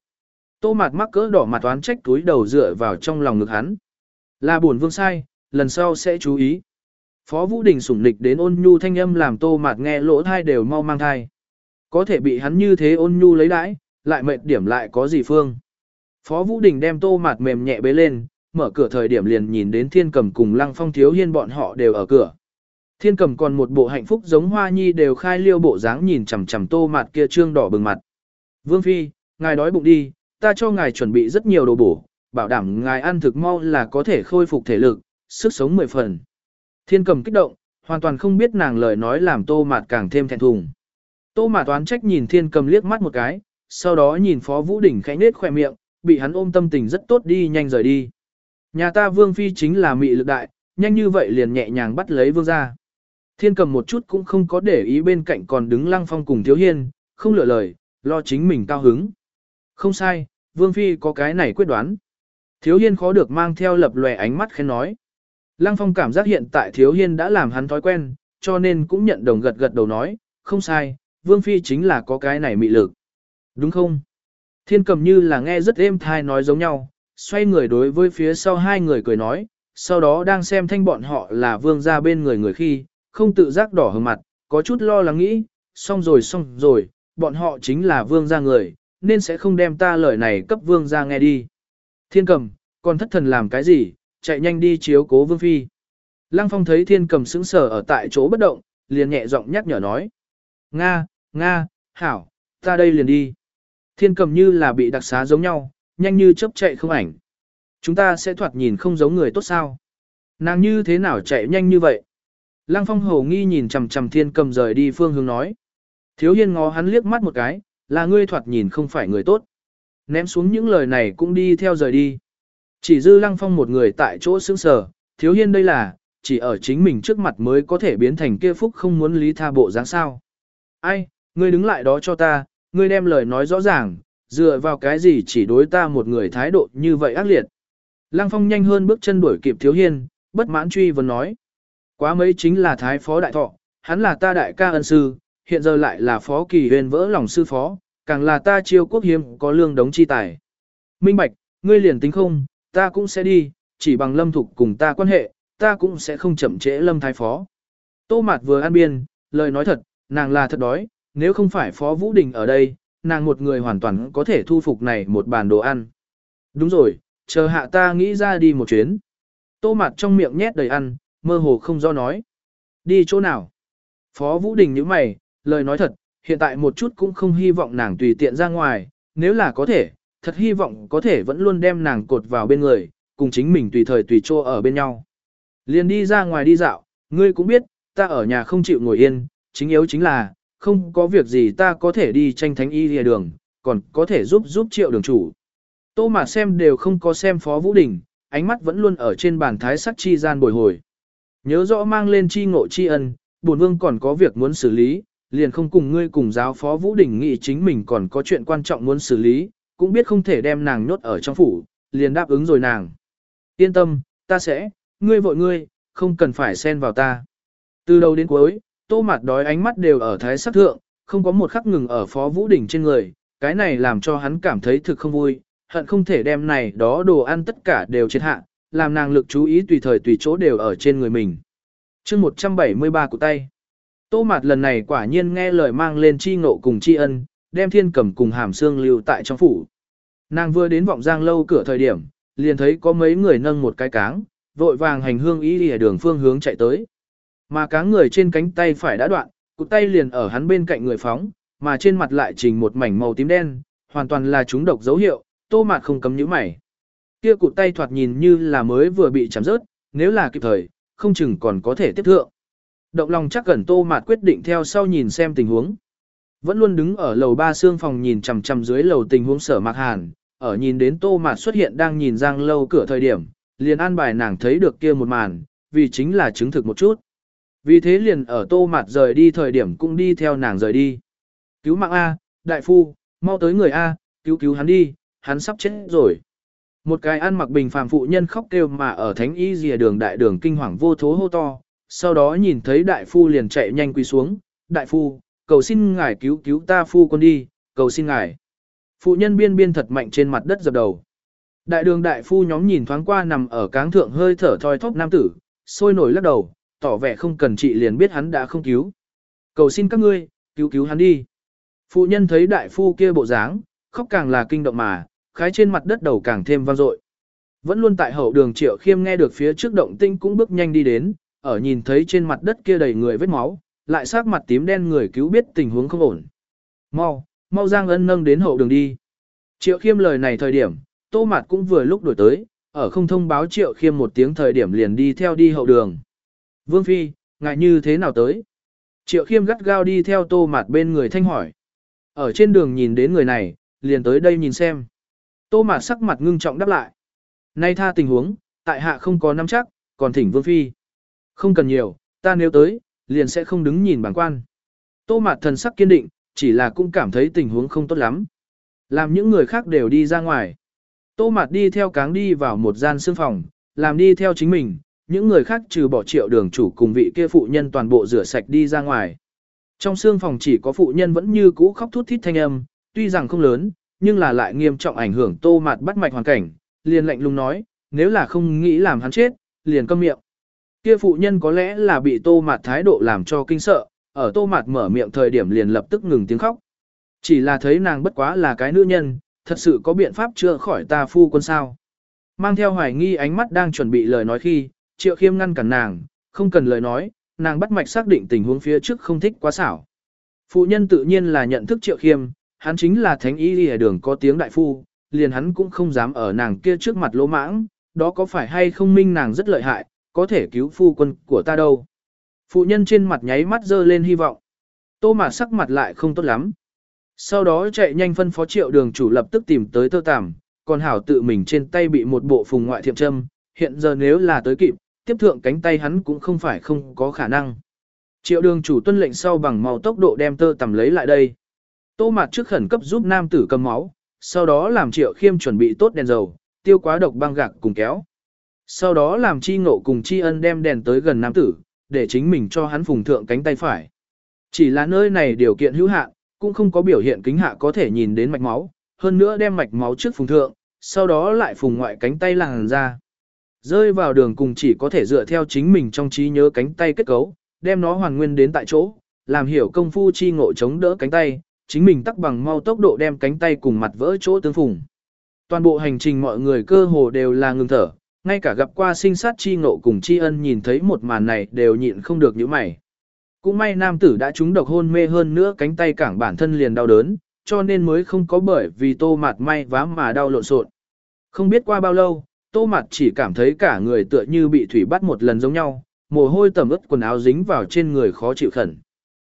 Tô mạt mắc cỡ đỏ mặt toán trách túi đầu dựa vào trong lòng ngực hắn. Là buồn vương sai, lần sau sẽ chú ý. Phó Vũ Đình sủng nịch đến ôn nhu thanh âm làm tô mạt nghe lỗ thai đều mau mang thai. Có thể bị hắn như thế ôn nhu lấy đãi, lại mệt điểm lại có gì phương. Phó Vũ Đình đem tô mạt mềm nhẹ bế lên, mở cửa thời điểm liền nhìn đến thiên cầm cùng lăng phong thiếu hiên bọn họ đều ở cửa. Thiên cầm còn một bộ hạnh phúc giống hoa nhi đều khai liêu bộ dáng nhìn chằm chằm tô mạt kia trương đỏ bừng mặt. Vương Phi, ngài đói bụng đi, ta cho ngài chuẩn bị rất nhiều đồ bổ, bảo đảm ngài ăn thực mau là có thể khôi phục thể lực, sức sống mười phần. Thiên cầm kích động, hoàn toàn không biết nàng lời nói làm tô mạt càng thêm thẹn thùng. Tô mạt toán trách nhìn thiên cầm liếc mắt một cái, sau đó nhìn phó vũ đỉnh khẽ nết khỏe miệng, bị hắn ôm tâm tình rất tốt đi nhanh rời đi. Nhà ta vương phi chính là mị lực đại, nhanh như vậy liền nhẹ nhàng bắt lấy vương ra. Thiên cầm một chút cũng không có để ý bên cạnh còn đứng lăng phong cùng thiếu hiên, không lựa lời, lo chính mình cao hứng. Không sai, vương phi có cái này quyết đoán. Thiếu hiên khó được mang theo lập lòe ánh mắt khen nói. Lăng phong cảm giác hiện tại thiếu hiên đã làm hắn thói quen, cho nên cũng nhận đồng gật gật đầu nói, không sai, vương phi chính là có cái này mị lực. Đúng không? Thiên cầm như là nghe rất êm thai nói giống nhau, xoay người đối với phía sau hai người cười nói, sau đó đang xem thanh bọn họ là vương ra bên người người khi, không tự giác đỏ hừng mặt, có chút lo lắng nghĩ, xong rồi xong rồi, bọn họ chính là vương ra người, nên sẽ không đem ta lời này cấp vương ra nghe đi. Thiên cầm, còn thất thần làm cái gì, chạy nhanh đi chiếu cố vương phi. Lăng phong thấy thiên cầm sững sờ ở tại chỗ bất động, liền nhẹ giọng nhắc nhở nói. Nga, Nga, Hảo, ta đây liền đi. Thiên cầm như là bị đặc xá giống nhau, nhanh như chớp chạy không ảnh. Chúng ta sẽ thoạt nhìn không giống người tốt sao. Nàng như thế nào chạy nhanh như vậy? Lăng phong hầu nghi nhìn chằm chằm thiên cầm rời đi phương hướng nói. Thiếu hiên ngó hắn liếc mắt một cái, là ngươi thoạt nhìn không phải người tốt. Ném xuống những lời này cũng đi theo rời đi. Chỉ dư lăng phong một người tại chỗ sững sờ, thiếu hiên đây là, chỉ ở chính mình trước mặt mới có thể biến thành kia phúc không muốn lý tha bộ dáng sao. Ai, ngươi đứng lại đó cho ta, ngươi đem lời nói rõ ràng, dựa vào cái gì chỉ đối ta một người thái độ như vậy ác liệt. Lăng phong nhanh hơn bước chân đuổi kịp thiếu hiên, bất mãn truy vấn nói. Quá mấy chính là thái phó đại thọ, hắn là ta đại ca ân sư, hiện giờ lại là phó kỳ huyền vỡ lòng sư phó, càng là ta chiêu quốc hiếm có lương đống chi tài. Minh bạch, ngươi liền tính không, ta cũng sẽ đi, chỉ bằng lâm thục cùng ta quan hệ, ta cũng sẽ không chậm trễ lâm thái phó. Tô Mạt vừa ăn biên, lời nói thật, nàng là thật đói, nếu không phải phó Vũ Đình ở đây, nàng một người hoàn toàn có thể thu phục này một bàn đồ ăn. Đúng rồi, chờ hạ ta nghĩ ra đi một chuyến. Tô Mạt trong miệng nhét đầy ăn, mơ hồ không do nói. Đi chỗ nào? Phó Vũ Đình như mày, lời nói thật, hiện tại một chút cũng không hy vọng nàng tùy tiện ra ngoài, nếu là có thể, thật hy vọng có thể vẫn luôn đem nàng cột vào bên người, cùng chính mình tùy thời tùy chỗ ở bên nhau. Liền đi ra ngoài đi dạo, ngươi cũng biết, ta ở nhà không chịu ngồi yên, chính yếu chính là, không có việc gì ta có thể đi tranh thánh y lìa đường, còn có thể giúp giúp triệu đường chủ. Tô mà xem đều không có xem Phó Vũ Đình, ánh mắt vẫn luôn ở trên bàn thái sắc chi gian bồi hồi. Nhớ rõ mang lên chi ngộ chi ân, bổn vương còn có việc muốn xử lý, liền không cùng ngươi cùng giáo Phó Vũ Đình nghĩ chính mình còn có chuyện quan trọng muốn xử lý, cũng biết không thể đem nàng nhốt ở trong phủ, liền đáp ứng rồi nàng. Yên tâm, ta sẽ, ngươi vội ngươi, không cần phải xen vào ta. Từ đầu đến cuối, tô mặt đói ánh mắt đều ở thái sắc thượng, không có một khắc ngừng ở phó vũ đỉnh trên người, cái này làm cho hắn cảm thấy thực không vui, hận không thể đem này đó đồ ăn tất cả đều chết hạ, làm nàng lực chú ý tùy thời tùy chỗ đều ở trên người mình. chương 173 của tay. Tô Mạt lần này quả nhiên nghe lời mang lên chi ngộ cùng chi ân, đem thiên cầm cùng hàm xương lưu tại trong phủ. Nàng vừa đến vọng giang lâu cửa thời điểm, liền thấy có mấy người nâng một cái cáng, vội vàng hành hương ý ở đường phương hướng chạy tới. Mà cáng người trên cánh tay phải đã đoạn, cụt tay liền ở hắn bên cạnh người phóng, mà trên mặt lại trình một mảnh màu tím đen, hoàn toàn là chúng độc dấu hiệu, tô mạt không cấm nhíu mày. Kia cụt tay thoạt nhìn như là mới vừa bị chém rớt, nếu là kịp thời, không chừng còn có thể tiếp thượng. Động lòng chắc gần tô mạt quyết định theo sau nhìn xem tình huống. Vẫn luôn đứng ở lầu ba xương phòng nhìn chằm chằm dưới lầu tình huống sở mạc hàn, ở nhìn đến tô mạt xuất hiện đang nhìn giang lâu cửa thời điểm, liền an bài nàng thấy được kia một màn, vì chính là chứng thực một chút. Vì thế liền ở tô mạt rời đi thời điểm cũng đi theo nàng rời đi. Cứu mạng A, đại phu, mau tới người A, cứu cứu hắn đi, hắn sắp chết rồi. Một cái ăn mặc bình phàm phụ nhân khóc kêu mà ở thánh y rìa đường đại đường kinh hoàng vô thố hô to, sau đó nhìn thấy đại phu liền chạy nhanh quỳ xuống, đại phu, cầu xin ngài cứu cứu ta phu quân đi, cầu xin ngài. Phụ nhân biên biên thật mạnh trên mặt đất dập đầu. Đại đường đại phu nhóm nhìn thoáng qua nằm ở cáng thượng hơi thở thoi thóp nam tử, sôi nổi lắc đầu, tỏ vẻ không cần trị liền biết hắn đã không cứu. Cầu xin các ngươi, cứu cứu hắn đi. Phụ nhân thấy đại phu kia bộ dáng, khóc càng là kinh động mà, khái trên mặt đất đầu càng thêm vang dội. Vẫn luôn tại hậu đường triệu khiêm nghe được phía trước động tinh cũng bước nhanh đi đến, ở nhìn thấy trên mặt đất kia đầy người vết máu, lại sắc mặt tím đen người cứu biết tình huống không ổn. Mau, mau giang ân nâng đến hậu đường đi. Triệu khiêm lời này thời điểm, tô mạt cũng vừa lúc đổi tới, ở không thông báo triệu khiêm một tiếng thời điểm liền đi theo đi hậu đường. Vương Phi, ngại như thế nào tới? Triệu khiêm gắt gao đi theo tô mạt bên người thanh hỏi. Ở trên đường nhìn đến người này, liền tới đây nhìn xem. Tô mạt sắc mặt ngưng trọng đáp lại. Nay tha tình huống, tại hạ không có nắm chắc, còn thỉnh Vương Phi. Không cần nhiều, ta nếu tới, liền sẽ không đứng nhìn bản quan. Tô Mạt thần sắc kiên định, chỉ là cũng cảm thấy tình huống không tốt lắm. Làm những người khác đều đi ra ngoài. Tô Mạt đi theo cáng đi vào một gian sương phòng, làm đi theo chính mình, những người khác trừ bỏ triệu đường chủ cùng vị kia phụ nhân toàn bộ rửa sạch đi ra ngoài. Trong sương phòng chỉ có phụ nhân vẫn như cũ khóc thút thít thanh âm, tuy rằng không lớn, nhưng là lại nghiêm trọng ảnh hưởng tô mạt bắt mạch hoàn cảnh, liền lạnh lùng nói, nếu là không nghĩ làm hắn chết, liền câm miệng. Kia phụ nhân có lẽ là bị tô mạt thái độ làm cho kinh sợ, ở tô mạt mở miệng thời điểm liền lập tức ngừng tiếng khóc. Chỉ là thấy nàng bất quá là cái nữ nhân, thật sự có biện pháp chữa khỏi ta phu quân sao. Mang theo hoài nghi ánh mắt đang chuẩn bị lời nói khi, triệu khiêm ngăn cản nàng, không cần lời nói, nàng bắt mạch xác định tình huống phía trước không thích quá xảo. Phụ nhân tự nhiên là nhận thức triệu khiêm, hắn chính là thánh y lìa đường có tiếng đại phu, liền hắn cũng không dám ở nàng kia trước mặt lỗ mãng, đó có phải hay không minh nàng rất lợi hại, có thể cứu phu quân của ta đâu. Phụ nhân trên mặt nháy mắt dơ lên hy vọng. Tô mà sắc mặt lại không tốt lắm. Sau đó chạy nhanh phân phó triệu đường chủ lập tức tìm tới tơ tàm, còn hảo tự mình trên tay bị một bộ phùng ngoại thiệm châm, hiện giờ nếu là tới kịp, tiếp thượng cánh tay hắn cũng không phải không có khả năng. Triệu đường chủ tuân lệnh sau bằng màu tốc độ đem tơ tầm lấy lại đây. Tô mặt trước khẩn cấp giúp nam tử cầm máu, sau đó làm triệu khiêm chuẩn bị tốt đèn dầu, tiêu quá độc băng gạc cùng kéo. Sau đó làm chi ngộ cùng chi ân đem đèn tới gần nam tử, để chính mình cho hắn phùng thượng cánh tay phải. Chỉ là nơi này điều kiện hữu hạn, cũng không có biểu hiện kính hạ có thể nhìn đến mạch máu, hơn nữa đem mạch máu trước phùng thượng, sau đó lại phùng ngoại cánh tay làng ra. Rơi vào đường cùng chỉ có thể dựa theo chính mình trong trí nhớ cánh tay kết cấu, đem nó hoàn nguyên đến tại chỗ, làm hiểu công phu chi ngộ chống đỡ cánh tay, chính mình tắc bằng mau tốc độ đem cánh tay cùng mặt vỡ chỗ tương phùng. Toàn bộ hành trình mọi người cơ hồ đều là ngừng thở, ngay cả gặp qua sinh sát chi ngộ cùng chi ân nhìn thấy một màn này đều nhịn không được những mày. Cũng may nam tử đã trúng độc hôn mê hơn nữa cánh tay cảng bản thân liền đau đớn, cho nên mới không có bởi vì tô mặt may vá mà đau lộn xộn. Không biết qua bao lâu, tô mặt chỉ cảm thấy cả người tựa như bị thủy bắt một lần giống nhau, mồ hôi tầm ướt quần áo dính vào trên người khó chịu khẩn.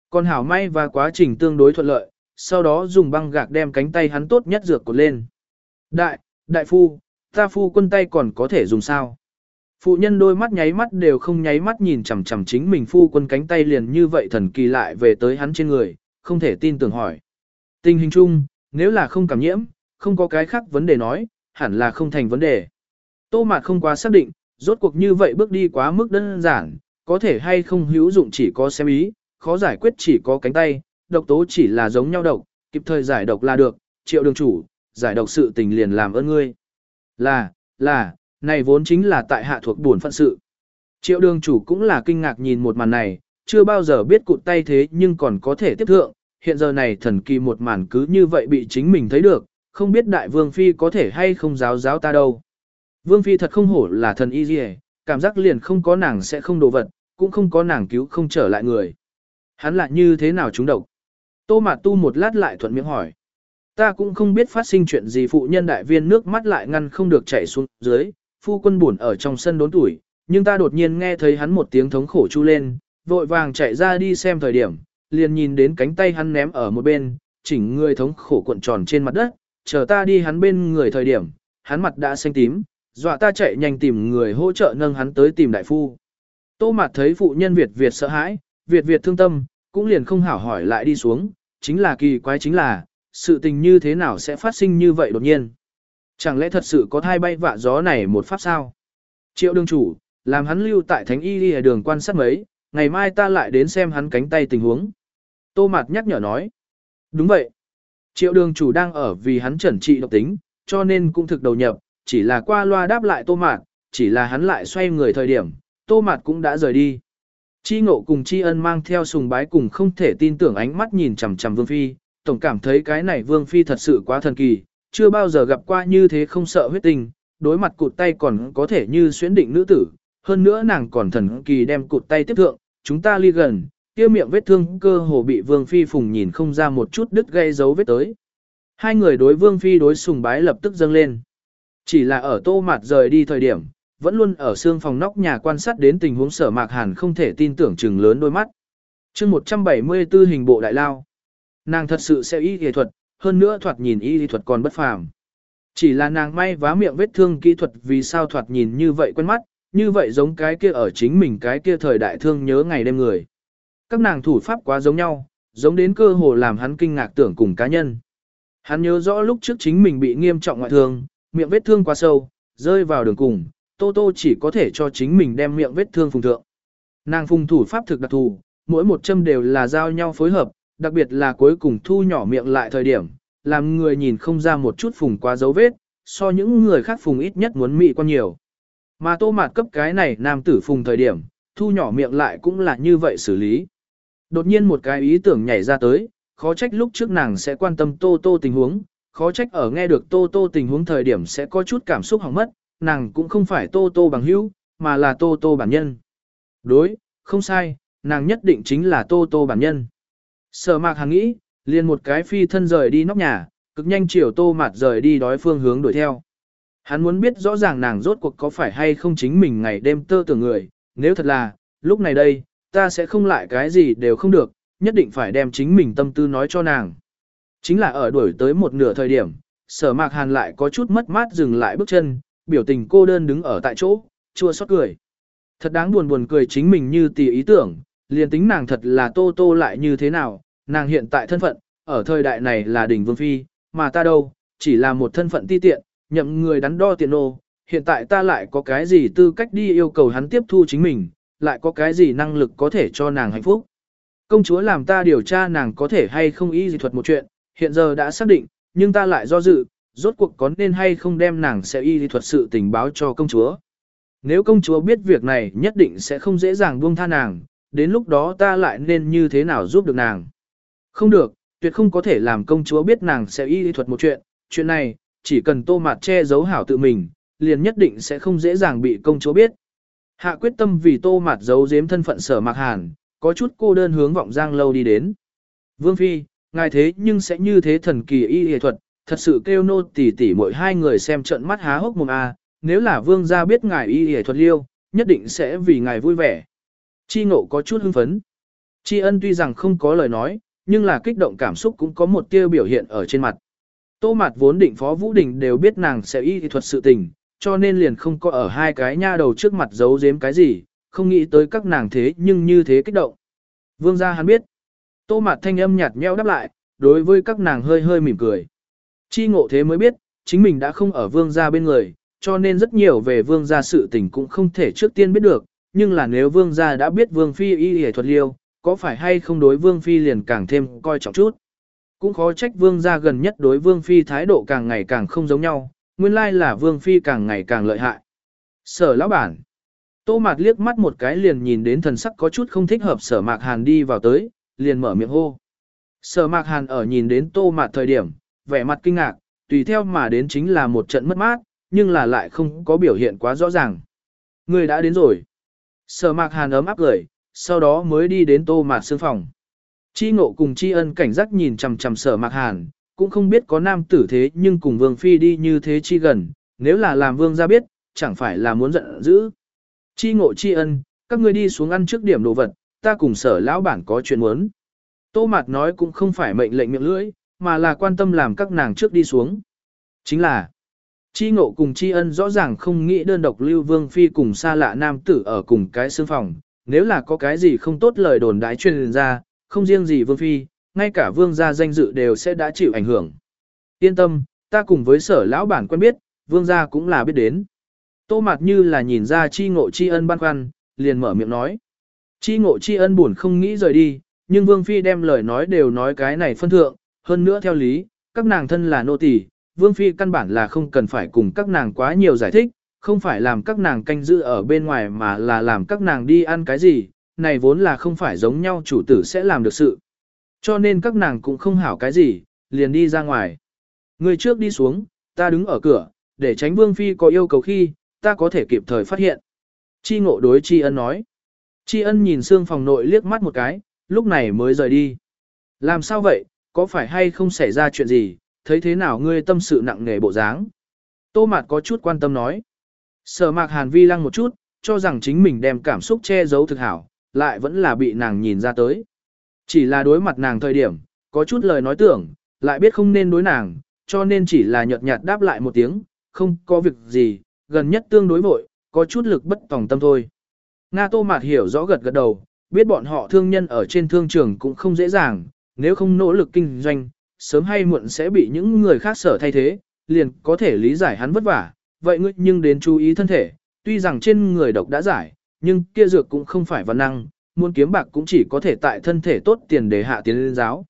Còn hảo may và quá trình tương đối thuận lợi, sau đó dùng băng gạc đem cánh tay hắn tốt nhất dược cột lên. Đại, đại phu, ta phu quân tay còn có thể dùng sao? Phụ nhân đôi mắt nháy mắt đều không nháy mắt nhìn chằm chằm chính mình phu quân cánh tay liền như vậy thần kỳ lại về tới hắn trên người, không thể tin tưởng hỏi. Tình hình chung, nếu là không cảm nhiễm, không có cái khác vấn đề nói, hẳn là không thành vấn đề. Tô Mạt không quá xác định, rốt cuộc như vậy bước đi quá mức đơn giản, có thể hay không hữu dụng chỉ có xem ý, khó giải quyết chỉ có cánh tay, độc tố chỉ là giống nhau độc, kịp thời giải độc là được, triệu đường chủ, giải độc sự tình liền làm ơn ngươi. Là, là, này vốn chính là tại hạ thuộc buồn phận sự. Triệu đường chủ cũng là kinh ngạc nhìn một màn này, chưa bao giờ biết cụt tay thế nhưng còn có thể tiếp thượng, hiện giờ này thần kỳ một màn cứ như vậy bị chính mình thấy được, không biết đại vương phi có thể hay không giáo giáo ta đâu. Vương phi thật không hổ là thần y gì cảm giác liền không có nàng sẽ không đồ vật, cũng không có nàng cứu không trở lại người. Hắn lại như thế nào chúng độc? Tô Mạt Tu một lát lại thuận miệng hỏi. Ta cũng không biết phát sinh chuyện gì phụ nhân đại viên nước mắt lại ngăn không được chảy xuống dưới, phu quân buồn ở trong sân đốn tuổi, nhưng ta đột nhiên nghe thấy hắn một tiếng thống khổ chu lên, vội vàng chạy ra đi xem thời điểm, liền nhìn đến cánh tay hắn ném ở một bên, chỉnh người thống khổ cuộn tròn trên mặt đất, chờ ta đi hắn bên người thời điểm, hắn mặt đã xanh tím, dọa ta chạy nhanh tìm người hỗ trợ nâng hắn tới tìm đại phu. Tô mặt thấy phụ nhân Việt Việt sợ hãi, Việt Việt thương tâm, cũng liền không hảo hỏi lại đi xuống, chính là kỳ quái chính là, sự tình như thế nào sẽ phát sinh như vậy đột nhiên. Chẳng lẽ thật sự có thai bay vạ gió này một pháp sao? Triệu đương chủ, làm hắn lưu tại thánh y đi đường quan sát mấy, ngày mai ta lại đến xem hắn cánh tay tình huống. Tô Mạt nhắc nhở nói. Đúng vậy. Triệu đường chủ đang ở vì hắn chẩn trị độc tính, cho nên cũng thực đầu nhập, chỉ là qua loa đáp lại Tô Mạt, chỉ là hắn lại xoay người thời điểm, Tô Mạt cũng đã rời đi. Chi ngộ cùng chi ân mang theo sùng bái cùng không thể tin tưởng ánh mắt nhìn chằm chằm Vương Phi, tổng cảm thấy cái này Vương Phi thật sự quá thần kỳ, chưa bao giờ gặp qua như thế không sợ huyết tình, đối mặt cụt tay còn có thể như xuyến định nữ tử, hơn nữa nàng còn thần kỳ đem cụt tay tiếp thượng, chúng ta ly gần, kia miệng vết thương cơ hồ bị Vương Phi phùng nhìn không ra một chút đứt gây dấu vết tới. Hai người đối Vương Phi đối sùng bái lập tức dâng lên. Chỉ là ở tô mặt rời đi thời điểm, vẫn luôn ở xương phòng nóc nhà quan sát đến tình huống sở mạc hàn không thể tin tưởng chừng lớn đôi mắt. chương 174 hình bộ đại lao. Nàng thật sự sẽ y y thuật, hơn nữa thoạt nhìn y y thuật còn bất phàm. Chỉ là nàng may vá miệng vết thương kỹ thuật vì sao thoạt nhìn như vậy quen mắt, như vậy giống cái kia ở chính mình cái kia thời đại thương nhớ ngày đêm người. Các nàng thủ pháp quá giống nhau, giống đến cơ hồ làm hắn kinh ngạc tưởng cùng cá nhân. Hắn nhớ rõ lúc trước chính mình bị nghiêm trọng ngoại thương, miệng vết thương quá sâu, rơi vào đường cùng, Tô Tô chỉ có thể cho chính mình đem miệng vết thương phùng thượng. Nàng phùng thủ pháp thực đặc thù, mỗi một châm đều là giao nhau phối hợp, đặc biệt là cuối cùng thu nhỏ miệng lại thời điểm, làm người nhìn không ra một chút phùng quá dấu vết, so những người khác phùng ít nhất muốn mị quan nhiều. Mà tô mạt cấp cái này nam tử phùng thời điểm, thu nhỏ miệng lại cũng là như vậy xử lý. Đột nhiên một cái ý tưởng nhảy ra tới, khó trách lúc trước nàng sẽ quan tâm tô tô tình huống, khó trách ở nghe được tô tô tình huống thời điểm sẽ có chút cảm xúc hỏng mất, nàng cũng không phải tô tô bằng hữu, mà là tô tô bản nhân. Đối, không sai, nàng nhất định chính là tô tô bản nhân. Sở mạc hàng nghĩ, liền một cái phi thân rời đi nóc nhà, cực nhanh chiều tô mạt rời đi đói phương hướng đuổi theo. Hắn muốn biết rõ ràng nàng rốt cuộc có phải hay không chính mình ngày đêm tơ tưởng người, nếu thật là, lúc này đây, ta sẽ không lại cái gì đều không được, nhất định phải đem chính mình tâm tư nói cho nàng. Chính là ở đuổi tới một nửa thời điểm, sở mạc hàn lại có chút mất mát dừng lại bước chân, biểu tình cô đơn đứng ở tại chỗ, chua xót cười. Thật đáng buồn buồn cười chính mình như tì ý tưởng, liền tính nàng thật là tô tô lại như thế nào, nàng hiện tại thân phận, ở thời đại này là đỉnh vương phi, mà ta đâu, chỉ là một thân phận ti tiện, nhậm người đắn đo tiện nô, hiện tại ta lại có cái gì tư cách đi yêu cầu hắn tiếp thu chính mình, lại có cái gì năng lực có thể cho nàng hạnh phúc. Công chúa làm ta điều tra nàng có thể hay không y gì thuật một chuyện, hiện giờ đã xác định, nhưng ta lại do dự, rốt cuộc có nên hay không đem nàng sẽ y lý thuật sự tình báo cho công chúa. Nếu công chúa biết việc này nhất định sẽ không dễ dàng buông tha nàng, đến lúc đó ta lại nên như thế nào giúp được nàng. Không được, tuyệt không có thể làm công chúa biết nàng sẽ y lý thuật một chuyện, chuyện này, chỉ cần tô mạt che giấu hảo tự mình, liền nhất định sẽ không dễ dàng bị công chúa biết. Hạ quyết tâm vì tô mạt giấu giếm thân phận sở mạc hàn, có chút cô đơn hướng vọng giang lâu đi đến. Vương Phi, ngài thế nhưng sẽ như thế thần kỳ y y thuật, thật sự kêu nô tỉ tỉ mỗi hai người xem trận mắt há hốc mồm a. nếu là vương gia biết ngài y y thuật liêu, nhất định sẽ vì ngài vui vẻ. Chi ngộ có chút hưng phấn. Chi ân tuy rằng không có lời nói, nhưng là kích động cảm xúc cũng có một tia biểu hiện ở trên mặt. Tô mặt vốn định phó Vũ Đình đều biết nàng sẽ y thuật sự tình, cho nên liền không có ở hai cái nha đầu trước mặt giấu giếm cái gì, không nghĩ tới các nàng thế nhưng như thế kích động. Vương gia hắn biết. Tô mặt thanh âm nhạt nhẽo đáp lại, đối với các nàng hơi hơi mỉm cười. Chi ngộ thế mới biết, chính mình đã không ở vương gia bên người, cho nên rất nhiều về vương gia sự tình cũng không thể trước tiên biết được, nhưng là nếu vương gia đã biết vương phi y y thuật liêu, có phải hay không đối vương phi liền càng thêm coi trọng chút. Cũng khó trách vương gia gần nhất đối vương phi thái độ càng ngày càng không giống nhau, nguyên lai là vương phi càng ngày càng lợi hại. Sở lão bản. Tô mạt liếc mắt một cái liền nhìn đến thần sắc có chút không thích hợp sở mạc hàn đi vào tới, liền mở miệng hô. Sở mạc hàn ở nhìn đến tô mạt thời điểm, vẻ mặt kinh ngạc, tùy theo mà đến chính là một trận mất mát, nhưng là lại không có biểu hiện quá rõ ràng. Người đã đến rồi. Sở mạc hàn ấm áp gửi sau đó mới đi đến tô mạt xương phòng. Chi ngộ cùng chi ân cảnh giác nhìn chằm chằm sở mạc hàn, cũng không biết có nam tử thế nhưng cùng vương phi đi như thế chi gần, nếu là làm vương ra biết, chẳng phải là muốn giận dữ. Chi ngộ chi ân, các ngươi đi xuống ăn trước điểm đồ vật, ta cùng sở lão bản có chuyện muốn. Tô Mạt nói cũng không phải mệnh lệnh miệng lưỡi, mà là quan tâm làm các nàng trước đi xuống. Chính là, chi ngộ cùng chi ân rõ ràng không nghĩ đơn độc lưu vương phi cùng xa lạ nam tử ở cùng cái xương phòng, nếu là có cái gì không tốt lời đồn đái truyền ra, không riêng gì vương phi, ngay cả vương gia danh dự đều sẽ đã chịu ảnh hưởng. Yên tâm, ta cùng với sở lão bản quen biết, vương gia cũng là biết đến. Tô Mạt như là nhìn ra chi ngộ chi ân băn khoăn, liền mở miệng nói. Chi ngộ chi ân buồn không nghĩ rời đi, nhưng Vương Phi đem lời nói đều nói cái này phân thượng, hơn nữa theo lý, các nàng thân là nô tỳ, Vương Phi căn bản là không cần phải cùng các nàng quá nhiều giải thích, không phải làm các nàng canh giữ ở bên ngoài mà là làm các nàng đi ăn cái gì, này vốn là không phải giống nhau chủ tử sẽ làm được sự. Cho nên các nàng cũng không hảo cái gì, liền đi ra ngoài. Người trước đi xuống, ta đứng ở cửa, để tránh Vương Phi có yêu cầu khi, ta có thể kịp thời phát hiện. Chi ngộ đối Chi ân nói. Chi ân nhìn xương phòng nội liếc mắt một cái, lúc này mới rời đi. Làm sao vậy, có phải hay không xảy ra chuyện gì, thấy thế nào ngươi tâm sự nặng nề bộ dáng? Tô Mạt có chút quan tâm nói. Sở mạc hàn vi lăng một chút, cho rằng chính mình đem cảm xúc che giấu thực hảo, lại vẫn là bị nàng nhìn ra tới. Chỉ là đối mặt nàng thời điểm, có chút lời nói tưởng, lại biết không nên đối nàng, cho nên chỉ là nhợt nhạt đáp lại một tiếng, không có việc gì, gần nhất tương đối vội, có chút lực bất tòng tâm thôi. Nga Tô Mạt hiểu rõ gật gật đầu, biết bọn họ thương nhân ở trên thương trường cũng không dễ dàng, nếu không nỗ lực kinh doanh, sớm hay muộn sẽ bị những người khác sở thay thế, liền có thể lý giải hắn vất vả, vậy ngươi nhưng đến chú ý thân thể, tuy rằng trên người độc đã giải, nhưng kia dược cũng không phải văn năng, muốn kiếm bạc cũng chỉ có thể tại thân thể tốt tiền để hạ tiền lên giáo.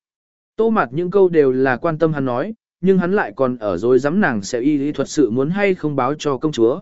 Tô mặt những câu đều là quan tâm hắn nói, nhưng hắn lại còn ở dối dám nàng sẽ y lý thuật sự muốn hay không báo cho công chúa.